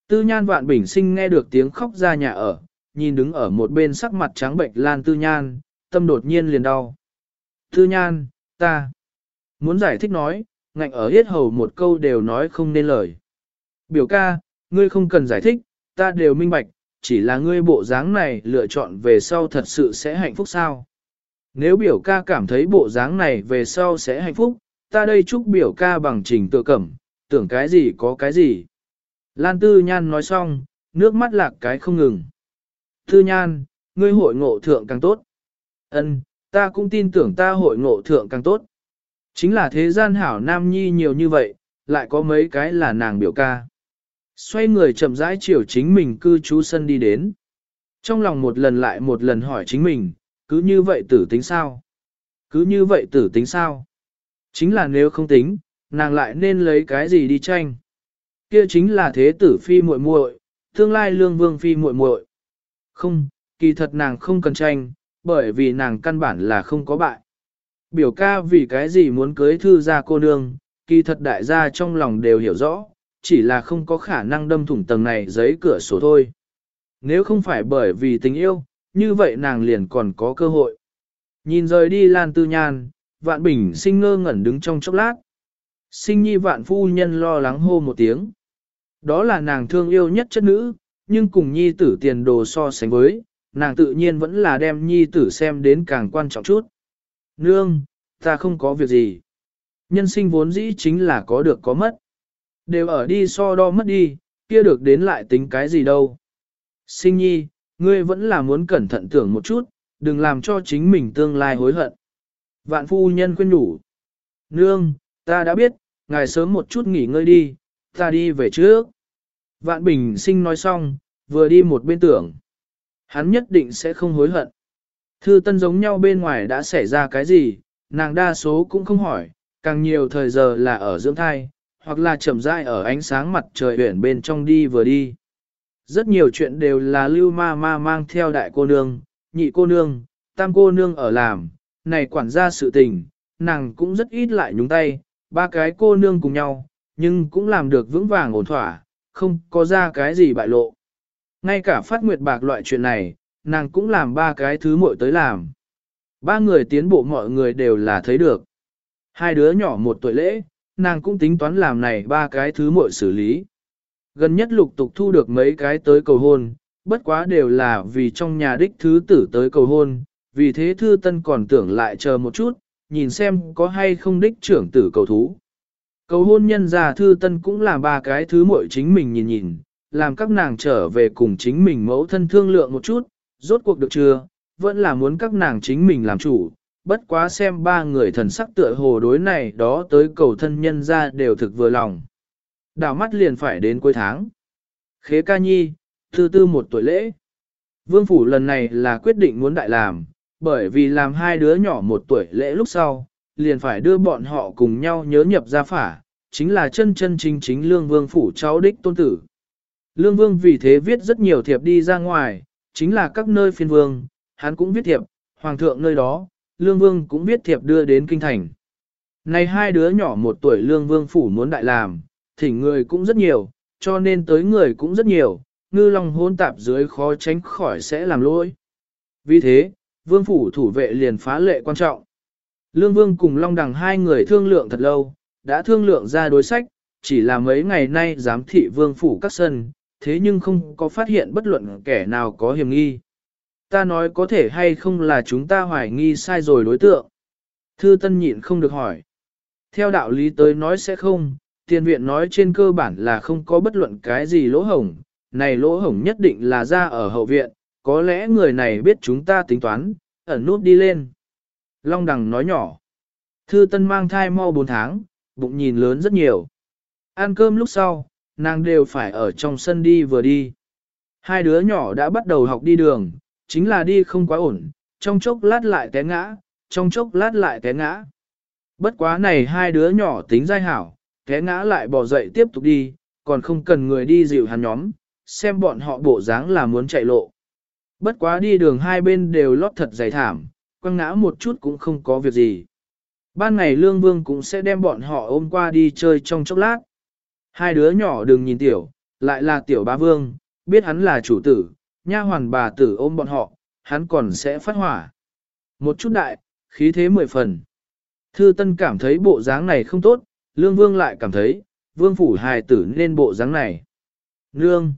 Tư nhan vạn bình sinh nghe được tiếng khóc ra nhà ở, nhìn đứng ở một bên sắc mặt trắng bệnh lan tư nhan, tâm đột nhiên liền đau. Tư nhan, ta, muốn giải thích nói, ngạnh ở hết hầu một câu đều nói không nên lời. Biểu ca, ngươi không cần giải thích, ta đều minh bạch, chỉ là ngươi bộ dáng này lựa chọn về sau thật sự sẽ hạnh phúc sao. Nếu biểu ca cảm thấy bộ dáng này về sau sẽ hạnh phúc, ta đây chúc biểu ca bằng trình tự cẩm, tưởng cái gì có cái gì. Lan Tư Nhan nói xong, nước mắt lạc cái không ngừng. Tư Nhan, ngươi hội ngộ thượng càng tốt. Ân, ta cũng tin tưởng ta hội ngộ thượng càng tốt. Chính là thế gian hảo nam nhi nhiều như vậy, lại có mấy cái là nàng biểu ca. Xoay người chậm rãi chiều chính mình cư trú sân đi đến. Trong lòng một lần lại một lần hỏi chính mình, cứ như vậy tử tính sao? Cứ như vậy tử tính sao? Chính là nếu không tính, nàng lại nên lấy cái gì đi tranh? Kia chính là thế tử phi muội muội, tương lai lương vương phi muội muội. Không, kỳ thật nàng không cần tranh, bởi vì nàng căn bản là không có bại. Biểu ca vì cái gì muốn cưới thư gia cô nương, kỳ thật đại gia trong lòng đều hiểu rõ, chỉ là không có khả năng đâm thủng tầng này giấy cửa sổ thôi. Nếu không phải bởi vì tình yêu, như vậy nàng liền còn có cơ hội. Nhìn rời đi Lan Tư Nhan, Vạn Bình sinh ngơ ngẩn đứng trong chốc lát. Sinh nhi vạn phu nhân lo lắng hô một tiếng. Đó là nàng thương yêu nhất chất nữ, nhưng cùng nhi tử tiền đồ so sánh với, nàng tự nhiên vẫn là đem nhi tử xem đến càng quan trọng chút. Nương, ta không có việc gì. Nhân sinh vốn dĩ chính là có được có mất. Đều ở đi so đo mất đi, kia được đến lại tính cái gì đâu. Sinh nhi, ngươi vẫn là muốn cẩn thận tưởng một chút, đừng làm cho chính mình tương lai hối hận. Vạn phu nhân khuyên nhủ. Nương, ta đã biết, ngài sớm một chút nghỉ ngơi đi, ta đi về trước. Vạn bình sinh nói xong, vừa đi một bên tưởng. Hắn nhất định sẽ không hối hận. Thư tân giống nhau bên ngoài đã xảy ra cái gì, nàng đa số cũng không hỏi, càng nhiều thời giờ là ở dưỡng thai, hoặc là chậm rãi ở ánh sáng mặt trời huyển bên trong đi vừa đi. Rất nhiều chuyện đều là lưu ma ma mang theo đại cô nương, nhị cô nương, tam cô nương ở làm, này quản gia sự tình, nàng cũng rất ít lại nhúng tay, ba cái cô nương cùng nhau, nhưng cũng làm được vững vàng ổn thỏa, không có ra cái gì bại lộ. Ngay cả phát nguyệt bạc loại chuyện này, nàng cũng làm ba cái thứ muội tới làm. Ba người tiến bộ mọi người đều là thấy được. Hai đứa nhỏ một tuổi lễ, nàng cũng tính toán làm này ba cái thứ muội xử lý. Gần nhất lục tục thu được mấy cái tới cầu hôn, bất quá đều là vì trong nhà đích thứ tử tới cầu hôn, vì thế thư tân còn tưởng lại chờ một chút, nhìn xem có hay không đích trưởng tử cầu thú. Cầu hôn nhân già thư tân cũng làm ba cái thứ muội chính mình nhìn nhìn, làm các nàng trở về cùng chính mình mẫu thân thương lượng một chút, rốt cuộc được chưa, vẫn là muốn các nàng chính mình làm chủ, bất quá xem ba người thần sắc tựa hồ đối này đó tới cầu thân nhân ra đều thực vừa lòng. Đảo mắt liền phải đến cuối tháng. Khế ca nhi, thư tư một tuổi lễ. Vương phủ lần này là quyết định muốn đại làm, bởi vì làm hai đứa nhỏ một tuổi lễ lúc sau, liền phải đưa bọn họ cùng nhau nhớ nhập gia phả, chính là chân chân chính chính lương vương phủ cháu đích tôn tử. Lương vương vì thế viết rất nhiều thiệp đi ra ngoài, chính là các nơi phiên vương, hắn cũng viết thiệp, hoàng thượng nơi đó, lương vương cũng viết thiệp đưa đến kinh thành. Này hai đứa nhỏ một tuổi lương vương phủ muốn đại làm, thỉnh người cũng rất nhiều, cho nên tới người cũng rất nhiều, ngư long hôn tạp dưới khó tránh khỏi sẽ làm lỗi. Vì thế, vương phủ thủ vệ liền phá lệ quan trọng. Lương vương cùng long đằng hai người thương lượng thật lâu, đã thương lượng ra đối sách, chỉ là mấy ngày nay giám thị vương phủ các sân, thế nhưng không có phát hiện bất luận kẻ nào có hiểm nghi. Ta nói có thể hay không là chúng ta hoài nghi sai rồi đối tượng. Thư tân nhịn không được hỏi. Theo đạo lý tới nói sẽ không, tiền viện nói trên cơ bản là không có bất luận cái gì lỗ hổng, này lỗ hổng nhất định là ra ở hậu viện, có lẽ người này biết chúng ta tính toán, ẩn nút đi lên. Long đằng nói nhỏ. Thư tân mang thai mau 4 tháng, bụng nhìn lớn rất nhiều. Ăn cơm lúc sau, nàng đều phải ở trong sân đi vừa đi. Hai đứa nhỏ đã bắt đầu học đi đường, chính là đi không quá ổn, trong chốc lát lại té ngã, trong chốc lát lại té ngã. Bất quá này hai đứa nhỏ tính dai hảo, té ngã lại bỏ dậy tiếp tục đi, còn không cần người đi dịu hắn nhóm, xem bọn họ bộ dáng là muốn chạy lộ. Bất quá đi đường hai bên đều lót thật dày thảm, quăng ngã một chút cũng không có việc gì. Ban ngày Lương Vương cũng sẽ đem bọn họ ôm qua đi chơi trong chốc lát. Hai đứa nhỏ đừng nhìn tiểu, lại là tiểu ba vương, biết hắn là chủ tử, nha hoàn bà tử ôm bọn họ, hắn còn sẽ phát hỏa. Một chút đại, khí thế mười phần. Thư Tân cảm thấy bộ dáng này không tốt, Lương Vương lại cảm thấy, Vương phủ hài tử nên bộ dáng này. Nương.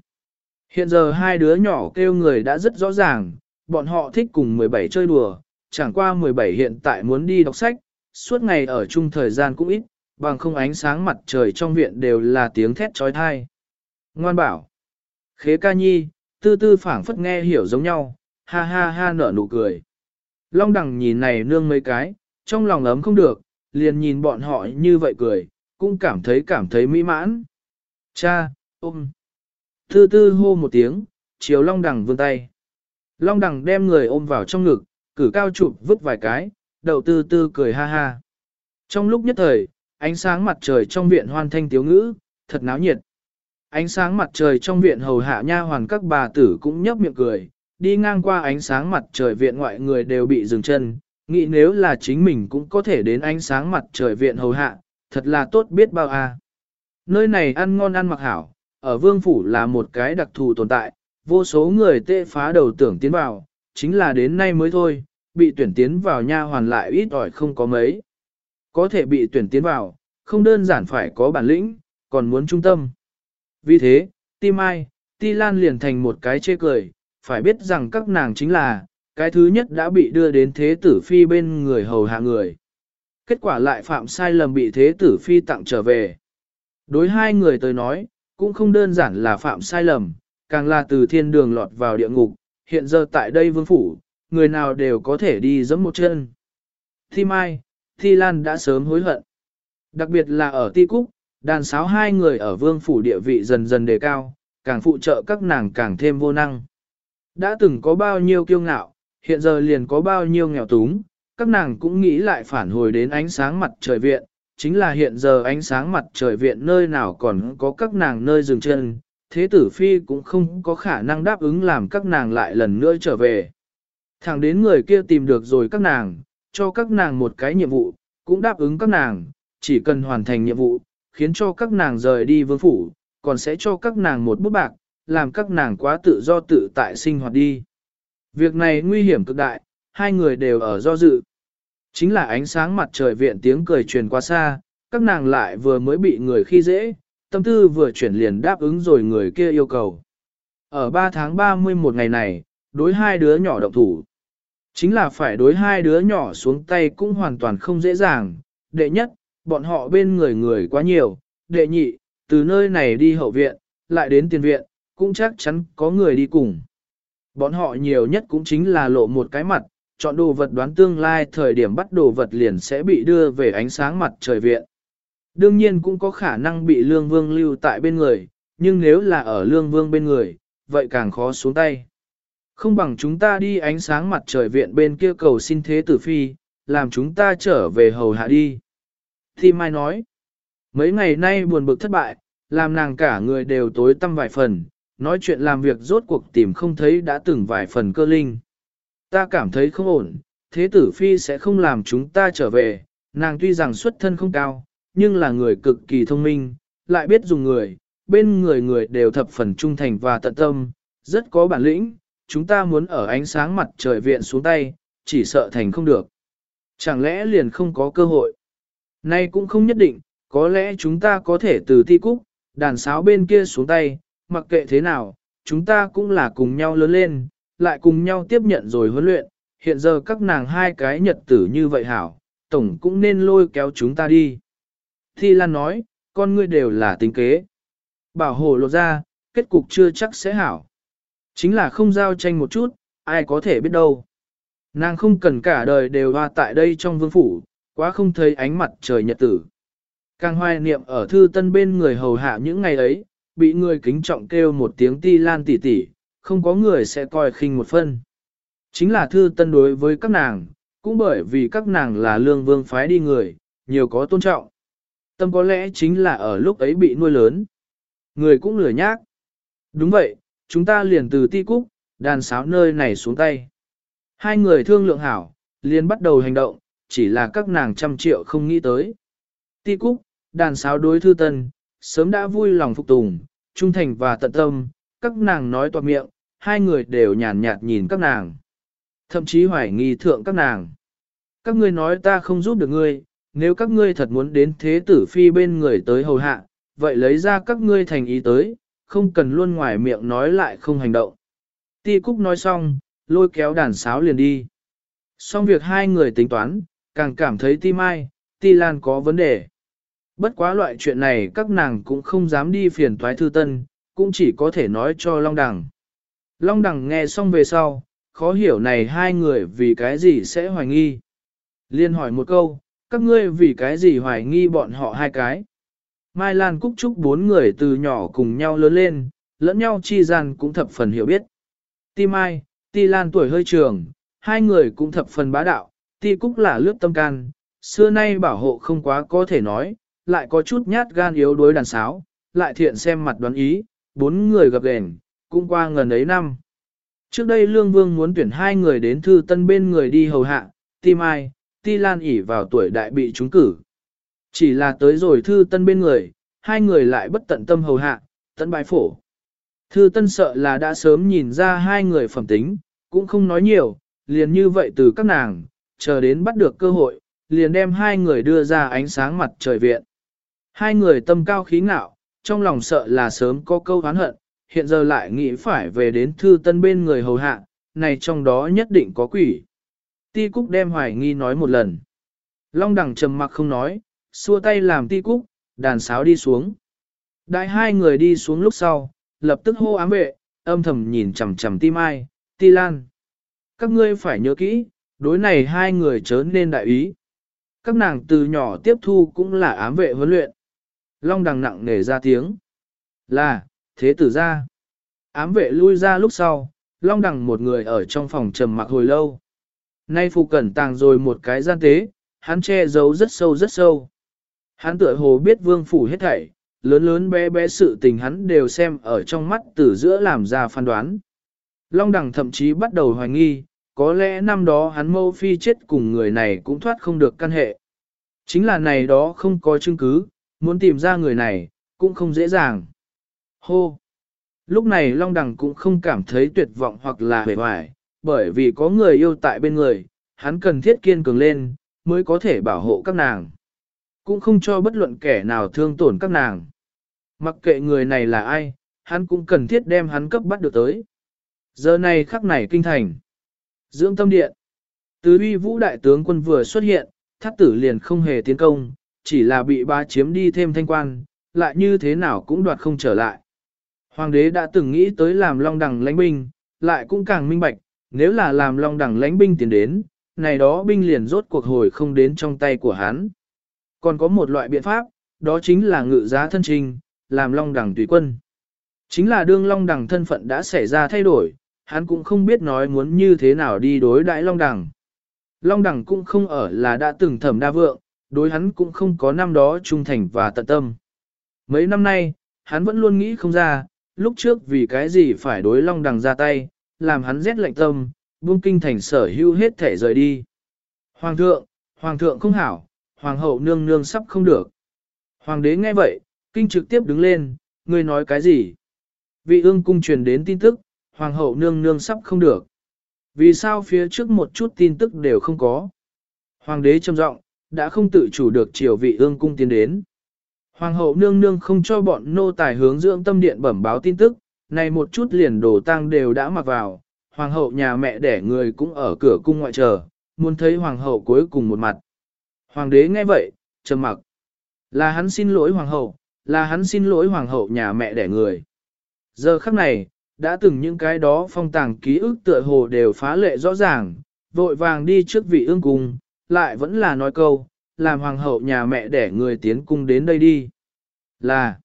Hiện giờ hai đứa nhỏ kêu người đã rất rõ ràng, bọn họ thích cùng 17 chơi đùa, chẳng qua 17 hiện tại muốn đi đọc sách, suốt ngày ở chung thời gian cũng ít, bằng không ánh sáng mặt trời trong viện đều là tiếng thét trói thai. Ngoan bảo. Khế ca nhi, tư tư phảng phất nghe hiểu giống nhau, ha ha ha nở nụ cười. Long đằng nhìn này nương mấy cái, trong lòng ấm không được, liền nhìn bọn họ như vậy cười, cũng cảm thấy cảm thấy mỹ mãn. Cha, ôm. Tư tư hô một tiếng, chiều long đằng vươn tay. Long đằng đem người ôm vào trong ngực, cử cao chụp vứt vài cái, đầu tư tư cười ha ha. Trong lúc nhất thời, ánh sáng mặt trời trong viện hoan thanh tiếu ngữ, thật náo nhiệt. Ánh sáng mặt trời trong viện hầu hạ nha hoàn các bà tử cũng nhấp miệng cười, đi ngang qua ánh sáng mặt trời viện ngoại người đều bị dừng chân, nghĩ nếu là chính mình cũng có thể đến ánh sáng mặt trời viện hầu hạ, thật là tốt biết bao à. Nơi này ăn ngon ăn mặc hảo, ở vương phủ là một cái đặc thù tồn tại, vô số người tê phá đầu tưởng tiến vào, chính là đến nay mới thôi, bị tuyển tiến vào nha hoàn lại ít ỏi không có mấy. Có thể bị tuyển tiến vào, không đơn giản phải có bản lĩnh, còn muốn trung tâm. Vì thế, Ti Mai, Ti Lan liền thành một cái chê cười, phải biết rằng các nàng chính là, cái thứ nhất đã bị đưa đến thế tử phi bên người hầu hạ người. Kết quả lại phạm sai lầm bị thế tử phi tặng trở về. Đối hai người tới nói, cũng không đơn giản là phạm sai lầm, càng là từ thiên đường lọt vào địa ngục, hiện giờ tại đây vương phủ, người nào đều có thể đi giẫm một chân. Thi Mai, Thi Lan đã sớm hối hận. Đặc biệt là ở Ti Cúc, đàn sáo hai người ở vương phủ địa vị dần dần đề cao, càng phụ trợ các nàng càng thêm vô năng. Đã từng có bao nhiêu kiêu ngạo, hiện giờ liền có bao nhiêu nghèo túng, các nàng cũng nghĩ lại phản hồi đến ánh sáng mặt trời viện, chính là hiện giờ ánh sáng mặt trời viện nơi nào còn có các nàng nơi dừng chân, thế tử phi cũng không có khả năng đáp ứng làm các nàng lại lần nữa trở về. Thẳng đến người kia tìm được rồi các nàng, cho các nàng một cái nhiệm vụ, cũng đáp ứng các nàng, chỉ cần hoàn thành nhiệm vụ, khiến cho các nàng rời đi vương phủ, còn sẽ cho các nàng một bút bạc, làm các nàng quá tự do tự tại sinh hoạt đi. Việc này nguy hiểm cực đại, hai người đều ở do dự. Chính là ánh sáng mặt trời viện tiếng cười truyền qua xa, các nàng lại vừa mới bị người khi dễ, tâm tư vừa chuyển liền đáp ứng rồi người kia yêu cầu. Ở 3 tháng 31 ngày này, đối hai đứa nhỏ động thủ. Chính là phải đối hai đứa nhỏ xuống tay cũng hoàn toàn không dễ dàng. Đệ nhất, bọn họ bên người người quá nhiều. Đệ nhị, từ nơi này đi hậu viện, lại đến tiền viện, cũng chắc chắn có người đi cùng. Bọn họ nhiều nhất cũng chính là lộ một cái mặt, chọn đồ vật đoán tương lai thời điểm bắt đồ vật liền sẽ bị đưa về ánh sáng mặt trời viện. Đương nhiên cũng có khả năng bị lương vương lưu tại bên người, nhưng nếu là ở lương vương bên người, vậy càng khó xuống tay. Không bằng chúng ta đi ánh sáng mặt trời viện bên kia cầu xin thế tử phi, làm chúng ta trở về hầu hạ đi. Thi Mai nói, mấy ngày nay buồn bực thất bại, làm nàng cả người đều tối tăm vài phần, nói chuyện làm việc rốt cuộc tìm không thấy đã từng vài phần cơ linh. Ta cảm thấy không ổn, thế tử phi sẽ không làm chúng ta trở về, nàng tuy rằng xuất thân không cao, nhưng là người cực kỳ thông minh, lại biết dùng người, bên người người đều thập phần trung thành và tận tâm, rất có bản lĩnh, chúng ta muốn ở ánh sáng mặt trời viện xuống tay, chỉ sợ thành không được. Chẳng lẽ liền không có cơ hội? Nay cũng không nhất định, có lẽ chúng ta có thể từ thi cúc, đàn sáo bên kia xuống tay, mặc kệ thế nào, chúng ta cũng là cùng nhau lớn lên, lại cùng nhau tiếp nhận rồi huấn luyện, hiện giờ các nàng hai cái nhật tử như vậy hảo, tổng cũng nên lôi kéo chúng ta đi. Thi Lan nói, con ngươi đều là tính kế. Bảo hộ lộ ra, kết cục chưa chắc sẽ hảo. Chính là không giao tranh một chút, ai có thể biết đâu. Nàng không cần cả đời đều hoa tại đây trong vương phủ, quá không thấy ánh mặt trời nhật tử. Càng hoài niệm ở thư tân bên người hầu hạ những ngày ấy, bị người kính trọng kêu một tiếng ti lan tỉ tỉ, không có người sẽ coi khinh một phân. Chính là thư tân đối với các nàng, cũng bởi vì các nàng là lương vương phái đi người, nhiều có tôn trọng. Tâm có lẽ chính là ở lúc ấy bị nuôi lớn. Người cũng lừa nhác. Đúng vậy, chúng ta liền từ ti cúc, đàn sáo nơi này xuống tay. Hai người thương lượng hảo, liền bắt đầu hành động, chỉ là các nàng trăm triệu không nghĩ tới. Ti cúc, đàn sáo đối thư tân, sớm đã vui lòng phục tùng, trung thành và tận tâm, các nàng nói toạc miệng, hai người đều nhàn nhạt nhìn các nàng. Thậm chí hoài nghi thượng các nàng. Các ngươi nói ta không giúp được ngươi, nếu các ngươi thật muốn đến thế tử phi bên người tới hầu hạ, vậy lấy ra các ngươi thành ý tới, không cần luôn ngoài miệng nói lại không hành động. Ti Cúc nói xong, lôi kéo đàn sáo liền đi. Xong việc hai người tính toán, càng cảm thấy Ti Mai, Ti Lan có vấn đề. Bất quá loại chuyện này các nàng cũng không dám đi phiền toái thư tân, cũng chỉ có thể nói cho Long Đằng. Long Đằng nghe xong về sau, khó hiểu này hai người vì cái gì sẽ hoài nghi. Liên hỏi một câu, các ngươi vì cái gì hoài nghi bọn họ hai cái. Mai Lan Cúc Trúc bốn người từ nhỏ cùng nhau lớn lên, lẫn nhau chi gian cũng thập phần hiểu biết. Ti Mai, Ti Lan tuổi hơi trường, hai người cũng thập phần bá đạo, Ti Cúc là lướt tâm can, xưa nay bảo hộ không quá có thể nói, lại có chút nhát gan yếu đối đàn sáo, lại thiện xem mặt đoán ý, bốn người gặp gền, cũng qua ngần ấy năm. Trước đây Lương Vương muốn tuyển hai người đến thư tân bên người đi hầu hạ, Ti Mai, Ti Lan ỉ vào tuổi đại bị trúng cử. Chỉ là tới rồi thư tân bên người, hai người lại bất tận tâm hầu hạ, tận bái phổ. Thư tân sợ là đã sớm nhìn ra hai người phẩm tính, cũng không nói nhiều, liền như vậy từ các nàng, chờ đến bắt được cơ hội, liền đem hai người đưa ra ánh sáng mặt trời viện. Hai người tâm cao khí ngạo, trong lòng sợ là sớm có câu oán hận, hiện giờ lại nghĩ phải về đến thư tân bên người hầu hạ, này trong đó nhất định có quỷ. Ti Cúc đem hoài nghi nói một lần. Long đẳng trầm mặc không nói, xua tay làm ti cúc, đàn sáo đi xuống. Đại hai người đi xuống lúc sau, lập tức hô ám vệ, âm thầm nhìn chằm chằm ti mai, ti lan. Các ngươi phải nhớ kỹ, đối này hai người chớ nên đại ý. Các nàng từ nhỏ tiếp thu cũng là ám vệ huấn luyện. Long đằng nặng nề ra tiếng. Là, thế tử ra. Ám vệ lui ra lúc sau, long đằng một người ở trong phòng trầm mặc hồi lâu. Nay phụ cẩn tàng rồi một cái gian tế, hắn che giấu rất sâu rất sâu. Hắn tựa hồ biết vương phủ hết thảy, lớn lớn bé bé sự tình hắn đều xem ở trong mắt từ giữa làm ra phán đoán. Long đằng thậm chí bắt đầu hoài nghi, có lẽ năm đó hắn mâu phi chết cùng người này cũng thoát không được căn hệ. Chính là này đó không có chứng cứ, muốn tìm ra người này, cũng không dễ dàng. Hô! Lúc này Long Đằng cũng không cảm thấy tuyệt vọng hoặc là hề hoài, bởi vì có người yêu tại bên người, hắn cần thiết kiên cường lên, mới có thể bảo hộ các nàng. Cũng không cho bất luận kẻ nào thương tổn các nàng. Mặc kệ người này là ai, hắn cũng cần thiết đem hắn cấp bắt được tới. Giờ này khắc này kinh thành. Dưỡng tâm điện. tứ uy vũ đại tướng quân vừa xuất hiện, thắt tử liền không hề tiến công, chỉ là bị ba chiếm đi thêm thanh quan, lại như thế nào cũng đoạt không trở lại. Hoàng đế đã từng nghĩ tới làm long đẳng lãnh binh, lại cũng càng minh bạch, nếu là làm long đẳng lãnh binh tiến đến, này đó binh liền rốt cuộc hồi không đến trong tay của hắn. Còn có một loại biện pháp, đó chính là ngự giá thân trình, làm long đẳng tùy quân. Chính là đương long đẳng thân phận đã xảy ra thay đổi, hắn cũng không biết nói muốn như thế nào đi đối đãi long đẳng. Long đẳng cũng không ở là đã từng thẩm đa vượng, đối hắn cũng không có năm đó trung thành và tận tâm. Mấy năm nay, hắn vẫn luôn nghĩ không ra, lúc trước vì cái gì phải đối long đằng ra tay, làm hắn rét lạnh tâm, buông kinh thành sở hưu hết thể rời đi. Hoàng thượng, hoàng thượng không hảo, hoàng hậu nương nương sắp không được. Hoàng đế nghe vậy, kinh trực tiếp đứng lên, ngươi nói cái gì? Vị ương cung truyền đến tin tức, hoàng hậu nương nương sắp không được. Vì sao phía trước một chút tin tức đều không có? Hoàng đế trầm giọng, đã không tự chủ được triều vị ương cung tiến đến. Hoàng hậu nương nương không cho bọn nô tài hướng dưỡng tâm điện bẩm báo tin tức, này một chút liền đồ tang đều đã mặc vào, hoàng hậu nhà mẹ đẻ người cũng ở cửa cung ngoại chờ, muốn thấy hoàng hậu cuối cùng một mặt. Hoàng đế nghe vậy, trầm mặc. Là hắn xin lỗi hoàng hậu, là hắn xin lỗi hoàng hậu nhà mẹ đẻ người. Giờ khắc này, đã từng những cái đó phong tàng ký ức tựa hồ đều phá lệ rõ ràng, vội vàng đi trước vị ương cung, lại vẫn là nói câu, làm hoàng hậu nhà mẹ đẻ người tiến cung đến đây đi. Là,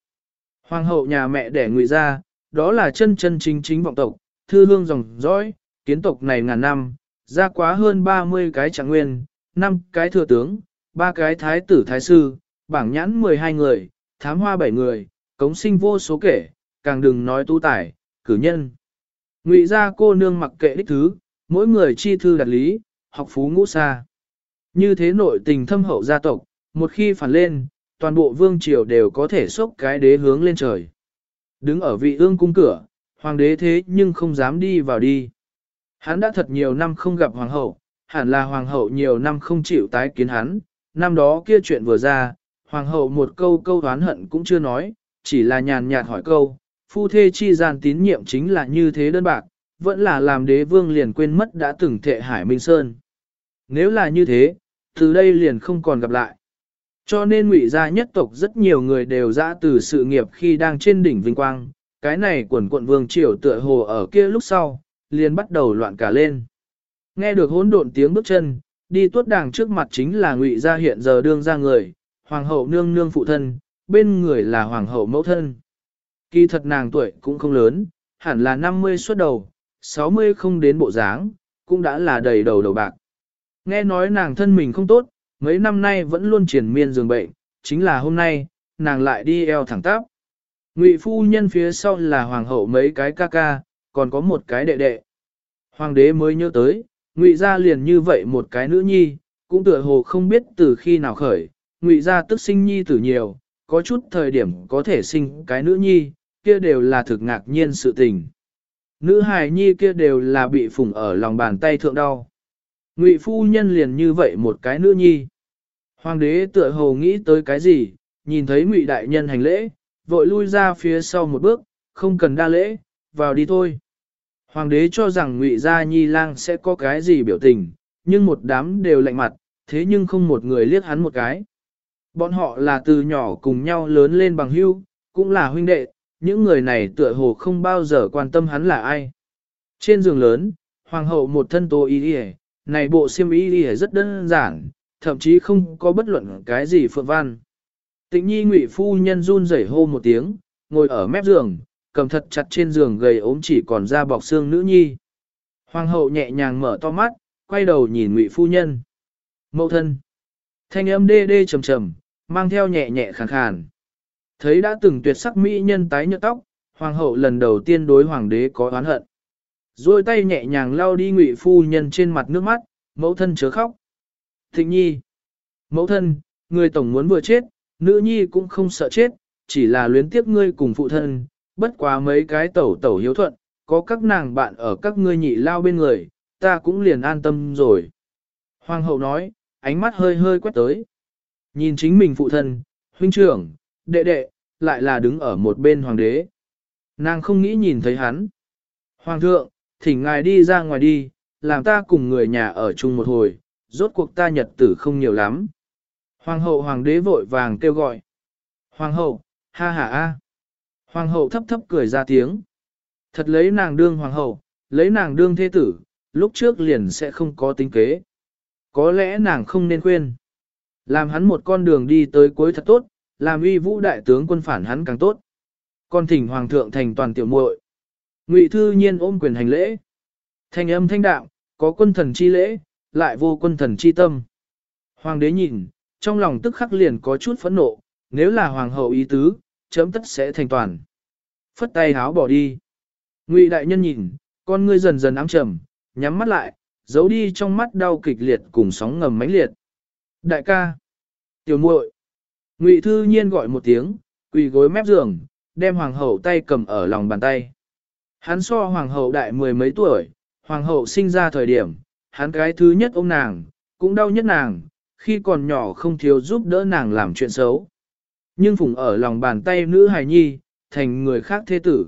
hoàng hậu nhà mẹ đẻ người ra, đó là chân chân chính chính vọng tộc, thư hương dòng dõi, kiến tộc này ngàn năm, ra quá hơn 30 cái trạng nguyên, 5 cái thừa tướng, 3 cái thái tử thái sư, bảng nhãn 12 người, thám hoa 7 người, cống sinh vô số kể, càng đừng nói tu tải cử nhân. Ngụy gia cô nương mặc kệ đích thứ, mỗi người chi thư đặt lý, học phú ngũ xa. Như thế nội tình thâm hậu gia tộc, một khi phản lên, toàn bộ vương triều đều có thể xốc cái đế hướng lên trời. Đứng ở vị ương cung cửa, hoàng đế thế nhưng không dám đi vào đi. Hắn đã thật nhiều năm không gặp hoàng hậu, hẳn là hoàng hậu nhiều năm không chịu tái kiến hắn, năm đó kia chuyện vừa ra, hoàng hậu một câu câu oán hận cũng chưa nói, chỉ là nhàn nhạt hỏi câu, phu thê chi gian tín nhiệm chính là như thế đơn bạc, vẫn là làm đế vương liền quên mất đã từng thệ hải minh sơn. Nếu là như thế, từ đây liền không còn gặp lại. Cho nên ngụy gia nhất tộc rất nhiều người đều ra từ sự nghiệp khi đang trên đỉnh vinh quang, cái này quần quận vương triều tựa hồ ở kia lúc sau, liền bắt đầu loạn cả lên. Nghe được hỗn độn tiếng bước chân, đi tuốt đàng trước mặt chính là ngụy gia hiện giờ đương ra người, hoàng hậu nương nương phụ thân, bên người là hoàng hậu mẫu thân. Kỳ thật nàng tuổi cũng không lớn, hẳn là 50 xuất đầu, 60 không đến bộ dáng, cũng đã là đầy đầu đầu bạc. Nghe nói nàng thân mình không tốt, mấy năm nay vẫn luôn triển miên giường bệnh, chính là hôm nay, nàng lại đi eo thẳng tắp. Ngụy phu nhân phía sau là hoàng hậu mấy cái ca ca, còn có một cái đệ đệ. Hoàng đế mới nhớ tới, ngụy ra liền như vậy một cái nữ nhi, cũng tựa hồ không biết từ khi nào khởi, ngụy ra tức sinh nhi tử nhiều, có chút thời điểm có thể sinh cái nữ nhi, kia đều là thực ngạc nhiên sự tình. Nữ hài nhi kia đều là bị phủng ở lòng bàn tay thượng đau. Ngụy phu nhân liền như vậy một cái nữ nhi. Hoàng đế tựa hồ nghĩ tới cái gì, nhìn thấy ngụy đại nhân hành lễ, vội lui ra phía sau một bước, không cần đa lễ, vào đi thôi. Hoàng đế cho rằng ngụy gia nhi lang sẽ có cái gì biểu tình, nhưng một đám đều lạnh mặt, thế nhưng không một người liếc hắn một cái. Bọn họ là từ nhỏ cùng nhau lớn lên bằng hưu, cũng là huynh đệ, những người này tựa hồ không bao giờ quan tâm hắn là ai. Trên giường lớn, hoàng hậu một thân tô y y, này bộ xiêm y y rất đơn giản, thậm chí không có bất luận cái gì phượng văn. Tịnh nhi ngụy phu nhân run rẩy hô một tiếng, ngồi ở mép giường, cầm thật chặt trên giường gầy ốm chỉ còn da bọc xương nữ nhi. Hoàng hậu nhẹ nhàng mở to mắt, quay đầu nhìn ngụy phu nhân. Mậu thân. Thanh âm đê đê trầm trầm, mang theo nhẹ nhẹ khàn khàn. Thấy đã từng tuyệt sắc mỹ nhân tái nhợt tóc, hoàng hậu lần đầu tiên đối hoàng đế có oán hận. Rồi tay nhẹ nhàng lau đi ngụy phu nhân trên mặt nước mắt, mẫu thân chớ khóc. Thịnh nhi. Mẫu thân, người tổng muốn vừa chết, nữ nhi cũng không sợ chết, chỉ là luyến tiếc ngươi cùng phụ thân, bất quá mấy cái tẩu tẩu hiếu thuận, có các nàng bạn ở các ngươi nhị lao bên người, ta cũng liền an tâm rồi. Hoàng hậu nói, ánh mắt hơi hơi quét tới. Nhìn chính mình phụ thân, huynh trưởng, đệ đệ, lại là đứng ở một bên hoàng đế. Nàng không nghĩ nhìn thấy hắn. Hoàng thượng, thỉnh ngài đi ra ngoài đi, làm ta cùng người nhà ở chung một hồi, rốt cuộc ta nhật tử không nhiều lắm. Hoàng hậu hoàng đế vội vàng kêu gọi. Hoàng hậu, ha ha a. Hoàng hậu thấp thấp cười ra tiếng. Thật lấy nàng đương hoàng hậu, lấy nàng đương thế tử, lúc trước liền sẽ không có tính kế. Có lẽ nàng không nên khuyên. Làm hắn một con đường đi tới cuối thật tốt, làm uy vũ đại tướng quân phản hắn càng tốt. Còn thỉnh hoàng thượng thành toàn tiểu muội. Ngụy thư nhiên ôm quyền hành lễ. Thanh âm thanh đạo, có quân thần chi lễ, lại vô quân thần chi tâm. Hoàng đế nhìn, trong lòng tức khắc liền có chút phẫn nộ, nếu là hoàng hậu ý tứ, chấm tất sẽ thành toàn. Phất tay háo bỏ đi. Ngụy đại nhân nhìn, con ngươi dần dần ám trầm, nhắm mắt lại, giấu đi trong mắt đau kịch liệt cùng sóng ngầm mãnh liệt. Đại ca, tiểu muội. Ngụy thư nhiên gọi một tiếng, quỳ gối mép giường, đem hoàng hậu tay cầm ở lòng bàn tay. Hắn so hoàng hậu đại mười mấy tuổi, hoàng hậu sinh ra thời điểm, hắn cái thứ nhất ôm nàng, cũng đau nhất nàng, khi còn nhỏ không thiếu giúp đỡ nàng làm chuyện xấu. Nhưng phùng ở lòng bàn tay nữ hài nhi, thành người khác thế tử.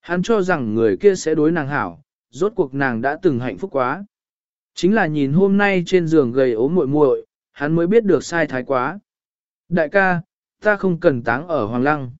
Hắn cho rằng người kia sẽ đối nàng hảo, rốt cuộc nàng đã từng hạnh phúc quá. Chính là nhìn hôm nay trên giường gầy ốm muội muội, hắn mới biết được sai thái quá. Đại ca, ta không cần táng ở Hoàng Lăng.